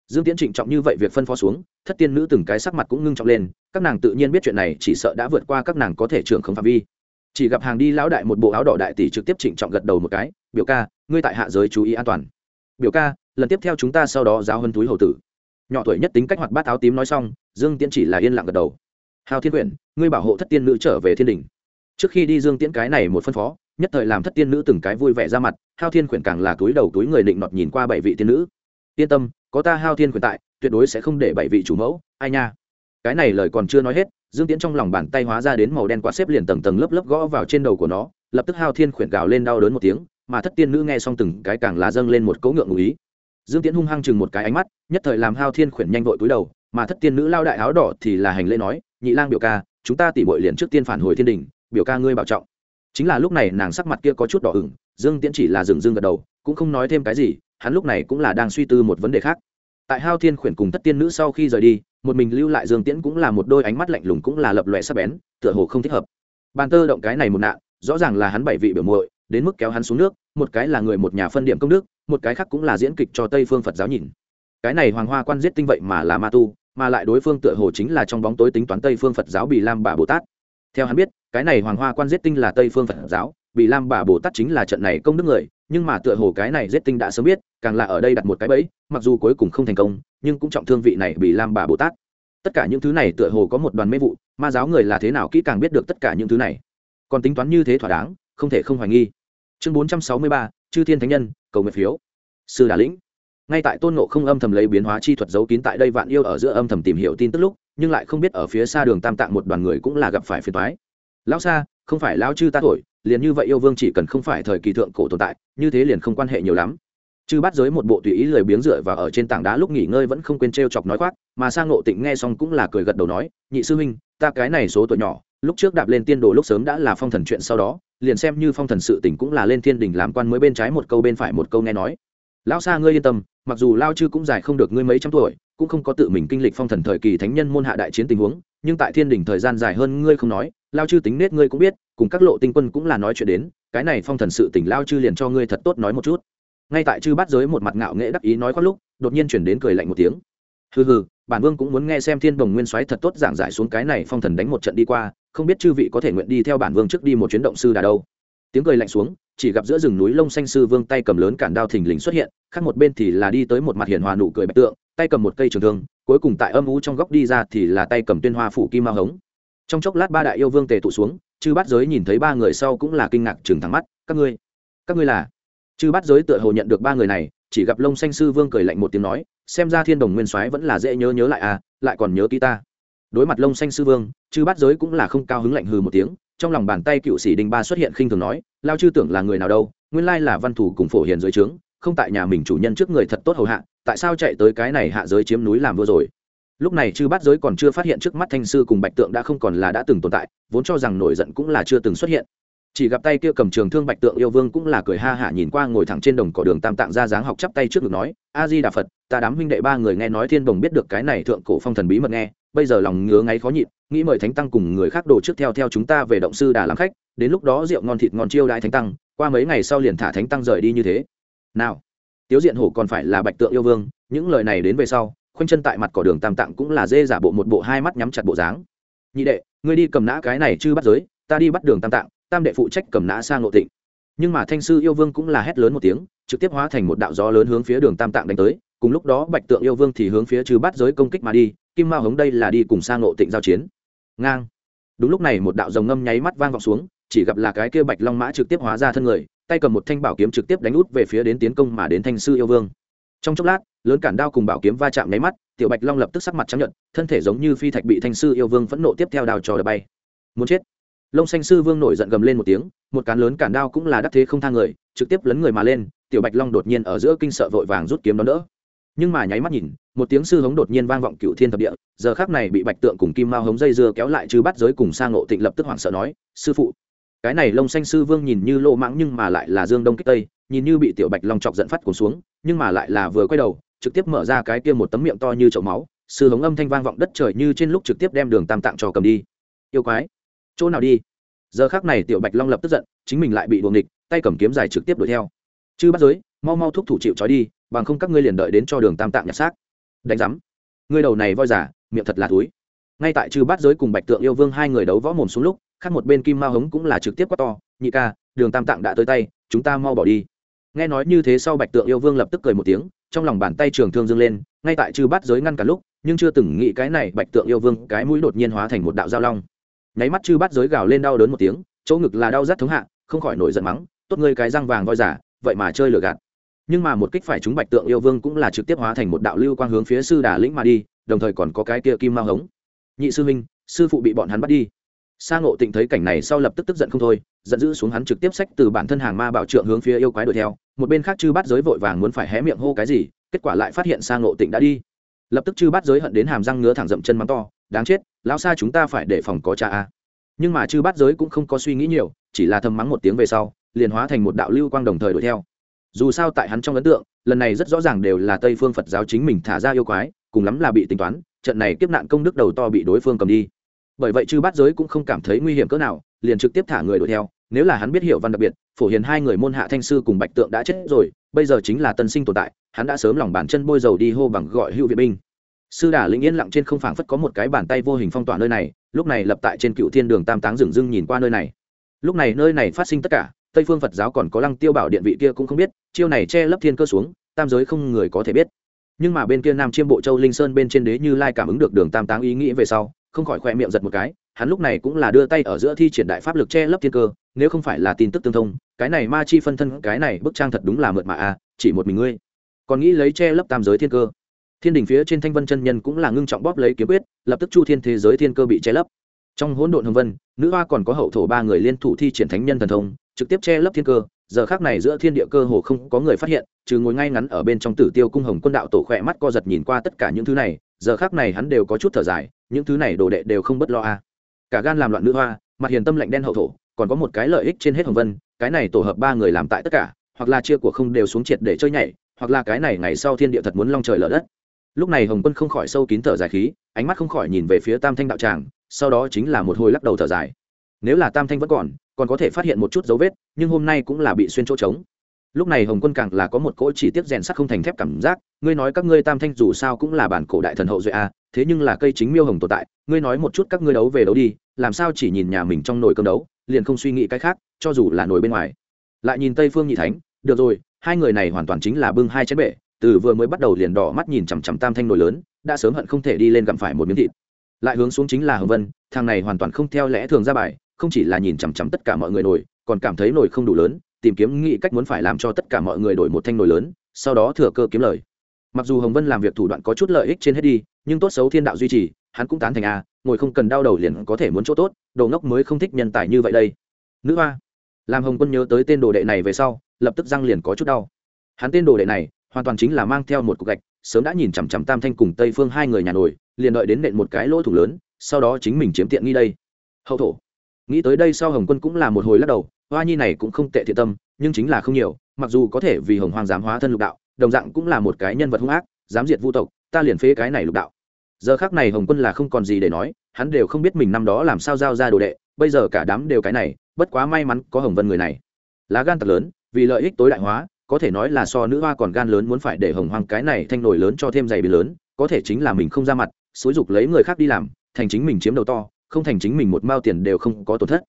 Dương tiễn trịnh trọng như vậy việc phân phó xuống thất tiên nữ từng cái sắc mặt cũng ngưng trọng lên, các nàng tự nhiên biết chuyện này, chỉ sợ đã vượt qua các nàng có thể trưởng không phạm vi. Chỉ gặp hàng đi lão đại một bộ áo đỏ đại tỷ trực tiếp trịnh trọng gật đầu một cái, biểu ca, ngươi tại hạ giới chú ý an toàn. Biểu ca, lần tiếp theo chúng ta sau đó giáo hơn túi hầu tử. Nhỏ tuổi nhất tính cách hoạt bát áo tím nói xong, dương tiễn chỉ là yên lặng gật đầu. Hào thiên quyển, ngươi bảo hộ thất tiên nữ trở về thiên đình. Trước khi đi dương tiễn cái này một phân phó, nhất thời làm thất tiên nữ từng cái vui vẻ ra mặt hao thiên quyển càng là túi đầu túi người định nọt nhìn qua bảy vị tiên nữ. Yên tâm, có ta hao thiên quyển tại tuyệt đối sẽ không để bảy vị chủ mẫu, ai nha. Cái này lời còn chưa nói hết, dương tiễn trong lòng bàn tay hóa ra đến màu đen quạt xếp liền tầng tầng lớp lớp gõ vào trên đầu của nó, lập tức hao thiên khuyển gào lên đau đớn một tiếng, mà thất tiên nữ nghe xong từng cái càng lá dâng lên một cấu ngượng ngụ ý. Dương tiễn hung hăng chừng một cái ánh mắt, nhất thời làm hao thiên khuyển nhanh vội cúi đầu, mà thất tiên nữ lao đại áo đỏ thì là hành lễ nói, nhị lang biểu ca, chúng ta tỉ bội liền trước tiên phản hồi thiên đình, biểu ca ngươi bảo trọng. Chính là lúc này nàng sắc mặt kia có chút đỏ ửng, dương tiễn chỉ là dừng dưng gật đầu, cũng không nói thêm cái gì, hắn lúc này cũng là đang suy tư một vấn đề khác tại hao thiên khuyển cùng thất tiên nữ sau khi rời đi, một mình lưu lại dương tiễn cũng là một đôi ánh mắt lạnh lùng cũng là lập lòe sắc bén, tựa hồ không thích hợp. Bàn tơ động cái này một nạn, rõ ràng là hắn bảy vị biểu muội, đến mức kéo hắn xuống nước, một cái là người một nhà phân điểm công đức, một cái khác cũng là diễn kịch cho tây phương phật giáo nhìn. Cái này hoàng hoa quan giết tinh vậy mà là ma tu, mà lại đối phương tựa hồ chính là trong bóng tối tính toán tây phương phật giáo bị lam bà bồ tát. Theo hắn biết, cái này hoàng hoa quan giết tinh là tây phương phật giáo bị lam bà bồ tát chính là trận này công đức người nhưng mà tựa hồ cái này giết tinh đã sớm biết, càng là ở đây đặt một cái bẫy, mặc dù cuối cùng không thành công, nhưng cũng trọng thương vị này bị lam bà bồ tát. Tất cả những thứ này tựa hồ có một đoàn mê vụ, ma giáo người là thế nào kỹ càng biết được tất cả những thứ này. Còn tính toán như thế thỏa đáng, không thể không hoài nghi. Chương bốn trăm sáu mươi ba, chư thiên thánh nhân, cầu nguyện phiếu. Sư đà lĩnh. Ngay tại tôn nộ không âm thầm lấy biến hóa chi thuật giấu kín tại đây vạn yêu ở giữa âm thầm tìm hiểu tin tức lúc, nhưng lại không biết ở phía xa đường tam tạng một đoàn người cũng là gặp phải phiền toái. Lão xa không phải lão chư ta thổi, liền như vậy yêu vương chỉ cần không phải thời kỳ thượng cổ tồn tại, như thế liền không quan hệ nhiều lắm. Chư bắt giới một bộ tùy ý lười biếng dựa và ở trên tảng đá lúc nghỉ ngơi vẫn không quên t chọc nói khoác, mà sang ngộ tịnh nghe xong cũng là cười gật đầu nói, nhị sư huynh, ta cái này số tuổi nhỏ, lúc trước đạp lên tiên đồ lúc sớm đã là phong thần chuyện sau đó, liền xem như phong thần sự tỉnh cũng là lên thiên đình làm quan mới bên trái một câu bên phải một câu nghe nói. Lão xa ngươi yên tâm, mặc dù lao chư cũng dài không được ngươi mấy trăm tuổi, cũng không có tự mình kinh lịch phong thần thời kỳ thánh nhân môn hạ đại chiến tình huống nhưng tại thiên đình thời gian dài hơn ngươi không nói, lao chư tính nết ngươi cũng biết, cùng các lộ tinh quân cũng là nói chuyện đến, cái này phong thần sự tỉnh lao chư liền cho ngươi thật tốt nói một chút. Ngay tại chư bát giới một mặt ngạo nghệ đắc ý nói khoác lúc, đột nhiên chuyển đến cười lạnh một tiếng. Hừ hừ, bản vương cũng muốn nghe xem thiên đồng nguyên soái thật tốt giảng giải xuống cái này phong thần đánh một trận đi qua, không biết chư vị có thể nguyện đi theo bản vương trước đi một chuyến động sư đà đâu. Tiếng cười lạnh xuống, chỉ gặp giữa rừng núi lông xanh sư vương tay cầm lớn cản đao thình lình xuất hiện, khác một bên thì là đi tới một mặt hiền hòa nụ cười bạch tượng, tay cầm một cây trường thương cuối cùng tại âm u trong góc đi ra thì là tay cầm tuyên hoa phủ kim mao hống. Trong chốc lát ba đại yêu vương tề tụ xuống, chư bát giới nhìn thấy ba người sau cũng là kinh ngạc chừng thẳng mắt, các ngươi các ngươi là? Chư bát giới tựa hồ nhận được ba người này, chỉ gặp lông xanh sư vương cười lạnh một tiếng nói, xem ra thiên đồng nguyên soái vẫn là dễ nhớ nhớ lại à lại còn nhớ ký ta. Đối mặt lông xanh sư vương, chư bát giới cũng là không cao hứng lạnh hừ một tiếng, trong lòng bàn tay cựu sĩ đình ba xuất hiện khinh thường nói, lao chư tưởng là người nào đâu, nguyên lai là văn thủ cùng phổ hiền dưới trướng, không tại nhà mình chủ nhân trước người thật tốt hầu hạ tại sao chạy tới cái này hạ giới chiếm núi làm vua rồi? Lúc này chư bát giới còn chưa phát hiện trước mắt thanh sư cùng bạch tượng đã không còn là đã từng tồn tại, vốn cho rằng nổi giận cũng là chưa từng xuất hiện. Chỉ gặp tay kia cầm trường thương bạch tượng yêu vương cũng là cười ha hả nhìn qua ngồi thẳng trên đồng cỏ đường tam tạng ra dáng học chắp tay trước ngực nói, a di đà phật, ta đám huynh đệ ba người nghe nói thiên đồng biết được cái này thượng cổ phong thần bí mật nghe, bây giờ lòng ngứa ngáy khó nhịn, nghĩ mời thánh tăng cùng người khác đồ trước theo theo chúng ta về động sư đà làm khách, đến lúc đó rượu ngon thịt ngon chiêu đại thánh tăng, qua mấy ngày sau liền thả thánh tăng rời đi như thế. Nào tiếu diện hổ còn phải là bạch tượng yêu vương, những lời này đến về sau, khoanh chân tại mặt cỏ đường tam tạng cũng là dê giả bộ một bộ hai mắt nhắm chặt bộ dáng. Nhị đệ, ngươi đi cầm nã cái này chứ bắt giới, ta đi bắt đường tam tạng, tam đệ phụ trách cầm nã sang ngộ tịnh. Nhưng mà thanh sư yêu vương cũng là hét lớn một tiếng, trực tiếp hóa thành một đạo gió lớn hướng phía đường tam tạng đánh tới, cùng lúc đó bạch tượng yêu vương thì hướng phía chư bát giới công kích mà đi, kim mao hống đây là đi cùng sang ngộ tịnh giao chiến. Ngang. Đúng lúc này một đạo dòng ngâm nháy mắt vang vọng xuống, chỉ gặp là cái kia bạch long mã trực tiếp hóa ra thân người tay cầm một thanh bảo kiếm trực tiếp đánh út về phía đến tiến công mà đến thanh sư yêu vương. Trong chốc lát, lớn cản đao cùng bảo kiếm va chạm nháy mắt, tiểu bạch long lập tức sắc mặt trắng nhận thân thể giống như phi thạch bị thanh sư yêu vương phẫn nộ tiếp theo đào trò đập bay. Muốn chết. Lông xanh sư vương nổi giận gầm lên một tiếng, một cán lớn cản đao cũng là đắc thế không thang người, trực tiếp lấn người mà lên, tiểu bạch long đột nhiên ở giữa kinh sợ vội vàng rút kiếm đón đỡ. Nhưng mà nháy mắt nhìn, một tiếng sư hống đột nhiên vang vọng cựu thiên thập địa, giờ khác này bị bạch tượng cùng kim mao hống dây dưa kéo lại chứ bắt giới cùng sang ngộ tịnh lập tức hoảng sợ nói, sư phụ cái này lông xanh sư vương nhìn như lộ mãng nhưng mà lại là dương đông kích tây, nhìn như bị tiểu bạch long chọc giận phát cuốn xuống, nhưng mà lại là vừa quay đầu, trực tiếp mở ra cái kia một tấm miệng to như chậu máu, sư hống âm thanh vang vọng đất trời như trên lúc trực tiếp đem đường tam tạng cho cầm đi. Yêu quái, chỗ nào đi? Giờ khác này tiểu bạch long lập tức giận, chính mình lại bị buồng địch tay cầm kiếm dài trực tiếp đuổi theo. Chư bắt giới, mau mau thúc thủ chịu trói đi, bằng không các ngươi liền đợi đến cho đường tam tạng nhặt xác. Đánh giám, ngươi đầu này voi giả miệng thật là túi ngay tại chư bát giới cùng bạch tượng yêu vương hai người đấu võ mồm xuống lúc khác một bên kim mao hống cũng là trực tiếp quát to, nhị ca, đường tam tạng đã tới tay, chúng ta mau bỏ đi. Nghe nói như thế sau bạch tượng yêu vương lập tức cười một tiếng, trong lòng bàn tay trường thương dâng lên, ngay tại chư bát giới ngăn cả lúc, nhưng chưa từng nghĩ cái này bạch tượng yêu vương, cái mũi đột nhiên hóa thành một đạo giao long. Nháy mắt chư bát giới gào lên đau đớn một tiếng, chỗ ngực là đau rát thống hạ, không khỏi nổi giận mắng, tốt ngươi cái răng vàng voi giả, vậy mà chơi lừa gạt. Nhưng mà một kích phải chúng bạch tượng yêu vương cũng là trực tiếp hóa thành một đạo lưu quang hướng phía sư đà lĩnh mà đi, đồng thời còn có cái kia kim mao hống. Nhị sư huynh, sư phụ bị bọn hắn bắt đi sa ngộ tịnh thấy cảnh này sau lập tức tức giận không thôi, giận dữ xuống hắn trực tiếp xách từ bản thân hàng ma bảo trượng hướng phía yêu quái đuổi theo, một bên khác chư bắt giới vội vàng muốn phải hé miệng hô cái gì, kết quả lại phát hiện sa ngộ tịnh đã đi. Lập tức chư bắt giới hận đến hàm răng ngứa thẳng dậm chân mắng to, đáng chết, lão Sa chúng ta phải để phòng có cha a. Nhưng mà chư bắt giới cũng không có suy nghĩ nhiều, chỉ là thầm mắng một tiếng về sau, liền hóa thành một đạo lưu quang đồng thời đuổi theo. Dù sao tại hắn trong ấn tượng, lần này rất rõ ràng đều là tây phương phật giáo chính mình thả ra yêu quái, cùng lắm là bị tính toán, trận này kiếp nạn công đức đầu to bị đối phương cầm đi bởi vậy chư bát giới cũng không cảm thấy nguy hiểm cỡ nào, liền trực tiếp thả người đuổi theo. Nếu là hắn biết hiểu văn đặc biệt, phổ hiền hai người môn hạ thanh sư cùng bạch tượng đã chết rồi, bây giờ chính là tân sinh tồn tại, hắn đã sớm lòng bàn chân bôi dầu đi hô bằng gọi hữu viện binh. Sư đà lĩnh yên lặng trên không phảng phất có một cái bàn tay vô hình phong tỏa nơi này, lúc này lập tại trên cựu thiên đường tam táng rừng rưng nhìn qua nơi này. Lúc này nơi này phát sinh tất cả, tây phương phật giáo còn có lăng tiêu bảo điện vị kia cũng không biết, chiêu này che lấp thiên cơ xuống, tam giới không người có thể biết. Nhưng mà bên kia nam chiêm bộ châu linh sơn bên trên đế như lai cảm ứng được đường tam táng ý nghĩ về sau không khỏi khoe miệng giật một cái hắn lúc này cũng là đưa tay ở giữa thi triển đại pháp lực che lấp thiên cơ nếu không phải là tin tức tương thông cái này ma chi phân thân cái này bức trang thật đúng là mượt mà à, chỉ một mình ngươi. Còn nghĩ lấy che lấp tam giới thiên cơ. Thiên đình phía trên thanh vân chân nhân cũng là ngưng trọng bóp lấy kiếm quyết lập tức chu thiên thế giới thiên cơ bị che lấp. Trong hỗn độn hồng vân nữ hoa còn có hậu thổ ba người liên thủ thi triển thánh nhân thần thông trực tiếp che lấp thiên cơ giờ khác này giữa thiên địa cơ hồ không có người phát hiện trừ ngồi ngay ngắn ở bên trong tử tiêu cung hồng quân đạo tổ khỏe mắt co giật nhìn qua tất cả những thứ này giờ khác này hắn đều có chút thở dài những thứ này đồ đệ đều không bất lo a cả gan làm loạn nữ hoa, mặt hiền tâm lạnh đen hậu thổ, còn có một cái lợi ích trên hết hồng vân, cái này tổ hợp ba người làm tại tất cả, hoặc là chia của không đều xuống triệt để chơi nhảy, hoặc là cái này ngày sau thiên địa thật muốn long trời lở đất. Lúc này hồng quân không khỏi sâu kín thở dài khí, ánh mắt không khỏi nhìn về phía tam thanh đạo tràng, sau đó chính là một hồi lắc đầu thở dài. Nếu là tam thanh vẫn còn còn có thể phát hiện một chút dấu vết, nhưng hôm nay cũng là bị xuyên chỗ trống. Lúc này hồng quân càng là có một cỗ chỉ tiết rèn sắt không thành thép cảm giác, ngươi nói các ngươi tam thanh dù sao cũng là bản cổ đại thần hậu duệ a thế nhưng là cây chính miêu hồng tồn tại, ngươi nói một chút các ngươi đấu về đấu đi, làm sao chỉ nhìn nhà mình trong nồi cơm đấu, liền không suy nghĩ cái khác, cho dù là nồi bên ngoài. Lại nhìn tây phương nhị thánh, được rồi, hai người này hoàn toàn chính là bưng hai chén bể, từ vừa mới bắt đầu liền đỏ mắt nhìn chằm chằm tam thanh nồi lớn, đã sớm hận không thể đi lên gặm phải một miếng thịt. Lại hướng xuống chính là hồng vân, thằng này hoàn toàn không theo lẽ thường ra bài, không chỉ là nhìn chằm chằm tất cả mọi người nổi còn cảm thấy nổi không đủ lớn, tìm kiếm nghĩ cách muốn phải làm cho tất cả mọi người đổi một thanh nổi lớn, sau đó thừa cơ kiếm lời. Mặc dù hồng vân làm việc thủ đoạn có chút lợi ích trên hết đi nhưng tốt xấu thiên đạo duy trì, hắn cũng tán thành a ngồi không cần đau đầu liền có thể muốn chỗ tốt, đồ ngốc mới không thích nhân tài như vậy đây. Nữ hoa làm hồng quân nhớ tới tên đồ đệ này về sau, lập tức răng liền có chút đau. Hắn tên đồ đệ này, hoàn toàn chính là mang theo một cục gạch, sớm đã nhìn chằm chằm tam thanh cùng tây phương hai người nhà nổi, liền đợi đến nện một cái lỗ thủ lớn, sau đó chính mình chiếm tiện nghi đây. Hậu thổ, nghĩ tới đây sau hồng quân cũng là một hồi lắc đầu, hoa nhi này cũng không tệ thiện tâm, nhưng chính là không nhiều, mặc dù có thể vì hồng hoàng dám hóa thân lục đạo, đồng dạng cũng là một cái nhân vật hung ác, dám diệt vu tộc ta liền phế cái này lục đạo. Giờ khác này hồng quân là không còn gì để nói, hắn đều không biết mình năm đó làm sao giao ra đồ đệ, bây giờ cả đám đều cái này, bất quá may mắn có hồng vân người này. Lá gan thật lớn, vì lợi ích tối đại hóa, có thể nói là so nữ hoa còn gan lớn muốn phải để hồng hoàng cái này thanh nổi lớn cho thêm dày bì lớn, có thể chính là mình không ra mặt, xúi dục lấy người khác đi làm, thành chính mình chiếm đầu to, không thành chính mình một mao tiền đều không có tổn thất.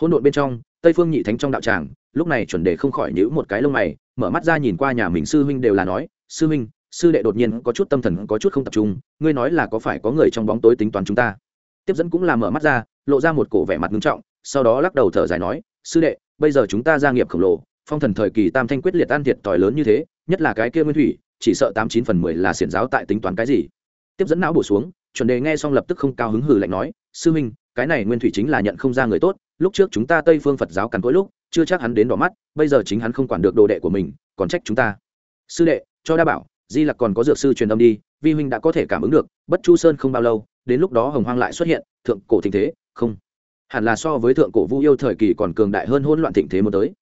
Hỗn độn bên trong, tây phương nhị thánh trong đạo tràng, lúc này chuẩn đề không khỏi nhữ một cái lông mày, mở mắt ra nhìn qua nhà mình sư huynh đều là nói, sư huynh sư đệ đột nhiên có chút tâm thần có chút không tập trung, ngươi nói là có phải có người trong bóng tối tính toán chúng ta? Tiếp dẫn cũng là mở mắt ra, lộ ra một cổ vẻ mặt nghiêm trọng, sau đó lắc đầu thở dài nói, sư đệ, bây giờ chúng ta gia nghiệp khổng lồ, phong thần thời kỳ tam thanh quyết liệt tan thiệt tỏi lớn như thế, nhất là cái kia nguyên thủy, chỉ sợ tám chín phần mười là xiển giáo tại tính toán cái gì? Tiếp dẫn não bổ xuống, chuẩn đề nghe xong lập tức không cao hứng hừ lạnh nói, sư minh cái này nguyên thủy chính là nhận không ra người tốt, lúc trước chúng ta tây phương phật giáo cắn cỗi lúc, chưa chắc hắn đến đỏ mắt, bây giờ chính hắn không quản được đồ đệ của mình, còn trách chúng ta. Sư đệ, cho đa bảo di lặc còn có dược sư truyền âm đi, vi huynh đã có thể cảm ứng được, bất chu sơn không bao lâu, đến lúc đó hồng hoang lại xuất hiện, thượng cổ thịnh thế, không. Hẳn là so với thượng cổ vu yêu thời kỳ còn cường đại hơn hỗn loạn thịnh thế muốn tới.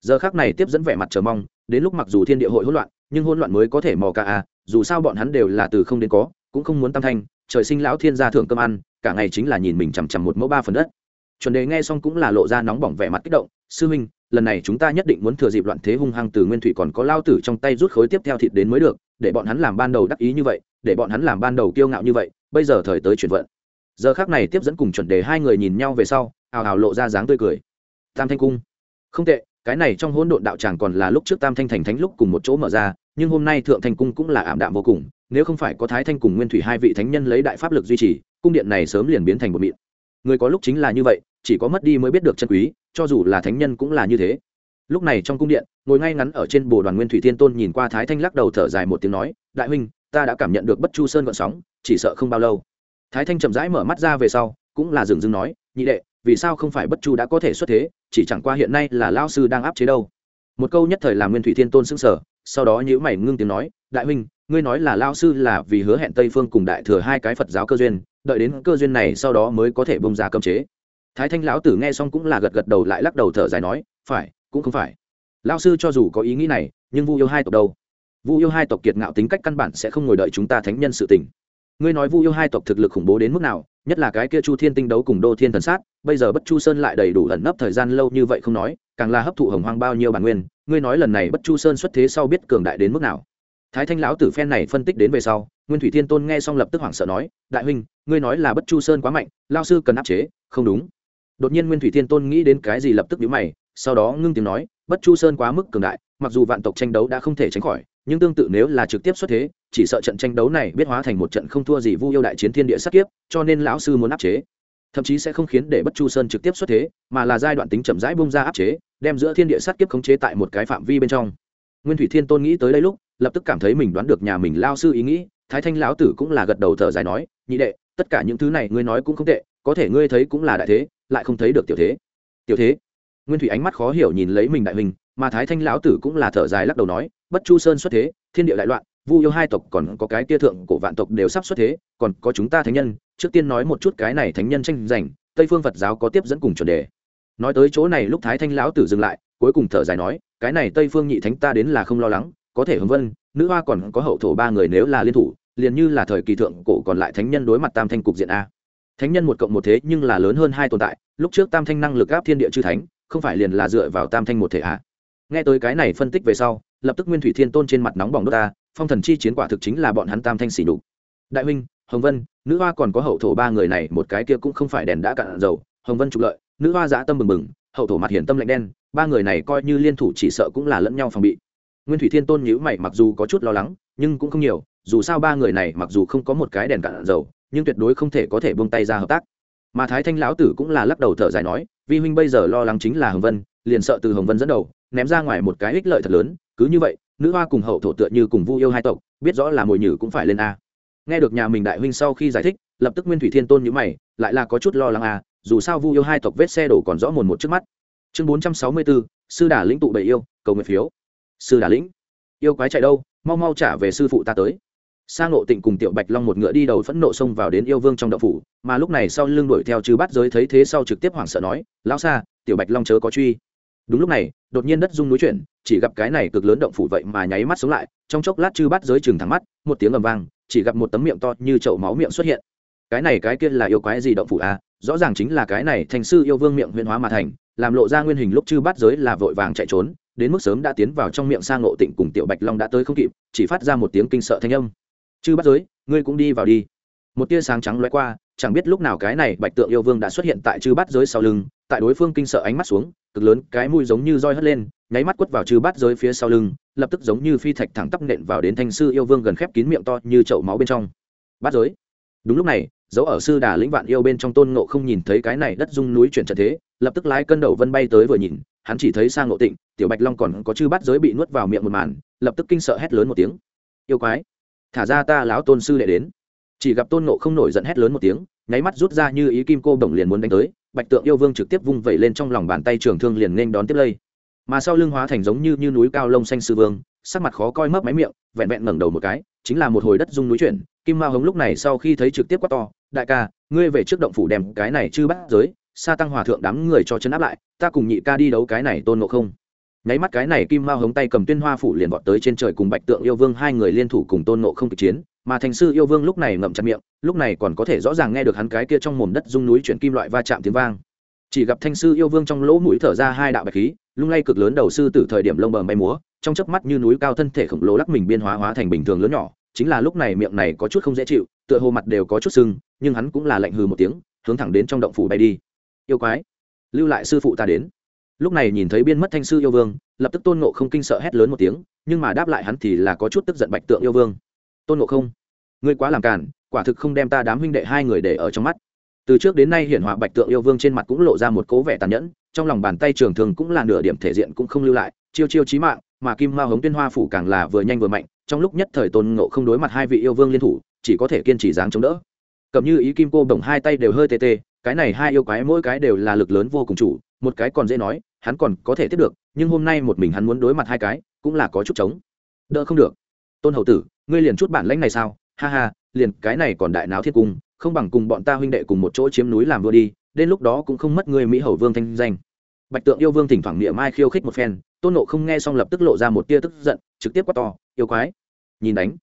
Giờ khác này tiếp dẫn vẻ mặt chờ mong, đến lúc mặc dù thiên địa hội hỗn loạn, nhưng hỗn loạn mới có thể mò cả à dù sao bọn hắn đều là từ không đến có, cũng không muốn tam thanh, trời sinh lão thiên gia thưởng cơm ăn, cả ngày chính là nhìn mình chằm chằm một mẫu ba phần đất. Chuẩn đề nghe xong cũng là lộ ra nóng bỏng vẻ mặt kích động, sư huynh lần này chúng ta nhất định muốn thừa dịp loạn thế hung hăng từ nguyên thủy còn có lao tử trong tay rút khối tiếp theo thịt đến mới được, để bọn hắn làm ban đầu đắc ý như vậy, để bọn hắn làm ban đầu kiêu ngạo như vậy, bây giờ thời tới chuyển vận. Giờ khác này tiếp dẫn cùng chuẩn đề hai người nhìn nhau về sau ào ào lộ ra dáng tươi cười. Tam thanh cung. Không tệ, cái này trong hỗn độn đạo tràng còn là lúc trước tam thanh thành thánh lúc cùng một chỗ mở ra, nhưng hôm nay thượng thanh cung cũng là ảm đạm vô cùng, nếu không phải có thái thanh cùng nguyên thủy hai vị thánh nhân lấy đại pháp lực duy trì, cung điện này sớm liền biến thành một mịn. Người có lúc chính là như vậy, chỉ có mất đi mới biết được chân quý cho dù là thánh nhân cũng là như thế. Lúc này trong cung điện, ngồi ngay ngắn ở trên bồ đoàn nguyên thủy thiên tôn nhìn qua thái thanh lắc đầu thở dài một tiếng nói, đại huynh, ta đã cảm nhận được bất chu sơn gợn sóng, chỉ sợ không bao lâu. Thái thanh chậm rãi mở mắt ra về sau, cũng là dừng dưng nói, nhị đệ, vì sao không phải bất chu đã có thể xuất thế, chỉ chẳng qua hiện nay là lao sư đang áp chế đâu. Một câu nhất thời làm nguyên thủy thiên tôn xưng sở sau đó nhữ mày ngưng tiếng nói, đại huynh, ngươi nói là lao sư là vì hứa hẹn tây phương cùng đại thừa hai cái phật giáo cơ duyên, đợi đến cơ duyên này sau đó mới có thể bông ra cơm chế thái thanh lão tử nghe xong cũng là gật gật đầu lại lắc đầu thở dài nói, phải, cũng không phải. Lao sư cho dù có ý nghĩ này, nhưng vu yêu hai tộc đâu? Vu yêu hai tộc kiệt ngạo tính cách căn bản sẽ không ngồi đợi chúng ta thánh nhân sự tình. Ngươi nói vu yêu hai tộc thực lực khủng bố đến mức nào, nhất là cái kia chu thiên tinh đấu cùng đô thiên thần sát, bây giờ bất chu sơn lại đầy đủ ẩn nấp thời gian lâu như vậy không nói, càng là hấp thụ hồng hoang bao nhiêu bản nguyên, ngươi nói lần này bất chu sơn xuất thế sau biết cường đại đến mức nào? Thái thanh lão tử phen này phân tích đến về sau, nguyên thủy thiên tôn nghe xong lập tức hoảng sợ nói, đại huynh, ngươi nói là bất chu sơn quá mạnh lao sư cần áp chế, không đúng đột nhiên nguyên thủy thiên tôn nghĩ đến cái gì lập tức nhíu mày, sau đó ngưng tiếng nói, bất chu sơn quá mức cường đại, mặc dù vạn tộc tranh đấu đã không thể tránh khỏi, nhưng tương tự nếu là trực tiếp xuất thế, chỉ sợ trận tranh đấu này biết hóa thành một trận không thua gì vu yêu đại chiến thiên địa sát kiếp, cho nên lão sư muốn áp chế. Thậm chí sẽ không khiến để bất chu sơn trực tiếp xuất thế, mà là giai đoạn tính chậm rãi bung ra áp chế, đem giữa thiên địa sát kiếp khống chế tại một cái phạm vi bên trong. Nguyên thủy thiên tôn nghĩ tới đây lúc, lập tức cảm thấy mình đoán được nhà mình lao sư ý nghĩ, thái thanh lão tử cũng là gật đầu thở dài nói, nhị đệ, tất cả những thứ này ngươi nói cũng không tệ, có thể ngươi thấy cũng là đại thế lại không thấy được tiểu thế. Tiểu thế? Nguyên thủy ánh mắt khó hiểu nhìn lấy mình đại hình, mà thái thanh lão tử cũng là thở dài lắc đầu nói, bất chu sơn xuất thế, thiên địa đại loạn, vu yêu hai tộc còn có cái tia thượng cổ vạn tộc đều sắp xuất thế, còn có chúng ta thánh nhân. Trước tiên nói một chút cái này thánh nhân tranh giành, tây phương phật giáo có tiếp dẫn cùng chuẩn đề. Nói tới chỗ này lúc thái thanh lão tử dừng lại, cuối cùng thở dài nói, cái này tây phương nhị thánh ta đến là không lo lắng, có thể hưng vân, nữ hoa còn có hậu thổ ba người nếu là liên thủ, liền như là thời kỳ thượng cổ còn lại thánh nhân đối mặt tam thanh cục diện a. Thánh nhân một cộng một thế nhưng là lớn hơn hai tồn tại lúc trước tam thanh năng lực áp thiên địa chư thánh, không phải liền là dựa vào tam thanh một thể ạ nghe tới cái này phân tích về sau, lập tức nguyên thủy thiên tôn trên mặt nóng bỏng đốt ta phong thần chi chiến quả thực chính là bọn hắn tam thanh xỉ đục đại huynh, hồng vân, nữ hoa còn có hậu thổ ba người này, một cái kia cũng không phải đèn đã cạn dầu, hồng vân trục lợi, nữ hoa dã tâm bừng bừng, hậu thổ mặt hiển tâm lạnh đen, ba người này coi như liên thủ chỉ sợ cũng là lẫn nhau phòng bị. Nguyên thủy thiên tôn nhữ mày, mặc dù có chút lo lắng, nhưng cũng không nhiều, dù sao ba người này mặc dù không có một cái đèn cạn dầu, nhưng tuyệt đối không thể có thể buông tay ra hợp tác mà thái thanh lão tử cũng là lắc đầu thở dài nói, vi huynh bây giờ lo lắng chính là hồng vân, liền sợ từ hồng vân dẫn đầu, ném ra ngoài một cái ích lợi thật lớn, cứ như vậy, nữ hoa cùng hậu thổ tựa như cùng vu yêu hai tộc, biết rõ là mồi nhử cũng phải lên a. Nghe được nhà mình đại huynh sau khi giải thích, lập tức nguyên thủy thiên tôn nhữ mày, lại là có chút lo lắng a, dù sao vu yêu hai tộc vết xe đổ còn rõ mồn một trước mắt. Chương bốn trăm sáu mươi bốn sư đà lĩnh tụ bầy yêu, cầu nguyện phiếu. Sư đà lĩnh, yêu quái chạy đâu, mau mau trả về sư phụ ta tới sa ngộ tịnh cùng tiểu bạch long một ngựa đi đầu phẫn nộ xông vào đến yêu vương trong đậu phủ, mà lúc này sau lưng đuổi theo chư bắt giới thấy thế sau trực tiếp hoảng sợ nói, lão xa tiểu bạch long chớ có truy. Đúng lúc này, đột nhiên đất rung núi chuyển, chỉ gặp cái này cực lớn động phủ vậy mà nháy mắt sống lại, trong chốc lát chư bắt giới chừng thẳng mắt, một tiếng ầm vang, chỉ gặp một tấm miệng to như chậu máu miệng xuất hiện. Cái này cái kia là yêu quái gì động phủ à? Rõ ràng chính là cái này thành sư yêu vương miệng huyền hóa mà thành, làm lộ ra nguyên hình lúc chư bắt giới là vội vàng chạy trốn, đến mức sớm đã tiến vào trong miệng sang ngộ tịnh cùng tiểu bạch long đã tới không kịp, chỉ phát ra một tiếng kinh sợ thanh âm chư bắt giới, ngươi cũng đi vào đi. Một tia sáng trắng lóe qua, chẳng biết lúc nào cái này bạch tượng yêu vương đã xuất hiện tại chư bắt giới sau lưng, tại đối phương kinh sợ ánh mắt xuống, cực lớn, cái mũi giống như roi hất lên, nháy mắt quất vào chư bắt giới phía sau lưng, lập tức giống như phi thạch thẳng tắp nện vào đến thanh sư yêu vương gần khép kín miệng to như chậu máu bên trong. Bắt giới. Đúng lúc này, dấu ở sư đà lĩnh vạn yêu bên trong tôn ngộ không nhìn thấy cái này đất dung núi chuyển trận thế, lập tức lái cân đầu vân bay tới vừa nhìn, hắn chỉ thấy sang ngộ tịnh, tiểu bạch long còn có chư bắt giới bị nuốt vào miệng một màn, lập tức kinh sợ hét lớn một tiếng. Yêu quái thả ra ta lão tôn sư đệ đến. Chỉ gặp tôn nộ không nổi giận hét lớn một tiếng nháy mắt rút ra như ý kim cô đồng liền muốn đánh tới bạch tượng yêu vương trực tiếp vung vẩy lên trong lòng bàn tay trường thương liền nên đón tiếp lây. Mà sau lưng hóa thành giống như, như núi cao lông xanh sư vương sắc mặt khó coi mấp máy miệng vẹn vẹn ngẩng đầu một cái chính là một hồi đất dung núi chuyển kim ma hống lúc này sau khi thấy trực tiếp quát to đại ca ngươi về trước động phủ đem cái này chư bắt giới sa tăng hòa thượng đám người cho chân áp lại ta cùng nhị ca đi đấu cái này tôn ngộ không nháy mắt cái này kim Mao hống tay cầm tuyên hoa phủ liền vọt tới trên trời cùng bạch tượng yêu vương hai người liên thủ cùng tôn ngộ không kịch chiến, mà thành sư yêu vương lúc này ngậm chặt miệng, lúc này còn có thể rõ ràng nghe được hắn cái kia trong mồm đất rung núi chuyển kim loại va chạm tiếng vang. Chỉ gặp thanh sư yêu vương trong lỗ mũi thở ra hai đạo bạch khí, lung lay cực lớn đầu sư từ thời điểm lông bờm bay múa, trong chớp mắt như núi cao thân thể khổng lồ lắc mình biên hóa hóa thành bình thường lớn nhỏ, chính là lúc này miệng này có chút không dễ chịu, tựa hồ mặt đều có chút sưng, nhưng hắn cũng là lạnh hừ một tiếng, hướng thẳng đến trong động phủ bay đi. Yêu quái, lưu lại sư phụ ta đến lúc này nhìn thấy biên mất thanh sư yêu vương, lập tức tôn ngộ không kinh sợ hét lớn một tiếng, nhưng mà đáp lại hắn thì là có chút tức giận bạch tượng yêu vương. Tôn ngộ không, ngươi quá làm cản quả thực không đem ta đám huynh đệ hai người để ở trong mắt. Từ trước đến nay hiển họa bạch tượng yêu vương trên mặt cũng lộ ra một cố vẻ tàn nhẫn, trong lòng bàn tay trường thường cũng là nửa điểm thể diện cũng không lưu lại, chiêu chiêu chí mạng, mà kim ma hống tuyên hoa phủ càng là vừa nhanh vừa mạnh, trong lúc nhất thời tôn ngộ không đối mặt hai vị yêu vương liên thủ, chỉ có thể kiên trì dáng chống đỡ. Cầm như ý, kim cô bồng hai tay đều hơi tê tê, cái này hai yêu quái mỗi cái đều là lực lớn vô cùng chủ, một cái còn dễ nói hắn còn có thể tiếp được, nhưng hôm nay một mình hắn muốn đối mặt hai cái, cũng là có chút trống. Đỡ không được. Tôn hầu tử, ngươi liền chút bản lãnh này sao? Ha ha, liền cái này còn đại náo thiết cung, không bằng cùng bọn ta huynh đệ cùng một chỗ chiếm núi làm vua đi, đến lúc đó cũng không mất ngươi mỹ hầu vương thanh danh. Bạch tượng yêu vương thỉnh thoảng niệm mai khiêu khích một phen, tôn nộ không nghe xong lập tức lộ ra một tia tức giận, trực tiếp quát to, yêu quái, nhìn đánh.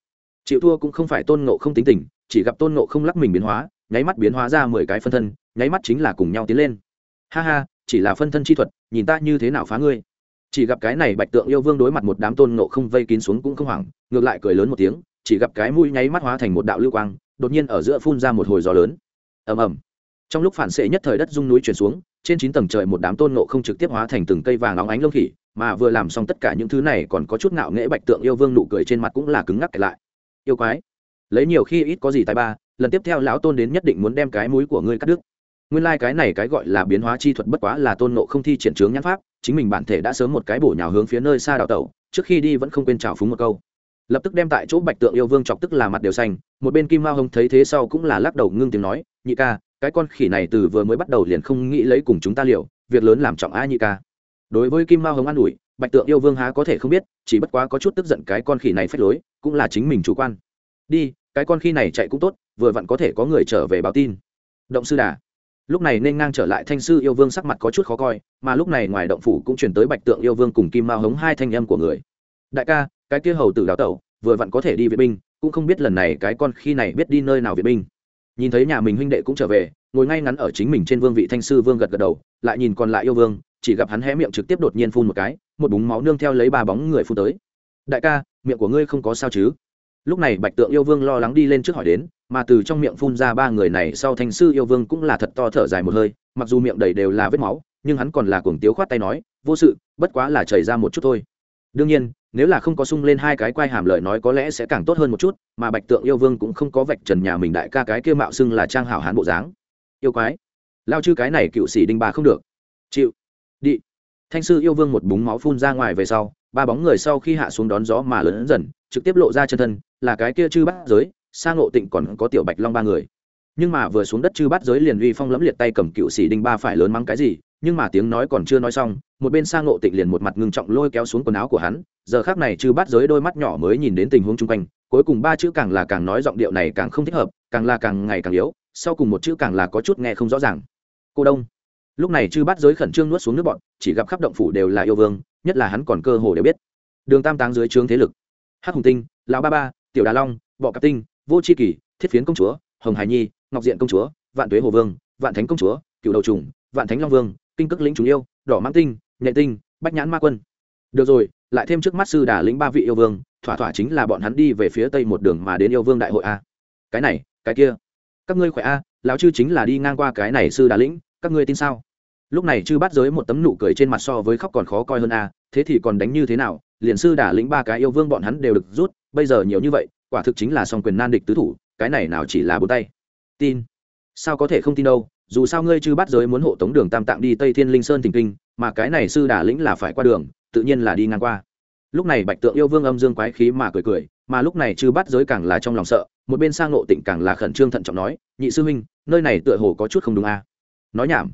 Chịu thua cũng không phải tôn nộ không tính tình, chỉ gặp tôn nộ không lắc mình biến hóa, nháy mắt biến hóa ra mười cái phân thân, nháy mắt chính là cùng nhau tiến lên. Ha ha, chỉ là phân thân chi thuật nhìn ta như thế nào phá ngươi. Chỉ gặp cái này bạch tượng yêu vương đối mặt một đám tôn nộ không vây kín xuống cũng không hoảng, ngược lại cười lớn một tiếng, chỉ gặp cái mũi nháy mắt hóa thành một đạo lưu quang, đột nhiên ở giữa phun ra một hồi gió lớn. Ầm ầm. Trong lúc phản xệ nhất thời đất rung núi chuyển xuống, trên chín tầng trời một đám tôn nộ không trực tiếp hóa thành từng cây vàng óng ánh lông khỉ, mà vừa làm xong tất cả những thứ này còn có chút ngạo nghễ bạch tượng yêu vương nụ cười trên mặt cũng là cứng ngắc lại. Yêu quái, lấy nhiều khi ít có gì tài ba, lần tiếp theo lão tôn đến nhất định muốn đem cái mũi của ngươi cắt đứt nguyên lai、like、cái này cái gọi là biến hóa chi thuật bất quá là tôn nộ không thi triển trướng nhãn pháp, chính mình bản thể đã sớm một cái bổ nhào hướng phía nơi xa đào tẩu, trước khi đi vẫn không quên trào phúng một câu. Lập tức đem tại chỗ bạch tượng yêu vương chọc tức là mặt đều xanh, một bên kim mao hồng thấy thế sau cũng là lắc đầu ngưng tiếng nói, nhị ca, cái con khỉ này từ vừa mới bắt đầu liền không nghĩ lấy cùng chúng ta liệu việc lớn làm trọng a nhị ca. Đối với kim mao hồng an ủi, bạch tượng yêu vương há có thể không biết, chỉ bất quá có chút tức giận cái con khỉ này phách lối, cũng là chính mình chủ quan. Đi, cái con khỉ này chạy cũng tốt, vừa vặn có thể có người trở về báo tin. Động sư đà lúc này nên ngang trở lại thanh sư yêu vương sắc mặt có chút khó coi, mà lúc này ngoài động phủ cũng chuyển tới bạch tượng yêu vương cùng kim mao hống hai thanh âm của người. Đại ca, cái kia hầu tử đào tẩu, vừa vặn có thể đi vệ binh, cũng không biết lần này cái con khi này biết đi nơi nào vệ binh. Nhìn thấy nhà mình huynh đệ cũng trở về, ngồi ngay ngắn ở chính mình trên vương vị thanh sư vương gật gật đầu, lại nhìn còn lại yêu vương, chỉ gặp hắn hé miệng trực tiếp đột nhiên phun một cái, một búng máu nương theo lấy ba bóng người phun tới. Đại ca, miệng của ngươi không có sao chứ? Lúc này bạch tượng yêu vương lo lắng đi lên trước hỏi đến mà từ trong miệng phun ra ba người này sau thanh sư yêu vương cũng là thật to thở dài một hơi, mặc dù miệng đầy đều là vết máu, nhưng hắn còn là cuồng tiếu khoát tay nói, vô sự, bất quá là chảy ra một chút thôi. Đương nhiên, nếu là không có sung lên hai cái quai hàm lời nói có lẽ sẽ càng tốt hơn một chút, mà bạch tượng yêu vương cũng không có vạch trần nhà mình đại ca cái kia mạo xưng là trang hảo hán bộ dáng. Yêu quái, lao chư cái này cựu sĩ đinh bà không được. Chịu, đi. Thanh sư yêu vương một búng máu phun ra ngoài về sau, ba bóng người sau khi hạ xuống đón gió mà lớn dần, trực tiếp lộ ra chân thân, là cái kia chư bát giới sang ngộ tịnh còn có tiểu bạch long ba người. Nhưng mà vừa xuống đất chư bát giới liền uy phong lẫm liệt tay cầm cựu sĩ đinh ba phải lớn mắng cái gì, nhưng mà tiếng nói còn chưa nói xong, một bên sang ngộ tịnh liền một mặt ngưng trọng lôi kéo xuống quần áo của hắn, giờ khác này chư bát giới đôi mắt nhỏ mới nhìn đến tình huống chung quanh, cuối cùng ba chữ càng là càng nói giọng điệu này càng không thích hợp, càng là càng ngày càng yếu, sau cùng một chữ càng là có chút nghe không rõ ràng. Cô đông. Lúc này chư bát giới khẩn trương nuốt xuống nước bọn, chỉ gặp khắp động phủ đều là yêu vương, nhất là hắn còn cơ hồ đều biết. Đường tam táng dưới trướng thế lực. Hắc hùng tinh, lão ba ba, tiểu đà long, bọ cạp tinh vô c h i kỳ, thiết phiến công chúa, hồng hải nhi, ngọc diện công chúa, vạn tuế hồ vương, vạn thánh công chúa cựu đầu trùng, vạn thánh long vương, kinh cước lĩnh chúng yêu, đỏ mãng tinh, nhện tinh, bách nhãn ma quân. Được rồi, lại thêm trước mắt sư đà lĩnh ba vị yêu vương, thỏa thỏa chính là bọn hắn đi về phía tây một đường mà đến yêu vương đại hội a. Cái này, cái kia. Các ngươi khỏe a, lão chư chính là đi ngang qua cái này sư đà lĩnh, các ngươi tin sao? Lúc này chư bắt giới một tấm nụ cười trên mặt so với khóc còn khó coi hơn a, thế thì còn đánh như thế nào? Liền sư đà lĩnh ba cái yêu vương bọn hắn đều được rút, bây giờ nhiều như vậy quả thực chính là song quyền nan địch tứ thủ, cái này nào chỉ là bốn tay. Tin. Sao có thể không tin đâu, dù sao ngươi chư bắt giới muốn hộ tống đường tam tạng đi tây thiên linh sơn thỉnh kinh, mà cái này sư đà lĩnh là phải qua đường, tự nhiên là đi ngang qua. Lúc này bạch tượng yêu vương âm dương quái khí mà cười cười, mà lúc này chư bắt giới càng là trong lòng sợ, một bên sang nộ tịnh càng là khẩn trương thận trọng nói, nhị sư huynh, nơi này tựa hồ có chút không đúng a. À? nói nhảm.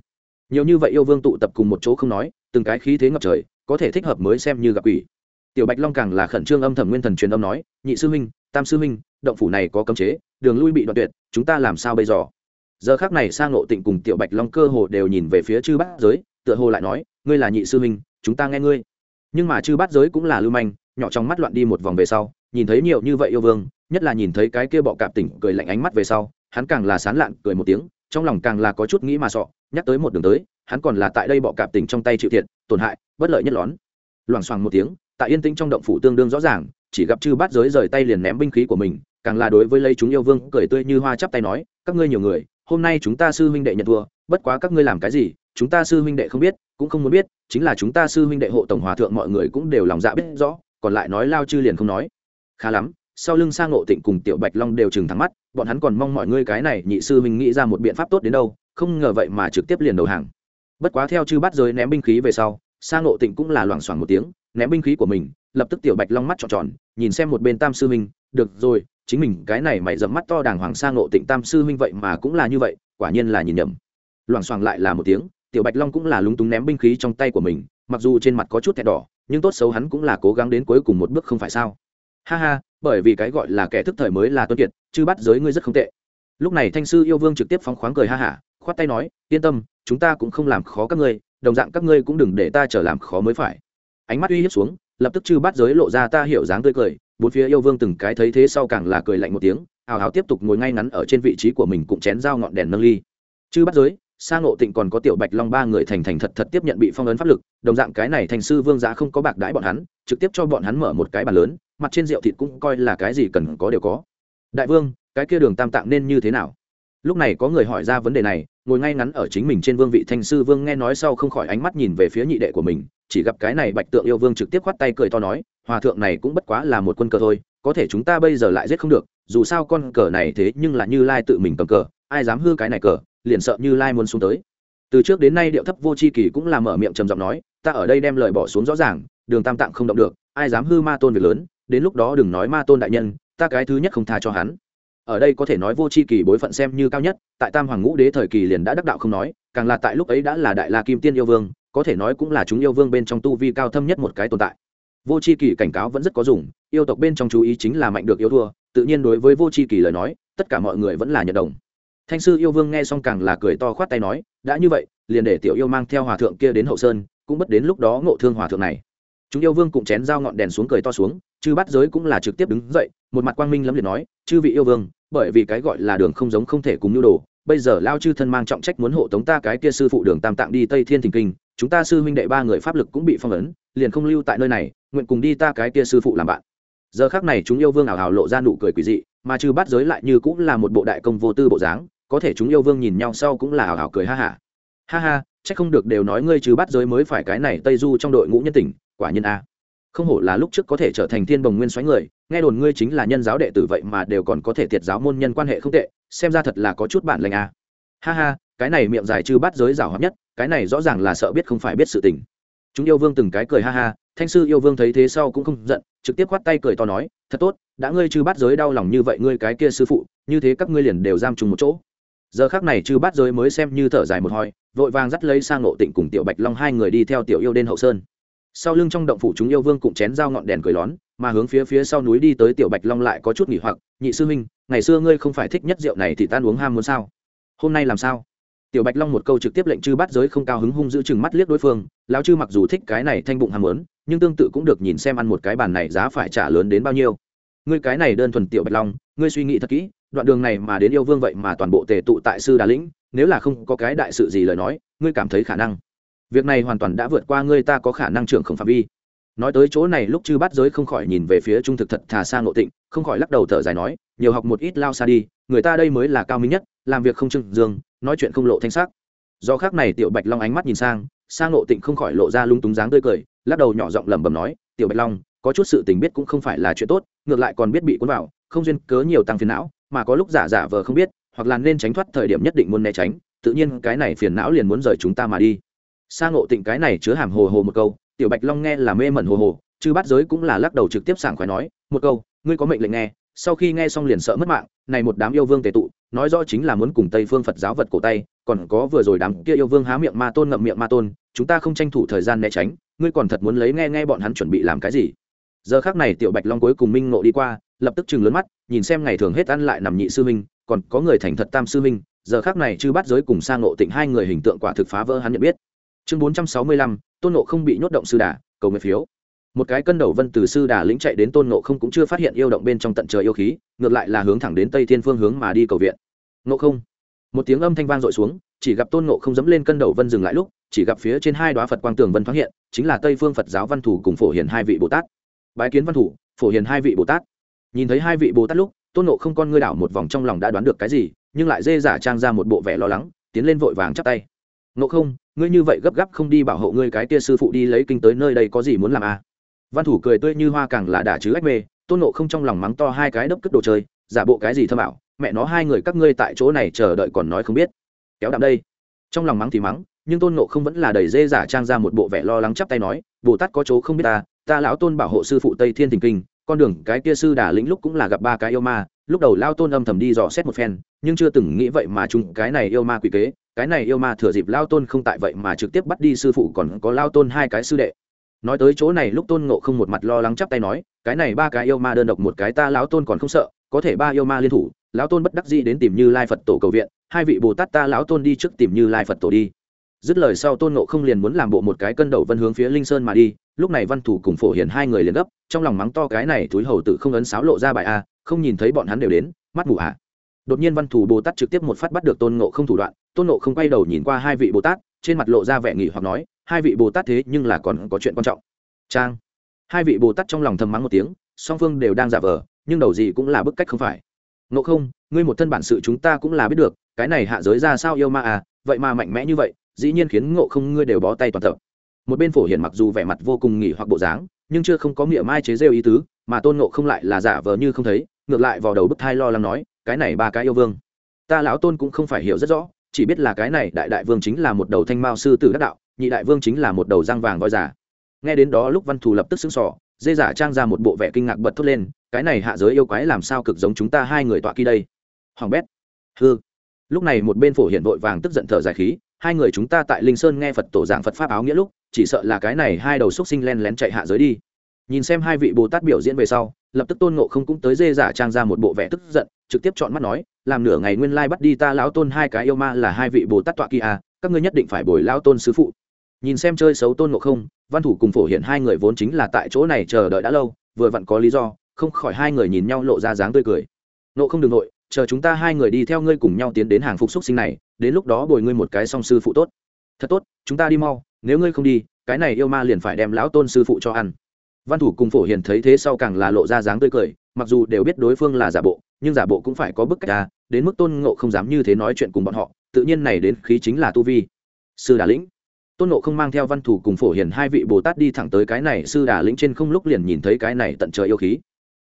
Nhiều như vậy yêu vương tụ tập cùng một chỗ không nói, từng cái khí thế ngập trời, có thể thích hợp mới xem như gặp quỷ. Tiểu bạch long càng là khẩn trương âm thầm nguyên thần truyền âm nói, nhị sư huynh tam sư Minh, động phủ này có cấm chế đường lui bị đoạn tuyệt chúng ta làm sao bây giờ? Giờ khác này sang ngộ tịnh cùng tiểu bạch long cơ hồ đều nhìn về phía chư bát giới tựa hồ lại nói ngươi là nhị sư Minh, chúng ta nghe ngươi. Nhưng mà chư bát giới cũng là lưu manh nhỏ trong mắt loạn đi một vòng về sau nhìn thấy nhiều như vậy yêu vương nhất là nhìn thấy cái kia bọ cạp tỉnh cười lạnh ánh mắt về sau hắn càng là sán lạn cười một tiếng trong lòng càng là có chút nghĩ mà sọ nhắc tới một đường tới hắn còn là tại đây bọ cạp tỉnh trong tay chịu thiệt tổn hại bất lợi nhất lón. Loảng xoảng một tiếng tại yên tĩnh trong động phủ tương đương rõ ràng chỉ gặp chư bát giới rời tay liền ném binh khí của mình, càng là đối với lấy chúng yêu vương cười tươi như hoa chắp tay nói, các ngươi nhiều người, hôm nay chúng ta sư huynh đệ nhận thua, bất quá các ngươi làm cái gì, chúng ta sư huynh đệ không biết, cũng không muốn biết, chính là chúng ta sư huynh đệ hộ tổng hòa thượng mọi người cũng đều lòng dạ biết rõ, còn lại nói lao chư liền không nói. Khá lắm, sau lưng sang ngộ tịnh cùng tiểu bạch long đều chừng thắng mắt, bọn hắn còn mong mọi ngươi cái này nhị sư huynh nghĩ ra một biện pháp tốt đến đâu, không ngờ vậy mà trực tiếp liền đầu hàng. Bất quá theo chư bắt giới ném binh khí về sau sang ngộ tịnh cũng là loảng xoảng một tiếng, ném binh khí của mình lập tức tiểu bạch long mắt tròn tròn, nhìn xem một bên tam sư huynh được rồi, chính mình cái này mày dẫm mắt to đàng hoàng sang ngộ tịnh tam sư huynh vậy mà cũng là như vậy, quả nhiên là nhìn nhầm. Loảng xoảng lại là một tiếng, tiểu bạch long cũng là lúng túng ném binh khí trong tay của mình, mặc dù trên mặt có chút thẹn đỏ, nhưng tốt xấu hắn cũng là cố gắng đến cuối cùng một bước không phải sao. Ha ha, bởi vì cái gọi là kẻ thức thời mới là tuân kiệt, chứ bắt giới ngươi rất không tệ. Lúc này thanh sư yêu vương trực tiếp phóng khoáng cười ha hả, khoát tay nói, yên tâm, chúng ta cũng không làm khó các ngươi, đồng dạng các ngươi cũng đừng để ta trở làm khó mới phải. Ánh mắt uy hiếp xuống lập tức chư bắt giới lộ ra ta hiểu dáng tươi cười, bốn phía yêu vương từng cái thấy thế sau càng là cười lạnh một tiếng, hào hào tiếp tục ngồi ngay ngắn ở trên vị trí của mình cũng chén dao ngọn đèn nâng ly. Chư bắt giới sang ngộ tịnh còn có tiểu bạch long ba người thành thành thật thật tiếp nhận bị phong ấn pháp lực, đồng dạng cái này thành sư vương giá không có bạc đãi bọn hắn, trực tiếp cho bọn hắn mở một cái bàn lớn, mặt trên rượu thịt cũng coi là cái gì cần có đều có. Đại vương, cái kia đường tam tạng nên như thế nào? Lúc này có người hỏi ra vấn đề này, ngồi ngay ngắn ở chính mình trên vương vị thanh sư vương nghe nói sau không khỏi ánh mắt nhìn về phía nhị đệ của mình chỉ gặp cái này bạch tượng yêu vương trực tiếp khoát tay cười to nói, hòa thượng này cũng bất quá là một quân cờ thôi, có thể chúng ta bây giờ lại giết không được, dù sao con cờ này thế nhưng là như lai tự mình cầm cờ, ai dám hư cái này cờ, liền sợ như lai muốn xuống tới. Từ trước đến nay điệu thấp vô c h i kỳ cũng là mở miệng trầm giọng nói, ta ở đây đem lời bỏ xuống rõ ràng, đường tam tạng không động được, ai dám hư ma tôn việc lớn, đến lúc đó đừng nói ma tôn đại nhân, ta cái thứ nhất không tha cho hắn. Ở đây có thể nói vô c h i kỳ bối phận xem như cao nhất, tại tam hoàng ngũ đế thời kỳ liền đã đắc đạo không nói, càng là tại lúc ấy đã là đại la kim tiên yêu vương có thể nói cũng là chúng yêu vương bên trong tu vi cao thâm nhất một cái tồn tại. Vô c h i kỳ cảnh cáo vẫn rất có dùng, yêu tộc bên trong chú ý chính là mạnh được yêu thua, tự nhiên đối với vô c h i kỳ lời nói, tất cả mọi người vẫn là nhận đồng. Thanh sư yêu vương nghe xong càng là cười to khoát tay nói, đã như vậy, liền để tiểu yêu mang theo hòa thượng kia đến hậu sơn, cũng bất đến lúc đó ngộ thương hòa thượng này. Chúng yêu vương cũng chén dao ngọn đèn xuống cười to xuống, chư bắt giới cũng là trực tiếp đứng dậy, một mặt quang minh lắm liền nói, chư vị yêu vương, bởi vì cái gọi là đường không giống không thể cùng nhu đồ bây giờ lao chư thân mang trọng trách muốn hộ tống ta cái kia sư phụ đường tam tạng đi tây thiên thình kinh, chúng ta sư huynh đệ ba người pháp lực cũng bị phong ấn, liền không lưu tại nơi này, nguyện cùng đi ta cái kia sư phụ làm bạn giờ khác này chúng yêu vương ảo hào lộ ra nụ cười quỷ dị, mà trừ bắt giới lại như cũng là một bộ đại công vô tư bộ dáng, có thể chúng yêu vương nhìn nhau sau cũng là ảo hào cười ha hả ha. ha ha, chắc không được đều nói ngươi trừ bắt giới mới phải cái này tây du trong đội ngũ nhân tình, quả nhiên a không hổ là lúc trước có thể trở thành thiên bồng nguyên xoáy người, nghe đồn ngươi chính là nhân giáo đệ tử vậy mà đều còn có thể thiệt giáo môn nhân quan hệ không tệ xem ra thật là có chút bạn lành à. Ha ha, cái này miệng dài trừ bắt giới rào hợp nhất, cái này rõ ràng là sợ biết không phải biết sự tình. Chúng yêu vương từng cái cười ha ha, thanh sư yêu vương thấy thế sau cũng không giận, trực tiếp khoát tay cười to nói, thật tốt, đã ngươi chư bắt giới đau lòng như vậy ngươi cái kia sư phụ, như thế các ngươi liền đều giam trùng một chỗ. Giờ khác này chư bắt giới mới xem như thở dài một hoi vội vàng dắt lấy sang ngộ tịnh cùng tiểu bạch long hai người đi theo tiểu yêu đen hậu sơn. Sau lưng trong động phủ chúng yêu vương cũng chén dao ngọn đèn cười lón mà hướng phía phía sau núi đi tới tiểu bạch long lại có chút nghỉ hoặc, nhị sư huynh, ngày xưa ngươi không phải thích nhất rượu này thì tan uống ham muốn sao? Hôm nay làm sao? Tiểu bạch long một câu trực tiếp lệnh chư bắt giới không cao hứng hung giữ chừng mắt liếc đối phương, lão chư mặc dù thích cái này thanh bụng ham muốn, nhưng tương tự cũng được nhìn xem ăn một cái bàn này giá phải trả lớn đến bao nhiêu. Ngươi cái này đơn thuần tiểu bạch long, ngươi suy nghĩ thật kỹ, đoạn đường này mà đến yêu vương vậy mà toàn bộ tề tụ tại sư đà lĩnh, nếu là không có cái đại sự gì lời nói, ngươi cảm thấy khả năng. Việc này hoàn toàn đã vượt qua ngươi, ta có khả năng trưởng không phạm vi nói tới chỗ này lúc chư bắt giới không khỏi nhìn về phía trung thực thật thà sang ngộ tịnh, không khỏi lắc đầu thở dài nói, nhiều học một ít lao xa đi, người ta đây mới là cao minh nhất, làm việc không trưng dương, nói chuyện không lộ thanh sắc. Do khác này tiểu bạch long ánh mắt nhìn sang sang ngộ tịnh không khỏi lộ ra lung túng dáng tươi cười, lắc đầu nhỏ giọng lẩm bẩm nói, tiểu bạch long, có chút sự tình biết cũng không phải là chuyện tốt, ngược lại còn biết bị cuốn vào, không duyên cớ nhiều tăng phiền não, mà có lúc giả giả vờ không biết, hoặc là nên tránh thoát thời điểm nhất định muốn né tránh, tự nhiên cái này phiền não liền muốn rời chúng ta mà đi. Sang ngộ tịnh cái này chứa hàm hồ hồ một câu tiểu bạch long nghe là mê mẩn hồ hồ chứ bắt giới cũng là lắc đầu trực tiếp sảng khoái nói, một câu, ngươi có mệnh lệnh nghe, sau khi nghe xong liền sợ mất mạng, này một đám yêu vương tề tụ, nói rõ chính là muốn cùng tây phương phật giáo vật cổ tay, còn có vừa rồi đám kia yêu vương há miệng ma tôn ngậm miệng ma tôn, chúng ta không tranh thủ thời gian né tránh, ngươi còn thật muốn lấy nghe nghe bọn hắn chuẩn bị làm cái gì? Giờ khác này tiểu bạch long cuối cùng minh ngộ đi qua, lập tức chừng lớn mắt, nhìn xem ngày thường hết ăn lại nằm nhị sư minh còn có người thành thật tam sư minh giờ khác này chư bắt giới cùng sang ngộ tịnh hai người hình tượng quả thực phá vỡ hắn nhận biết. Chương bốn trăm sáu mươi lăm tôn nộ không bị nhốt động sư đà, cầu nguyện phiếu. Một cái cân đầu vân từ sư đà lĩnh chạy đến tôn nộ không cũng chưa phát hiện yêu động bên trong tận trời yêu khí, ngược lại là hướng thẳng đến tây thiên phương hướng mà đi cầu viện. Nộ không. Một tiếng âm thanh vang dội xuống, chỉ gặp tôn nộ không dẫm lên cân đầu vân dừng lại lúc, chỉ gặp phía trên hai đoá phật quang tường vân thoáng hiện, chính là tây phương phật giáo văn thủ cùng phổ hiền hai vị bồ tát. Bái kiến văn thủ, phổ hiền hai vị bồ tát. Nhìn thấy hai vị bồ tát lúc, tôn nộ không con ngươi đảo một vòng trong lòng đã đoán được cái gì, nhưng lại dê giả trang ra một bộ vẻ lo lắng, tiến lên vội vàng chắp tay. Nộ không ngươi như vậy gấp gáp không đi bảo hộ ngươi cái tia sư phụ đi lấy kinh tới nơi đây có gì muốn làm à? Văn thủ cười tươi như hoa càng là đả chứ ách mê, tôn nộ không trong lòng mắng to hai cái đốc cất đồ chơi, giả bộ cái gì thơ bảo mẹ nó hai người các ngươi tại chỗ này chờ đợi còn nói không biết. Kéo đạm đây. Trong lòng mắng thì mắng, nhưng tôn nộ không vẫn là đầy dê giả trang ra một bộ vẻ lo lắng chắp tay nói, bồ tát có chỗ không biết ta ta lão tôn bảo hộ sư phụ tây thiên thình kinh, con đường cái kia sư đà lĩnh lúc cũng là gặp ba cái yêu ma, lúc đầu lao tôn âm thầm đi dò xét một phen, nhưng chưa từng nghĩ vậy mà chúng cái này yêu ma quỷ kế cái này yêu ma thừa dịp lao tôn không tại vậy mà trực tiếp bắt đi sư phụ còn có lao tôn hai cái sư đệ. Nói tới chỗ này lúc tôn ngộ không một mặt lo lắng chắp tay nói, cái này ba cái yêu ma đơn độc một cái ta lão tôn còn không sợ, có thể ba yêu ma liên thủ lão tôn bất đắc dĩ đến tìm như lai phật tổ cầu viện, hai vị bồ tát ta lão tôn đi trước tìm như lai phật tổ đi. Dứt lời sau tôn ngộ không liền muốn làm bộ một cái cân đầu vân hướng phía linh sơn mà đi, lúc này văn thủ cùng phổ hiền hai người liền gấp, trong lòng mắng to cái này túi hầu tự không ấn sáo lộ ra bài a, không nhìn thấy bọn hắn đều đến, mắt mù ạ đột nhiên văn thủ bồ tát trực tiếp một phát bắt được tôn ngộ không thủ đoạn tôn ngộ không quay đầu nhìn qua hai vị bồ tát, trên mặt lộ ra vẻ nghỉ hoặc nói, hai vị bồ tát thế nhưng là còn có chuyện quan trọng. Trang hai vị bồ tát trong lòng thầm mắng một tiếng, song phương đều đang giả vờ, nhưng đầu gì cũng là bức cách không phải. Ngộ không, ngươi một thân bản sự chúng ta cũng là biết được, cái này hạ giới ra sao yêu ma à vậy mà mạnh mẽ như vậy, dĩ nhiên khiến ngộ không ngươi đều bó tay toàn tập. Một bên phổ hiển mặc dù vẻ mặt vô cùng nghỉ hoặc bộ dáng, nhưng chưa không có nghĩa mai chế rêu ý tứ, mà tôn ngộ không lại là giả vờ như không thấy, ngược lại vào đầu bức thai lo lắng nói, cái này ba cái yêu vương. Ta lão tôn cũng không phải hiểu rất rõ chỉ biết là cái này đại đại vương chính là một đầu thanh mao sư tử đắc đạo, nhị đại vương chính là một đầu răng vàng voi giả nghe đến đó lúc văn thù lập tức xứng sỏ dê giả trang ra một bộ vẻ kinh ngạc bật thốt lên, cái này hạ giới yêu quái làm sao cực giống chúng ta hai người tọa kỳ đây? Hoàng bét. Hư lúc này một bên phổ hiện vội vàng tức giận thở dài khí, hai người chúng ta tại linh sơn nghe phật tổ giảng phật pháp áo nghĩa lúc, chỉ sợ là cái này hai đầu xúc sinh len lén chạy hạ giới đi. Nhìn xem hai vị bồ tát biểu diễn về sau lập tức tôn ngộ không cũng tới dê giả trang ra một bộ vẻ tức giận, trực tiếp chọn mắt nói, làm nửa ngày nguyên lai bắt đi ta lão tôn hai cái yêu ma là hai vị bồ tát tọa kỳ à các ngươi nhất định phải bồi lão tôn sứ phụ. Nhìn xem chơi xấu tôn ngộ không, văn thủ cùng phổ hiện hai người vốn chính là tại chỗ này chờ đợi đã lâu, vừa vặn có lý do, không khỏi hai người nhìn nhau lộ ra dáng tươi cười. Nộ không đừng nội, chờ chúng ta hai người đi theo ngươi cùng nhau tiến đến hàng phục xúc sinh này, đến lúc đó bồi ngươi một cái song sư phụ tốt. Thật tốt, chúng ta đi mau, nếu ngươi không đi, cái này yêu ma liền phải đem lão tôn sư phụ cho ăn văn thủ cùng phổ hiền thấy thế sau càng là lộ ra dáng tươi cười, mặc dù đều biết đối phương là giả bộ, nhưng giả bộ cũng phải có bức cách ra đến mức tôn ngộ không dám như thế nói chuyện cùng bọn họ, tự nhiên này đến khí chính là tu vi. Sư đà lĩnh. Tôn ngộ không mang theo văn thủ cùng phổ hiền hai vị bồ tát đi thẳng tới cái này, sư đà lĩnh trên không lúc liền nhìn thấy cái này tận trời yêu khí.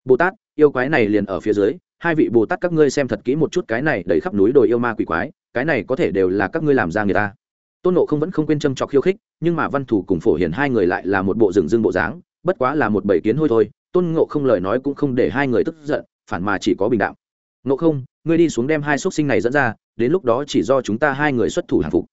Bồ tát, yêu quái này liền ở phía dưới, hai vị bồ tát các ngươi xem thật kỹ một chút cái này, đầy khắp núi đồi yêu ma quỷ quái, cái này có thể đều là các ngươi làm ra người ta. Tôn nộ không vẫn không quên châm trọc khiêu khích, nhưng mà văn thủ cùng phổ hiền hai người lại là một bộ rừng dương bộ dáng bất quá là một bầy kiến hôi thôi, tôn ngộ không lời nói cũng không để hai người tức giận, phản mà chỉ có bình đạo ngộ không, ngươi đi xuống đem hai x u ấ t sinh này dẫn ra, đến lúc đó chỉ do chúng ta hai người xuất thủ hàng phục.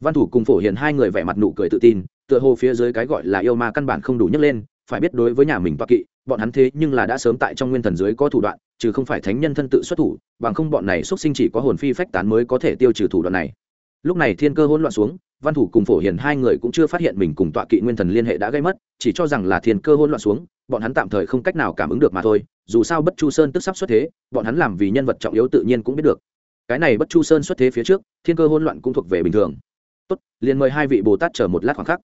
Văn thủ cùng phổ hiền hai người vẻ mặt nụ cười tự tin, tựa hồ phía dưới cái gọi là yêu ma căn bản không đủ nhấc lên, phải biết đối với nhà mình toa kỵ, bọn hắn thế nhưng là đã sớm tại trong nguyên thần dưới có thủ đoạn, chứ không phải thánh nhân thân tự xuất thủ, bằng không bọn này xuất sinh chỉ có hồn phi phách tán mới có thể tiêu trừ thủ đoạn này. Lúc này thiên cơ hỗn loạn xuống văn thủ cùng phổ hiền hai người cũng chưa phát hiện mình cùng tọa kỵ nguyên thần liên hệ đã gây mất, chỉ cho rằng là thiên cơ hỗn loạn xuống, bọn hắn tạm thời không cách nào cảm ứng được mà thôi, dù sao bất chu sơn tức sắp xuất thế, bọn hắn làm vì nhân vật trọng yếu tự nhiên cũng biết được. Cái này bất chu sơn xuất thế phía trước, thiên cơ hỗn loạn cũng thuộc về bình thường. Tốt, liền mời hai vị bồ tát chờ một lát khoảng khắc.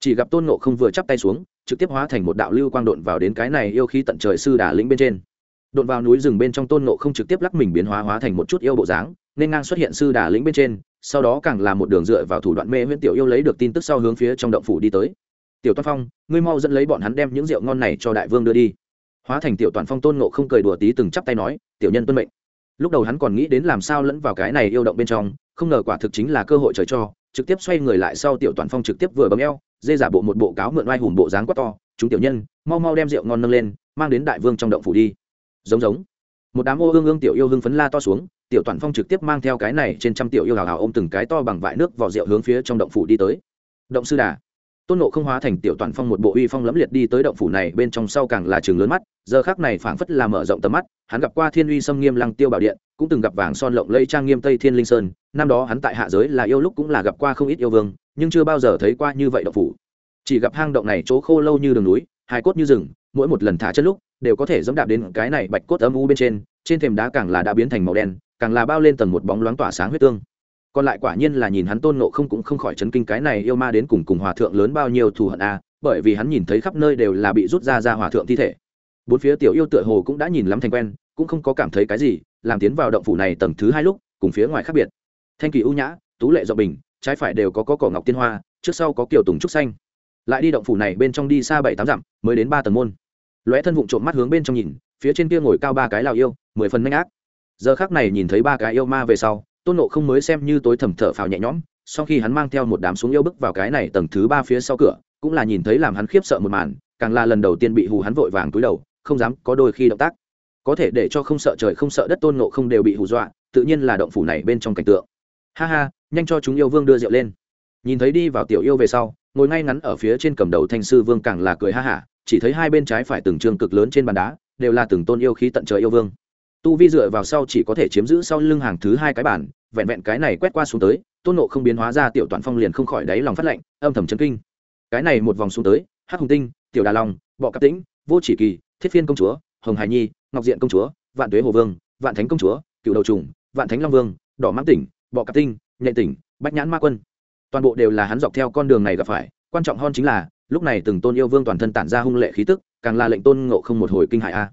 Chỉ gặp tôn nộ không vừa chắp tay xuống, trực tiếp hóa thành một đạo lưu quang độn vào đến cái này yêu khí tận trời sư đà lĩnh bên trên. Độn vào núi rừng bên trong tôn nộ không trực tiếp lắc mình biến hóa hóa thành một chút yêu bộ dáng, nên ngang xuất hiện sư đà lĩnh bên trên sau đó càng là một đường dựa vào thủ đoạn mê huyễn tiểu yêu lấy được tin tức sau hướng phía trong động phủ đi tới. Tiểu toàn phong, ngươi mau dẫn lấy bọn hắn đem những rượu ngon này cho đại vương đưa đi. Hóa thành tiểu toàn phong tôn nộ không cười đùa tí từng chắp tay nói, tiểu nhân tuân mệnh. Lúc đầu hắn còn nghĩ đến làm sao lẫn vào cái này yêu động bên trong, không ngờ quả thực chính là cơ hội trời cho, trực tiếp xoay người lại sau tiểu toàn phong trực tiếp vừa bấm eo, dê giả bộ một bộ cáo mượn oai hùng bộ dáng quá to, chúng tiểu nhân, mau mau đem rượu ngon nâng lên, mang đến đại vương trong động phủ đi. Giống giống một đám ô ương ương tiểu yêu hưng phấn la to xuống, tiểu toàn phong trực tiếp mang theo cái này trên trăm tiểu yêu hào hào ôm từng cái to bằng vại nước vào rượu hướng phía trong động phủ đi tới. Động sư đà. Tôn nộ không hóa thành tiểu toàn phong một bộ uy phong lẫm liệt đi tới động phủ này, bên trong sau càng là trường lớn mắt, giờ khác này phảng phất là mở rộng tầm mắt, hắn gặp qua thiên uy xâm nghiêm lăng tiêu bảo điện, cũng từng gặp vàng son lộng lây trang nghiêm tây thiên linh sơn, năm đó hắn tại hạ giới là yêu lúc cũng là gặp qua không ít yêu vương, nhưng chưa bao giờ thấy qua như vậy động phủ. Chỉ gặp hang động này chỗ khô lâu như đường núi hai cốt như rừng, mỗi một lần thả chân lúc đều có thể dẫm đạp đến cái này bạch cốt âm u bên trên trên thềm đá càng là đã biến thành màu đen càng là bao lên tầng một bóng loáng tỏa sáng huyết tương. Còn lại quả nhiên là nhìn hắn tôn nộ không cũng không khỏi chấn kinh cái này yêu ma đến cùng cùng hòa thượng lớn bao nhiêu thù hận a bởi vì hắn nhìn thấy khắp nơi đều là bị rút ra ra hòa thượng thi thể. Bốn phía tiểu yêu tựa hồ cũng đã nhìn lắm thành quen cũng không có cảm thấy cái gì làm tiến vào động phủ này tầng thứ hai lúc cùng phía ngoài khác biệt. Thanh kỳ ưu nhã tú lệ dọc bình trái phải đều có, có cỏ ngọc tiên hoa trước sau có kiểu tùng trúc xanh. Lại đi động phủ này bên trong đi xa bảy tám dặm mới đến ba tầng môn lóe thân vụng trộm mắt hướng bên trong nhìn, phía trên kia ngồi cao ba cái lào yêu, mười phần nhanh ác. Giờ khác này nhìn thấy ba cái yêu ma về sau, tôn nộ không mới xem như tối thầm thở phào nhẹ nhõm, sau khi hắn mang theo một đám xuống yêu bước vào cái này tầng thứ ba phía sau cửa, cũng là nhìn thấy làm hắn khiếp sợ một màn, càng là lần đầu tiên bị hù hắn vội vàng túi đầu, không dám có đôi khi động tác. Có thể để cho không sợ trời không sợ đất tôn nộ không đều bị hù dọa, tự nhiên là động phủ này bên trong cảnh tượng. Ha ha, nhanh cho chúng yêu vương đưa rượu lên. Nhìn thấy đi vào tiểu yêu về sau, ngồi ngay ngắn ở phía trên cầm đầu thanh sư vương càng là cười ha hả chỉ thấy hai bên trái phải từng trường cực lớn trên bàn đá, đều là từng tôn yêu khí tận trời yêu vương. Tu vi dựa vào sau chỉ có thể chiếm giữ sau lưng hàng thứ hai cái bản vẹn vẹn cái này quét qua xuống tới, tôn nộ không biến hóa ra tiểu toàn phong liền không khỏi đáy lòng phát lạnh âm thầm chấn kinh. Cái này một vòng xuống tới, hắc hồng tinh, tiểu đà long, bọ cặp tĩnh, vô chỉ kỳ, thiết phiên công chúa, hồng hải nhi, ngọc diện công chúa, vạn tuế hồ vương, vạn thánh công chúa, cựu đầu trùng, vạn thánh long vương, đỏ mãng tỉnh, bọ cặp tinh nhạy tỉnh, bách nhãn ma quân. Toàn bộ đều là hắn dọc theo con đường này gặp phải, quan trọng hơn chính là lúc này từng tôn yêu vương toàn thân tản ra hung lệ khí tức, càng là lệnh tôn ngộ không một hồi kinh hại a.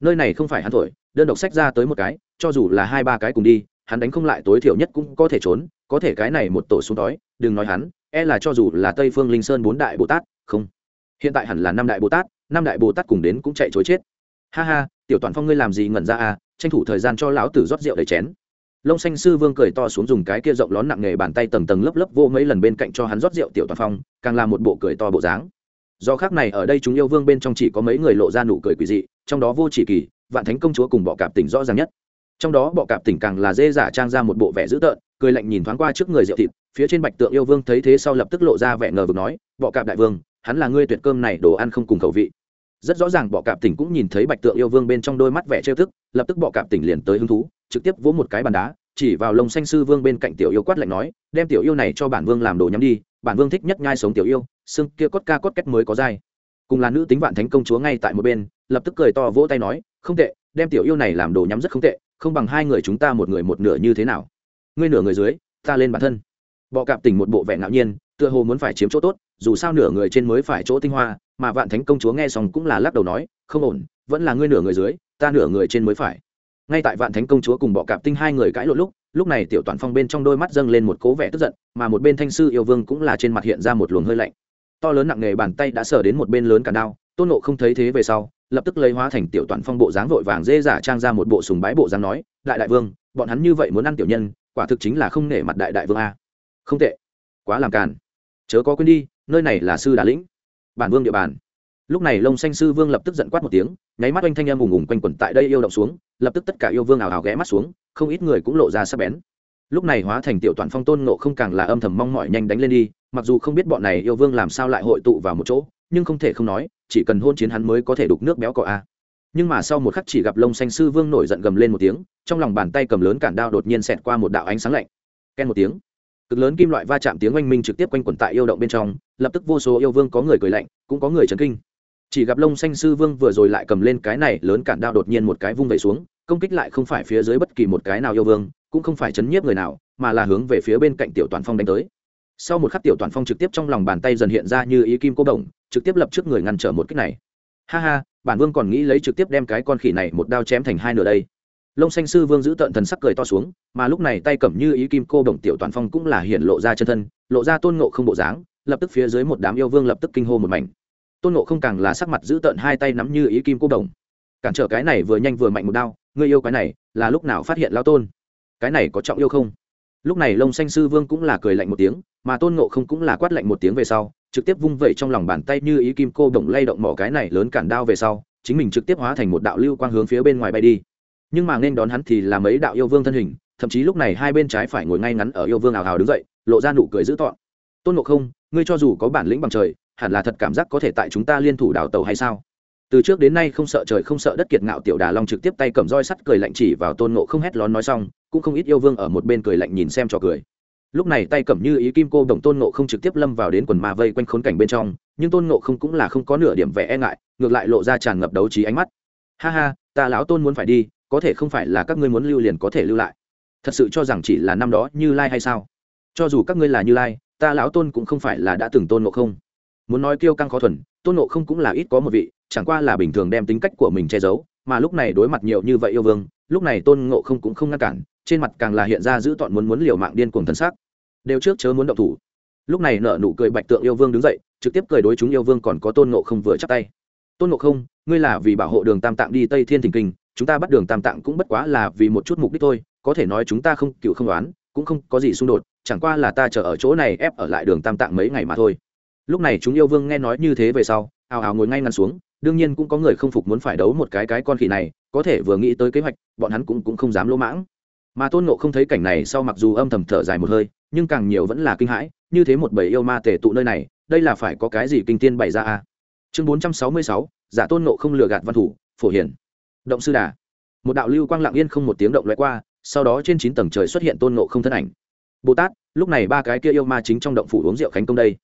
Nơi này không phải hắn thổi, đơn độc sách ra tới một cái, cho dù là hai ba cái cùng đi, hắn đánh không lại tối thiểu nhất cũng có thể trốn, có thể cái này một tổ xuống đói, đừng nói hắn e là cho dù là tây phương linh sơn bốn đại bồ tát, không. Hiện tại hẳn là năm đại bồ tát, năm đại bồ tát cùng đến cũng chạy chối chết. Ha ha, tiểu toàn phong ngươi làm gì ngẩn ra à tranh thủ thời gian cho lão tử rót rượu đầy chén lông xanh sư vương cười to xuống dùng cái kia rộng lón nặng nghề bàn tay tầng tầng lớp lớp vô mấy lần bên cạnh cho hắn rót rượu tiểu toàn phong, càng là một bộ cười to bộ dáng. Do khác này, ở đây chúng yêu vương bên trong chỉ có mấy người lộ ra nụ cười quỷ dị, trong đó vô chỉ kỳ, vạn thánh công chúa cùng bọ cạp tỉnh rõ ràng nhất. Trong đó bọ cạp tỉnh càng là dê giả trang ra một bộ vẻ dữ tợn, cười lạnh nhìn thoáng qua trước người rượu thịt, phía trên bạch tượng yêu vương thấy thế sau lập tức lộ ra vẻ ngờ vực nói, bọ cạp đại vương, hắn là ngươi tuyệt cơm này đồ ăn không cùng khẩu vị. Rất rõ ràng bọ cạp tỉnh cũng nhìn thấy bạch tượng yêu vương bên trong đôi mắt vẻ trêu thức lập tức bọ cạp tỉnh liền tới hứng thú trực tiếp vỗ một cái bàn đá, chỉ vào lồng xanh sư vương bên cạnh tiểu yêu quát lạnh nói, đem tiểu yêu này cho bản vương làm đồ nhắm đi, bản vương thích nhất nhai sống tiểu yêu, xương kia cốt ca cốt kết mới có dai. Cùng là nữ tính vạn thánh công chúa ngay tại một bên, lập tức cười to vỗ tay nói, không tệ, đem tiểu yêu này làm đồ nhắm rất không tệ, không bằng hai người chúng ta một người một nửa như thế nào. Ngươi nửa người dưới, ta lên bản thân. Bọ cạp tỉnh một bộ vẻ ngạo nhiên, tựa hồ muốn phải chiếm chỗ tốt, dù sao nửa người trên mới phải chỗ tinh hoa, mà vạn thánh công chúa nghe xong cũng là lắc đầu nói, không ổn, vẫn là ngươi nửa người dưới, ta nửa người trên mới phải ngay tại vạn thánh công chúa cùng bọ cạp tinh hai người cãi lộn lúc lúc này tiểu toàn phong bên trong đôi mắt dâng lên một cố vẻ tức giận, mà một bên thanh sư yêu vương cũng là trên mặt hiện ra một luồng hơi lạnh. To lớn nặng nề bàn tay đã sờ đến một bên lớn cả đao, tôn nộ không thấy thế về sau, lập tức lấy hóa thành tiểu toàn phong bộ dáng vội vàng dê giả trang ra một bộ sùng bái bộ dáng nói, đại đại vương, bọn hắn như vậy muốn ăn tiểu nhân, quả thực chính là không nể mặt đại đại vương a. Không tệ, quá làm càn. Chớ có quên đi, nơi này là sư đà lĩnh, bản vương địa bàn. Lúc này lông xanh sư vương lập tức giận quát một tiếng, nháy mắt oanh thanh em ùng ùng quanh quẩn tại đây yêu động xuống lập tức tất cả yêu vương ảo ảo ghé mắt xuống, không ít người cũng lộ ra sắc bén. Lúc này hóa thành tiểu toàn phong tôn nộ không càng là âm thầm mong mỏi nhanh đánh lên đi, mặc dù không biết bọn này yêu vương làm sao lại hội tụ vào một chỗ, nhưng không thể không nói, chỉ cần hôn chiến hắn mới có thể đục nước béo cọ a. Nhưng mà sau một khắc chỉ gặp lông xanh sư vương nổi giận gầm lên một tiếng, trong lòng bàn tay cầm lớn cản đao đột nhiên xẹt qua một đạo ánh sáng lạnh. Ken một tiếng, cực lớn kim loại va chạm tiếng oanh minh trực tiếp quanh quẩn tại yêu động bên trong, lập tức vô số yêu vương có người cười lạnh, cũng có người chấn kinh chỉ gặp lông xanh sư vương vừa rồi lại cầm lên cái này lớn cản đao đột nhiên một cái vung về xuống, công kích lại không phải phía dưới bất kỳ một cái nào yêu vương, cũng không phải chấn nhiếp người nào, mà là hướng về phía bên cạnh tiểu toàn phong đánh tới. Sau một khắc tiểu toàn phong trực tiếp trong lòng bàn tay dần hiện ra như ý kim cô đồng trực tiếp lập trước người ngăn trở một kích này. Ha ha, bản vương còn nghĩ lấy trực tiếp đem cái con khỉ này một đao chém thành hai nửa đây. Lông xanh sư vương giữ tợn thần sắc cười to xuống, mà lúc này tay cầm như ý kim cô đồng tiểu toàn phong cũng là hiện lộ ra chân thân, lộ ra tôn ngộ không bộ dáng, lập tức phía dưới một đám yêu vương lập tức kinh hô một mảnh tôn ngộ không càng là sắc mặt giữ tợn hai tay nắm như ý kim cô đồng. Cản trở cái này vừa nhanh vừa mạnh một đao, ngươi yêu cái này, là lúc nào phát hiện lao tôn? Cái này có trọng yêu không? Lúc này lông xanh sư vương cũng là cười lạnh một tiếng, mà tôn ngộ không cũng là quát lạnh một tiếng về sau, trực tiếp vung vẩy trong lòng bàn tay như ý kim cô đồng lay động mỏ cái này lớn cản đao về sau, chính mình trực tiếp hóa thành một đạo lưu quang hướng phía bên ngoài bay đi. Nhưng mà nên đón hắn thì là mấy đạo yêu vương thân hình, thậm chí lúc này hai bên trái phải ngồi ngay ngắn ở yêu vương ảo hào đứng dậy, lộ ra nụ cười dữ tọn tôn ngộ không, ngươi cho dù có bản lĩnh bằng trời hẳn là thật cảm giác có thể tại chúng ta liên thủ đào tàu hay sao? Từ trước đến nay không sợ trời không sợ đất kiệt ngạo tiểu đà long trực tiếp tay cầm roi sắt cười lạnh chỉ vào tôn ngộ không hét lón nói xong, cũng không ít yêu vương ở một bên cười lạnh nhìn xem trò cười. Lúc này tay cầm như ý kim cô đồng tôn ngộ không trực tiếp lâm vào đến quần ma vây quanh khốn cảnh bên trong, nhưng tôn ngộ không cũng là không có nửa điểm vẻ e ngại, ngược lại lộ ra tràn ngập đấu trí ánh mắt. Ha ha, ta lão tôn muốn phải đi, có thể không phải là các ngươi muốn lưu liền có thể lưu lại. Thật sự cho rằng chỉ là năm đó như lai hay sao? Cho dù các ngươi là như lai, ta lão tôn cũng không phải là đã từng tôn ngộ không muốn nói kiêu căng khó thuần, tôn ngộ không cũng là ít có một vị, chẳng qua là bình thường đem tính cách của mình che giấu, mà lúc này đối mặt nhiều như vậy yêu vương, lúc này tôn ngộ không cũng không ngăn cản, trên mặt càng là hiện ra giữ tọn muốn muốn liều mạng điên cuồng thân xác đều trước chớ muốn động thủ. Lúc này nợ nụ cười bạch tượng yêu vương đứng dậy, trực tiếp cười đối chúng yêu vương còn có tôn ngộ không vừa chắc tay. Tôn ngộ không, ngươi là vì bảo hộ đường tam tạng đi tây thiên thình kinh, chúng ta bắt đường tam tạng cũng bất quá là vì một chút mục đích thôi, có thể nói chúng ta không cựu không đoán cũng không có gì xung đột, chẳng qua là ta chờ ở chỗ này ép ở lại đường tam tạng mấy ngày mà thôi lúc này chúng yêu vương nghe nói như thế về sau, ào ào ngồi ngay ngăn xuống, đương nhiên cũng có người không phục muốn phải đấu một cái cái con khỉ này, có thể vừa nghĩ tới kế hoạch, bọn hắn cũng cũng không dám lỗ mãng. Mà tôn nộ không thấy cảnh này sau mặc dù âm thầm thở dài một hơi, nhưng càng nhiều vẫn là kinh hãi, như thế một bầy yêu ma tể tụ nơi này, đây là phải có cái gì kinh tiên bày ra à? Chương bốn trăm sáu mươi sáu, giả tôn nộ không lừa gạt văn thủ, phổ hiển động sư đà. Một đạo lưu quang lặng yên không một tiếng động loại qua, sau đó trên chín tầng trời xuất hiện tôn nộ không thân ảnh. Bồ tát, lúc này ba cái kia yêu ma chính trong động phủ uống rượu khánh công đây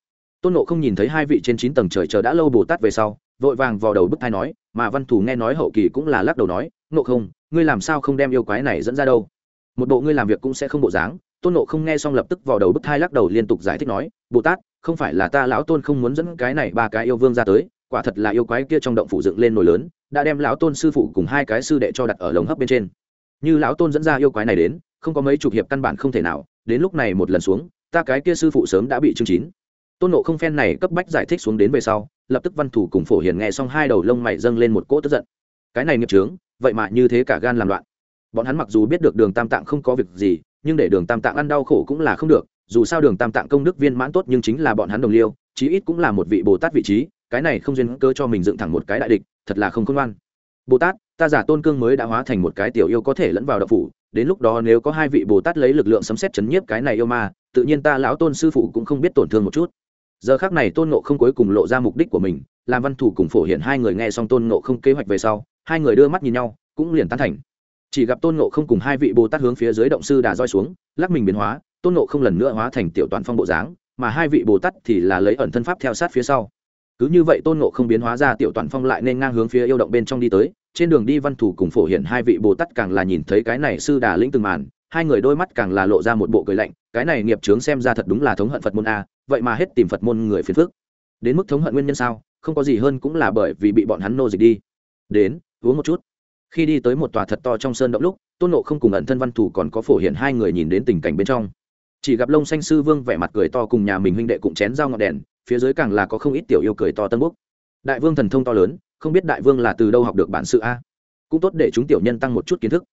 tôn nộ không nhìn thấy hai vị trên chín tầng trời chờ đã lâu bồ tát về sau, vội vàng vào đầu bức thai nói, mà văn thủ nghe nói hậu kỳ cũng là lắc đầu nói nộ không, ngươi làm sao không đem yêu quái này dẫn ra đâu? Một bộ ngươi làm việc cũng sẽ không bộ dáng. Tôn nộ không nghe xong lập tức vào đầu bức thai lắc đầu liên tục giải thích nói, bồ tát, không phải là ta lão tôn không muốn dẫn cái này ba cái yêu vương ra tới, quả thật là yêu quái kia trong động phủ dựng lên nồi lớn, đã đem lão tôn sư phụ cùng hai cái sư đệ cho đặt ở lồng hấp bên trên. Như lão tôn dẫn ra yêu quái này đến, không có mấy chục hiệp căn bản không thể nào, đến lúc này một lần xuống, ta cái kia sư phụ sớm đã bị chương chín tôn nộ không phen này cấp bách giải thích xuống đến về sau, lập tức văn thủ cùng phổ hiền nghe xong hai đầu lông mày dâng lên một cỗ tức giận. Cái này nghiệp trướng vậy mà như thế cả gan làm loạn. Bọn hắn mặc dù biết được đường tam tạng không có việc gì, nhưng để đường tam tạng ăn đau khổ cũng là không được, dù sao đường tam tạng công đức viên mãn tốt nhưng chính là bọn hắn đồng liêu, chí ít cũng là một vị bồ tát vị trí, cái này không duyên cơ cho mình dựng thẳng một cái đại địch, thật là không khôn ngoan. Bồ tát, ta giả tôn cương mới đã hóa thành một cái tiểu yêu có thể lẫn vào đậu phủ, đến lúc đó nếu có hai vị bồ tát lấy lực lượng sấm xét chấn nhiếp cái này yêu ma, tự nhiên ta lão tôn sư phụ cũng không biết tổn thương một chút giờ khác này tôn nộ không cuối cùng lộ ra mục đích của mình, làm văn thủ cùng phổ hiện hai người nghe xong tôn nộ không kế hoạch về sau, hai người đưa mắt nhìn nhau, cũng liền tán thành. Chỉ gặp tôn nộ không cùng hai vị bồ tát hướng phía dưới động sư đà roi xuống, lắc mình biến hóa, tôn nộ không lần nữa hóa thành tiểu toàn phong bộ dáng, mà hai vị bồ tát thì là lấy ẩn thân pháp theo sát phía sau. Cứ như vậy tôn nộ không biến hóa ra tiểu toàn phong lại nên ngang hướng phía yêu động bên trong đi tới, trên đường đi văn thủ cùng phổ hiện hai vị bồ tát càng là nhìn thấy cái này sư đà lĩnh từng màn hai người đôi mắt càng là lộ ra một bộ cười lạnh, cái này nghiệp trướng xem ra thật đúng là thống hận phật môn a, vậy mà hết tìm phật môn người phiền phức. Đến mức thống hận nguyên nhân sao, không có gì hơn cũng là bởi vì bị bọn hắn nô dịch đi. Đến, uống một chút. Khi đi tới một tòa thật to trong sơn động lúc, tôn nộ không cùng ẩn thân văn thủ còn có phổ hiện hai người nhìn đến tình cảnh bên trong. Chỉ gặp lông xanh sư vương vẻ mặt cười to cùng nhà mình huynh đệ cùng chén dao ngọn đèn, phía dưới càng là có không ít tiểu yêu cười to tân búc đại vương thần thông to lớn, không biết đại vương là từ đâu học được bản sự a? Cũng tốt để chúng tiểu nhân tăng một chút kiến thức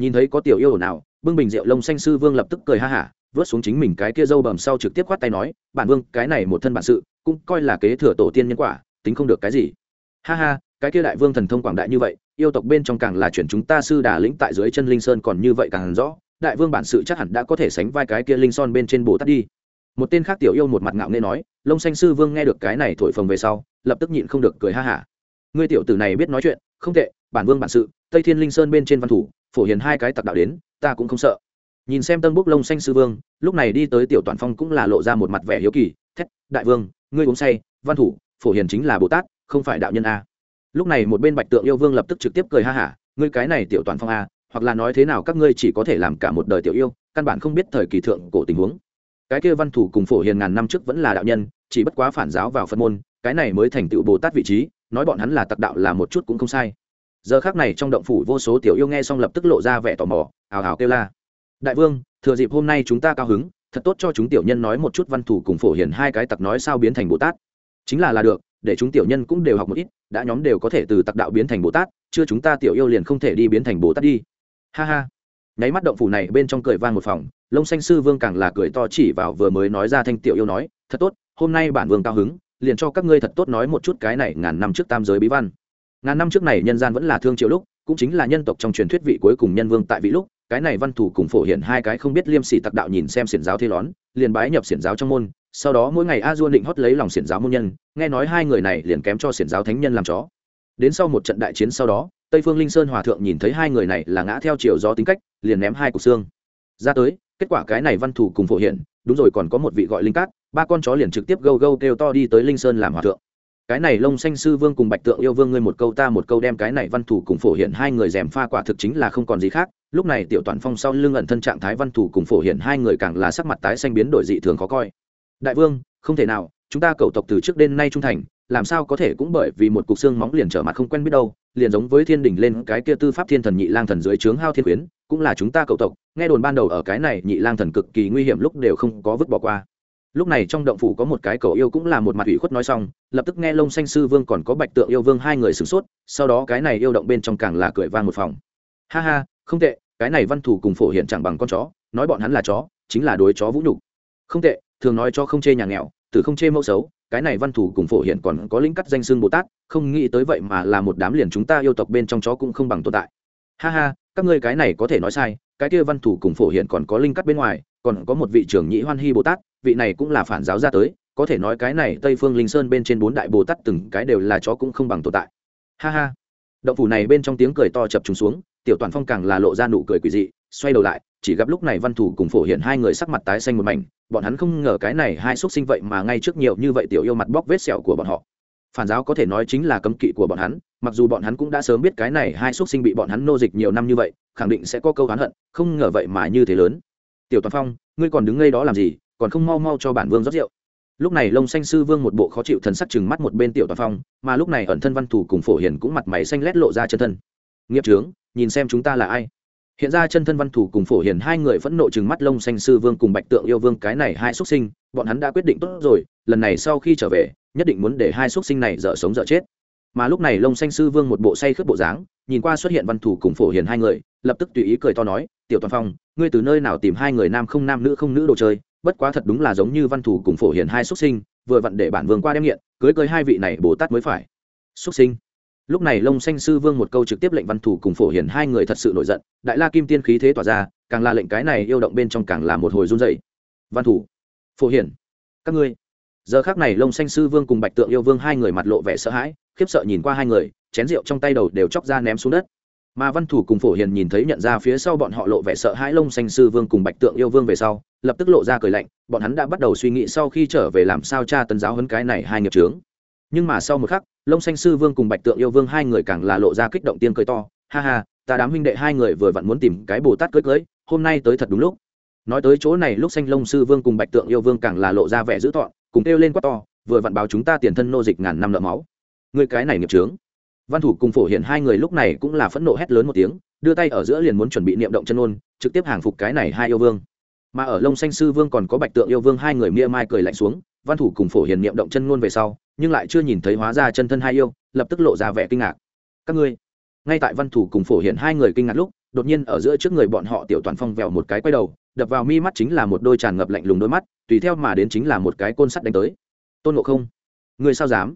nhìn thấy có tiểu yêu nào bưng bình rượu lông xanh sư vương lập tức cười ha hả, vớt xuống chính mình cái kia dâu bầm sau trực tiếp khoát tay nói, bản vương, cái này một thân bản sự, cũng coi là kế thừa tổ tiên nhân quả, tính không được cái gì. Ha ha, cái kia đại vương thần thông quảng đại như vậy, yêu tộc bên trong càng là chuyển chúng ta sư đà lĩnh tại dưới chân linh sơn còn như vậy càng rõ, đại vương bản sự chắc hẳn đã có thể sánh vai cái kia linh son bên trên bồ tát đi. Một tên khác tiểu yêu một mặt ngạo nghe nói lông xanh sư vương nghe được cái này thổi phồng về sau, lập tức nhịn không được cười ha hả. Ngươi tiểu tử này biết nói chuyện, không tệ, bản vương bản sự, tây thiên linh sơn bên trên văn thủ phổ hiền hai cái tặc đạo đến, ta cũng không sợ. Nhìn xem tân bốc lông xanh sư vương, lúc này đi tới tiểu toàn phong cũng là lộ ra một mặt vẻ hiếu kỳ, thét, đại vương, ngươi uống say, văn thủ, phổ hiền chính là bồ tát, không phải đạo nhân a. Lúc này một bên bạch tượng yêu vương lập tức trực tiếp cười ha hả, ngươi cái này tiểu toàn phong a, hoặc là nói thế nào các ngươi chỉ có thể làm cả một đời tiểu yêu, căn bản không biết thời kỳ thượng cổ tình huống. Cái kia văn thủ cùng phổ hiền ngàn năm trước vẫn là đạo nhân, chỉ bất quá phản giáo vào phân môn, cái này mới thành tựu bồ tát vị trí, nói bọn hắn là tặc đạo là một chút cũng không sai giờ khác này trong động phủ vô số tiểu yêu nghe xong lập tức lộ ra vẻ tò mò ào ào kêu la. Đại vương, thừa dịp hôm nay chúng ta cao hứng, thật tốt cho chúng tiểu nhân nói một chút văn thủ cùng phổ hiển hai cái tặc nói sao biến thành bồ tát. Chính là là được, để chúng tiểu nhân cũng đều học một ít, đã nhóm đều có thể từ tặc đạo biến thành bồ tát, chưa chúng ta tiểu yêu liền không thể đi biến thành bồ tát đi. Ha ha. Nháy mắt động phủ này bên trong cười vang một phòng, lông xanh sư vương càng là cười to chỉ vào vừa mới nói ra thanh tiểu yêu nói, thật tốt, hôm nay bản vương cao hứng, liền cho các ngươi thật tốt nói một chút cái này ngàn năm trước tam giới bí văn ngàn năm trước này nhân gian vẫn là thương triệu lúc, cũng chính là nhân tộc trong truyền thuyết vị cuối cùng nhân vương tại vị lúc, cái này văn thủ cùng phổ hiện hai cái không biết liêm sỉ tặc đạo nhìn xem xiển giáo thế lón, liền bái nhập xiển giáo trong môn, sau đó mỗi ngày a duôn định hót lấy lòng xiển giáo môn nhân, nghe nói hai người này liền kém cho xiển giáo thánh nhân làm chó. Đến sau một trận đại chiến sau đó, tây phương linh sơn hòa thượng nhìn thấy hai người này là ngã theo chiều gió tính cách, liền ném hai cục xương. Ra tới, kết quả cái này văn thủ cùng phổ hiện đúng rồi còn có một vị gọi linh cát, ba con chó liền trực tiếp gâu gâu kêu to đi tới linh sơn làm hòa thượng cái này lông xanh sư vương cùng bạch tượng yêu vương ngươi một câu ta một câu đem cái này văn thủ cùng phổ hiện hai người rèm pha quả thực chính là không còn gì khác. Lúc này tiểu toàn phong sau lưng ẩn thân trạng thái văn thủ cùng phổ hiện hai người càng là sắc mặt tái xanh biến đổi dị thường khó coi. Đại vương, không thể nào, chúng ta cầu tộc từ trước đến nay trung thành, làm sao có thể cũng bởi vì một cục xương móng liền trở mặt không quen biết đâu, liền giống với thiên Đình lên cái kia tư pháp thiên thần nhị lang thần dưới trướng hao thiên khuyến cũng là chúng ta cầu tộc, nghe đồn ban đầu ở cái này nhị lang thần cực kỳ nguy hiểm lúc đều không có vứt bỏ qua lúc này trong động phủ có một cái cầu yêu cũng là một mặt ủy khuất nói xong, lập tức nghe lông xanh sư vương còn có bạch tượng yêu vương hai người sửng sốt, sau đó cái này yêu động bên trong càng là cười vang một phòng. Ha ha, không tệ, cái này văn thủ cùng phổ hiện chẳng bằng con chó, nói bọn hắn là chó, chính là đối chó vũ nhục. Không tệ, thường nói cho không chê nhà nghèo từ không chê mẫu xấu, cái này văn thủ cùng phổ hiện còn có lĩnh cắt danh xương bồ tát, không nghĩ tới vậy mà là một đám liền chúng ta yêu tộc bên trong chó cũng không bằng tồn tại. Ha ha, các ngươi cái này có thể nói sai, cái kia văn thủ cùng phổ hiện còn có linh cắt bên ngoài, còn có một vị trưởng nhị hoan hy bồ tát vị này cũng là phản giáo ra tới, có thể nói cái này tây phương linh sơn bên trên bốn đại bồ tát từng cái đều là chó cũng không bằng tồn tại. Ha ha. Động phủ này bên trong tiếng cười to chập trùng xuống, tiểu toàn phong càng là lộ ra nụ cười quỷ dị, xoay đầu lại, chỉ gặp lúc này văn thủ cùng phổ hiện hai người sắc mặt tái xanh một mảnh, bọn hắn không ngờ cái này hai xuất sinh vậy mà ngay trước nhiều như vậy tiểu yêu mặt bóc vết sẹo của bọn họ. Phản giáo có thể nói chính là cấm kỵ của bọn hắn, mặc dù bọn hắn cũng đã sớm biết cái này hai xuất sinh bị bọn hắn nô dịch nhiều năm như vậy, khẳng định sẽ có câu hắn hận, không ngờ vậy mà như thế lớn. Tiểu toàn phong, ngươi còn đứng ngay đó làm gì? Còn không mau mau cho bản vương rót rượu. Lúc này lông xanh sư vương một bộ khó chịu thần sắc chừng mắt một bên tiểu toàn phong, mà lúc này ẩn thân văn thủ cùng phổ hiền cũng mặt mày xanh lét lộ ra chân thân. Nghiệp trướng, nhìn xem chúng ta là ai? Hiện ra chân thân văn thủ cùng phổ hiền hai người phẫn nộ chừng mắt lông xanh sư vương cùng bạch tượng yêu vương cái này hai xuất sinh, bọn hắn đã quyết định tốt rồi, lần này sau khi trở về, nhất định muốn để hai xuất sinh này dở sống dở chết. Mà lúc này lông xanh sư vương một bộ say khướp bộ dáng, nhìn qua xuất hiện văn thủ cùng phổ hiền hai người, lập tức tùy ý cười to nói, tiểu toàn phong, ngươi từ nơi nào tìm hai người nam không nam nữ không nữ đồ chơi? Bất quá thật đúng là giống như văn thủ cùng phổ hiền hai xuất sinh, vừa vặn để bản vương qua đem nghiện, cưới cưới hai vị này bồ tát mới phải. Xuất sinh. Lúc này lông xanh sư vương một câu trực tiếp lệnh văn thủ cùng phổ hiển hai người thật sự nổi giận, đại la kim tiên khí thế tỏa ra, càng là lệnh cái này yêu động bên trong càng là một hồi run dậy văn thủ. Phổ hiển các ngươi. Giờ khác này lông xanh sư vương cùng bạch tượng yêu vương hai người mặt lộ vẻ sợ hãi, khiếp sợ nhìn qua hai người, chén rượu trong tay đầu đều chóc ra ném xuống đất mà văn thủ cùng phổ hiền nhìn thấy nhận ra phía sau bọn họ lộ vẻ sợ hãi lông xanh sư vương cùng bạch tượng yêu vương về sau, lập tức lộ ra cười lạnh, bọn hắn đã bắt đầu suy nghĩ sau khi trở về làm sao cha tấn giáo hơn cái này hai nghiệp trướng nhưng mà sau một khắc, lông xanh sư vương cùng bạch tượng yêu vương hai người càng là lộ ra kích động tiên cười to, ha ha, ta đám huynh đệ hai người vừa vặn muốn tìm cái bồ tát cưới cưới, hôm nay tới thật đúng lúc. Nói tới chỗ này, lúc xanh lông sư vương cùng bạch tượng yêu vương càng là lộ ra vẻ dữ thọn cùng kêu lên quát to, vừa vặn báo chúng ta tiền thân nô dịch ngàn năm nợ máu. Người cái này nghiệp trướng văn thủ cùng phổ hiện hai người lúc này cũng là phẫn nộ hét lớn một tiếng, đưa tay ở giữa liền muốn chuẩn bị niệm động chân ôn trực tiếp hàng phục cái này hai yêu vương. Mà ở lông xanh sư vương còn có bạch tượng yêu vương hai người mia mai cười lạnh xuống, văn thủ cùng phổ hiền niệm động chân ngôn về sau, nhưng lại chưa nhìn thấy hóa ra chân thân hai yêu, lập tức lộ ra vẻ kinh ngạc. Các ngươi, ngay tại văn thủ cùng phổ hiền hai người kinh ngạc lúc, đột nhiên ở giữa trước người bọn họ tiểu toàn phong vẹo một cái quay đầu, đập vào mi mắt chính là một đôi tràn ngập lạnh lùng đôi mắt, tùy theo mà đến chính là một cái côn sắt đánh tới. Tôn ngộ không người sao dám?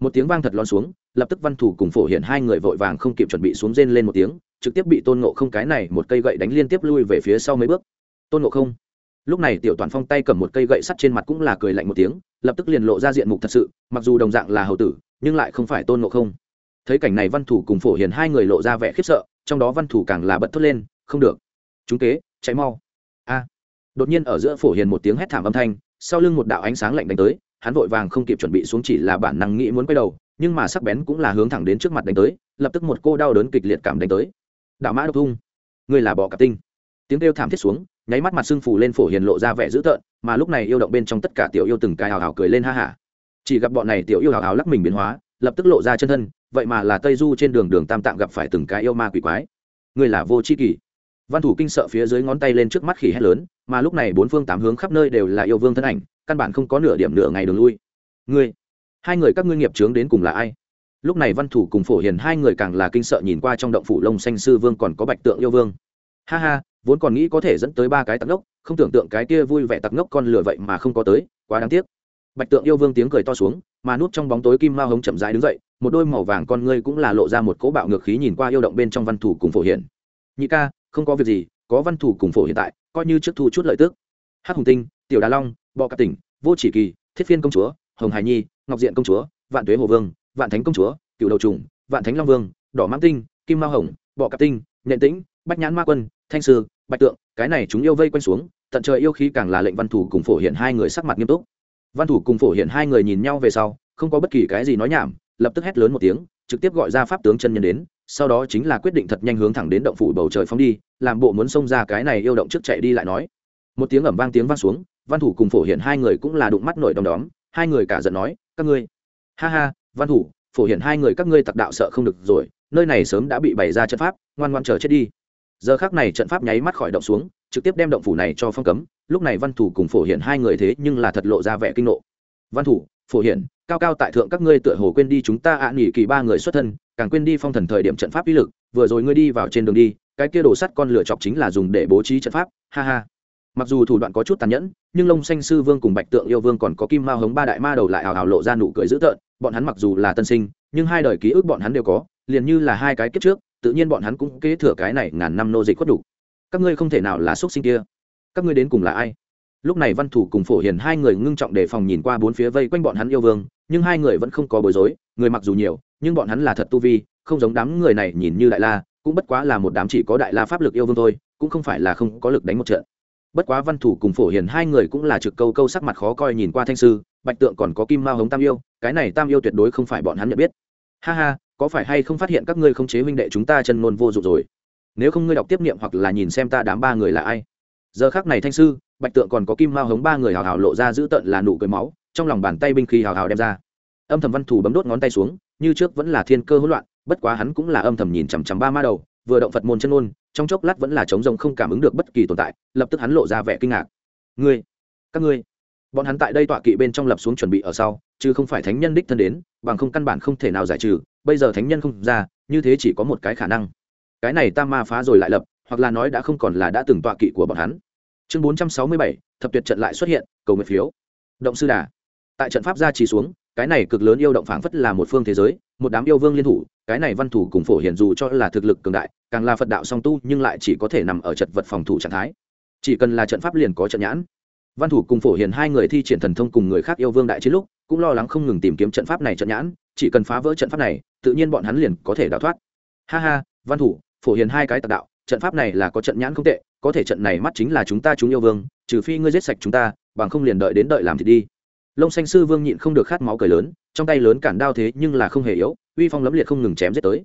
Một tiếng vang thật lon xuống, lập tức văn thủ cùng phổ hiện hai người vội vàng không kịp chuẩn bị xuống rên lên một tiếng, trực tiếp bị tôn ngộ không cái này một cây gậy đánh liên tiếp lui về phía sau mấy bước. Tôn ngộ không. Lúc này tiểu toàn phong tay cầm một cây gậy sắt trên mặt cũng là cười lạnh một tiếng, lập tức liền lộ ra diện mục thật sự, mặc dù đồng dạng là hầu tử, nhưng lại không phải tôn ngộ không. Thấy cảnh này văn thủ cùng phổ hiền hai người lộ ra vẻ khiếp sợ, trong đó văn thủ càng là bật thốt lên, không được. Chúng kế cháy mau. A. Đột nhiên ở giữa phổ hiền một tiếng hét thảm âm thanh, sau lưng một đạo ánh sáng lạnh đánh tới hắn vội vàng không kịp chuẩn bị xuống chỉ là bản năng nghĩ muốn quay đầu, nhưng mà sắc bén cũng là hướng thẳng đến trước mặt đánh tới, lập tức một cô đau đớn kịch liệt cảm đánh tới. Đạo mã độc thung người là bọ cạp tinh. Tiếng kêu thảm thiết xuống, nháy mắt mặt sưng phù lên phổ hiền lộ ra vẻ dữ tợn, mà lúc này yêu động bên trong tất cả tiểu yêu từng cài hào hào cười lên ha hả. Chỉ gặp bọn này tiểu yêu hào hào lắc mình biến hóa, lập tức lộ ra chân thân, vậy mà là tây du trên đường đường tam tạng gặp phải từng cái yêu ma quỷ quái. Người là vô tri kỷ kỳ. Văn thủ kinh sợ phía dưới ngón tay lên trước mắt khỉ hét lớn, mà lúc này bốn phương tám hướng khắp nơi đều là yêu vương thân ảnh căn bản không có nửa điểm nửa ngày đường lui. Ngươi, hai người các ngươi nghiệp trướng đến cùng là ai? Lúc này văn thủ cùng phổ hiền hai người càng là kinh sợ nhìn qua trong động phủ lông xanh sư vương còn có bạch tượng yêu vương. Ha ha, vốn còn nghĩ có thể dẫn tới ba cái tặc ngốc, không tưởng tượng cái kia vui vẻ tặc ngốc con lửa vậy mà không có tới, quá đáng tiếc. Bạch tượng yêu vương tiếng cười to xuống, mà nút trong bóng tối kim ma hống chậm rãi đứng dậy, một đôi màu vàng con ngươi cũng là lộ ra một cỗ bạo ngược khí nhìn qua yêu động bên trong văn thủ cùng phổ hiển nhị ca, không có việc gì, có văn thủ cùng phổ hiện tại, coi như trước thu chút lợi tức. Hắc hùng tinh tiểu đà long, bọ cạp tỉnh, vô chỉ kỳ, thiết phiên công chúa, hồng hải nhi, ngọc diện công chúa, vạn tuế hồ vương, vạn thánh công chúa cựu đầu trùng, vạn thánh long vương, đỏ mãng tinh, kim Mao hồng, bọ cạp tinh, nhện tĩnh, bách nhãn ma quân, thanh sư, bạch tượng, cái này chúng yêu vây quanh xuống, tận trời yêu khí càng là lệnh văn thủ cùng phổ hiện hai người sắc mặt nghiêm túc. Văn thủ cùng phổ hiện hai người nhìn nhau về sau, không có bất kỳ cái gì nói nhảm, lập tức hét lớn một tiếng, trực tiếp gọi ra pháp tướng chân nhân đến, sau đó chính là quyết định thật nhanh hướng thẳng đến động phủ bầu trời phóng đi, làm bộ muốn xông ra cái này yêu động trước chạy đi lại nói. Một tiếng ẩm vang tiếng vang xuống văn thủ cùng phổ hiển hai người cũng là đụng mắt nổi đom đóm hai người cả giận nói các ngươi. Ha ha văn thủ phổ hiển hai người các ngươi tặc đạo sợ không được rồi nơi này sớm đã bị bày ra trận pháp ngoan ngoan chờ chết đi. Giờ khác này trận pháp nháy mắt khỏi động xuống trực tiếp đem động phủ này cho phong cấm lúc này văn thủ cùng phổ hiển hai người thế nhưng là thật lộ ra vẻ kinh nộ. Văn thủ phổ hiển, cao cao tại thượng các ngươi tựa hồ quên đi chúng ta ạ nghỉ kỳ ba người xuất thân càng quên đi phong thần thời điểm trận pháp uy lực vừa rồi ngươi đi vào trên đường đi cái kia đổ sắt con lửa chọc chính là dùng để bố trí trận pháp ha ha. Mặc dù thủ đoạn có chút tàn nhẫn nhưng lông xanh sư vương cùng bạch tượng yêu vương còn có kim ma hống ba đại ma đầu lại hào hào lộ ra nụ cười dữ tợn, bọn hắn mặc dù là tân sinh, nhưng hai đời ký ức bọn hắn đều có, liền như là hai cái kiếp trước, tự nhiên bọn hắn cũng kế thừa cái này ngàn năm nô dịch khuất đủ. Các ngươi không thể nào là xuất sinh kia. Các ngươi đến cùng là ai? Lúc này văn thủ cùng phổ hiền hai người ngưng trọng đề phòng nhìn qua bốn phía vây quanh bọn hắn yêu vương, nhưng hai người vẫn không có bối rối, người mặc dù nhiều, nhưng bọn hắn là thật tu vi, không giống đám người này nhìn như đại la, cũng bất quá là một đám chỉ có đại la pháp lực yêu vương thôi, cũng không phải là không có lực đánh một trận bất quá văn thủ cùng phổ hiền hai người cũng là trực câu câu sắc mặt khó coi nhìn qua thanh sư, bạch tượng còn có kim Mao hống tam yêu, cái này tam yêu tuyệt đối không phải bọn hắn nhận biết. Ha ha, có phải hay không phát hiện các ngươi không chế huynh đệ chúng ta chân ngôn vô dụng rồi? Nếu không ngươi đọc tiếp niệm hoặc là nhìn xem ta đám ba người là ai. Giờ khác này thanh sư, bạch tượng còn có kim Mao hống ba người hào hào lộ ra giữ tận là nụ cười máu, trong lòng bàn tay binh khí hào hào đem ra. Âm thầm văn thủ bấm đốt ngón tay xuống, như trước vẫn là thiên cơ hỗn loạn, bất quá hắn cũng là âm thầm nhìn chằm chằm ba ma đầu, vừa động phật môn chân ngôn trong chốc lát vẫn là trống rồng không cảm ứng được bất kỳ tồn tại, lập tức hắn lộ ra vẻ kinh ngạc. Ngươi, các ngươi. Bọn hắn tại đây tọa kỵ bên trong lập xuống chuẩn bị ở sau, chứ không phải thánh nhân đích thân đến, bằng không căn bản không thể nào giải trừ, bây giờ thánh nhân không ra, như thế chỉ có một cái khả năng. Cái này tam ma phá rồi lại lập, hoặc là nói đã không còn là đã từng tọa kỵ của bọn hắn. Chương bốn trăm sáu mươi bảy, thập tuyệt trận lại xuất hiện, cầu nguyện phiếu. Động sư đà. Tại trận pháp gia trì xuống cái này cực lớn yêu động phảng phất là một phương thế giới, một đám yêu vương liên thủ, cái này văn thủ cùng phổ hiển dù cho là thực lực cường đại, càng là phật đạo song tu nhưng lại chỉ có thể nằm ở chật vật phòng thủ trạng thái. Chỉ cần là trận pháp liền có trận nhãn. Văn thủ cùng phổ hiền hai người thi triển thần thông cùng người khác yêu vương đại chiến lúc, cũng lo lắng không ngừng tìm kiếm trận pháp này trận nhãn, chỉ cần phá vỡ trận pháp này, tự nhiên bọn hắn liền có thể đào thoát. Ha ha, văn thủ, phổ hiền hai cái tạc đạo, trận pháp này là có trận nhãn không tệ, có thể trận này mắt chính là chúng ta chúng yêu vương, trừ phi ngươi giết sạch chúng ta, bằng không liền đợi đến đợi làm thì đi lông xanh sư vương nhịn không được khát máu cười lớn, trong tay lớn cản đao thế nhưng là không hề yếu, uy phong lấm liệt không ngừng chém giết tới.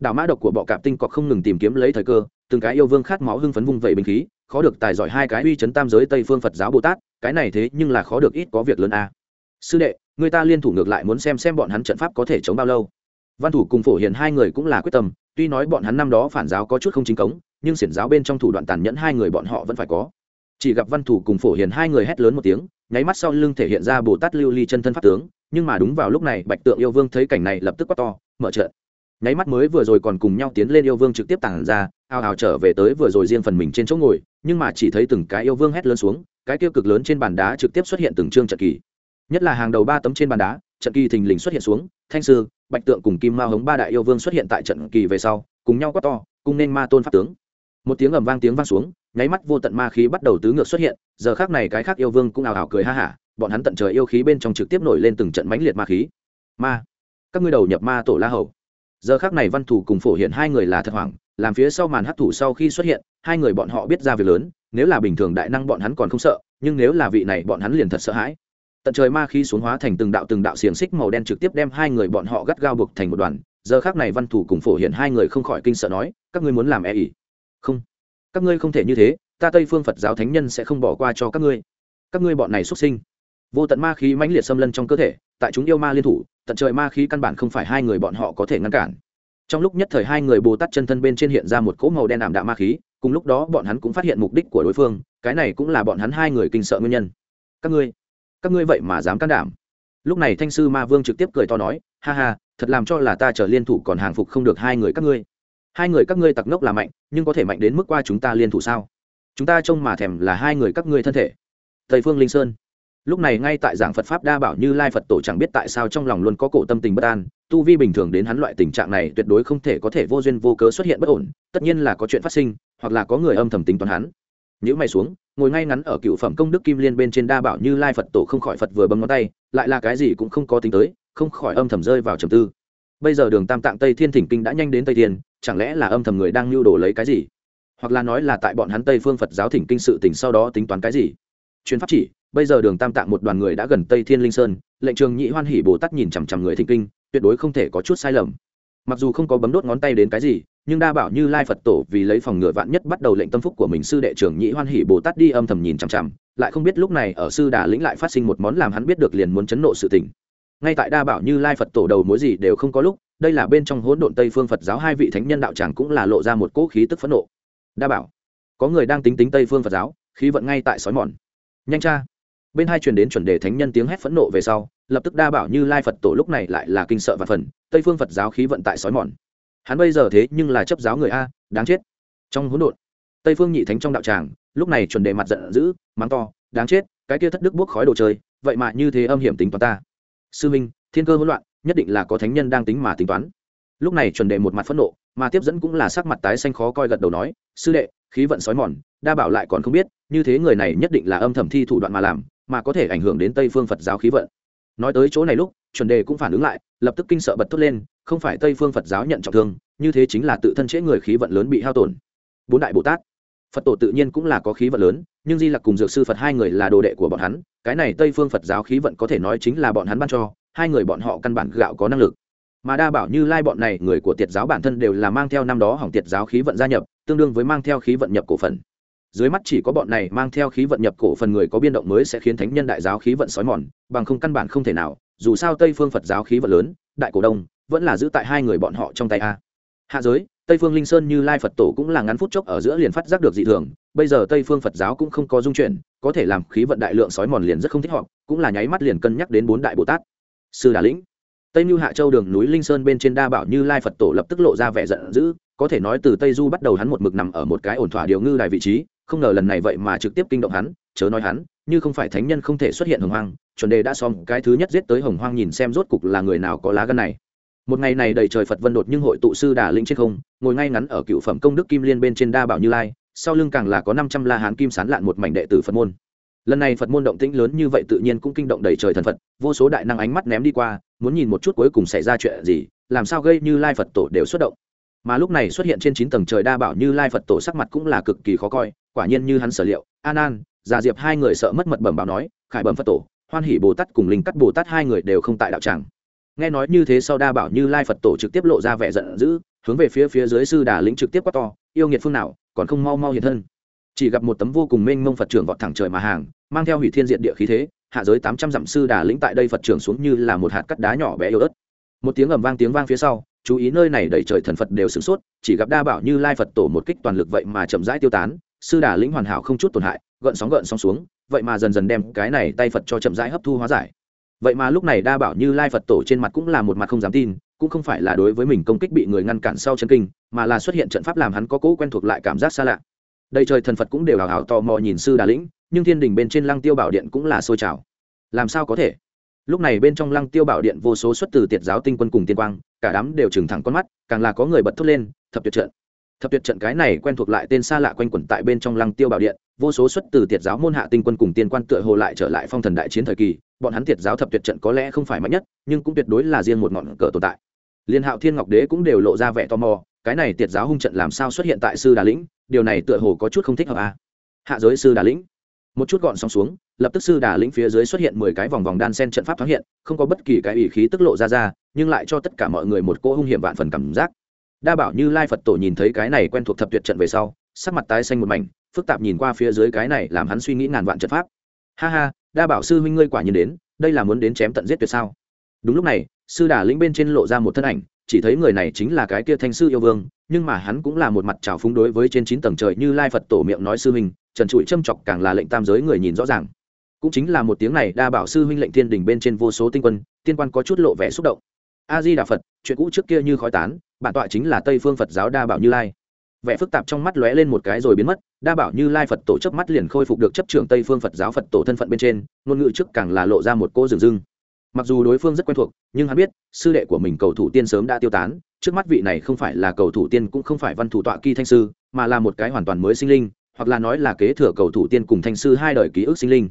Đảo mã độc của bọ cạp tinh cọc không ngừng tìm kiếm lấy thời cơ, từng cái yêu vương khát máu hưng phấn vung vẩy binh khí, khó được tài giỏi hai cái uy chấn tam giới tây phương phật giáo bồ tát, cái này thế nhưng là khó được ít có việc lớn a. Sư đệ, người ta liên thủ ngược lại muốn xem xem bọn hắn trận pháp có thể chống bao lâu. Văn thủ cùng phổ hiền hai người cũng là quyết tâm, tuy nói bọn hắn năm đó phản giáo có chút không chính cống, nhưng xiển giáo bên trong thủ đoạn tàn nhẫn hai người bọn họ vẫn phải có chỉ gặp văn thủ cùng phổ hiền hai người hét lớn một tiếng, nháy mắt sau lưng thể hiện ra bồ tát lưu ly chân thân pháp tướng, nhưng mà đúng vào lúc này, bạch tượng yêu vương thấy cảnh này lập tức quát to, mở trận! Nháy mắt mới vừa rồi còn cùng nhau tiến lên yêu vương trực tiếp tản ra ào ào trở về tới vừa rồi riêng phần mình trên chỗ ngồi, nhưng mà chỉ thấy từng cái yêu vương hét lớn xuống, cái tiêu cực lớn trên bàn đá trực tiếp xuất hiện từng chương trận kỳ. Nhất là hàng đầu ba tấm trên bàn đá, trận kỳ thình lình xuất hiện xuống, thanh sư, bạch tượng cùng kim ma hống ba đại yêu vương xuất hiện tại trận kỳ về sau, cùng nhau quát to cùng nên ma tôn pháp tướng! Một tiếng ầm vang tiếng vang xuống, nháy mắt vô tận ma khí bắt đầu tứ ngược xuất hiện, giờ khác này cái khác yêu vương cũng ào ào cười ha hả, bọn hắn tận trời yêu khí bên trong trực tiếp nổi lên từng trận mãnh liệt ma khí. Ma, các ngươi đầu nhập ma tổ la hầu. Giờ khác này văn thủ cùng phổ hiện hai người là thật hoảng, làm phía sau màn hấp thủ sau khi xuất hiện, hai người bọn họ biết ra việc lớn, nếu là bình thường đại năng bọn hắn còn không sợ, nhưng nếu là vị này bọn hắn liền thật sợ hãi. Tận trời ma khí xuống hóa thành từng đạo từng đạo xiềng xích màu đen trực tiếp đem hai người bọn họ gắt gao buộc thành một đoàn, giờ khác này văn thủ cùng phổ hiện hai người không khỏi kinh sợ nói, các ngươi muốn làm e ỉ không. Các ngươi không thể như thế, ta tây phương phật giáo thánh nhân sẽ không bỏ qua cho các ngươi. Các ngươi bọn này xuất sinh. Vô tận ma khí mãnh liệt xâm lân trong cơ thể, tại chúng yêu ma liên thủ, tận trời ma khí căn bản không phải hai người bọn họ có thể ngăn cản. Trong lúc nhất thời hai người bồ tát chân thân bên trên hiện ra một cỗ màu đen ảm đạm ma khí, cùng lúc đó bọn hắn cũng phát hiện mục đích của đối phương, cái này cũng là bọn hắn hai người kinh sợ nguyên nhân. Các ngươi các ngươi vậy mà dám can đảm. Lúc này thanh sư ma vương trực tiếp cười to nói, ha ha, thật làm cho là ta trở liên thủ còn hàng phục không được hai người các ngươi hai người các ngươi tặc ngốc là mạnh, nhưng có thể mạnh đến mức qua chúng ta liên thủ sao? Chúng ta trông mà thèm là hai người các ngươi thân thể. Thầy phương linh sơn. Lúc này ngay tại giảng phật pháp đa bảo như lai phật tổ chẳng biết tại sao trong lòng luôn có cổ tâm tình bất an, tu vi bình thường đến hắn loại tình trạng này tuyệt đối không thể có thể vô duyên vô cớ xuất hiện bất ổn, tất nhiên là có chuyện phát sinh, hoặc là có người âm thầm tính toán hắn. Nhữ mày xuống, ngồi ngay ngắn ở cựu phẩm công đức kim liên bên trên đa bảo như lai phật tổ không khỏi phật vừa bấm ngón tay, lại là cái gì cũng không có tính tới, không khỏi âm thầm rơi vào trầm tư. Bây giờ đường tam tạng tây thiên thỉnh kinh đã nhanh đến tây thiên chẳng lẽ là âm thầm người đang lưu đồ lấy cái gì? Hoặc là nói là tại bọn hắn tây phương phật giáo thỉnh kinh sự tỉnh sau đó tính toán cái gì? Chuyên pháp chỉ, bây giờ đường tam tạng một đoàn người đã gần tây thiên linh sơn, lệnh trường nhị hoan hỉ bồ tát nhìn chằm chằm người thỉnh kinh, tuyệt đối không thể có chút sai lầm. Mặc dù không có bấm đốt ngón tay đến cái gì, nhưng đa bảo như lai phật tổ vì lấy phòng ngừa vạn nhất bắt đầu lệnh tâm phúc của mình, sư đệ trưởng nhị hoan hỉ bồ tát đi âm thầm nhìn chằm chằm, lại không biết lúc này ở sư đà lĩnh lại phát sinh một món làm hắn biết được liền muốn chấn nộ sự tình. Ngay tại đa bảo như lai phật tổ đầu mối gì đều không có lúc đây là bên trong hỗn độn tây phương phật giáo hai vị thánh nhân đạo tràng cũng là lộ ra một cỗ khí tức phẫn nộ. Đa bảo, có người đang tính tính tây phương phật giáo, khí vận ngay tại sói mòn. Nhanh cha bên hai truyền đến chuẩn đề thánh nhân tiếng hét phẫn nộ về sau, lập tức đa bảo như lai phật tổ lúc này lại là kinh sợ và phần, tây phương phật giáo khí vận tại sói mòn. Hắn bây giờ thế nhưng là chấp giáo người a, đáng chết. Trong hỗn độn, tây phương nhị thánh trong đạo tràng, lúc này chuẩn đề mặt giận dữ, mắng to, đáng chết, cái kia thất đức buốc khói đồ chơi, vậy mà như thế âm hiểm tính toán ta. Sư minh, thiên cơ hỗn loạn nhất định là có thánh nhân đang tính mà tính toán. Lúc này chuẩn đề một mặt phẫn nộ, mà tiếp dẫn cũng là sắc mặt tái xanh khó coi gật đầu nói, sư đệ, khí vận sói mòn, đa bảo lại còn không biết, như thế người này nhất định là âm thầm thi thủ đoạn mà làm, mà có thể ảnh hưởng đến tây phương phật giáo khí vận. Nói tới chỗ này lúc, chuẩn đề cũng phản ứng lại, lập tức kinh sợ bật thốt lên, không phải tây phương phật giáo nhận trọng thương, như thế chính là tự thân chế người khí vận lớn bị hao tổn. Bốn đại bồ tát. Phật tổ tự nhiên cũng là có khí vận lớn, nhưng di lặc cùng dược sư phật hai người là đồ đệ của bọn hắn, cái này tây phương phật giáo khí vận có thể nói chính là bọn hắn ban cho hai người bọn họ căn bản gạo có năng lực. Mà đa bảo như lai bọn này, người của tiệt giáo bản thân đều là mang theo năm đó hỏng tiệt giáo khí vận gia nhập, tương đương với mang theo khí vận nhập cổ phần. Dưới mắt chỉ có bọn này mang theo khí vận nhập cổ phần người có biên động mới sẽ khiến thánh nhân đại giáo khí vận sói mòn, bằng không căn bản không thể nào, dù sao tây phương phật giáo khí vận lớn, đại cổ đông, vẫn là giữ tại hai người bọn họ trong tay a. Hạ giới, tây phương linh sơn như lai phật tổ cũng là ngắn phút chốc ở giữa liền phát giác được dị thường, bây giờ tây phương phật giáo cũng không có dung chuyển, có thể làm khí vận đại lượng sói mòn liền rất không thích họ cũng là nháy mắt liền cân nhắc đến bốn đại bồ tát sư đà lĩnh. Tây mưu hạ châu đường núi linh sơn bên trên đa bảo như lai phật tổ lập tức lộ ra vẻ giận dữ, có thể nói từ tây du bắt đầu hắn một mực nằm ở một cái ổn thỏa điều ngư đài vị trí, không ngờ lần này vậy mà trực tiếp kinh động hắn, chớ nói hắn, như không phải thánh nhân không thể xuất hiện hồng hoang, chuẩn đề đã xong cái thứ nhất giết tới hồng hoang nhìn xem rốt cục là người nào có lá gân này. Một ngày này đầy trời phật vân đột nhưng hội tụ sư đà lĩnh trên không, ngồi ngay ngắn ở cựu phẩm công đức kim liên bên trên đa bảo như lai, sau lưng càng là có năm trăm la hán kim sán lạn một mảnh đệ tử phật môn lần này phật môn động tĩnh lớn như vậy tự nhiên cũng kinh động đầy trời thần phật, vô số đại năng ánh mắt ném đi qua, muốn nhìn một chút cuối cùng xảy ra chuyện gì, làm sao gây như lai phật tổ đều xuất động. Mà lúc này xuất hiện trên chín tầng trời đa bảo như lai phật tổ sắc mặt cũng là cực kỳ khó coi, quả nhiên như hắn sở liệu an an già diệp hai người sợ mất mật bẩm báo nói, khải bẩm phật tổ, hoan hỷ bồ tát cùng linh cắt bồ tát hai người đều không tại đạo tràng. Nghe nói như thế sau đa bảo như lai phật tổ trực tiếp lộ ra vẻ giận dữ, hướng về phía phía dưới sư đà lĩnh trực tiếp quát to, yêu nghiệt phương nào, còn không mau mau hiện thân? Chỉ gặp một tấm vô cùng mênh mông phật trưởng vọt thẳng trời mà hàng, mang theo hủy thiên diện địa khí thế, hạ giới tám trăm dặm sư đà lĩnh tại đây phật trưởng xuống như là một hạt cắt đá nhỏ bé yếu ớt. Một tiếng ầm vang tiếng vang phía sau, chú ý nơi này đẩy trời thần phật đều sửng sốt, chỉ gặp đa bảo như lai phật tổ một kích toàn lực vậy mà chậm rãi tiêu tán, sư đà lĩnh hoàn hảo không chút tổn hại, gợn sóng gợn sóng xuống, vậy mà dần dần đem cái này tay phật cho chậm rãi hấp thu hóa giải. Vậy mà lúc này đa bảo như lai phật tổ trên mặt cũng là một mặt không dám tin, cũng không phải là đối với mình công kích bị người ngăn cản sau chân kinh, mà là xuất hiện trận pháp làm hắn có cỗ quen thuộc lại cảm giác xa lạ đầy trời thần phật cũng đều hào hào tò mò nhìn sư đà lĩnh, nhưng thiên đình bên trên lăng tiêu bảo điện cũng là sôi trào. Làm sao có thể? Lúc này bên trong lăng tiêu bảo điện vô số xuất từ tiệt giáo tinh quân cùng tiên quang, cả đám đều trừng thẳng con mắt, càng là có người bật thốt lên, thập tuyệt trận. Thập tuyệt trận cái này quen thuộc lại tên xa lạ quanh quẩn tại bên trong lăng tiêu bảo điện, vô số xuất từ tiệt giáo môn hạ tinh quân cùng tiên quan tựa hồ lại trở lại phong thần đại chiến thời kỳ, bọn hắn tiệt giáo thập tuyệt trận có lẽ không phải mạnh nhất, nhưng cũng tuyệt đối là riêng một ngọn cờ tồn tại. Liên hạo thiên ngọc đế cũng đều lộ ra vẻ tò mò, cái này tiệt giáo hung trận làm sao xuất hiện tại sư đà lĩnh? Điều này tựa hồ có chút không thích hợp à. hạ giới sư đà lĩnh. Một chút gọn sóng xuống, lập tức sư đà lĩnh phía dưới xuất hiện mười cái vòng vòng đan sen trận pháp thoáng hiện, không có bất kỳ cái ủy khí tức lộ ra ra, nhưng lại cho tất cả mọi người một cỗ hung hiểm vạn phần cảm giác. Đa bảo như lai phật tổ nhìn thấy cái này quen thuộc thập tuyệt trận về sau, sắc mặt tái xanh một mảnh, phức tạp nhìn qua phía dưới cái này làm hắn suy nghĩ ngàn vạn trận pháp. Ha ha, đa bảo sư huynh ngươi quả nhiên đến, đây là muốn đến chém tận giết tuyệt sao? Đúng lúc này, sư đà lĩnh bên trên lộ ra một thân ảnh chỉ thấy người này chính là cái kia thanh sư yêu vương, nhưng mà hắn cũng là một mặt trào phúng đối với trên chín tầng trời như lai phật tổ miệng nói sư huynh, trần trụi châm chọc càng là lệnh tam giới người nhìn rõ ràng. Cũng chính là một tiếng này, đa bảo sư huynh lệnh thiên đình bên trên vô số tinh quân, tiên quan có chút lộ vẻ xúc động. A di đà phật, chuyện cũ trước kia như khói tán, bản tọa chính là tây phương phật giáo đa bảo như lai. Vẻ phức tạp trong mắt lóe lên một cái rồi biến mất, đa bảo như lai phật tổ chấp mắt liền khôi phục được chấp trường tây phương phật giáo phật tổ thân phận bên trên, ngôn ngữ trước càng là lộ ra một cô rừng rưng mặc dù đối phương rất quen thuộc, nhưng hắn biết, sư đệ của mình cầu thủ tiên sớm đã tiêu tán, trước mắt vị này không phải là cầu thủ tiên cũng không phải văn thủ tọa kỳ thanh sư, mà là một cái hoàn toàn mới sinh linh, hoặc là nói là kế thừa cầu thủ tiên cùng thanh sư hai đời ký ức sinh linh.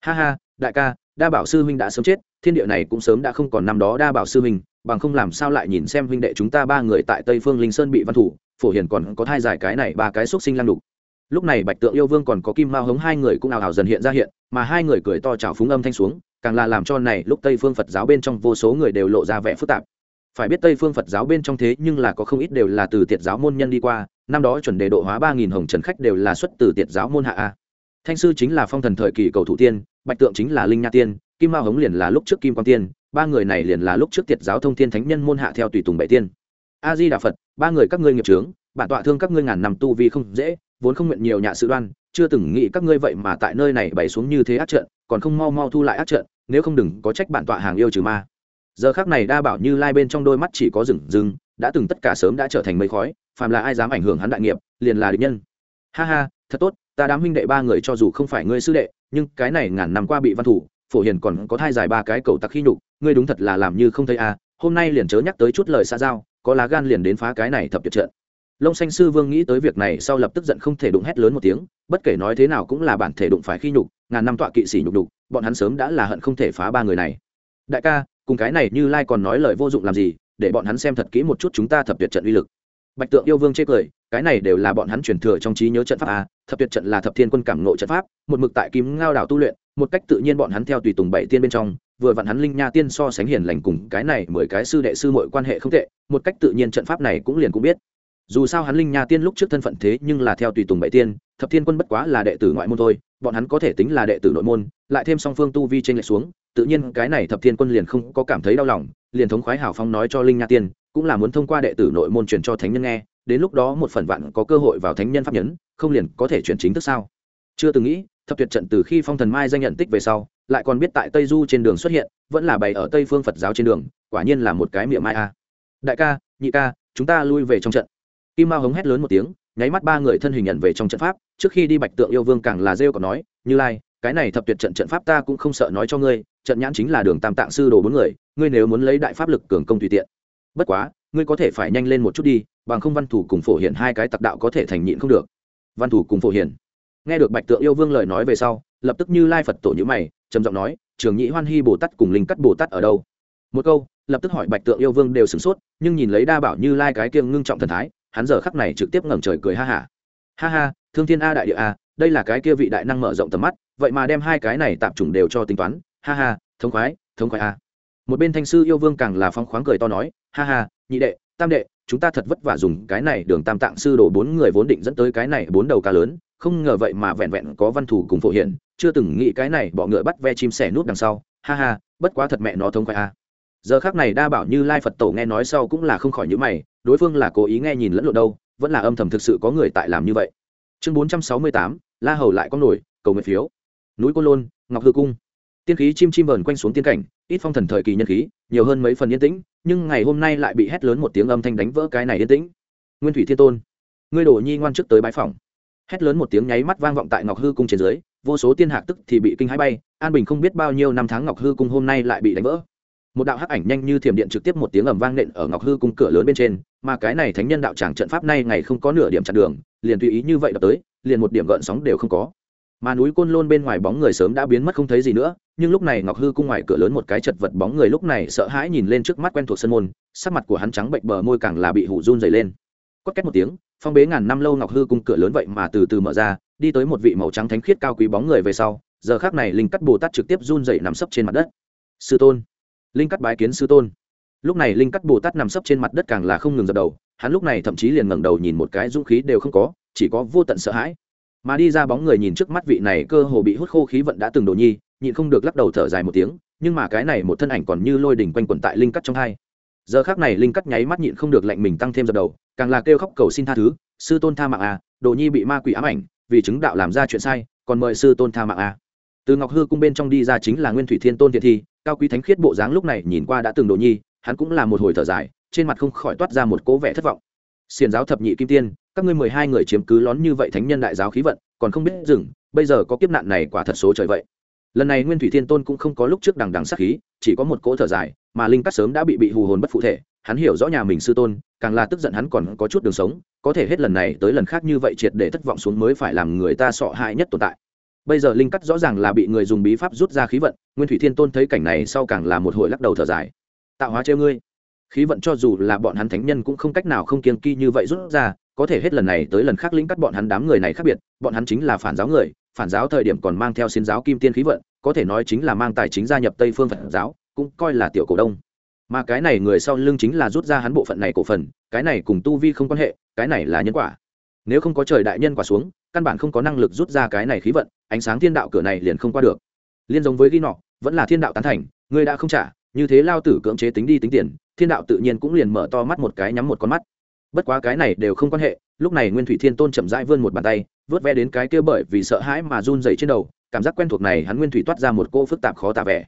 Ha ha, đại ca, đa bảo sư huynh đã sớm chết, thiên địa này cũng sớm đã không còn năm đó đa bảo sư huynh, bằng không làm sao lại nhìn xem huynh đệ chúng ta ba người tại tây phương linh sơn bị văn thủ, phổ hiền còn có thai giải cái này ba cái xúc sinh lăng đục. Lúc này bạch tượng yêu vương còn có kim mao hống hai người cũng ảo ảo dần hiện ra hiện mà hai người cười to chào phúng âm thanh xuống, càng là làm cho này lúc tây phương phật giáo bên trong vô số người đều lộ ra vẻ phức tạp. Phải biết tây phương phật giáo bên trong thế nhưng là có không ít đều là từ tiệt giáo môn nhân đi qua, năm đó chuẩn đề độ hóa ba nghìn hồng trần khách đều là xuất từ tiệt giáo môn hạ a. Thanh sư chính là phong thần thời kỳ cầu thủ tiên, bạch tượng chính là linh nha tiên, kim mao hống liền là lúc trước kim quang tiên, ba người này liền là lúc trước tiệt giáo thông thiên thánh nhân môn hạ theo tùy tùng bảy tiên. A di đà phật, ba người các ngươi nghiệp trướng bản tọa thương các ngươi ngàn năm tu vi không dễ, vốn không nguyện nhiều nhạ sự đoan chưa từng nghĩ các ngươi vậy mà tại nơi này bày xuống như thế ác trận, còn không mau mau thu lại ác trận, nếu không đừng có trách bản tọa hàng yêu trừ ma. Giờ khác này đa bảo như lai bên trong đôi mắt chỉ có rừng rừng, đã từng tất cả sớm đã trở thành mây khói, phàm là ai dám ảnh hưởng hắn đại nghiệp, liền là địch nhân. Ha ha, thật tốt, ta đám huynh đệ ba người cho dù không phải ngươi sư đệ, nhưng cái này ngàn năm qua bị văn thủ, phổ hiền còn có thai dài ba cái cầu tặc khi nhục, ngươi đúng thật là làm như không thấy a, hôm nay liền chớ nhắc tới chút lời xa giao, có lá gan liền đến phá cái này thập tuyệt trận lông xanh sư vương nghĩ tới việc này sau lập tức giận không thể đụng hét lớn một tiếng, bất kể nói thế nào cũng là bản thể đụng phải khi nhục, ngàn năm tọa kỵ sĩ nhục đục bọn hắn sớm đã là hận không thể phá ba người này. Đại ca, cùng cái này như lai còn nói lời vô dụng làm gì, để bọn hắn xem thật kỹ một chút chúng ta thập tuyệt trận uy lực. Bạch tượng yêu vương chê cười, cái này đều là bọn hắn truyền thừa trong trí nhớ trận pháp a thập tuyệt trận là thập thiên quân cảm nộ trận pháp, một mực tại kim ngao đảo tu luyện, một cách tự nhiên bọn hắn theo tùy tùng bảy tiên bên trong, vừa vặn hắn linh nha tiên so sánh hiền lành cùng cái này mười cái sư đệ sư mọi quan hệ không tệ, một cách tự nhiên trận pháp này cũng liền cũng biết dù sao hắn linh nha tiên lúc trước thân phận thế nhưng là theo tùy tùng bảy tiên, thập thiên quân bất quá là đệ tử ngoại môn thôi, bọn hắn có thể tính là đệ tử nội môn, lại thêm song phương tu vi tranh lệch xuống, tự nhiên cái này thập thiên quân liền không có cảm thấy đau lòng, liền thống khoái hảo phong nói cho linh nha tiên, cũng là muốn thông qua đệ tử nội môn truyền cho thánh nhân nghe, đến lúc đó một phần vạn có cơ hội vào thánh nhân pháp nhấn, không liền có thể chuyển chính thức sao? Chưa từng nghĩ, thập tuyệt trận từ khi phong thần mai danh nhận tích về sau, lại còn biết tại tây du trên đường xuất hiện, vẫn là bày ở tây phương phật giáo trên đường, quả nhiên là một cái miệng mai a. Đại ca, nhị ca, chúng ta lui về trong trận kim mao hống hét lớn một tiếng, nháy mắt ba người thân hình nhận về trong trận pháp, trước khi đi bạch tượng yêu vương càng là rêu còn nói, như lai, cái này thập tuyệt trận trận pháp ta cũng không sợ nói cho ngươi, trận nhãn chính là đường tam tạng sư đồ bốn người, ngươi nếu muốn lấy đại pháp lực cường công tùy tiện. Bất quá, ngươi có thể phải nhanh lên một chút đi, bằng không văn thủ cùng phổ hiển hai cái tặc đạo có thể thành nhịn không được. Văn thủ cùng phổ hiển. Nghe được bạch tượng yêu vương lời nói về sau, lập tức như lai phật tổ nhữ mày, trầm giọng nói, trường nhĩ hoan hy bồ tát cùng linh cắt bồ tát ở đâu? Một câu, lập tức hỏi bạch tượng yêu vương đều sửng sốt, nhưng nhìn lấy đa bảo như lai cái kiêng ngưng trọng thần thái hắn giờ khắc này trực tiếp ngẩng trời cười ha hả. Ha. ha ha thương thiên a đại địa a, đây là cái kia vị đại năng mở rộng tầm mắt, vậy mà đem hai cái này tạp chủng đều cho tính toán. Ha ha, thống khoái thống khoái a. Một bên thanh sư yêu vương càng là phong khoáng cười to nói, ha ha, nhị đệ, tam đệ, chúng ta thật vất vả dùng cái này đường tam tạng sư đổ bốn người vốn định dẫn tới cái này bốn đầu cá lớn, không ngờ vậy mà vẹn vẹn có văn thủ cùng phổ hiện chưa từng nghĩ cái này bọ ngựa bắt ve chim sẻ nút đằng sau. Ha ha, bất quá thật mẹ nó thông khoai a. Giờ khác này đa bảo như lai phật tổ nghe nói sau cũng là không khỏi những mày đối phương là cố ý nghe nhìn lẫn lộn đâu, vẫn là âm thầm thực sự có người tại làm như vậy. Chương bốn trăm sáu mươi tám, la hầu lại có nổi, cầu nguyện phiếu. Núi côn lôn, ngọc hư cung. Tiên khí chim chim vờn quanh xuống tiên cảnh, ít phong thần thời kỳ nhân khí, nhiều hơn mấy phần yên tĩnh, nhưng ngày hôm nay lại bị hét lớn một tiếng âm thanh đánh vỡ cái này yên tĩnh. Nguyên thủy thiên tôn, ngươi đổ nhi ngoan trước tới bãi phòng hét lớn một tiếng nháy mắt vang vọng tại ngọc hư cung trên dưới, vô số tiên hạc tức thì bị kinh hãi bay, an bình không biết bao nhiêu năm tháng ngọc hư cung hôm nay lại bị đánh vỡ một đạo hắc ảnh nhanh như thiểm điện trực tiếp một tiếng ầm vang nện ở ngọc hư cung cửa lớn bên trên, mà cái này thánh nhân đạo tràng trận pháp nay ngày không có nửa điểm chặn đường, liền tùy ý như vậy đập tới, liền một điểm gợn sóng đều không có. Mà núi côn lôn bên ngoài bóng người sớm đã biến mất không thấy gì nữa, nhưng lúc này ngọc hư cung ngoài cửa lớn một cái chật vật bóng người lúc này sợ hãi nhìn lên trước mắt quen thuộc sân môn, sắc mặt của hắn trắng bệnh bờ môi càng là bị hủ run dày lên. Quất két một tiếng, phong bế ngàn năm lâu ngọc hư cung cửa lớn vậy mà từ từ mở ra, đi tới một vị màu trắng thánh khiết cao quý bóng người về sau, giờ khác này linh cắt bồ tát trực tiếp run dậy nằm sấp trên mặt đất. Sư tôn linh cắt bái kiến sư tôn. Lúc này linh cắt bồ tát nằm sấp trên mặt đất càng là không ngừng dập đầu, hắn lúc này thậm chí liền ngẩng đầu nhìn một cái dũng khí đều không có, chỉ có vô tận sợ hãi. Mà đi ra bóng người nhìn trước mắt vị này cơ hồ bị hút khô khí vận đã từng đồ nhi, nhịn không được lắc đầu thở dài một tiếng, nhưng mà cái này một thân ảnh còn như lôi đỉnh quanh quẩn tại linh cắt trong hai. Giờ khác này linh cắt nháy mắt nhịn không được lạnh mình tăng thêm dập đầu, càng là kêu khóc cầu xin tha thứ, sư tôn tha mạng à đồ nhi bị ma quỷ ám ảnh, vì chứng đạo làm ra chuyện sai, còn mời sư tôn tha mạng à từ ngọc hư cung bên trong đi ra chính là nguyên thủy thiên tôn thiện thi, cao quý thánh khiết bộ dáng lúc này nhìn qua đã từng đồ nhi, hắn cũng là một hồi thở dài, trên mặt không khỏi toát ra một cố vẻ thất vọng. Xiền giáo thập nhị kim tiên, các ngươi mười hai người chiếm cứ lón như vậy thánh nhân đại giáo khí vận, còn không biết dừng, bây giờ có kiếp nạn này quả thật số trời vậy. Lần này nguyên thủy thiên tôn cũng không có lúc trước đằng đằng sắc khí, chỉ có một cỗ thở dài, mà linh cắt sớm đã bị bị hù hồn bất phụ thể, hắn hiểu rõ nhà mình sư tôn, càng là tức giận hắn còn có chút đường sống, có thể hết lần này tới lần khác như vậy triệt để thất vọng xuống mới phải làm người ta sợ hãi nhất tồn tại bây giờ linh cắt rõ ràng là bị người dùng bí pháp rút ra khí vận, nguyên thủy thiên tôn thấy cảnh này sau càng là một hồi lắc đầu thở dài. Tạo hóa treo ngươi. Khí vận cho dù là bọn hắn thánh nhân cũng không cách nào không kiên kỳ như vậy rút ra, có thể hết lần này tới lần khác linh cắt bọn hắn đám người này khác biệt, bọn hắn chính là phản giáo người, phản giáo thời điểm còn mang theo xin giáo kim tiên khí vận, có thể nói chính là mang tài chính gia nhập tây phương phật giáo, cũng coi là tiểu cổ đông. Mà cái này người sau lưng chính là rút ra hắn bộ phận này cổ phần, cái này cùng tu vi không quan hệ, cái này là nhân quả. Nếu không có trời đại nhân quả xuống, căn bản không có năng lực rút ra cái này khí vận ánh sáng thiên đạo cửa này liền không qua được. Liên giống với ghi nọ, vẫn là thiên đạo tán thành, ngươi đã không trả, như thế lao tử cưỡng chế tính đi tính tiền, thiên đạo tự nhiên cũng liền mở to mắt một cái nhắm một con mắt. Bất quá cái này đều không quan hệ, lúc này nguyên thủy thiên tôn chậm rãi vươn một bàn tay, vớt ve đến cái kia bởi vì sợ hãi mà run dày trên đầu, cảm giác quen thuộc này hắn nguyên thủy toát ra một cô phức tạp khó tả vẻ.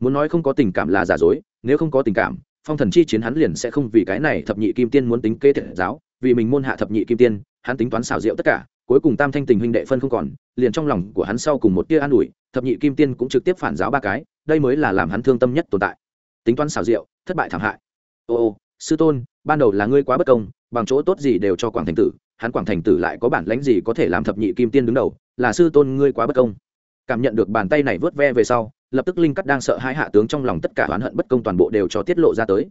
Muốn nói không có tình cảm là giả dối, nếu không có tình cảm, phong thần chi chiến hắn liền sẽ không vì cái này thập nhị kim tiên muốn tính kê thiện giáo, vì mình môn hạ thập nhị kim tiên, hắn tính toán xảo diệu tất cả cuối cùng tam thanh tình huynh đệ phân không còn, liền trong lòng của hắn sau cùng một tia an ủi, thập nhị kim tiên cũng trực tiếp phản giáo ba cái, đây mới là làm hắn thương tâm nhất tồn tại. Tính toán xảo diệu, thất bại thảm hại. Ô ô, sư tôn, ban đầu là ngươi quá bất công, bằng chỗ tốt gì đều cho quảng thành tử, hắn quảng thành tử lại có bản lãnh gì có thể làm thập nhị kim tiên đứng đầu, là sư tôn ngươi quá bất công. Cảm nhận được bàn tay này vớt ve về sau, lập tức linh cắt đang sợ hai hạ tướng trong lòng tất cả oán hận bất công toàn bộ đều cho tiết lộ ra tới.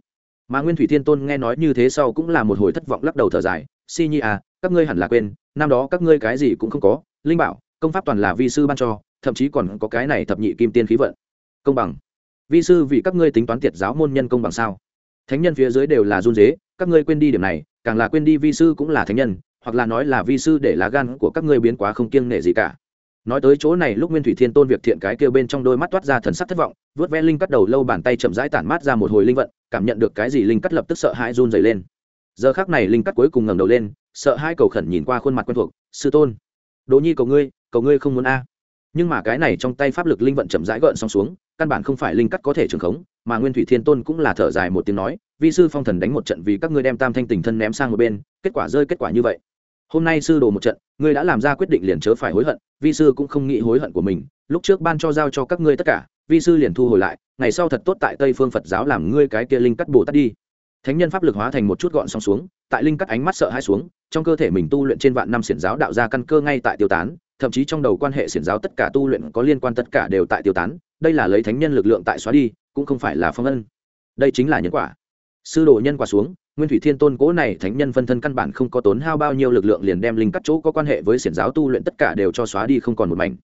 Mà nguyên thủy thiên tôn nghe nói như thế sau cũng là một hồi thất vọng lắc đầu thở dài, si nhi à các ngươi hẳn là quên năm đó các ngươi cái gì cũng không có, linh bảo, công pháp toàn là vi sư ban cho, thậm chí còn có cái này thập nhị kim tiên khí vận. Công bằng. Vi sư vì các ngươi tính toán tiệt giáo môn nhân công bằng sao? Thánh nhân phía dưới đều là run dế các ngươi quên đi điểm này, càng là quên đi vi sư cũng là thánh nhân, hoặc là nói là vi sư để lá gan của các ngươi biến quá không kiêng nể gì cả. Nói tới chỗ này, lúc nguyên thủy thiên tôn việc thiện cái kêu bên trong đôi mắt toát ra thần sắc thất vọng vớt ve linh cắt đầu lâu bàn tay chậm rãi tản mát ra một hồi linh vận, cảm nhận được cái gì linh cắt lập tức sợ hãi run dày lên giờ khác này linh cắt cuối cùng ngẩng đầu lên, sợ hai cầu khẩn nhìn qua khuôn mặt quen thuộc, sư tôn, đỗ nhi cầu ngươi cầu ngươi không muốn a. Nhưng mà cái này trong tay pháp lực linh vận chậm rãi gợn xong xuống, căn bản không phải linh cắt có thể trường khống, mà nguyên thủy thiên tôn cũng là thở dài một tiếng nói, vi sư phong thần đánh một trận vì các ngươi đem tam thanh tình thân ném sang một bên, kết quả rơi kết quả như vậy. Hôm nay sư đồ một trận, ngươi đã làm ra quyết định liền chớ phải hối hận, vi sư cũng không nghĩ hối hận của mình, lúc trước ban cho giao cho các ngươi tất cả, vi sư liền thu hồi lại, ngày sau thật tốt tại tây phương phật giáo làm ngươi cái kia linh cắt bồ tát đi thánh nhân pháp lực hóa thành một chút gọn sóng xuống, tại linh cắt ánh mắt sợ hai xuống, trong cơ thể mình tu luyện trên vạn năm xiển giáo đạo ra căn cơ ngay tại tiêu tán, thậm chí trong đầu quan hệ xiển giáo tất cả tu luyện có liên quan tất cả đều tại tiêu tán, đây là lấy thánh nhân lực lượng tại xóa đi, cũng không phải là phong ân. Đây chính là nhân quả. Sư đồ nhân quả xuống, nguyên thủy thiên tôn cố này thánh nhân phân thân căn bản không có tốn hao bao nhiêu lực lượng liền đem linh cắt chỗ có quan hệ với xiển giáo tu luyện tất cả đều cho xóa đi không còn một mảnh.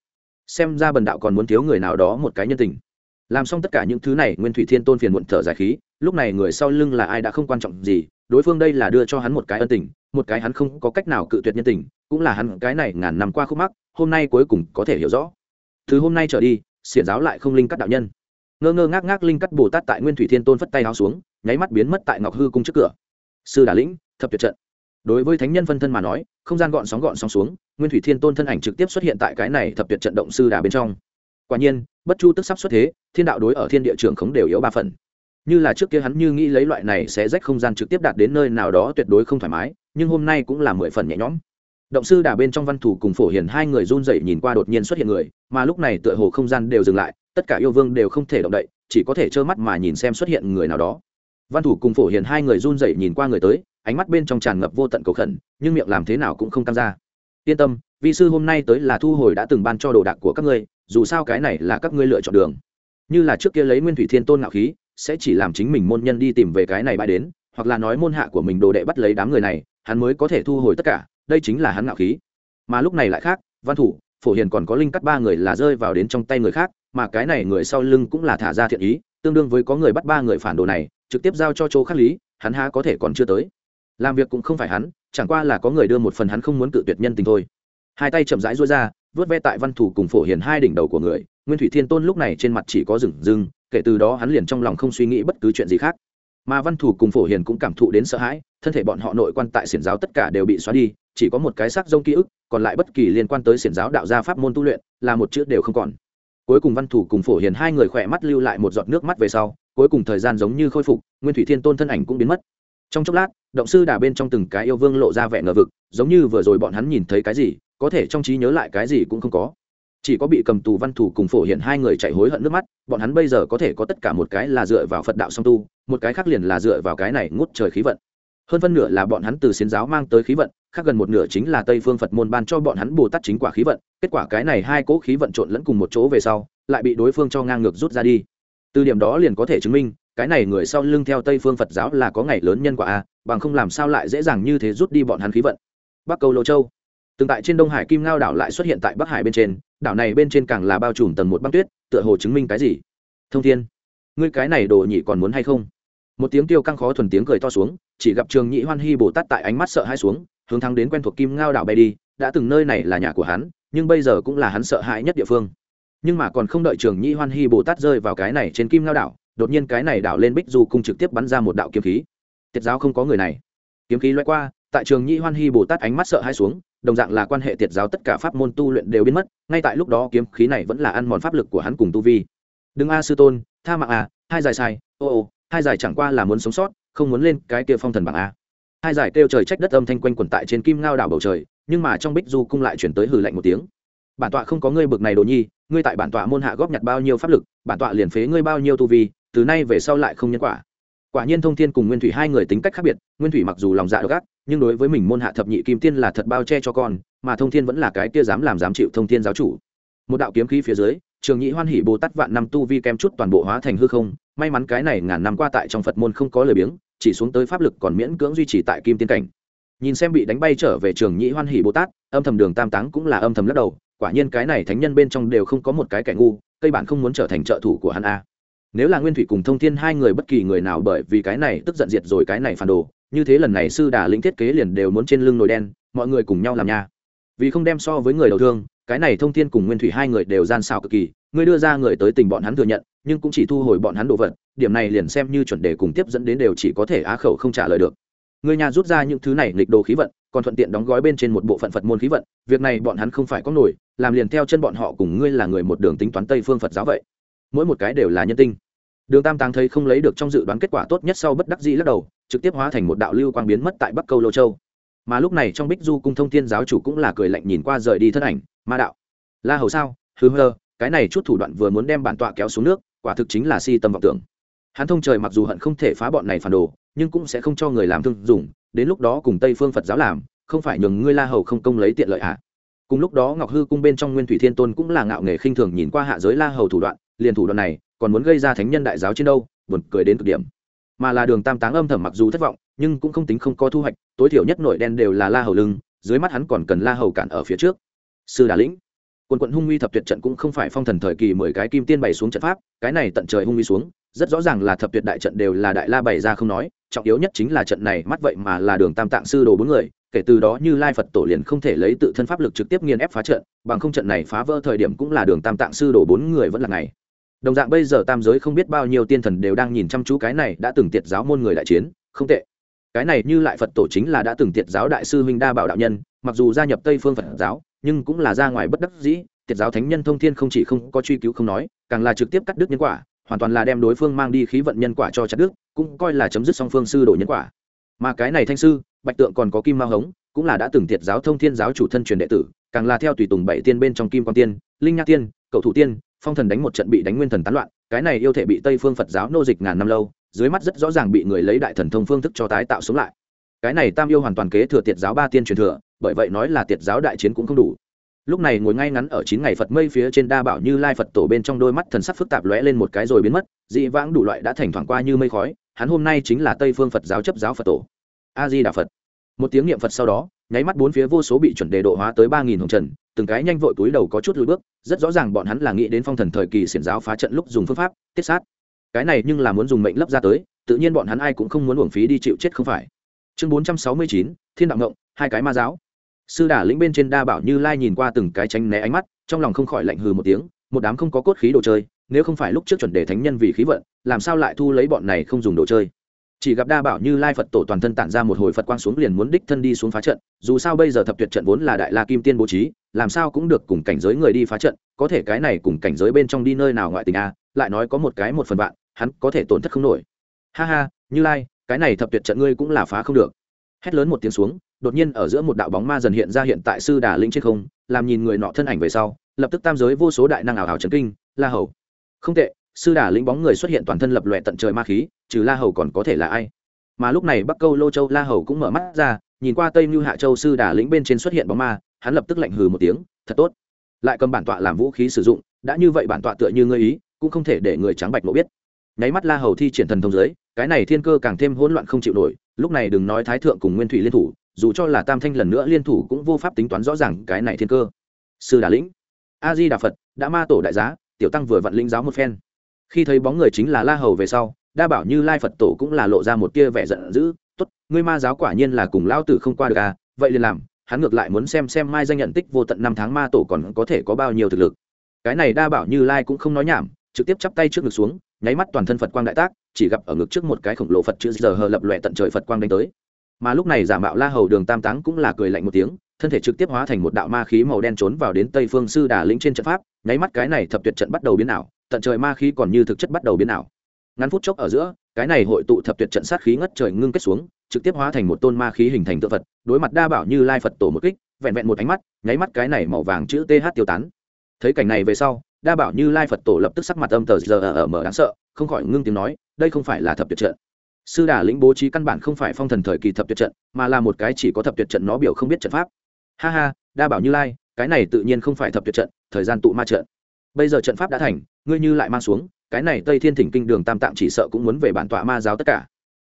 Xem ra bần đạo còn muốn thiếu người nào đó một cái nhân tình. Làm xong tất cả những thứ này, nguyên thủy thiên tôn phiền muộn thở dài khí lúc này người sau lưng là ai đã không quan trọng gì, đối phương đây là đưa cho hắn một cái ân tình, một cái hắn không có cách nào cự tuyệt nhân tình, cũng là hắn cái này ngàn năm qua khúc mắc, hôm nay cuối cùng có thể hiểu rõ. Từ hôm nay trở đi, xiển giáo lại không linh cắt đạo nhân. Ngơ ngơ ngác ngác linh cắt bồ tát tại nguyên thủy thiên tôn phất tay áo xuống, nháy mắt biến mất tại ngọc hư cung trước cửa. Sư đà lĩnh, thập tuyệt trận. Đối với thánh nhân phân thân mà nói, không gian gọn sóng gọn sóng xuống, nguyên thủy thiên tôn thân ảnh trực tiếp xuất hiện tại cái này thập tuyệt trận động sư đà bên trong. Quả nhiên, bất chu tức sắp xuất thế, thiên đạo đối ở thiên địa trường khống đều yếu ba phần như là trước kia hắn như nghĩ lấy loại này sẽ rách không gian trực tiếp đạt đến nơi nào đó tuyệt đối không thoải mái, nhưng hôm nay cũng là mười phần nhẹ nhõm. Động sư đà bên trong văn thủ cùng phổ hiền hai người run rẩy nhìn qua đột nhiên xuất hiện người, mà lúc này tựa hồ không gian đều dừng lại, tất cả yêu vương đều không thể động đậy, chỉ có thể trơ mắt mà nhìn xem xuất hiện người nào đó. Văn thủ cùng phổ hiền hai người run rẩy nhìn qua người tới, ánh mắt bên trong tràn ngập vô tận cầu khẩn, nhưng miệng làm thế nào cũng không tăng ra. Yên tâm, vị sư hôm nay tới là thu hồi đã từng ban cho đồ đạc của các ngươi, dù sao cái này là các ngươi lựa chọn đường. Như là trước kia lấy nguyên thủy thiên tôn ngạo khí sẽ chỉ làm chính mình môn nhân đi tìm về cái này bãi đến, hoặc là nói môn hạ của mình đồ đệ bắt lấy đám người này, hắn mới có thể thu hồi tất cả, đây chính là hắn ngạo khí. Mà lúc này lại khác, văn thủ, phổ hiền còn có linh cắt ba người là rơi vào đến trong tay người khác, mà cái này người sau lưng cũng là thả ra thiện ý, tương đương với có người bắt ba người phản đồ này, trực tiếp giao cho chỗ khắc lý, hắn há có thể còn chưa tới. Làm việc cũng không phải hắn, chẳng qua là có người đưa một phần hắn không muốn cự tuyệt nhân tình thôi. Hai tay chậm rãi rối ra vớt ve tại văn thủ cùng phổ hiền hai đỉnh đầu của người, nguyên thủy thiên tôn lúc này trên mặt chỉ có rừng rừng kể từ đó hắn liền trong lòng không suy nghĩ bất cứ chuyện gì khác. Mà văn thủ cùng phổ hiền cũng cảm thụ đến sợ hãi, thân thể bọn họ nội quan tại xiển giáo tất cả đều bị xóa đi, chỉ có một cái xác rông ký ức, còn lại bất kỳ liên quan tới xiển giáo đạo gia pháp môn tu luyện, là một chữ đều không còn. Cuối cùng văn thủ cùng phổ hiền hai người khỏe mắt lưu lại một giọt nước mắt về sau, cuối cùng thời gian giống như khôi phục, nguyên thủy thiên tôn thân ảnh cũng biến mất. Trong chốc lát, động sư đà bên trong từng cái yêu vương lộ ra vẻ ngờ vực, giống như vừa rồi bọn hắn nhìn thấy cái gì, có thể trong trí nhớ lại cái gì cũng không có chỉ có bị cầm tù văn thủ cùng phổ hiện hai người chạy hối hận nước mắt, bọn hắn bây giờ có thể có tất cả một cái là dựa vào phật đạo song tu, một cái khác liền là dựa vào cái này ngút trời khí vận. Hơn phân nửa là bọn hắn từ xiến giáo mang tới khí vận, khác gần một nửa chính là tây phương phật môn ban cho bọn hắn bồ tát chính quả khí vận, kết quả cái này hai cỗ khí vận trộn lẫn cùng một chỗ về sau, lại bị đối phương cho ngang ngược rút ra đi. Từ điểm đó liền có thể chứng minh, cái này người sau lưng theo tây phương phật giáo là có ngày lớn nhân quả a, bằng không làm sao lại dễ dàng như thế rút đi bọn hắn khí vận. Bắc cầu lô châu. Từng tại trên đông hải kim ngao đảo lại xuất hiện tại bắc hải bên trên đảo này bên trên càng là bao trùm tầng một băng tuyết, tựa hồ chứng minh cái gì? Thông thiên, ngươi cái này đồ nhị còn muốn hay không? Một tiếng tiêu căng khó thuần tiếng cười to xuống, chỉ gặp trường nhị hoan hy bồ tát tại ánh mắt sợ hai xuống, hướng thắng đến quen thuộc kim ngao đảo bay đi, đã từng nơi này là nhà của hắn, nhưng bây giờ cũng là hắn sợ hãi nhất địa phương. Nhưng mà còn không đợi trường nhị hoan hy bồ tát rơi vào cái này trên kim ngao đảo, đột nhiên cái này đảo lên bích du cung trực tiếp bắn ra một đạo kiếm khí. Tiết giáo không có người này. Kiếm khí loay qua, tại trường nhị hoan hy bồ tát ánh mắt sợ hai xuống đồng dạng là quan hệ tiệt giáo tất cả pháp môn tu luyện đều biến mất, ngay tại lúc đó kiếm khí này vẫn là ăn mòn pháp lực của hắn cùng tu vi. Đừng a sư tôn, tha mạng à hai giải sai, ô ô, hai giải chẳng qua là muốn sống sót, không muốn lên cái kia phong thần bảng a. Hai giải kêu trời trách đất âm thanh quanh quẩn tại trên kim ngao đảo bầu trời, nhưng mà trong bích du cung lại chuyển tới hừ lạnh một tiếng. Bản tọa không có ngươi bực này đồ nhi, ngươi tại bản tọa môn hạ góp nhặt bao nhiêu pháp lực, bản tọa liền phế ngươi bao nhiêu tu vi, từ nay về sau lại không nhân quả. Quả nhiên thông thiên cùng nguyên thủy hai người tính cách khác biệt, nguyên thủy mặc dù lòng dạ độc ác nhưng đối với mình môn hạ thập nhị kim tiên là thật bao che cho con, mà thông thiên vẫn là cái kia dám làm dám chịu thông thiên giáo chủ. Một đạo kiếm khí phía dưới, trường nhị hoan hỉ bồ tát vạn năm tu vi kem chút toàn bộ hóa thành hư không, may mắn cái này ngàn năm qua tại trong phật môn không có lời biếng, chỉ xuống tới pháp lực còn miễn cưỡng duy trì tại kim tiên cảnh. Nhìn xem bị đánh bay trở về trường nhị hoan hỉ bồ tát, âm thầm đường tam táng cũng là âm thầm lắc đầu, quả nhiên cái này thánh nhân bên trong đều không có một cái kẻ ngu, cây bản không muốn trở thành trợ thủ của hắn a. Nếu là nguyên thủy cùng thông thiên hai người bất kỳ người nào bởi vì cái này tức giận diệt rồi cái này phản đồ như thế lần này sư đà lĩnh thiết kế liền đều muốn trên lưng nồi đen, mọi người cùng nhau làm nha. Vì không đem so với người đầu thương, cái này thông thiên cùng nguyên thủy hai người đều gian xào cực kỳ ngươi đưa ra người tới tình bọn hắn thừa nhận, nhưng cũng chỉ thu hồi bọn hắn đồ vật, điểm này liền xem như chuẩn đề cùng tiếp dẫn đến đều chỉ có thể á khẩu không trả lời được. Người nhà rút ra những thứ này lịch đồ khí vận, còn thuận tiện đóng gói bên trên một bộ phận phật môn khí vận, việc này bọn hắn không phải có nổi, làm liền theo chân bọn họ cùng ngươi là người một đường tính toán tây phương phật giáo vậy. Mỗi một cái đều là nhân tinh. Đường tam táng thấy không lấy được trong dự đoán kết quả tốt nhất sau bất đắc dĩ lắc đầu trực tiếp hóa thành một đạo lưu quang biến mất tại bắc câu lô châu. Mà lúc này trong bích du cung thông thiên giáo chủ cũng là cười lạnh nhìn qua rời đi thân ảnh, ma đạo, la hầu sao? Hư hơ cái này chút thủ đoạn vừa muốn đem bản tọa kéo xuống nước, quả thực chính là si tâm vọng tưởng. Hắn thông trời mặc dù hận không thể phá bọn này phản đồ, nhưng cũng sẽ không cho người làm thương dùng, đến lúc đó cùng tây phương phật giáo làm, không phải nhường ngươi la hầu không công lấy tiện lợi ạ à. cùng lúc đó ngọc hư cung bên trong nguyên thủy thiên tôn cũng là ngạo nghề khinh thường nhìn qua hạ giới la hầu thủ đoạn, liền thủ đoạn này còn muốn gây ra thánh nhân đại giáo trên đâu, buồn cười đến cực điểm mà là đường tam táng âm thầm mặc dù thất vọng, nhưng cũng không tính không có thu hoạch, tối thiểu nhất nội đen đều là la hầu lưng, dưới mắt hắn còn cần la hầu cản ở phía trước. Sư đà lĩnh, quần quận hung uy thập tuyệt trận cũng không phải phong thần thời kỳ mười cái kim tiên bày xuống trận pháp, cái này tận trời hung uy xuống, rất rõ ràng là thập tuyệt đại trận đều là đại la bày ra không nói, trọng yếu nhất chính là trận này mắt vậy mà là đường tam tạng sư đồ bốn người, kể từ đó như lai phật tổ liền không thể lấy tự thân pháp lực trực tiếp nghiên ép phá trận, bằng không trận này phá vỡ thời điểm cũng là đường tam tạng sư đồ bốn người vẫn là ngày đồng dạng bây giờ tam giới không biết bao nhiêu tiên thần đều đang nhìn chăm chú cái này đã từng tiệt giáo môn người đại chiến, không tệ. Cái này như lại phật tổ chính là đã từng tiệt giáo đại sư huynh đa bảo đạo nhân, mặc dù gia nhập tây phương phật giáo, nhưng cũng là ra ngoài bất đắc dĩ, tiệt giáo thánh nhân thông thiên không chỉ không có truy cứu không nói, càng là trực tiếp cắt đứt nhân quả, hoàn toàn là đem đối phương mang đi khí vận nhân quả cho chặt đứt, cũng coi là chấm dứt song phương sư đổ nhân quả. Mà cái này thanh sư, bạch tượng còn có kim mao hống, cũng là đã từng tiệt giáo thông thiên giáo chủ thân truyền đệ tử, càng là theo tùy tùng bảy tiên bên trong kim quan tiên, linh nhạc tiên cậu thủ tiên phong thần đánh một trận bị đánh nguyên thần tán loạn, cái này yêu thể bị tây phương phật giáo nô dịch ngàn năm lâu, dưới mắt rất rõ ràng bị người lấy đại thần thông phương thức cho tái tạo sống lại. Cái này tam yêu hoàn toàn kế thừa tiệt giáo ba tiên truyền thừa, bởi vậy nói là tiệt giáo đại chiến cũng không đủ. Lúc này ngồi ngay ngắn ở chín ngày phật mây phía trên đa bảo như lai phật tổ bên trong đôi mắt thần sắc phức tạp lóe lên một cái rồi biến mất, dị vãng đủ loại đã thành thoảng qua như mây khói, hắn hôm nay chính là tây phương phật giáo chấp giáo phật tổ. A di đà phật. Một tiếng niệm phật sau đó, nháy mắt bốn phía vô số bị chuẩn đề độ hóa tới ba nghìn hồng trần từng cái nhanh vội túi đầu có chút lùi bước, rất rõ ràng bọn hắn là nghĩ đến phong thần thời kỳ xiển giáo phá trận lúc dùng phương pháp, tiết sát. Cái này nhưng là muốn dùng mệnh lấp ra tới, tự nhiên bọn hắn ai cũng không muốn uổng phí đi chịu chết không phải. Chương bốn trăm sáu mươi chín, thiên đạo ngộng, hai cái ma giáo. Sư đả lĩnh bên trên đa bảo như lai nhìn qua từng cái tránh né ánh mắt, trong lòng không khỏi lạnh hừ một tiếng, một đám không có cốt khí đồ chơi, nếu không phải lúc trước chuẩn đề thánh nhân vì khí vận, làm sao lại thu lấy bọn này không dùng đồ chơi? Chỉ gặp đa bảo như lai phật tổ toàn thân tản ra một hồi phật quang xuống liền muốn đích thân đi xuống phá trận, dù sao bây giờ thập tuyệt trận vốn là đại la kim tiên bố trí làm sao cũng được cùng cảnh giới người đi phá trận có thể cái này cùng cảnh giới bên trong đi nơi nào ngoại tình a lại nói có một cái một phần bạn, hắn có thể tổn thất không nổi. Ha ha như lai cái này thập tuyệt trận ngươi cũng là phá không được. Hét lớn một tiếng xuống đột nhiên ở giữa một đạo bóng ma dần hiện ra hiện tại sư đà linh trên không làm nhìn người nọ thân ảnh về sau lập tức tam giới vô số đại năng ảo ảo trấn kinh la hầu. Không tệ sư đà lĩnh bóng người xuất hiện toàn thân lập lòe tận trời ma khí trừ la hầu còn có thể là ai? Mà lúc này bắc câu lô châu la hầu cũng mở mắt ra nhìn qua tây mưu hạ châu sư đà lĩnh bên trên xuất hiện bóng ma hắn lập tức lạnh hừ một tiếng, thật tốt. Lại cầm bản tọa làm vũ khí sử dụng, đã như vậy bản tọa tựa như ngươi ý, cũng không thể để người trắng bạch mộ biết. Nháy mắt la hầu thi triển thần thông giới, cái này thiên cơ càng thêm hỗn loạn không chịu nổi, lúc này đừng nói thái thượng cùng nguyên thủy liên thủ, dù cho là tam thanh lần nữa liên thủ cũng vô pháp tính toán rõ ràng cái này thiên cơ. Sư đà lĩnh a di đà phật, đã ma tổ đại giá, tiểu tăng vừa vặn linh giáo một phen. Khi thấy bóng người chính là la hầu về sau, đa bảo như lai phật tổ cũng là lộ ra một tia vẻ giận dữ, tốt, ngươi ma giáo quả nhiên là cùng lao tử không qua được à vậy liền làm hắn ngược lại muốn xem xem mai danh nhận tích vô tận năm tháng ma tổ còn có thể có bao nhiêu thực lực. Cái này đa bảo như lai cũng không nói nhảm, trực tiếp chắp tay trước ngực xuống, nháy mắt toàn thân phật quang đại tác, chỉ gặp ở ngực trước một cái khổng lồ phật chữ giờ hờ lập lòe tận trời phật quang đánh tới. Mà lúc này giả mạo la hầu đường tam táng cũng là cười lạnh một tiếng, thân thể trực tiếp hóa thành một đạo ma khí màu đen trốn vào đến tây phương sư đà lĩnh trên trận pháp, nháy mắt cái này thập tuyệt trận bắt đầu biến ảo, tận trời ma khí còn như thực chất bắt đầu biến ảo. Ngắn phút chốc ở giữa, cái này hội tụ thập tuyệt trận sát khí ngất trời ngưng kết xuống trực tiếp hóa thành một tôn ma khí hình thành tự phật, đối mặt đa bảo như lai phật tổ một kích, vẹn vẹn một ánh mắt, nháy mắt cái này màu vàng chữ th tiêu tán. Thấy cảnh này về sau, đa bảo như lai phật tổ lập tức sắc mặt âm tờ giờ ở mở đáng sợ, không khỏi ngưng tiếng nói, đây không phải là thập tuyệt trận. Sư đà lĩnh bố trí căn bản không phải phong thần thời kỳ thập tuyệt trận, mà là một cái chỉ có thập tuyệt trận nó biểu không biết trận pháp. Ha ha, đa bảo như lai, cái này tự nhiên không phải thập tuyệt trận, thời gian tụ ma trận. Bây giờ trận pháp đã thành, ngươi như lại mang xuống, cái này tây thiên thỉnh kinh đường tam tạng chỉ sợ cũng muốn về bản tọa ma giáo tất cả.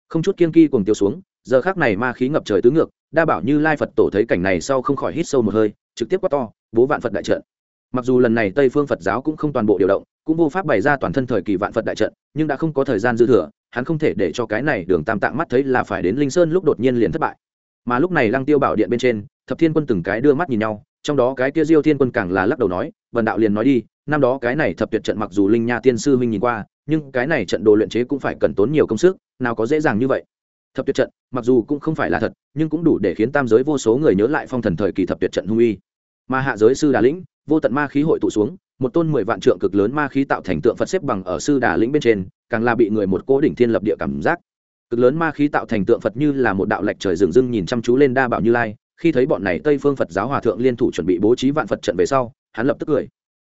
Không chút kiên kỳ cùng tiêu xuống giờ khác này ma khí ngập trời tứ ngược, đa bảo như lai phật tổ thấy cảnh này sau không khỏi hít sâu một hơi, trực tiếp quát to, bố vạn phật đại trận. Mặc dù lần này tây phương phật giáo cũng không toàn bộ điều động, cũng vô pháp bày ra toàn thân thời kỳ vạn phật đại trận, nhưng đã không có thời gian dư thừa, hắn không thể để cho cái này đường tam tạng mắt thấy là phải đến linh sơn lúc đột nhiên liền thất bại. Mà lúc này lăng tiêu bảo điện bên trên, thập thiên quân từng cái đưa mắt nhìn nhau, trong đó cái kia diêu thiên quân càng là lắc đầu nói vần đạo liền nói đi, năm đó cái này thập tuyệt trận mặc dù linh nha tiên sư huynh nhìn qua, nhưng cái này trận đồ luyện chế cũng phải cần tốn nhiều công sức, nào có dễ dàng như vậy thập tuyệt trận, mặc dù cũng không phải là thật, nhưng cũng đủ để khiến tam giới vô số người nhớ lại phong thần thời kỳ thập tuyệt trận hung uy. Mà hạ giới sư đà lĩnh, vô tận ma khí hội tụ xuống, một tôn mười vạn trượng cực lớn ma khí tạo thành tượng phật xếp bằng ở sư đà lĩnh bên trên, càng là bị người một cố đỉnh thiên lập địa cảm giác. Cực lớn ma khí tạo thành tượng phật như là một đạo lệch trời rừng rưng nhìn chăm chú lên đa bảo như lai, khi thấy bọn này tây phương phật giáo hòa thượng liên thủ chuẩn bị bố trí vạn phật trận về sau, hắn lập tức cười.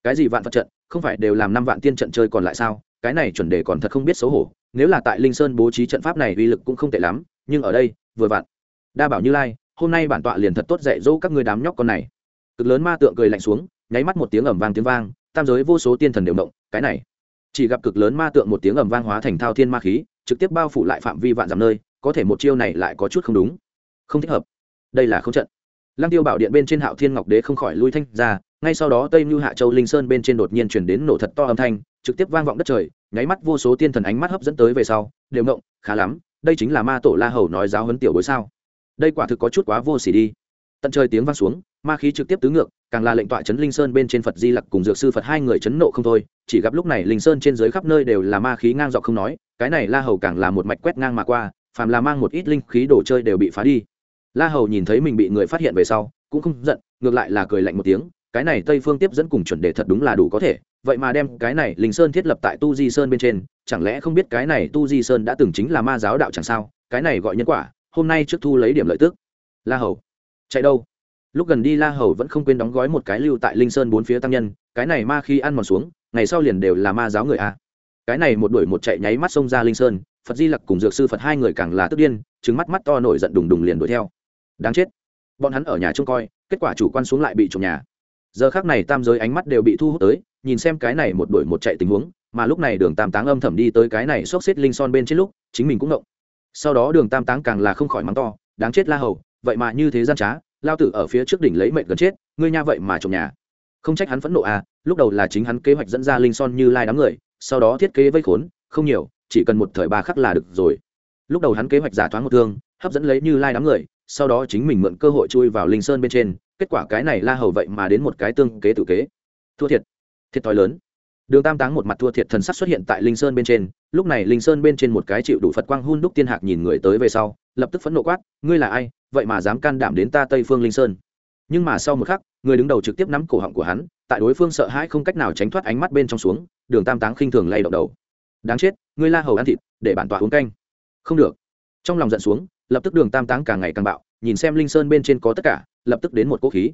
Cái gì vạn phật trận? Không phải đều làm năm vạn tiên trận chơi còn lại sao? Cái này chuẩn đề còn thật không biết xấu hổ nếu là tại linh sơn bố trí trận pháp này uy lực cũng không tệ lắm, nhưng ở đây, vừa vặn. Đa bảo như lai, hôm nay bản tọa liền thật tốt dạy dỗ các ngươi đám nhóc con này. Cực lớn ma tượng cười lạnh xuống, nháy mắt một tiếng ầm vang tiếng vang, tam giới vô số tiên thần đều động, cái này. Chỉ gặp cực lớn ma tượng một tiếng ầm vang hóa thành thao thiên ma khí, trực tiếp bao phủ lại phạm vi vạn dặm nơi, có thể một chiêu này lại có chút không đúng. Không thích hợp. Đây là không trận lăng tiêu bảo điện bên trên hạo thiên ngọc đế không khỏi lui thanh ra, ngay sau đó tây như hạ châu linh sơn bên trên đột nhiên chuyển đến nổ thật to âm thanh, trực tiếp vang vọng đất trời, nháy mắt vô số tiên thần ánh mắt hấp dẫn tới về sau, đều ngộng, khá lắm, đây chính là ma tổ la hầu nói giáo huấn tiểu bối sao? Đây quả thực có chút quá vô sỉ đi. Tận trời tiếng vang xuống, ma khí trực tiếp tứ ngược, càng là lệnh tọa chấn linh sơn bên trên phật di lặc cùng dược sư phật hai người chấn nộ không thôi, chỉ gặp lúc này linh sơn trên dưới khắp nơi đều là ma khí ngang dọc không nói, cái này la hầu càng là một mạch quét ngang mà qua, phàm là mang một ít linh khí đồ chơi đều bị phá đi la hầu nhìn thấy mình bị người phát hiện về sau, cũng không giận, ngược lại là cười lạnh một tiếng, cái này tây phương tiếp dẫn cùng chuẩn đề thật đúng là đủ có thể, vậy mà đem cái này linh sơn thiết lập tại tu di sơn bên trên, chẳng lẽ không biết cái này tu di sơn đã từng chính là ma giáo đạo chẳng sao, cái này gọi nhân quả, hôm nay trước thu lấy điểm lợi tức. La hầu, chạy đâu? Lúc gần đi la hầu vẫn không quên đóng gói một cái lưu tại linh sơn bốn phía tăng nhân, cái này ma khi ăn mòn xuống, ngày sau liền đều là ma giáo người a. Cái này một đuổi một chạy nháy mắt xông ra linh sơn, phật di lặc cùng dược sư phật hai người càng là tức điên trứng mắt mắt to nổi giận đùng đùng liền đuổi theo đáng chết. Bọn hắn ở nhà trông coi, kết quả chủ quan xuống lại bị trộm nhà. Giờ khác này tam giới ánh mắt đều bị thu hút tới, nhìn xem cái này một đuổi một chạy tình huống, mà lúc này đường tam táng âm thầm đi tới cái này xốc xếp linh son bên trên lúc, chính mình cũng động sau đó đường tam táng càng là không khỏi mắng to, đáng chết la hầu, vậy mà như thế gian trá, lao tử ở phía trước đỉnh lấy mệnh gần chết, ngươi nha vậy mà trộm nhà. Không trách hắn phẫn nộ à lúc đầu là chính hắn kế hoạch dẫn ra linh son như lai đám người, sau đó thiết kế vây khốn, không nhiều, chỉ cần một thời ba khắc là được rồi. Lúc đầu hắn kế hoạch giả thoáng một thương, hấp dẫn lấy như lai đám người sau đó chính mình mượn cơ hội chui vào linh sơn bên trên, kết quả cái này la hầu vậy mà đến một cái tương kế tự kế. Thua thiệt thiệt thòi lớn. Đường tam táng một mặt thua thiệt thần sắc xuất hiện tại linh sơn bên trên, lúc này linh sơn bên trên một cái chịu đủ phật quang hun đúc tiên hạc nhìn người tới về sau, lập tức phẫn nộ quát, ngươi là ai? Vậy mà dám can đảm đến ta tây phương linh sơn. Nhưng mà sau một khắc, người đứng đầu trực tiếp nắm cổ họng của hắn, tại đối phương sợ hãi không cách nào tránh thoát ánh mắt bên trong xuống, đường tam táng khinh thường lay động đầu. Đáng chết, ngươi la hầu ăn thịt, để bản tọa uống canh. Không được. Trong lòng giận xuống lập tức đường tam táng càng ngày càng bạo, nhìn xem linh sơn bên trên có tất cả, lập tức đến một cỗ khí.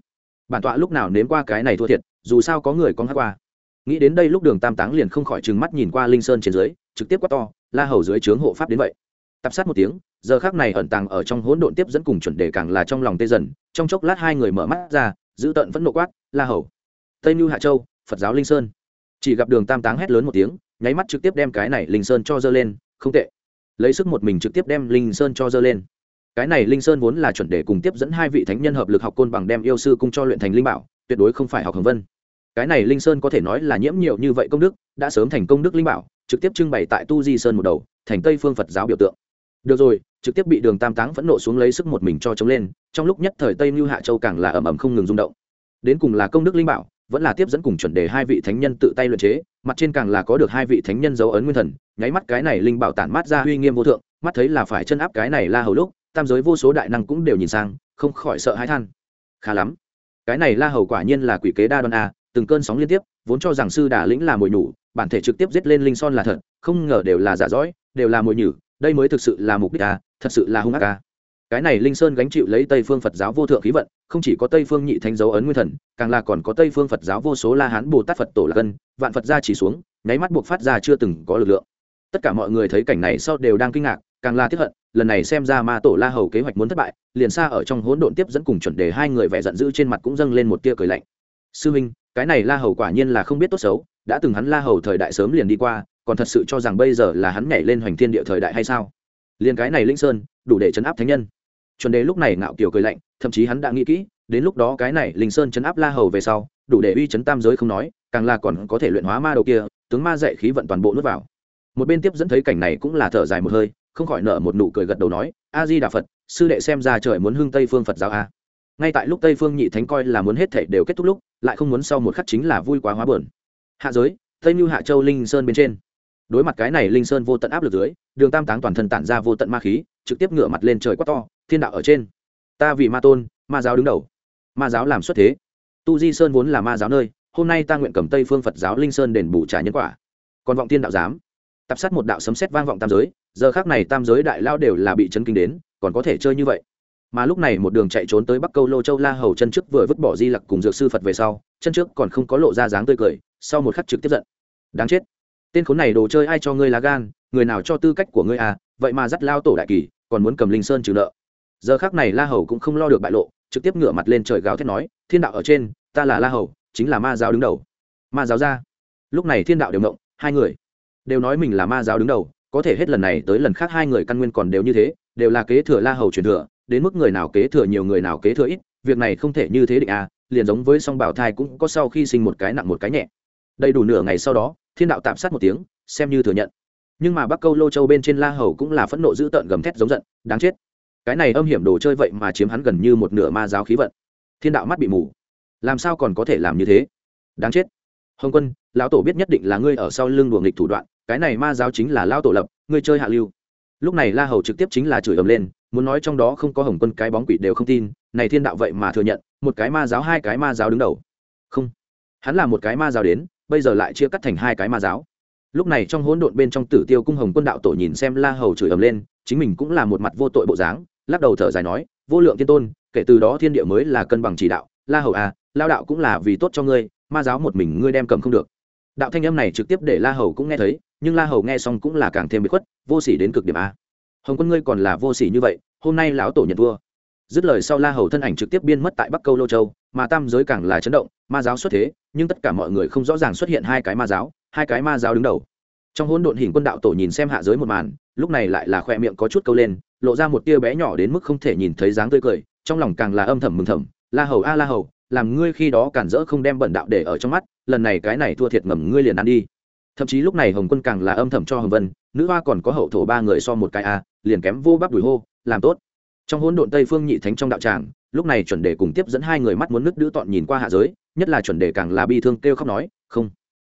Bản tọa lúc nào nếm qua cái này thua thiệt, dù sao có người con hát qua. Nghĩ đến đây lúc đường tam táng liền không khỏi trừng mắt nhìn qua linh sơn trên dưới, trực tiếp quát to, la hầu dưới trướng hộ pháp đến vậy. Tập sát một tiếng, giờ khác này ẩn tàng ở trong hỗn độn tiếp dẫn cùng chuẩn đề càng là trong lòng tê dần, trong chốc lát hai người mở mắt ra, giữ tận vẫn nộ quát, la hầu. Tây mưu hạ châu, phật giáo linh sơn. Chỉ gặp đường tam táng hét lớn một tiếng, nháy mắt trực tiếp đem cái này linh sơn cho dơ lên, không tệ lấy sức một mình trực tiếp đem linh sơn cho dơ lên. Cái này linh sơn vốn là chuẩn để cùng tiếp dẫn hai vị thánh nhân hợp lực học côn bằng đem yêu sư cung cho luyện thành linh bảo, tuyệt đối không phải học hồng vân. Cái này linh sơn có thể nói là nhiễm nhiều như vậy công đức, đã sớm thành công đức linh bảo, trực tiếp trưng bày tại tu di sơn một đầu, thành tây phương phật giáo biểu tượng. Được rồi, trực tiếp bị đường tam táng phẫn nộ xuống lấy sức một mình cho chống lên, trong lúc nhất thời tây mưu hạ châu càng là ẩm ẩm không ngừng rung động. Đến cùng là công đức linh bảo vẫn là tiếp dẫn cùng chuẩn đề hai vị thánh nhân tự tay luyện chế, mặt trên càng là có được hai vị thánh nhân dấu ấn nguyên thần, nháy mắt cái này linh bảo tản mát ra uy nghiêm vô thượng, mắt thấy là phải chân áp cái này la hầu lúc, tam giới vô số đại năng cũng đều nhìn sang, không khỏi sợ hãi than. Khá lắm. Cái này la hầu quả nhiên là quỷ kế đa đoan a, từng cơn sóng liên tiếp, vốn cho rằng sư đà lĩnh là mồi nhủ bản thể trực tiếp giết lên linh son là thật, không ngờ đều là giả dõi đều là mồi nhử, đây mới thực sự là mục đích a, thật sự là hung ác a cái này linh sơn gánh chịu lấy tây phương phật giáo vô thượng khí vận, không chỉ có tây phương nhị thánh dấu ấn nguyên thần, càng là còn có tây phương phật giáo vô số la hán, bồ tát phật tổ là cân vạn phật ra chỉ xuống, nháy mắt buộc phát ra chưa từng có lực lượng. Tất cả mọi người thấy cảnh này sau đều đang kinh ngạc, càng là tiếp hận, lần này xem ra ma tổ la hầu kế hoạch muốn thất bại, liền xa ở trong hỗn độn tiếp dẫn cùng chuẩn đề hai người vẻ giận dữ trên mặt cũng dâng lên một tia cười lạnh. Sư minh, cái này la hầu quả nhiên là không biết tốt xấu, đã từng hắn la hầu thời đại sớm liền đi qua, còn thật sự cho rằng bây giờ là hắn nhảy lên hoành thiên địa thời đại hay sao? Liền cái này linh sơn, đủ để chấn áp thánh nhân chuẩn đề lúc này ngạo kiểu cười lạnh, thậm chí hắn đã nghĩ kỹ, đến lúc đó cái này linh sơn chấn áp la hầu về sau, đủ để uy chấn tam giới không nói, càng là còn có thể luyện hóa ma đầu kia, tướng ma dạy khí vận toàn bộ nuốt vào. Một bên tiếp dẫn thấy cảnh này cũng là thở dài một hơi, không khỏi nở một nụ cười gật đầu nói, a di đà phật, sư đệ xem ra trời muốn hưng tây phương phật giáo a. Ngay tại lúc tây phương nhị thánh coi là muốn hết thể đều kết thúc lúc, lại không muốn sau một khắc chính là vui quá hóa bờn hạ giới, tây mưu hạ châu linh sơn bên trên. Đối mặt cái này linh sơn vô tận áp lực dưới, đường tam táng toàn thân tản ra vô tận ma khí, trực tiếp ngửa mặt lên trời quát to thiên đạo ở trên. Ta vì ma tôn, ma giáo đứng đầu. Ma giáo làm xuất thế. Tu di sơn vốn là ma giáo nơi, hôm nay ta nguyện cầm tây phương phật giáo linh sơn đền bù trả nhân quả. Còn vọng thiên đạo giám. Tập sát một đạo sấm sét vang vọng tam giới, giờ khác này tam giới đại lao đều là bị chấn kinh đến, còn có thể chơi như vậy. Mà lúc này một đường chạy trốn tới bắc câu lô châu la hầu chân trước vừa vứt bỏ di lặc cùng dược sư phật về sau, chân trước còn không có lộ ra dáng tươi cười, sau một khắc trực tiếp giận. Đáng chết. Tên khốn này đồ chơi ai cho ngươi lá gan, người nào cho tư cách của ngươi à vậy mà dắt lao tổ đại kỳ, còn muốn cầm linh sơn trừ nợ giờ khác này la hầu cũng không lo được bại lộ, trực tiếp ngửa mặt lên trời gào thét nói, thiên đạo ở trên, ta là la hầu, chính là ma giáo đứng đầu. Ma giáo ra. Lúc này thiên đạo đều động, hai người đều nói mình là ma giáo đứng đầu, có thể hết lần này tới lần khác hai người căn nguyên còn đều như thế, đều là kế thừa la hầu truyền thừa, đến mức người nào kế thừa nhiều người nào kế thừa ít, việc này không thể như thế định à liền giống với song bảo thai cũng có sau khi sinh một cái nặng một cái nhẹ. Đầy đủ nửa ngày sau đó, thiên đạo tạm sát một tiếng, xem như thừa nhận. Nhưng mà bắc câu lô châu bên trên la hầu cũng là phẫn nộ dữ tợn gầm thét giống giận, đáng chết cái này âm hiểm đồ chơi vậy mà chiếm hắn gần như một nửa ma giáo khí vận. Thiên đạo mắt bị mù. Làm sao còn có thể làm như thế? Đáng chết. Hồng quân, lão tổ biết nhất định là ngươi ở sau lưng đùa nghịch thủ đoạn, cái này ma giáo chính là lão tổ lập, ngươi chơi hạ lưu. Lúc này la hầu trực tiếp chính là chửi ầm lên, muốn nói trong đó không có hồng quân cái bóng quỷ đều không tin, này thiên đạo vậy mà thừa nhận, một cái ma giáo, hai cái ma giáo đứng đầu. Không. Hắn là một cái ma giáo đến, bây giờ lại chia cắt thành hai cái ma giáo. Lúc này trong hỗn độn bên trong tử tiêu cung hồng quân đạo tổ nhìn xem la hầu chửi ầm lên chính mình cũng là một mặt vô tội bộ dáng, lắc đầu thở dài nói, vô lượng thiên tôn, kể từ đó thiên địa mới là cân bằng chỉ đạo, la hầu à lao đạo cũng là vì tốt cho ngươi, ma giáo một mình ngươi đem cầm không được. Đạo thanh âm này trực tiếp để la hầu cũng nghe thấy, nhưng la hầu nghe xong cũng là càng thêm bị khuất, vô s ỉ đến cực điểm a. Hồng quân ngươi còn là vô s ỉ như vậy, hôm nay lão tổ nhận vua. Dứt lời sau la hầu thân ảnh trực tiếp biên mất tại bắc câu lô châu, mà tam giới càng là chấn động, ma giáo xuất thế, nhưng tất cả mọi người không rõ ràng xuất hiện hai cái ma giáo, hai cái ma giáo đứng đầu. Trong hỗn độn hình quân đạo tổ nhìn xem hạ giới một màn lúc này lại là khoe miệng có chút câu lên, lộ ra một tia bé nhỏ đến mức không thể nhìn thấy dáng tươi cười, trong lòng càng là âm thầm mừng thầm, la hầu, a, la hầu, làm ngươi khi đó cản rỡ không đem bẩn đạo để ở trong mắt, lần này cái này thua thiệt ngầm ngươi liền ăn đi. Thậm chí lúc này hồng quân càng là âm thầm cho hồng vân, nữ hoa còn có hậu thổ ba người so một cái a, liền kém vô bắp đùi hô, làm tốt. Trong hỗn độn tây phương nhị thánh trong đạo tràng, lúc này chuẩn đề cùng tiếp dẫn hai người mắt muốn nước đữ tọn nhìn qua hạ giới, nhất là chuẩn đề càng là bi thương kêu khóc nói, không,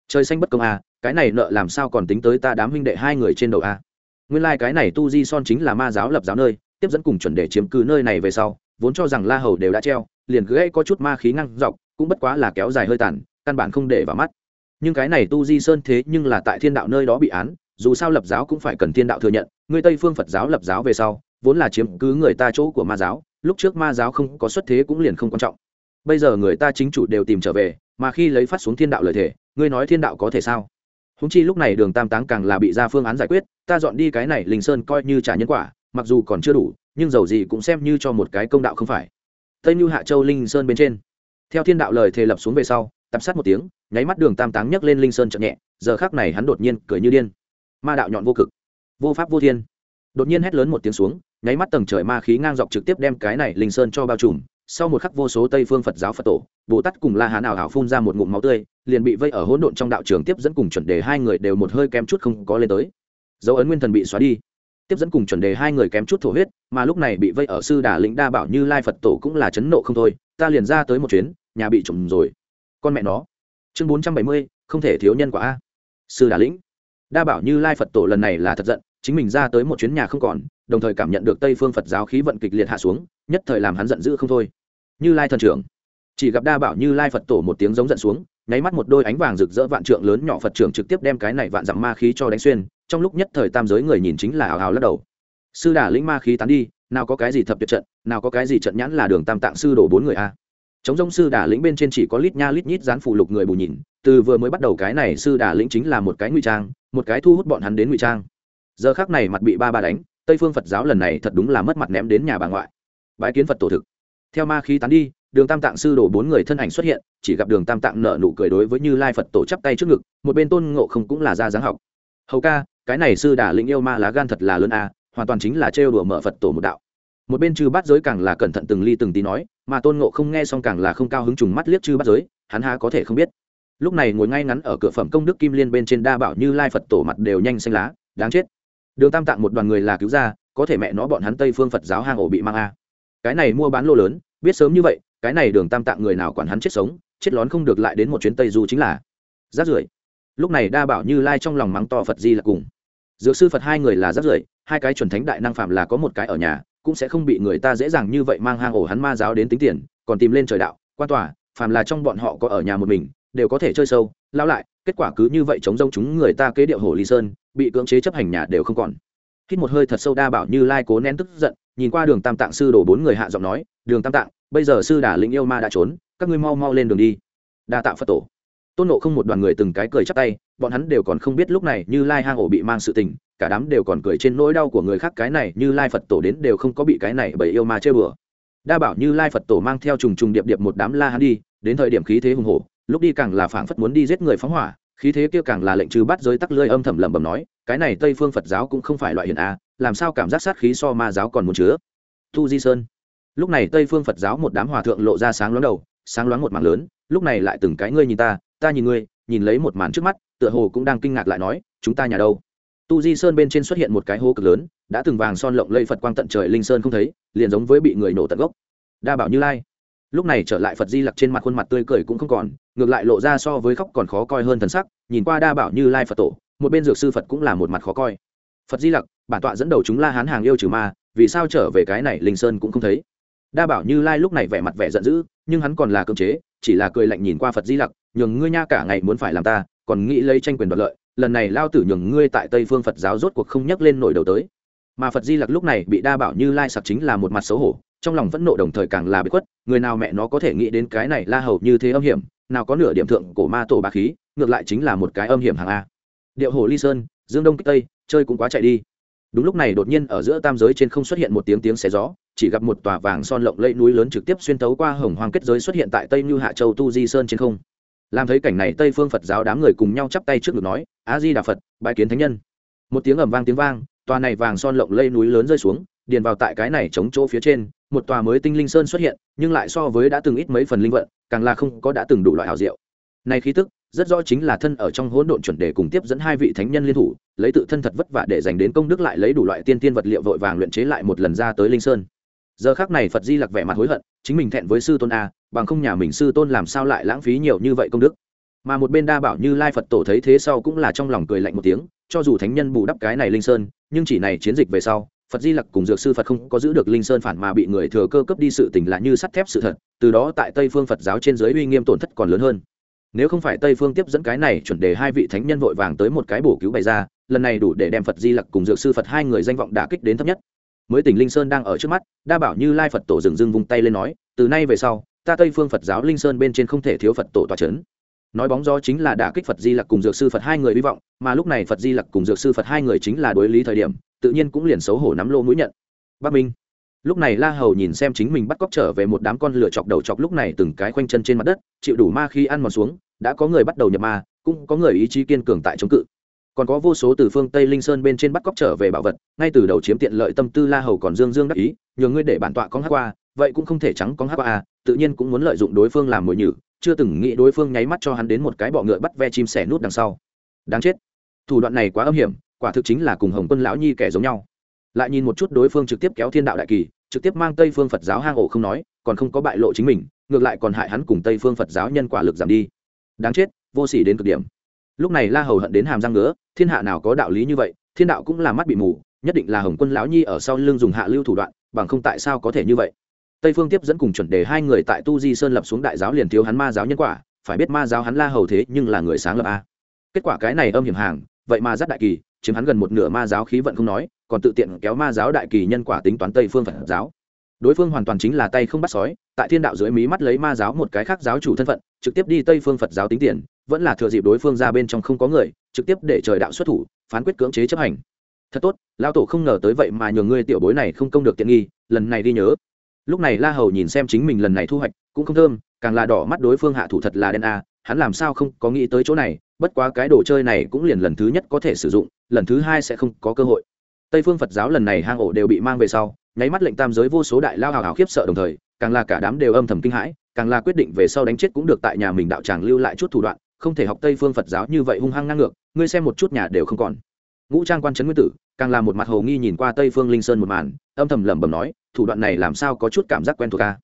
trời xanh bất công a, cái này nợ làm sao còn tính tới ta đám huynh đệ hai người trên đầu a? Nguyên lai、like、cái này tu di son chính là ma giáo lập giáo nơi, tiếp dẫn cùng chuẩn để chiếm cứ nơi này về sau, vốn cho rằng la hầu đều đã treo, liền gãy có chút ma khí ngăn dọc, cũng bất quá là kéo dài hơi tàn, căn bản không để vào mắt. Nhưng cái này tu di sơn thế nhưng là tại thiên đạo nơi đó bị án, dù sao lập giáo cũng phải cần thiên đạo thừa nhận, người tây phương phật giáo lập giáo về sau, vốn là chiếm cứ người ta chỗ của ma giáo, lúc trước ma giáo không có xuất thế cũng liền không quan trọng. Bây giờ người ta chính chủ đều tìm trở về, mà khi lấy phát xuống thiên đạo lời thể ngươi nói thiên đạo có thể sao? Húng chi lúc này đường tam táng càng là bị ra phương án giải quyết, ta dọn đi cái này linh sơn coi như trả nhân quả, mặc dù còn chưa đủ, nhưng dầu gì cũng xem như cho một cái công đạo không phải. Tây mưu hạ châu linh sơn bên trên. Theo thiên đạo lời thề lập xuống về sau, tập sát một tiếng, nháy mắt đường tam táng nhấc lên linh sơn chậm nhẹ, giờ khác này hắn đột nhiên cười như điên. Ma đạo nhọn vô cực, vô pháp vô thiên. Đột nhiên hét lớn một tiếng xuống, nháy mắt tầng trời ma khí ngang dọc trực tiếp đem cái này linh sơn cho bao trùm sau một khắc vô số tây phương phật giáo phật tổ, bồ tát cùng la hán ảo hảo phun ra một ngụm máu tươi, liền bị vây ở hỗn độn trong đạo trường tiếp dẫn cùng chuẩn đề hai người đều một hơi kém chút không có lên tới. Dấu ấn nguyên thần bị xóa đi. Tiếp dẫn cùng chuẩn đề hai người kém chút thổ huyết, mà lúc này bị vây ở sư đà lĩnh đa bảo như lai phật tổ cũng là chấn nộ không thôi, ta liền ra tới một chuyến, nhà bị trùng rồi. Con mẹ nó. Chương bốn trăm bảy mươi, không thể thiếu nhân quả a. Sư đà lĩnh. Đa bảo như lai phật tổ lần này là thật giận, chính mình ra tới một chuyến nhà không còn đồng thời cảm nhận được tây phương phật giáo khí vận kịch liệt hạ xuống, nhất thời làm hắn giận dữ không thôi. Như lai thần trưởng. Chỉ gặp đa bảo như lai phật tổ một tiếng giống giận xuống, nháy mắt một đôi ánh vàng rực rỡ vạn trượng lớn nhỏ phật trưởng trực tiếp đem cái này vạn dặm ma khí cho đánh xuyên, trong lúc nhất thời tam giới người nhìn chính là hào hào lắc đầu. Sư đà lĩnh ma khí tán đi, nào có cái gì thập tuyệt trận, nào có cái gì trận nhãn là đường tam tạng sư đổ bốn người a. À. Chống giống sư đà lĩnh bên trên chỉ có lít nha lít nhít dán phụ lục người bù nhìn, từ vừa mới bắt đầu cái này sư đà lĩnh chính là một cái ngụy trang, một cái thu hút bọn hắn đến ngụy trang. Giờ khác này mặt bị ba ba đánh tây phương phật giáo lần này thật đúng là mất mặt ném đến nhà bà ngoại. Bái kiến phật tổ thực. Theo ma khí tán đi, đường tam tạng sư đổ bốn người thân ảnh xuất hiện, chỉ gặp đường tam tạng nợ nụ cười đối với như lai phật tổ chắp tay trước ngực, một bên tôn ngộ không cũng là ra dáng học. Hầu ca, cái này sư đà lĩnh yêu ma lá gan thật là lớn a, hoàn toàn chính là trêu đùa mở phật tổ một đạo. Một bên chư bát giới càng là cẩn thận từng ly từng tí nói, mà tôn ngộ không nghe xong càng là không cao hứng trùng mắt liếc chư bát giới, hắn há có thể không biết. Lúc này ngồi ngay ngắn ở cửa phẩm công đức kim liên bên trên đa bảo như lai phật tổ mặt đều nhanh xanh lá, đáng chết đường tam tạng một đoàn người là cứu ra có thể mẹ nó bọn hắn tây phương phật giáo hang ổ bị mang a. Cái này mua bán lô lớn, biết sớm như vậy, cái này đường tam tạng người nào quản hắn chết sống, chết lón không được lại đến một chuyến tây du chính là. Rác rưởi. Lúc này đa bảo như lai trong lòng mắng to phật di là cùng. Dược sư phật hai người là rác rưởi, hai cái chuẩn thánh đại năng phạm là có một cái ở nhà, cũng sẽ không bị người ta dễ dàng như vậy mang hang ổ hắn ma giáo đến tính tiền, còn tìm lên trời đạo, quan tòa, phàm là trong bọn họ có ở nhà một mình, đều có thể chơi sâu lao lại, kết quả cứ như vậy chống rông chúng người ta kế điệu hồ ly sơn, bị cưỡng chế chấp hành nhà đều không còn. Hít một hơi thật sâu đa bảo như lai cố nén tức giận, nhìn qua đường tam tạng sư đổ bốn người hạ giọng nói, đường tam tạng, bây giờ sư đà lĩnh yêu ma đã trốn, các ngươi mau mau lên đường đi. Đa tạ phật tổ. Tôn nộ không một đoàn người từng cái cười chắp tay, bọn hắn đều còn không biết lúc này như lai hang ổ bị mang sự tình, cả đám đều còn cười trên nỗi đau của người khác, cái này như lai phật tổ đến đều không có bị cái này bởi yêu ma chơi bừa. Đa bảo như lai phật tổ mang theo trùng trùng điệp điệp một đám la hắn đi, đến thời điểm khí thế hùng hổ lúc đi càng là phảng phất muốn đi giết người phóng hỏa, khí thế kia càng là lệnh trừ bắt giới tắc lơi âm thầm lẩm bẩm nói, cái này tây phương phật giáo cũng không phải loại hiền a làm sao cảm giác sát khí so ma giáo còn muốn chứa? Tu di sơn. Lúc này tây phương phật giáo một đám hòa thượng lộ ra sáng loáng đầu, sáng loáng một mảng lớn, lúc này lại từng cái ngươi nhìn ta ta nhìn ngươi, nhìn lấy một màn trước mắt, tựa hồ cũng đang kinh ngạc lại nói, chúng ta nhà đâu? Tu di sơn bên trên xuất hiện một cái hố cực lớn, đã từng vàng son lộng lây phật quang tận trời linh sơn không thấy, liền giống với bị người nổ tận gốc. Đa bảo như lai. Lúc này trở lại phật di lặc trên mặt khuôn mặt tươi cười cũng không còn ngược lại lộ ra so với khóc còn khó coi hơn thần sắc, nhìn qua đa bảo như lai phật tổ, một bên dược sư phật cũng là một mặt khó coi. Phật di lặc, bản tọa dẫn đầu chúng la hán hàng yêu trừ ma, vì sao trở về cái này linh sơn cũng không thấy. Đa bảo như lai lúc này vẻ mặt vẻ giận dữ, nhưng hắn còn là cưỡng chế, chỉ là cười lạnh nhìn qua phật di lặc, nhường ngươi nha cả ngày muốn phải làm ta, còn nghĩ lấy tranh quyền đoạt lợi, lần này lao tử nhường ngươi tại tây phương phật giáo rốt cuộc không nhắc lên nổi đầu tới. Mà phật di lặc lúc này bị đa bảo như lai sặc chính là một mặt xấu hổ, trong lòng vẫn nộ đồng thời càng là bị khuất, người nào mẹ nó có thể nghĩ đến cái này la hầu như thế âm hiểm nào có nửa điểm thượng cổ ma tổ bá khí, ngược lại chính là một cái âm hiểm hàng a. Điệu hồ ly sơn, dương đông kích tây, chơi cũng quá chạy đi. Đúng lúc này đột nhiên ở giữa tam giới trên không xuất hiện một tiếng tiếng xé gió, chỉ gặp một tòa vàng son lộng lẫy núi lớn trực tiếp xuyên tấu qua hồng hoàng kết giới xuất hiện tại tây như hạ châu tu di sơn trên không. Làm thấy cảnh này tây phương phật giáo đám người cùng nhau chắp tay trước ngực nói, a di đà phật bãi kiến thánh nhân. Một tiếng ầm vang tiếng vang, tòa này vàng son lộng lây núi lớn rơi xuống điền vào tại cái này chống chỗ phía trên, một tòa mới tinh linh sơn xuất hiện, nhưng lại so với đã từng ít mấy phần linh vận, càng là không có đã từng đủ loại hảo diệu. Này khí tức, rất rõ chính là thân ở trong hỗn độn chuẩn đề cùng tiếp dẫn hai vị thánh nhân liên thủ, lấy tự thân thật vất vả để dành đến công đức lại lấy đủ loại tiên tiên vật liệu vội vàng luyện chế lại một lần ra tới linh sơn. Giờ khác này phật di lặc vẻ mặt hối hận, chính mình thẹn với sư tôn a, bằng không nhà mình sư tôn làm sao lại lãng phí nhiều như vậy công đức. Mà một bên đa bảo như lai phật tổ thấy thế sau cũng là trong lòng cười lạnh một tiếng, cho dù thánh nhân bù đắp cái này linh sơn, nhưng chỉ này chiến dịch về sau phật di lặc cùng dược sư phật không có giữ được linh sơn phản mà bị người thừa cơ cấp đi sự tình là như sắt thép sự thật, từ đó tại tây phương phật giáo trên giới uy nghiêm tổn thất còn lớn hơn. Nếu không phải tây phương tiếp dẫn cái này chuẩn đề hai vị thánh nhân vội vàng tới một cái bổ cứu bày ra, lần này đủ để đem phật di lặc cùng dược sư phật hai người danh vọng đả kích đến thấp nhất. Mới tỉnh linh sơn đang ở trước mắt, đa bảo như lai phật tổ dừng dưng vung tay lên nói, từ nay về sau, ta tây phương phật giáo linh sơn bên trên không thể thiếu phật tổ tòa c h ấ n nói bóng gió chính là đả kích phật di lặc cùng dược sư phật hai người hy vọng, mà lúc này phật di lặc cùng dược sư phật hai người chính là đối lý thời điểm tự nhiên cũng liền xấu hổ nắm lô mũi nhận. Bắc minh. Lúc này la hầu nhìn xem chính mình bắt cóc trở về một đám con lửa chọc đầu chọc lúc này từng cái khoanh chân trên mặt đất, chịu đủ ma khi ăn mòn xuống, đã có người bắt đầu nhập ma, cũng có người ý chí kiên cường tại chống cự. Còn có vô số từ phương tây linh sơn bên trên bắt cóc trở về bảo vật, ngay từ đầu chiếm tiện lợi tâm tư la hầu còn dương dương đắc ý, nhờ ngươi để bản tọa con hát qua, vậy cũng không thể trắng con hát qua à tự nhiên cũng muốn lợi dụng đối phương làm mồi nhử. Chưa từng nghĩ đối phương nháy mắt cho hắn đến một cái bọ ngựa bắt ve chim sẻ nút đằng sau. Đáng chết. Thủ đoạn này quá âm hiểm quả thực chính là cùng hồng quân lão nhi kẻ giống nhau. Lại nhìn một chút đối phương trực tiếp kéo thiên đạo đại kỳ, trực tiếp mang tây phương phật giáo hang ổ không nói, còn không có bại lộ chính mình, ngược lại còn hại hắn cùng tây phương phật giáo nhân quả lực giảm đi. Đáng chết, vô s ỉ đến cực điểm. Lúc này la hầu hận đến hàm răng ngứa, thiên hạ nào có đạo lý như vậy, thiên đạo cũng là mắt bị mù, nhất định là hồng quân lão nhi ở sau lưng dùng hạ lưu thủ đoạn, bằng không tại sao có thể như vậy? Tây phương tiếp dẫn cùng chuẩn đề hai người tại tu di sơn lập xuống đại giáo liền thiếu hắn ma giáo nhân quả, phải biết ma giáo hắn la hầu thế nhưng là người sáng lập a. Kết quả cái này âm hiểm hàng, vậy mà rất đại kỳ chiếm hắn gần một nửa ma giáo khí vận không nói, còn tự tiện kéo ma giáo đại kỳ nhân quả tính toán tây phương phật giáo. Đối phương hoàn toàn chính là tay không bắt sói, tại thiên đạo dưới mí mắt lấy ma giáo một cái khác giáo chủ thân phận, trực tiếp đi tây phương phật giáo tính tiền, vẫn là thừa dịp đối phương ra bên trong không có người, trực tiếp để trời đạo xuất thủ, phán quyết cưỡng chế chấp hành. Thật tốt lao tổ không ngờ tới vậy mà nhường ngươi tiểu bối này không công được tiện nghi, lần này đi nhớ. Lúc này la hầu nhìn xem chính mình lần này thu hoạch, cũng không thơm, càng là đỏ mắt đối phương hạ thủ thật là đen a, hắn làm sao không có nghĩ tới chỗ này bất quá cái đồ chơi này cũng liền lần thứ nhất có thể sử dụng, lần thứ hai sẽ không có cơ hội. Tây phương phật giáo lần này hang ổ đều bị mang về sau, nháy mắt lệnh tam giới vô số đại lao hào hào khiếp sợ đồng thời, càng là cả đám đều âm thầm kinh hãi, càng là quyết định về sau đánh chết cũng được tại nhà mình đạo tràng lưu lại chút thủ đoạn, không thể học tây phương phật giáo như vậy hung hăng ngang ngược, ngươi xem một chút nhà đều không còn. Ngũ trang quan trấn nguyên tử, càng là một mặt hồ nghi nhìn qua tây phương linh sơn một màn, âm thầm lẩm bẩm nói, thủ đoạn này làm sao có chút cảm giác quen thuộc ca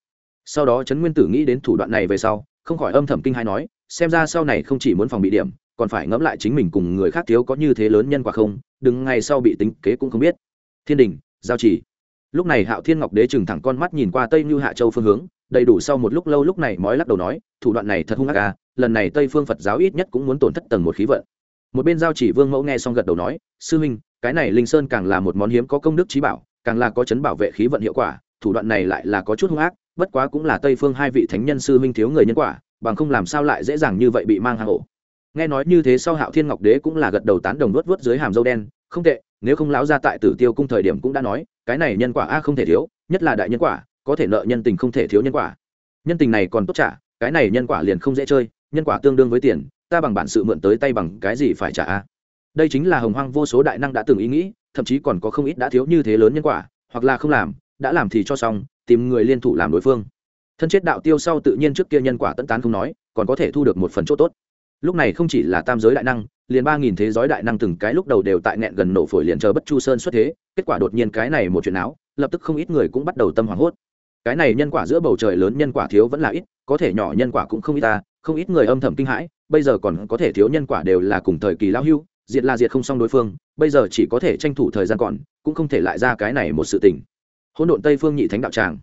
sau đó trấn nguyên tử nghĩ đến thủ đoạn này về sau, không khỏi âm thầm kinh hai nói xem ra sau này không chỉ muốn phòng bị điểm, còn phải ngẫm lại chính mình cùng người khác thiếu có như thế lớn nhân quả không, đừng ngày sau bị tính kế cũng không biết. Thiên đình, giao chỉ. Lúc này hạo thiên ngọc đế chừng thẳng con mắt nhìn qua tây như hạ châu phương hướng, đầy đủ sau một lúc lâu lúc này mói lắc đầu nói, thủ đoạn này thật hung ác à lần này tây phương phật giáo ít nhất cũng muốn tổn thất tầng một khí vận. Một bên giao chỉ vương mẫu nghe xong gật đầu nói, sư huynh, cái này linh sơn càng là một món hiếm có công đức trí bảo, càng là có chấn bảo vệ khí vận hiệu quả, thủ đoạn này lại là có chút hung ác, bất quá cũng là tây phương hai vị thánh nhân sư minh thiếu người nhân quả bằng không làm sao lại dễ dàng như vậy bị mang hàng ổ. Nghe nói như thế sau hạo thiên ngọc đế cũng là gật đầu tán đồng nuốt vớt dưới hàm dâu đen, không tệ, nếu không lão ra tại tử tiêu cung thời điểm cũng đã nói, cái này nhân quả a không thể thiếu, nhất là đại nhân quả, có thể nợ nhân tình không thể thiếu nhân quả. Nhân tình này còn tốt trả cái này nhân quả liền không dễ chơi, nhân quả tương đương với tiền, ta bằng bản sự mượn tới tay bằng cái gì phải trả a? Đây chính là hồng hoang vô số đại năng đã từng ý nghĩ, thậm chí còn có không ít đã thiếu như thế lớn nhân quả, hoặc là không làm, đã làm thì cho xong, tìm người liên thủ làm đối phương thân chết đạo tiêu sau tự nhiên trước kia nhân quả tận tán không nói, còn có thể thu được một phần chỗ tốt. Lúc này không chỉ là tam giới đại năng, liền ba nghìn thế giới đại năng từng cái lúc đầu đều tại nghẹn gần nổ phổi liền chờ bất chu sơn xuất thế, kết quả đột nhiên cái này một chuyện áo, lập tức không ít người cũng bắt đầu tâm hoảng hốt. Cái này nhân quả giữa bầu trời lớn nhân quả thiếu vẫn là ít, có thể nhỏ nhân quả cũng không ít ta, không ít người âm thầm kinh hãi, bây giờ còn có thể thiếu nhân quả đều là cùng thời kỳ lao hưu, diệt là diệt không xong đối phương, bây giờ chỉ có thể tranh thủ thời gian còn, cũng không thể lại ra cái này một sự tình. Hỗn độn tây phương nhị thánh đạo tràng.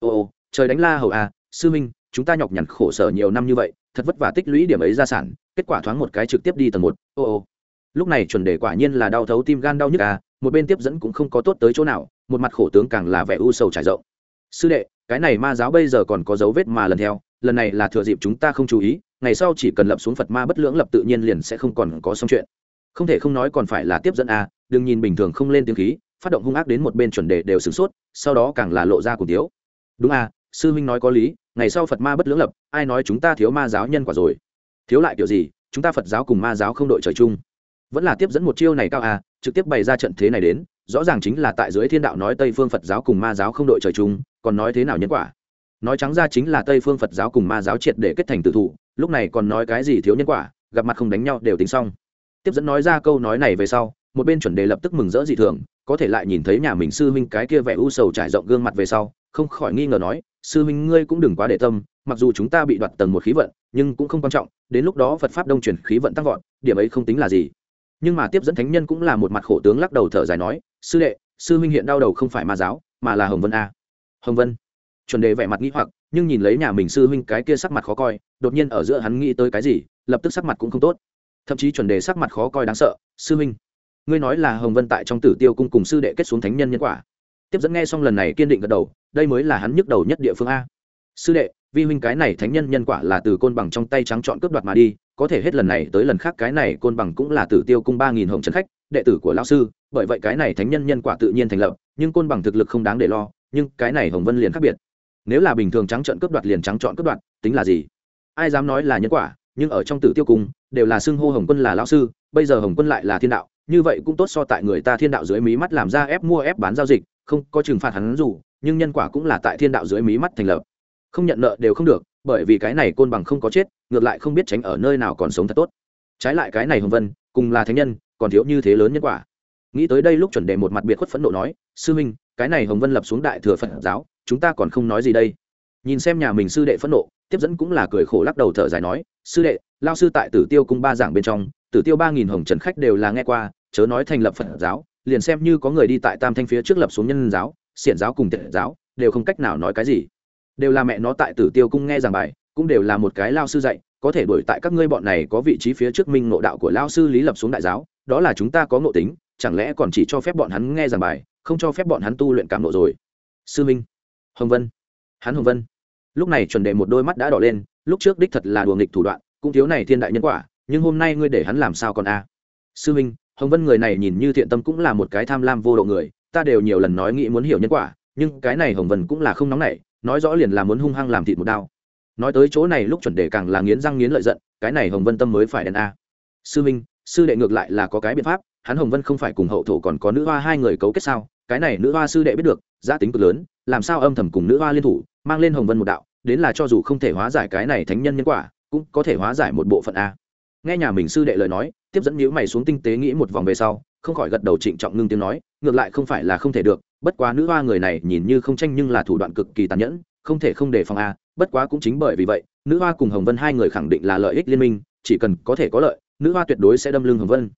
Ô ô trời đánh la hầu à sư minh, chúng ta nhọc nhằn khổ sở nhiều năm như vậy, thật vất vả tích lũy điểm ấy gia sản, kết quả thoáng một cái trực tiếp đi tầng một, ô ô. Lúc này chuẩn đề quả nhiên là đau thấu tim gan đau nhức à một bên tiếp dẫn cũng không có tốt tới chỗ nào, một mặt khổ tướng càng là vẻ u sầu trải rộng. Sư đệ, cái này ma giáo bây giờ còn có dấu vết mà lần theo, lần này là thừa dịp chúng ta không chú ý, ngày sau chỉ cần lập xuống phật ma bất lưỡng lập tự nhiên liền sẽ không còn có xong chuyện. Không thể không nói còn phải là tiếp dẫn à đừng nhìn bình thường không lên tiếng khí, phát động hung ác đến một bên chuẩn đề đều sửng sốt, sau đó càng là lộ ra cùng tiếu. Đúng à sư huynh nói có lý, ngày sau phật ma bất lưỡng lập, ai nói chúng ta thiếu ma giáo nhân quả rồi? Thiếu lại kiểu gì, chúng ta phật giáo cùng ma giáo không đội trời chung. Vẫn là tiếp dẫn một chiêu này cao à trực tiếp bày ra trận thế này đến, rõ ràng chính là tại dưới thiên đạo nói tây phương phật giáo cùng ma giáo không đội trời chung, còn nói thế nào nhân quả? Nói trắng ra chính là tây phương phật giáo cùng ma giáo triệt để kết thành tử thủ, lúc này còn nói cái gì thiếu nhân quả, gặp mặt không đánh nhau đều tính xong. Tiếp dẫn nói ra câu nói này về sau, một bên chuẩn đề lập tức mừng rỡ dị thường có thể lại nhìn thấy nhà mình sư huynh cái kia vẻ u sầu trải rộng gương mặt về sau, không khỏi nghi ngờ nói, sư huynh ngươi cũng đừng quá để tâm, mặc dù chúng ta bị đoạt tầng một khí vận, nhưng cũng không quan trọng, đến lúc đó phật pháp đông truyền khí vận tăng vọt, điểm ấy không tính là gì. Nhưng mà tiếp dẫn thánh nhân cũng là một mặt khổ tướng lắc đầu thở dài nói, sư đệ, sư huynh hiện đau đầu không phải ma giáo, mà là hồng vân a. Hồng vân. Chuẩn đề vẻ mặt nghĩ hoặc, nhưng nhìn lấy nhà mình sư huynh cái kia sắc mặt khó coi, đột nhiên ở giữa hắn nghĩ tới cái gì, lập tức sắc mặt cũng không tốt. Thậm chí chuẩn đề sắc mặt khó coi đáng sợ, sư huynh ngươi nói là hồng vân tại trong tử tiêu cung cùng sư đệ kết xuống thánh nhân nhân quả. Tiếp dẫn nghe xong lần này kiên định gật đầu, đây mới là hắn nhức đầu nhất địa phương a. Sư đệ, vi huynh cái này thánh nhân nhân quả là từ côn bằng trong tay trắng chọn cướp đoạt mà đi, có thể hết lần này tới lần khác cái này côn bằng cũng là tử tiêu cung ba nghìn hồng trần khách, đệ tử của lão sư, bởi vậy cái này thánh nhân nhân quả tự nhiên thành lập, nhưng côn bằng thực lực không đáng để lo, nhưng cái này hồng vân liền khác biệt. Nếu là bình thường trắng trợn cướp đoạt liền trắng chọn cướp đoạt, tính là gì? Ai dám nói là nhân quả? Nhưng ở trong tử tiêu cung đều là xưng hô hồng quân là lão sư, bây giờ hồng quân lại là thiên đạo, như vậy cũng tốt so tại người ta thiên đạo dưới mí mắt làm ra ép mua ép bán giao dịch, không có trừng phạt hắn dù, nhưng nhân quả cũng là tại thiên đạo dưới mí mắt thành lập. Không nhận nợ đều không được, bởi vì cái này côn bằng không có chết, ngược lại không biết tránh ở nơi nào còn sống thật tốt. Trái lại cái này hồng vân, cùng là thánh nhân, còn thiếu như thế lớn nhân quả. Nghĩ tới đây lúc chuẩn đề một mặt biệt khuất phẫn nộ nói, sư minh cái này hồng vân lập xuống đại thừa phật giáo, chúng ta còn không nói gì đây. Nhìn xem nhà mình sư đệ phẫn nộ tiếp dẫn cũng là cười khổ lắc đầu thở dài nói, sư đệ, lao sư tại tử tiêu cung ba giảng bên trong, tử tiêu ba nghìn hồng trần khách đều là nghe qua, chớ nói thành lập phật giáo, liền xem như có người đi tại tam thanh phía trước lập xuống nhân giáo, xiển giáo cùng tiện giáo, đều không cách nào nói cái gì. Đều là mẹ nó tại tử tiêu cung nghe giảng bài, cũng đều là một cái lao sư dạy, có thể đổi tại các ngươi bọn này có vị trí phía trước minh ngộ đạo của lao sư lý lập xuống đại giáo, đó là chúng ta có ngộ tính, chẳng lẽ còn chỉ cho phép bọn hắn nghe giảng bài, không cho phép bọn hắn tu luyện cảm nộ rồi? Sư minh, hồng vân, hắn hồng vân lúc này chuẩn đệ một đôi mắt đã đỏ lên, lúc trước đích thật là đùa nghịch thủ đoạn, cũng thiếu này thiên đại nhân quả, nhưng hôm nay ngươi để hắn làm sao còn a? Sư minh, hồng vân người này nhìn như thiện tâm cũng là một cái tham lam vô độ người, ta đều nhiều lần nói nghĩ muốn hiểu nhân quả, nhưng cái này hồng vân cũng là không nóng nảy, nói rõ liền là muốn hung hăng làm thịt một đao. Nói tới chỗ này lúc chuẩn đề càng là nghiến răng nghiến lợi giận, cái này hồng vân tâm mới phải đen a. Sư minh, sư đệ ngược lại là có cái biện pháp, hắn hồng vân không phải cùng hậu thổ còn có nữ hoa hai người cấu kết sao, cái này nữ hoa sư đệ biết được, giá tính cực lớn, làm sao âm thầm cùng nữ hoa liên thủ, mang lên hồng vân một đạo đến là cho dù không thể hóa giải cái này thánh nhân nhân quả, cũng có thể hóa giải một bộ phận a. Nghe nhà mình sư đệ lời nói, tiếp dẫn nhữ mày xuống tinh tế nghĩ một vòng về sau, không khỏi gật đầu trịnh trọng ngưng tiếng nói, ngược lại không phải là không thể được, bất quá nữ hoa người này nhìn như không tranh nhưng là thủ đoạn cực kỳ tàn nhẫn, không thể không đề phòng a, bất quá cũng chính bởi vì vậy, nữ hoa cùng hồng vân hai người khẳng định là lợi ích liên minh, chỉ cần có thể có lợi, nữ hoa tuyệt đối sẽ đâm lưng hồng vân.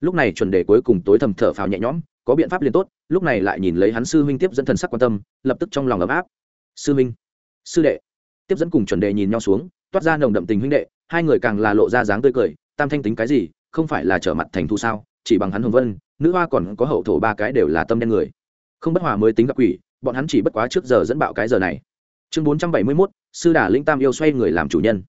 Lúc này chuẩn đề cuối cùng tối thầm thở phào nhẹ nhõm, có biện pháp liền tốt, lúc này lại nhìn lấy hắn sư huynh tiếp dẫn thần sắc quan tâm, lập tức trong lòng ấm áp. Sư huynh, sư đệ tiếp dẫn cùng chuẩn đề nhìn nhau xuống, toát ra nồng đậm tình huynh đệ, hai người càng là lộ ra dáng tươi cười, tam thanh tính cái gì, không phải là trở mặt thành thu sao, chỉ bằng hắn hồng vân, nữ hoa còn có hậu thổ ba cái đều là tâm đen người. Không bất hòa mới tính gặp quỷ, bọn hắn chỉ bất quá trước giờ dẫn bạo cái giờ này. Chương bốn trăm bảy mươi mốt, sư đà linh tam yêu xoay người làm chủ nhân.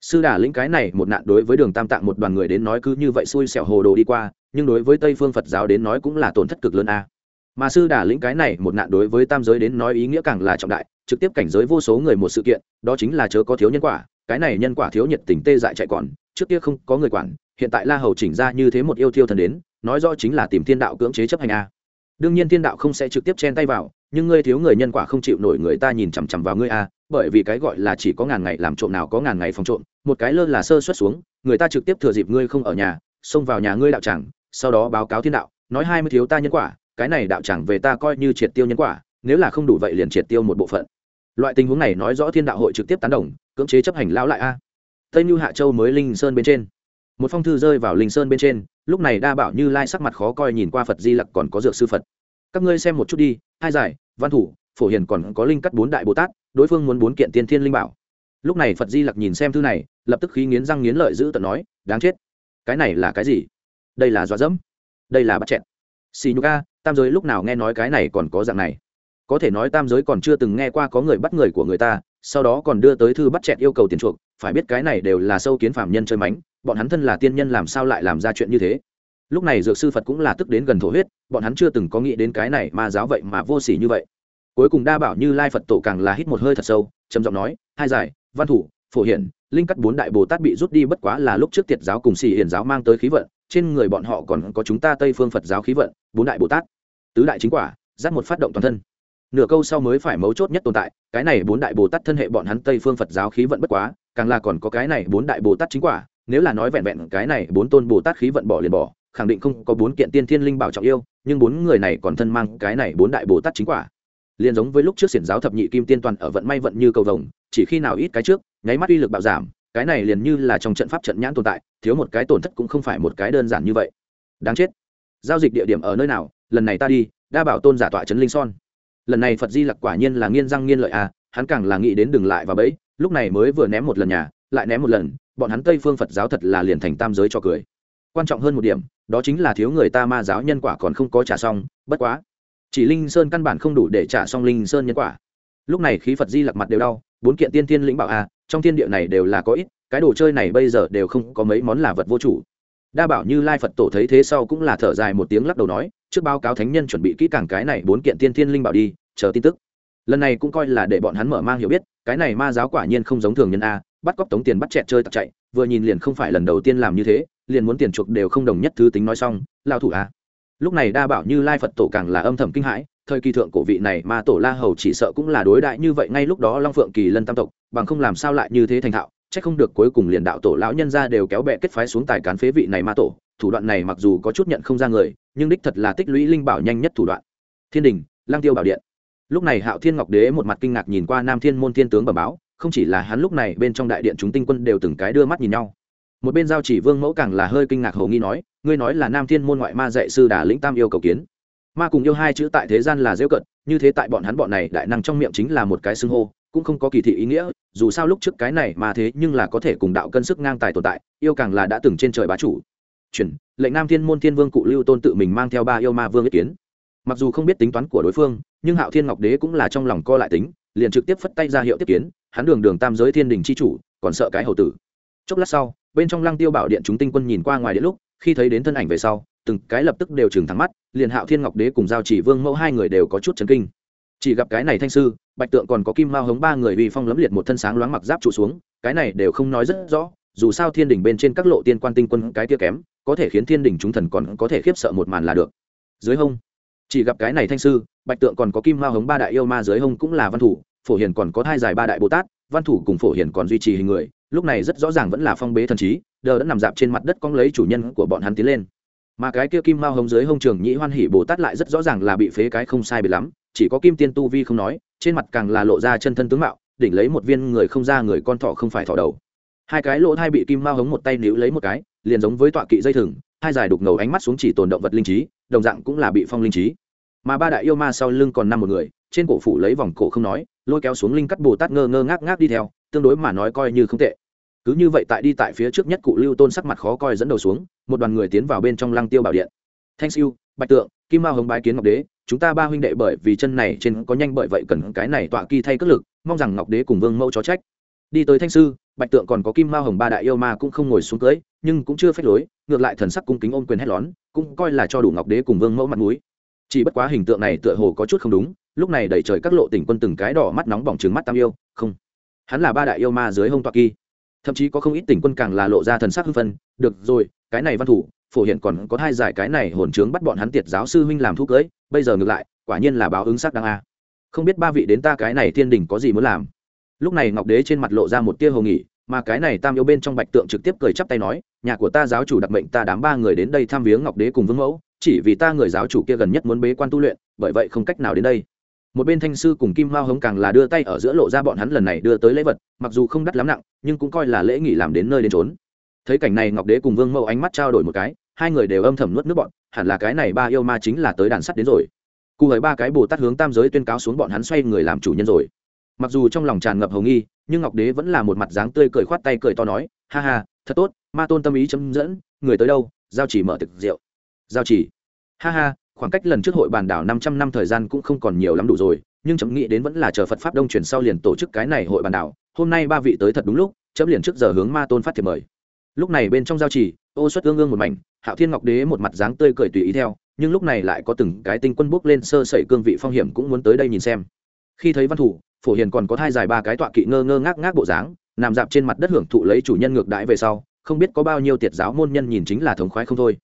Sư đà lĩnh cái này một nạn đối với đường tam tạng một đoàn người đến nói cứ như vậy xui xẻo hồ đồ đi qua, nhưng đối với tây phương phật giáo đến nói cũng là tổn thất cực lớn a mà sư đà lĩnh cái này, một nạn đối với tam giới đến nói ý nghĩa càng là trọng đại, trực tiếp cảnh giới vô số người một sự kiện, đó chính là chớ có thiếu nhân quả, cái này nhân quả thiếu nhiệt tình tê dại chạy còn, trước kia không có người quản, hiện tại la hầu chỉnh ra như thế một yêu thiêu thần đến, nói rõ chính là tìm thiên đạo cưỡng chế chấp hành a. Đương nhiên thiên đạo không sẽ trực tiếp chen tay vào, nhưng ngươi thiếu người nhân quả không chịu nổi người ta nhìn chằm chằm vào ngươi a, bởi vì cái gọi là chỉ có ngàn ngày làm trộm nào có ngàn ngày phòng trộm, một cái lơ là sơ xuất xuống, người ta trực tiếp thừa dịp ngươi không ở nhà, xông vào nhà ngươi đạo tràng, sau đó báo cáo thiên đạo, nói hai mươi thiếu ta nhân quả cái này đạo chẳng về ta coi như triệt tiêu nhân quả, nếu là không đủ vậy liền triệt tiêu một bộ phận. Loại tình huống này nói rõ thiên đạo hội trực tiếp tán đồng, cưỡng chế chấp hành lao lại a. Tây như hạ châu mới linh sơn bên trên. Một phong thư rơi vào linh sơn bên trên, lúc này đa bảo như lai sắc mặt khó coi nhìn qua phật di lặc còn có dược sư phật. Các ngươi xem một chút đi, hai giải, văn thủ, phổ hiền còn có linh cắt bốn đại bồ tát, đối phương muốn bốn kiện tiên thiên linh bảo. Lúc này phật di lặc nhìn xem thư này, lập tức khí nghiến răng nghiến lợi giữ tận nói, đáng chết. Cái này là cái gì? Đây là dọa dẫm. Đây là bắt chẹn xì nhục a, tam giới lúc nào nghe nói cái này còn có dạng này? Có thể nói tam giới còn chưa từng nghe qua có người bắt người của người ta, sau đó còn đưa tới thư bắt chẹt yêu cầu tiền chuộc, phải biết cái này đều là sâu kiến phạm nhân chơi mánh, bọn hắn thân là tiên nhân làm sao lại làm ra chuyện như thế? Lúc này dược sư phật cũng là tức đến gần thổ huyết, bọn hắn chưa từng có nghĩ đến cái này mà giáo vậy mà vô s ỉ như vậy. Cuối cùng đa bảo như lai phật tổ càng là hít một hơi thật sâu, trầm giọng nói, hai giải, văn thủ, phổ hiển linh cắt bốn đại bồ tát bị rút đi bất quá là lúc trước tiệt giáo cùng xì hiển giáo mang tới khí vận, trên người bọn họ còn có chúng ta tây phương phật giáo khí vận, bốn đại bồ tát. Tứ đại chính quả dắt một phát động toàn thân. Nửa câu sau mới phải mấu chốt nhất tồn tại, cái này bốn đại bồ tát thân hệ bọn hắn tây phương phật giáo khí vận bất quá, càng là còn có cái này bốn đại bồ tát chính quả, nếu là nói vẹn vẹn cái này bốn tôn bồ tát khí vận bỏ liền bỏ, khẳng định không có bốn kiện tiên thiên linh bảo trọng yêu, nhưng bốn người này còn thân mang cái này bốn đại bồ tát chính quả. Liền giống với lúc trước xiển giáo thập nhị kim tiên toàn ở vận may vận như cầu vồng chỉ khi nào ít cái trước, nháy mắt uy lực bạo giảm, cái này liền như là trong trận pháp trận nhãn tồn tại, thiếu một cái tổn thất cũng không phải một cái đơn giản như vậy. Đáng chết. Giao dịch địa điểm ở nơi nào? Lần này ta đi, đa bảo tôn giả tọa trấn linh son. Lần này phật di lặc quả nhiên là nghiên răng nghiên lợi à hắn càng là nghĩ đến đừng lại và bẫy, lúc này mới vừa ném một lần nhà, lại ném một lần, bọn hắn tây phương phật giáo thật là liền thành tam giới cho cười. Quan trọng hơn một điểm, đó chính là thiếu người ta ma giáo nhân quả còn không có trả xong, bất quá. Chỉ linh sơn căn bản không đủ để trả xong linh sơn nhân quả. Lúc này khí phật di lặc mặt đều đau bốn kiện tiên tiên lĩnh bảo a, trong thiên địa này đều là có ít, cái đồ chơi này bây giờ đều không có mấy món là vật vô chủ. Đa bảo như lai phật tổ thấy thế sau cũng là thở dài một tiếng lắc đầu nói, trước báo cáo thánh nhân chuẩn bị kỹ càng cái này bốn kiện tiên thiên linh bảo đi, chờ tin tức. Lần này cũng coi là để bọn hắn mở mang hiểu biết, cái này ma giáo quả nhiên không giống thường nhân a, bắt cóc tống tiền bắt chẹt chơi tặc chạy, vừa nhìn liền không phải lần đầu tiên làm như thế, liền muốn tiền chuộc đều không đồng nhất thứ tính nói xong, lao thủ a. Lúc này đa bảo như lai phật tổ càng là âm thầm kinh hãi thời kỳ thượng cổ vị này mà tổ la hầu chỉ sợ cũng là đối đại như vậy ngay lúc đó long phượng kỳ lân tam tộc, bằng không làm sao lại như thế thành thạo c h ắ c không được cuối cùng liền đạo tổ lão nhân ra đều kéo bẹ kết phái xuống tài cán phế vị này ma tổ, thủ đoạn này mặc dù có chút nhận không ra người, nhưng đích thật là tích lũy linh bảo nhanh nhất thủ đoạn. Thiên đình lang tiêu bảo điện. Lúc này hạo thiên ngọc đế một mặt kinh ngạc nhìn qua nam thiên môn thiên tướng bẩm báo, không chỉ là hắn lúc này bên trong đại điện chúng tinh quân đều từng cái đưa mắt nhìn nhau. Một bên giao chỉ vương mẫu càng là hơi kinh ngạc hầu nghi nói, ngươi nói là nam thiên môn ngoại ma dạy sư đà lĩnh tam yêu cầu kiến ma cùng yêu hai chữ tại thế gian là dễ cận như thế tại bọn hắn bọn này đại năng trong miệng chính là một cái xưng hô, cũng không có kỳ thị ý nghĩa, dù sao lúc trước cái này mà thế nhưng là có thể cùng đạo cân sức ngang tài tồn tại, yêu càng là đã từng trên trời bá chủ. Chuyển, lệnh nam thiên môn thiên vương cụ lưu tôn tự mình mang theo ba yêu ma vương ý kiến. Mặc dù không biết tính toán của đối phương, nhưng hạo thiên ngọc đế cũng là trong lòng co lại tính, liền trực tiếp phất tay ra hiệu tiếp kiến, hắn đường đường tam giới thiên đình c h i chủ, còn sợ cái hầu tử. Chốc lát sau, bên trong lăng tiêu bảo điện chúng tinh quân nhìn qua ngoài điện lúc, khi thấy đến thân ảnh về sau từng cái lập tức đều trừng thắng mắt, liền hạo thiên ngọc đế cùng giao chỉ vương mẫu hai người đều có chút chấn kinh. Chỉ gặp cái này thanh sư, bạch tượng còn có kim mao hống ba người uy phong lấm liệt một thân sáng loáng mặc giáp trụ xuống, cái này đều không nói rất rõ, dù sao thiên đình bên trên các lộ tiên quan tinh quân cái kia kém, có thể khiến thiên đình chúng thần còn có thể khiếp sợ một màn là được. Dưới hông, chỉ gặp cái này thanh sư, bạch tượng còn có kim mao hống ba đại yêu ma dưới hông cũng là văn thủ, phổ hiền còn có hai dài ba đại bồ tát, văn thủ cùng phổ hiền còn duy trì hình người, lúc này rất rõ ràng vẫn là phong bế thần trí, đờ đã nằm dạp trên mặt đất cong lấy chủ nhân của bọn hắn tiến lên mà cái kia kim mao hống dưới hông trường nhĩ hoan hỉ bồ tát lại rất rõ ràng là bị phế cái không sai bị lắm, chỉ có kim tiên tu vi không nói, trên mặt càng là lộ ra chân thân tướng mạo, đỉnh lấy một viên người không ra người con thỏ không phải thỏ đầu. Hai cái lỗ thai bị kim mao hống một tay níu lấy một cái, liền giống với tọa kỵ dây thừng, hai dài đục ngầu ánh mắt xuống chỉ tồn động vật linh trí, đồng dạng cũng là bị phong linh trí. Mà ba đại yêu ma sau lưng còn năm một người, trên cổ phủ lấy vòng cổ không nói, lôi kéo xuống linh cắt bồ tát ngơ ngơ ngác ngác đi theo, tương đối mà nói coi như không tệ cứ như vậy tại đi tại phía trước nhất cụ lưu tôn sắc mặt khó coi dẫn đầu xuống, một đoàn người tiến vào bên trong lăng tiêu bảo điện. Thanh siêu, bạch tượng, kim mao hồng bái kiến ngọc đế, chúng ta ba huynh đệ bởi vì chân này trên có nhanh bởi vậy cần cái này tọa kỳ thay cất lực, mong rằng ngọc đế cùng vương mẫu chó trách. Đi tới thanh sư, bạch tượng còn có kim mao hồng ba đại yêu ma cũng không ngồi xuống cưới, nhưng cũng chưa phép lối, ngược lại thần sắc cung kính ôm quyền hét lón, cũng coi là cho đủ ngọc đế cùng vương mẫu mặt mũi. Chỉ bất quá hình tượng này tựa hồ có chút không đúng, lúc này đẩy trời các lộ tỉnh quân từng cái đỏ mắt nóng bỏng trừng mắt tam yêu, không, hắn là ba đại yêu ma dưới hông toa kỳ thậm chí có không ít tỉnh quân càng là lộ ra thần sắc hưng phân được rồi, cái này văn thủ, phổ hiện còn có hai giải cái này hồn trướng bắt bọn hắn tiệt giáo sư huynh làm thuốc cưới, bây giờ ngược lại, quả nhiên là báo ứng sắc đáng a. Không biết ba vị đến ta cái này thiên đình có gì muốn làm. Lúc này ngọc đế trên mặt lộ ra một tia hồ nghỉ mà cái này tam yêu bên trong bạch tượng trực tiếp cười chắp tay nói, nhà của ta giáo chủ đặc mệnh ta đám ba người đến đây thăm viếng ngọc đế cùng vương mẫu, chỉ vì ta người giáo chủ kia gần nhất muốn bế quan tu luyện, bởi vậy không cách nào đến đây một bên thanh sư cùng kim mao hống càng là đưa tay ở giữa lộ ra bọn hắn lần này đưa tới lễ vật, mặc dù không đắt lắm nặng, nhưng cũng coi là lễ nghỉ làm đến nơi đến trốn thấy cảnh này ngọc đế cùng vương mẫu ánh mắt trao đổi một cái, hai người đều âm thầm nuốt nước bọn, hẳn là cái này ba yêu ma chính là tới đàn sắt đến rồi. Cụ hời ba cái bồ tát hướng tam giới tuyên cáo xuống bọn hắn xoay người làm chủ nhân rồi. Mặc dù trong lòng tràn ngập hồng nghi, nhưng ngọc đế vẫn là một mặt dáng tươi cười khoát tay cười to nói, ha ha, thật tốt, ma tôn tâm ý chấm dẫn người tới đâu, giao chỉ mở thực rượu. Giao chỉ. Ha ha khoảng cách lần trước hội bàn đảo năm trăm năm thời gian cũng không còn nhiều lắm đủ rồi nhưng chấm nghĩ đến vẫn là chờ phật pháp đông truyền sau liền tổ chức cái này hội bàn đảo hôm nay ba vị tới thật đúng lúc chấm liền trước giờ hướng ma tôn phát thiệp mời. Lúc này bên trong giao trì, ô xuất ương ương một mảnh hạo thiên ngọc đế một mặt dáng tươi cười tùy ý theo nhưng lúc này lại có từng cái tinh quân bước lên sơ sẩy cương vị phong hiểm cũng muốn tới đây nhìn xem. Khi thấy văn thủ phổ hiền còn có thai dài ba cái tọa kỵ ngơ ngơ ngác ngác bộ dáng nằm dạp trên mặt đất hưởng thụ lấy chủ nhân ngược đãi về sau không biết có bao nhiêu tiệt giáo môn nhân nhìn chính là thống khoái không thôi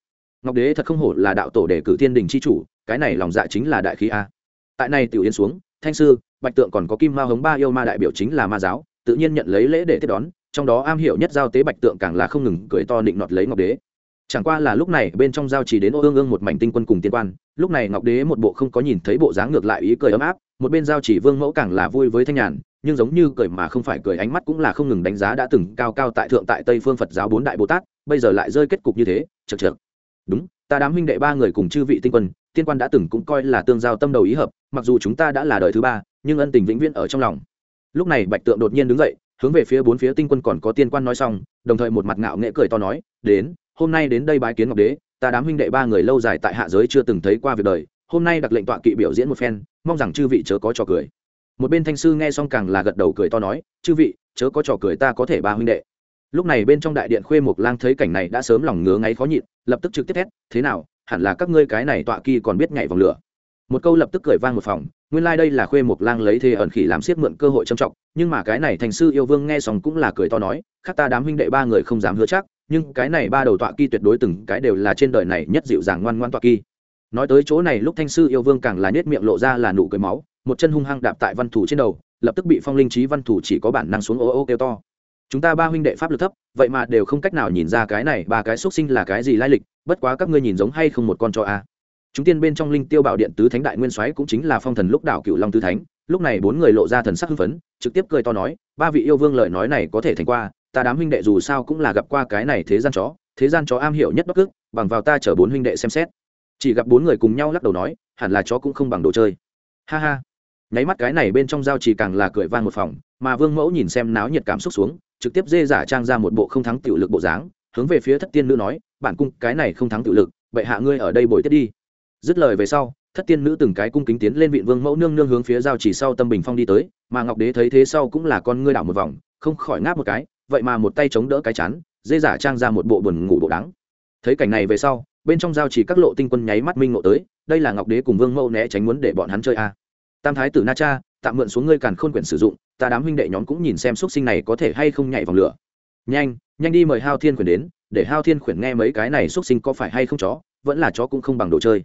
ngọc đế thật không hổ là đạo tổ để cử thiên đình c h i chủ, cái này lòng dạ chính là đại khí a. Tại này tiểu yên xuống, thanh sư, bạch tượng còn có kim ma hống ba yêu ma đại biểu chính là ma giáo, tự nhiên nhận lấy lễ để tiếp đón, trong đó am hiểu nhất giao tế bạch tượng càng là không ngừng cười to định nọt lấy ngọc đế. Chẳng qua là lúc này, bên trong giao chỉ đến ô ương ương một mảnh tinh quân cùng tiên quan, lúc này ngọc đế một bộ không có nhìn thấy bộ dáng ngược lại ý cười ấm áp, một bên giao chỉ vương mẫu càng là vui với thanh nhàn, nhưng giống như cười mà không phải cười, ánh mắt cũng là không ngừng đánh giá đã từng cao cao tại thượng tại tây phương phật giáo bốn đại bồ tát, bây giờ lại rơi kết cục như thế chật chật đúng, ta đám huynh đệ ba người cùng chư vị tinh quân, tiên quan đã từng cũng coi là tương giao tâm đầu ý hợp, mặc dù chúng ta đã là đời thứ ba, nhưng ân tình vĩnh viễn ở trong lòng. Lúc này bạch tượng đột nhiên đứng dậy, hướng về phía bốn phía tinh quân còn có tiên quan nói xong, đồng thời một mặt ngạo nghễ cười to nói, đến, hôm nay đến đây bái kiến ngọc đế, ta đám huynh đệ ba người lâu dài tại hạ giới chưa từng thấy qua việc đời, hôm nay đặc lệnh tọa kỵ biểu diễn một phen, mong rằng chư vị chớ có trò cười. Một bên thanh sư nghe xong càng là gật đầu cười to nói, chư vị, chớ có trò cười ta có thể ba huynh đệ. Lúc này bên trong đại điện khuê mục lang thấy cảnh này đã sớm lòng ngứa ngáy khó nhịn lập tức trực tiếp thét, thế nào, hẳn là các ngươi cái này tọa kỳ còn biết nhảy vòng lửa? Một câu lập tức cười vang một phòng, nguyên lai、like、đây là khuê mộc lang lấy thế ẩn khỉ làm siết mượn cơ hội trầm trọng, nhưng mà cái này thành sư yêu vương nghe xong cũng là cười to nói, khác ta đám huynh đệ ba người không dám hứa chắc, nhưng cái này ba đầu tọa kỳ tuyệt đối từng cái đều là trên đời này nhất dịu dàng ngoan ngoan tọa kỳ. Nói tới chỗ này lúc thanh sư yêu vương càng là nết miệng lộ ra là nụ cười máu, một chân hung hăng đạp tại văn thủ trên đầu, lập tức bị phong linh trí văn thủ chỉ có bản năng xuống ô ô kêu to chúng ta ba huynh đệ pháp lực thấp, vậy mà đều không cách nào nhìn ra cái này ba cái xuất sinh là cái gì lai lịch, bất quá các ngươi nhìn giống hay không một con cho a. Chúng tiên bên trong linh tiêu bảo điện tứ thánh đại nguyên soái cũng chính là phong thần lúc đảo cựu long tứ thánh, lúc này bốn người lộ ra thần sắc hưng phấn, trực tiếp cười to nói, ba vị yêu vương lời nói này có thể thành qua, ta đám huynh đệ dù sao cũng là gặp qua cái này thế gian chó, thế gian chó am hiểu nhất bắc cước, bằng vào ta chở bốn huynh đệ xem xét. Chỉ gặp bốn người cùng nhau lắc đầu nói, hẳn là chó cũng không bằng đồ chơi. Ha ha. Nháy mắt cái này bên trong giao chỉ càng là cười van một phòng, mà vương mẫu nhìn xem náo nhiệt cảm xúc xuống trực tiếp dê giả trang ra một bộ không thắng tiểu lực bộ dáng, hướng về phía thất tiên nữ nói, bản cung, cái này không thắng tiểu lực vậy hạ ngươi ở đây bồi tiếp đi dứt lời về sau, thất tiên nữ từng cái cung kính tiến lên vị vương mẫu nương nương hướng phía giao chỉ sau tâm bình phong đi tới, mà ngọc đế thấy thế sau cũng là con ngươi đảo một vòng, không khỏi ngáp một cái, vậy mà một tay chống đỡ cái chán, dê giả trang ra một bộ buồn ngủ bộ dáng thấy cảnh này về sau, bên trong giao chỉ các lộ tinh quân nháy mắt minh ngộ tới, đây là ngọc đế cùng vương mẫu né tránh muốn để bọn hắn chơi a à. tam thái tử na cha tạm mượn xuống ngươi càn khôn quyển sử dụng, ta đám huynh đệ nhóm cũng nhìn xem xuất sinh này có thể hay không nhảy vòng lửa. Nhanh nhanh đi mời hao thiên quyển đến, để hao thiên quyển nghe mấy cái này xuất sinh có phải hay không chó, vẫn là chó cũng không bằng đồ chơi.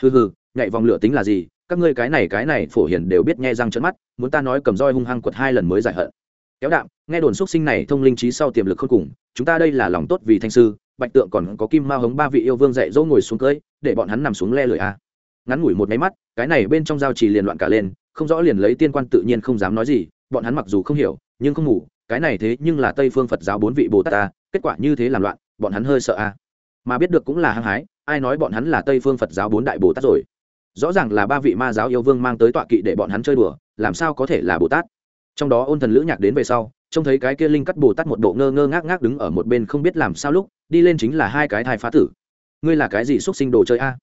Hừ hừ, nhảy vòng lửa tính là gì, các ngươi cái này cái này phổ hiền đều biết nghe răng trợn mắt, muốn ta nói cầm roi hung hăng quật hai lần mới giải hận. Kéo đạm, nghe đồn xuất sinh này thông linh trí sau tiềm lực không cùng, chúng ta đây là lòng tốt vì thanh sư, bạch tượng còn có kim ma hống ba vị yêu vương dạy dỗ ngồi xuống cưới, để bọn hắn nằm xuống le lưỡi a ngắn ngủi một máy mắt, cái này bên trong giao trì liền loạn cả lên không rõ liền lấy tiên quan tự nhiên không dám nói gì, bọn hắn mặc dù không hiểu, nhưng không ngủ, cái này thế nhưng là tây phương phật giáo bốn vị bồ tát ta, kết quả như thế làm loạn, bọn hắn hơi sợ a. Mà biết được cũng là hăng hái, ai nói bọn hắn là tây phương phật giáo bốn đại bồ tát rồi? Rõ ràng là ba vị ma giáo yêu vương mang tới tọa kỵ để bọn hắn chơi đùa, làm sao có thể là bồ tát? Trong đó ôn thần lữ nhạc đến về sau, trông thấy cái kia linh cắt bồ tát một bộ ngơ ngơ ngác ngác đứng ở một bên không biết làm sao lúc, đi lên chính là hai cái thai phá tử. Ngươi là cái gì xúc sinh đồ chơi a?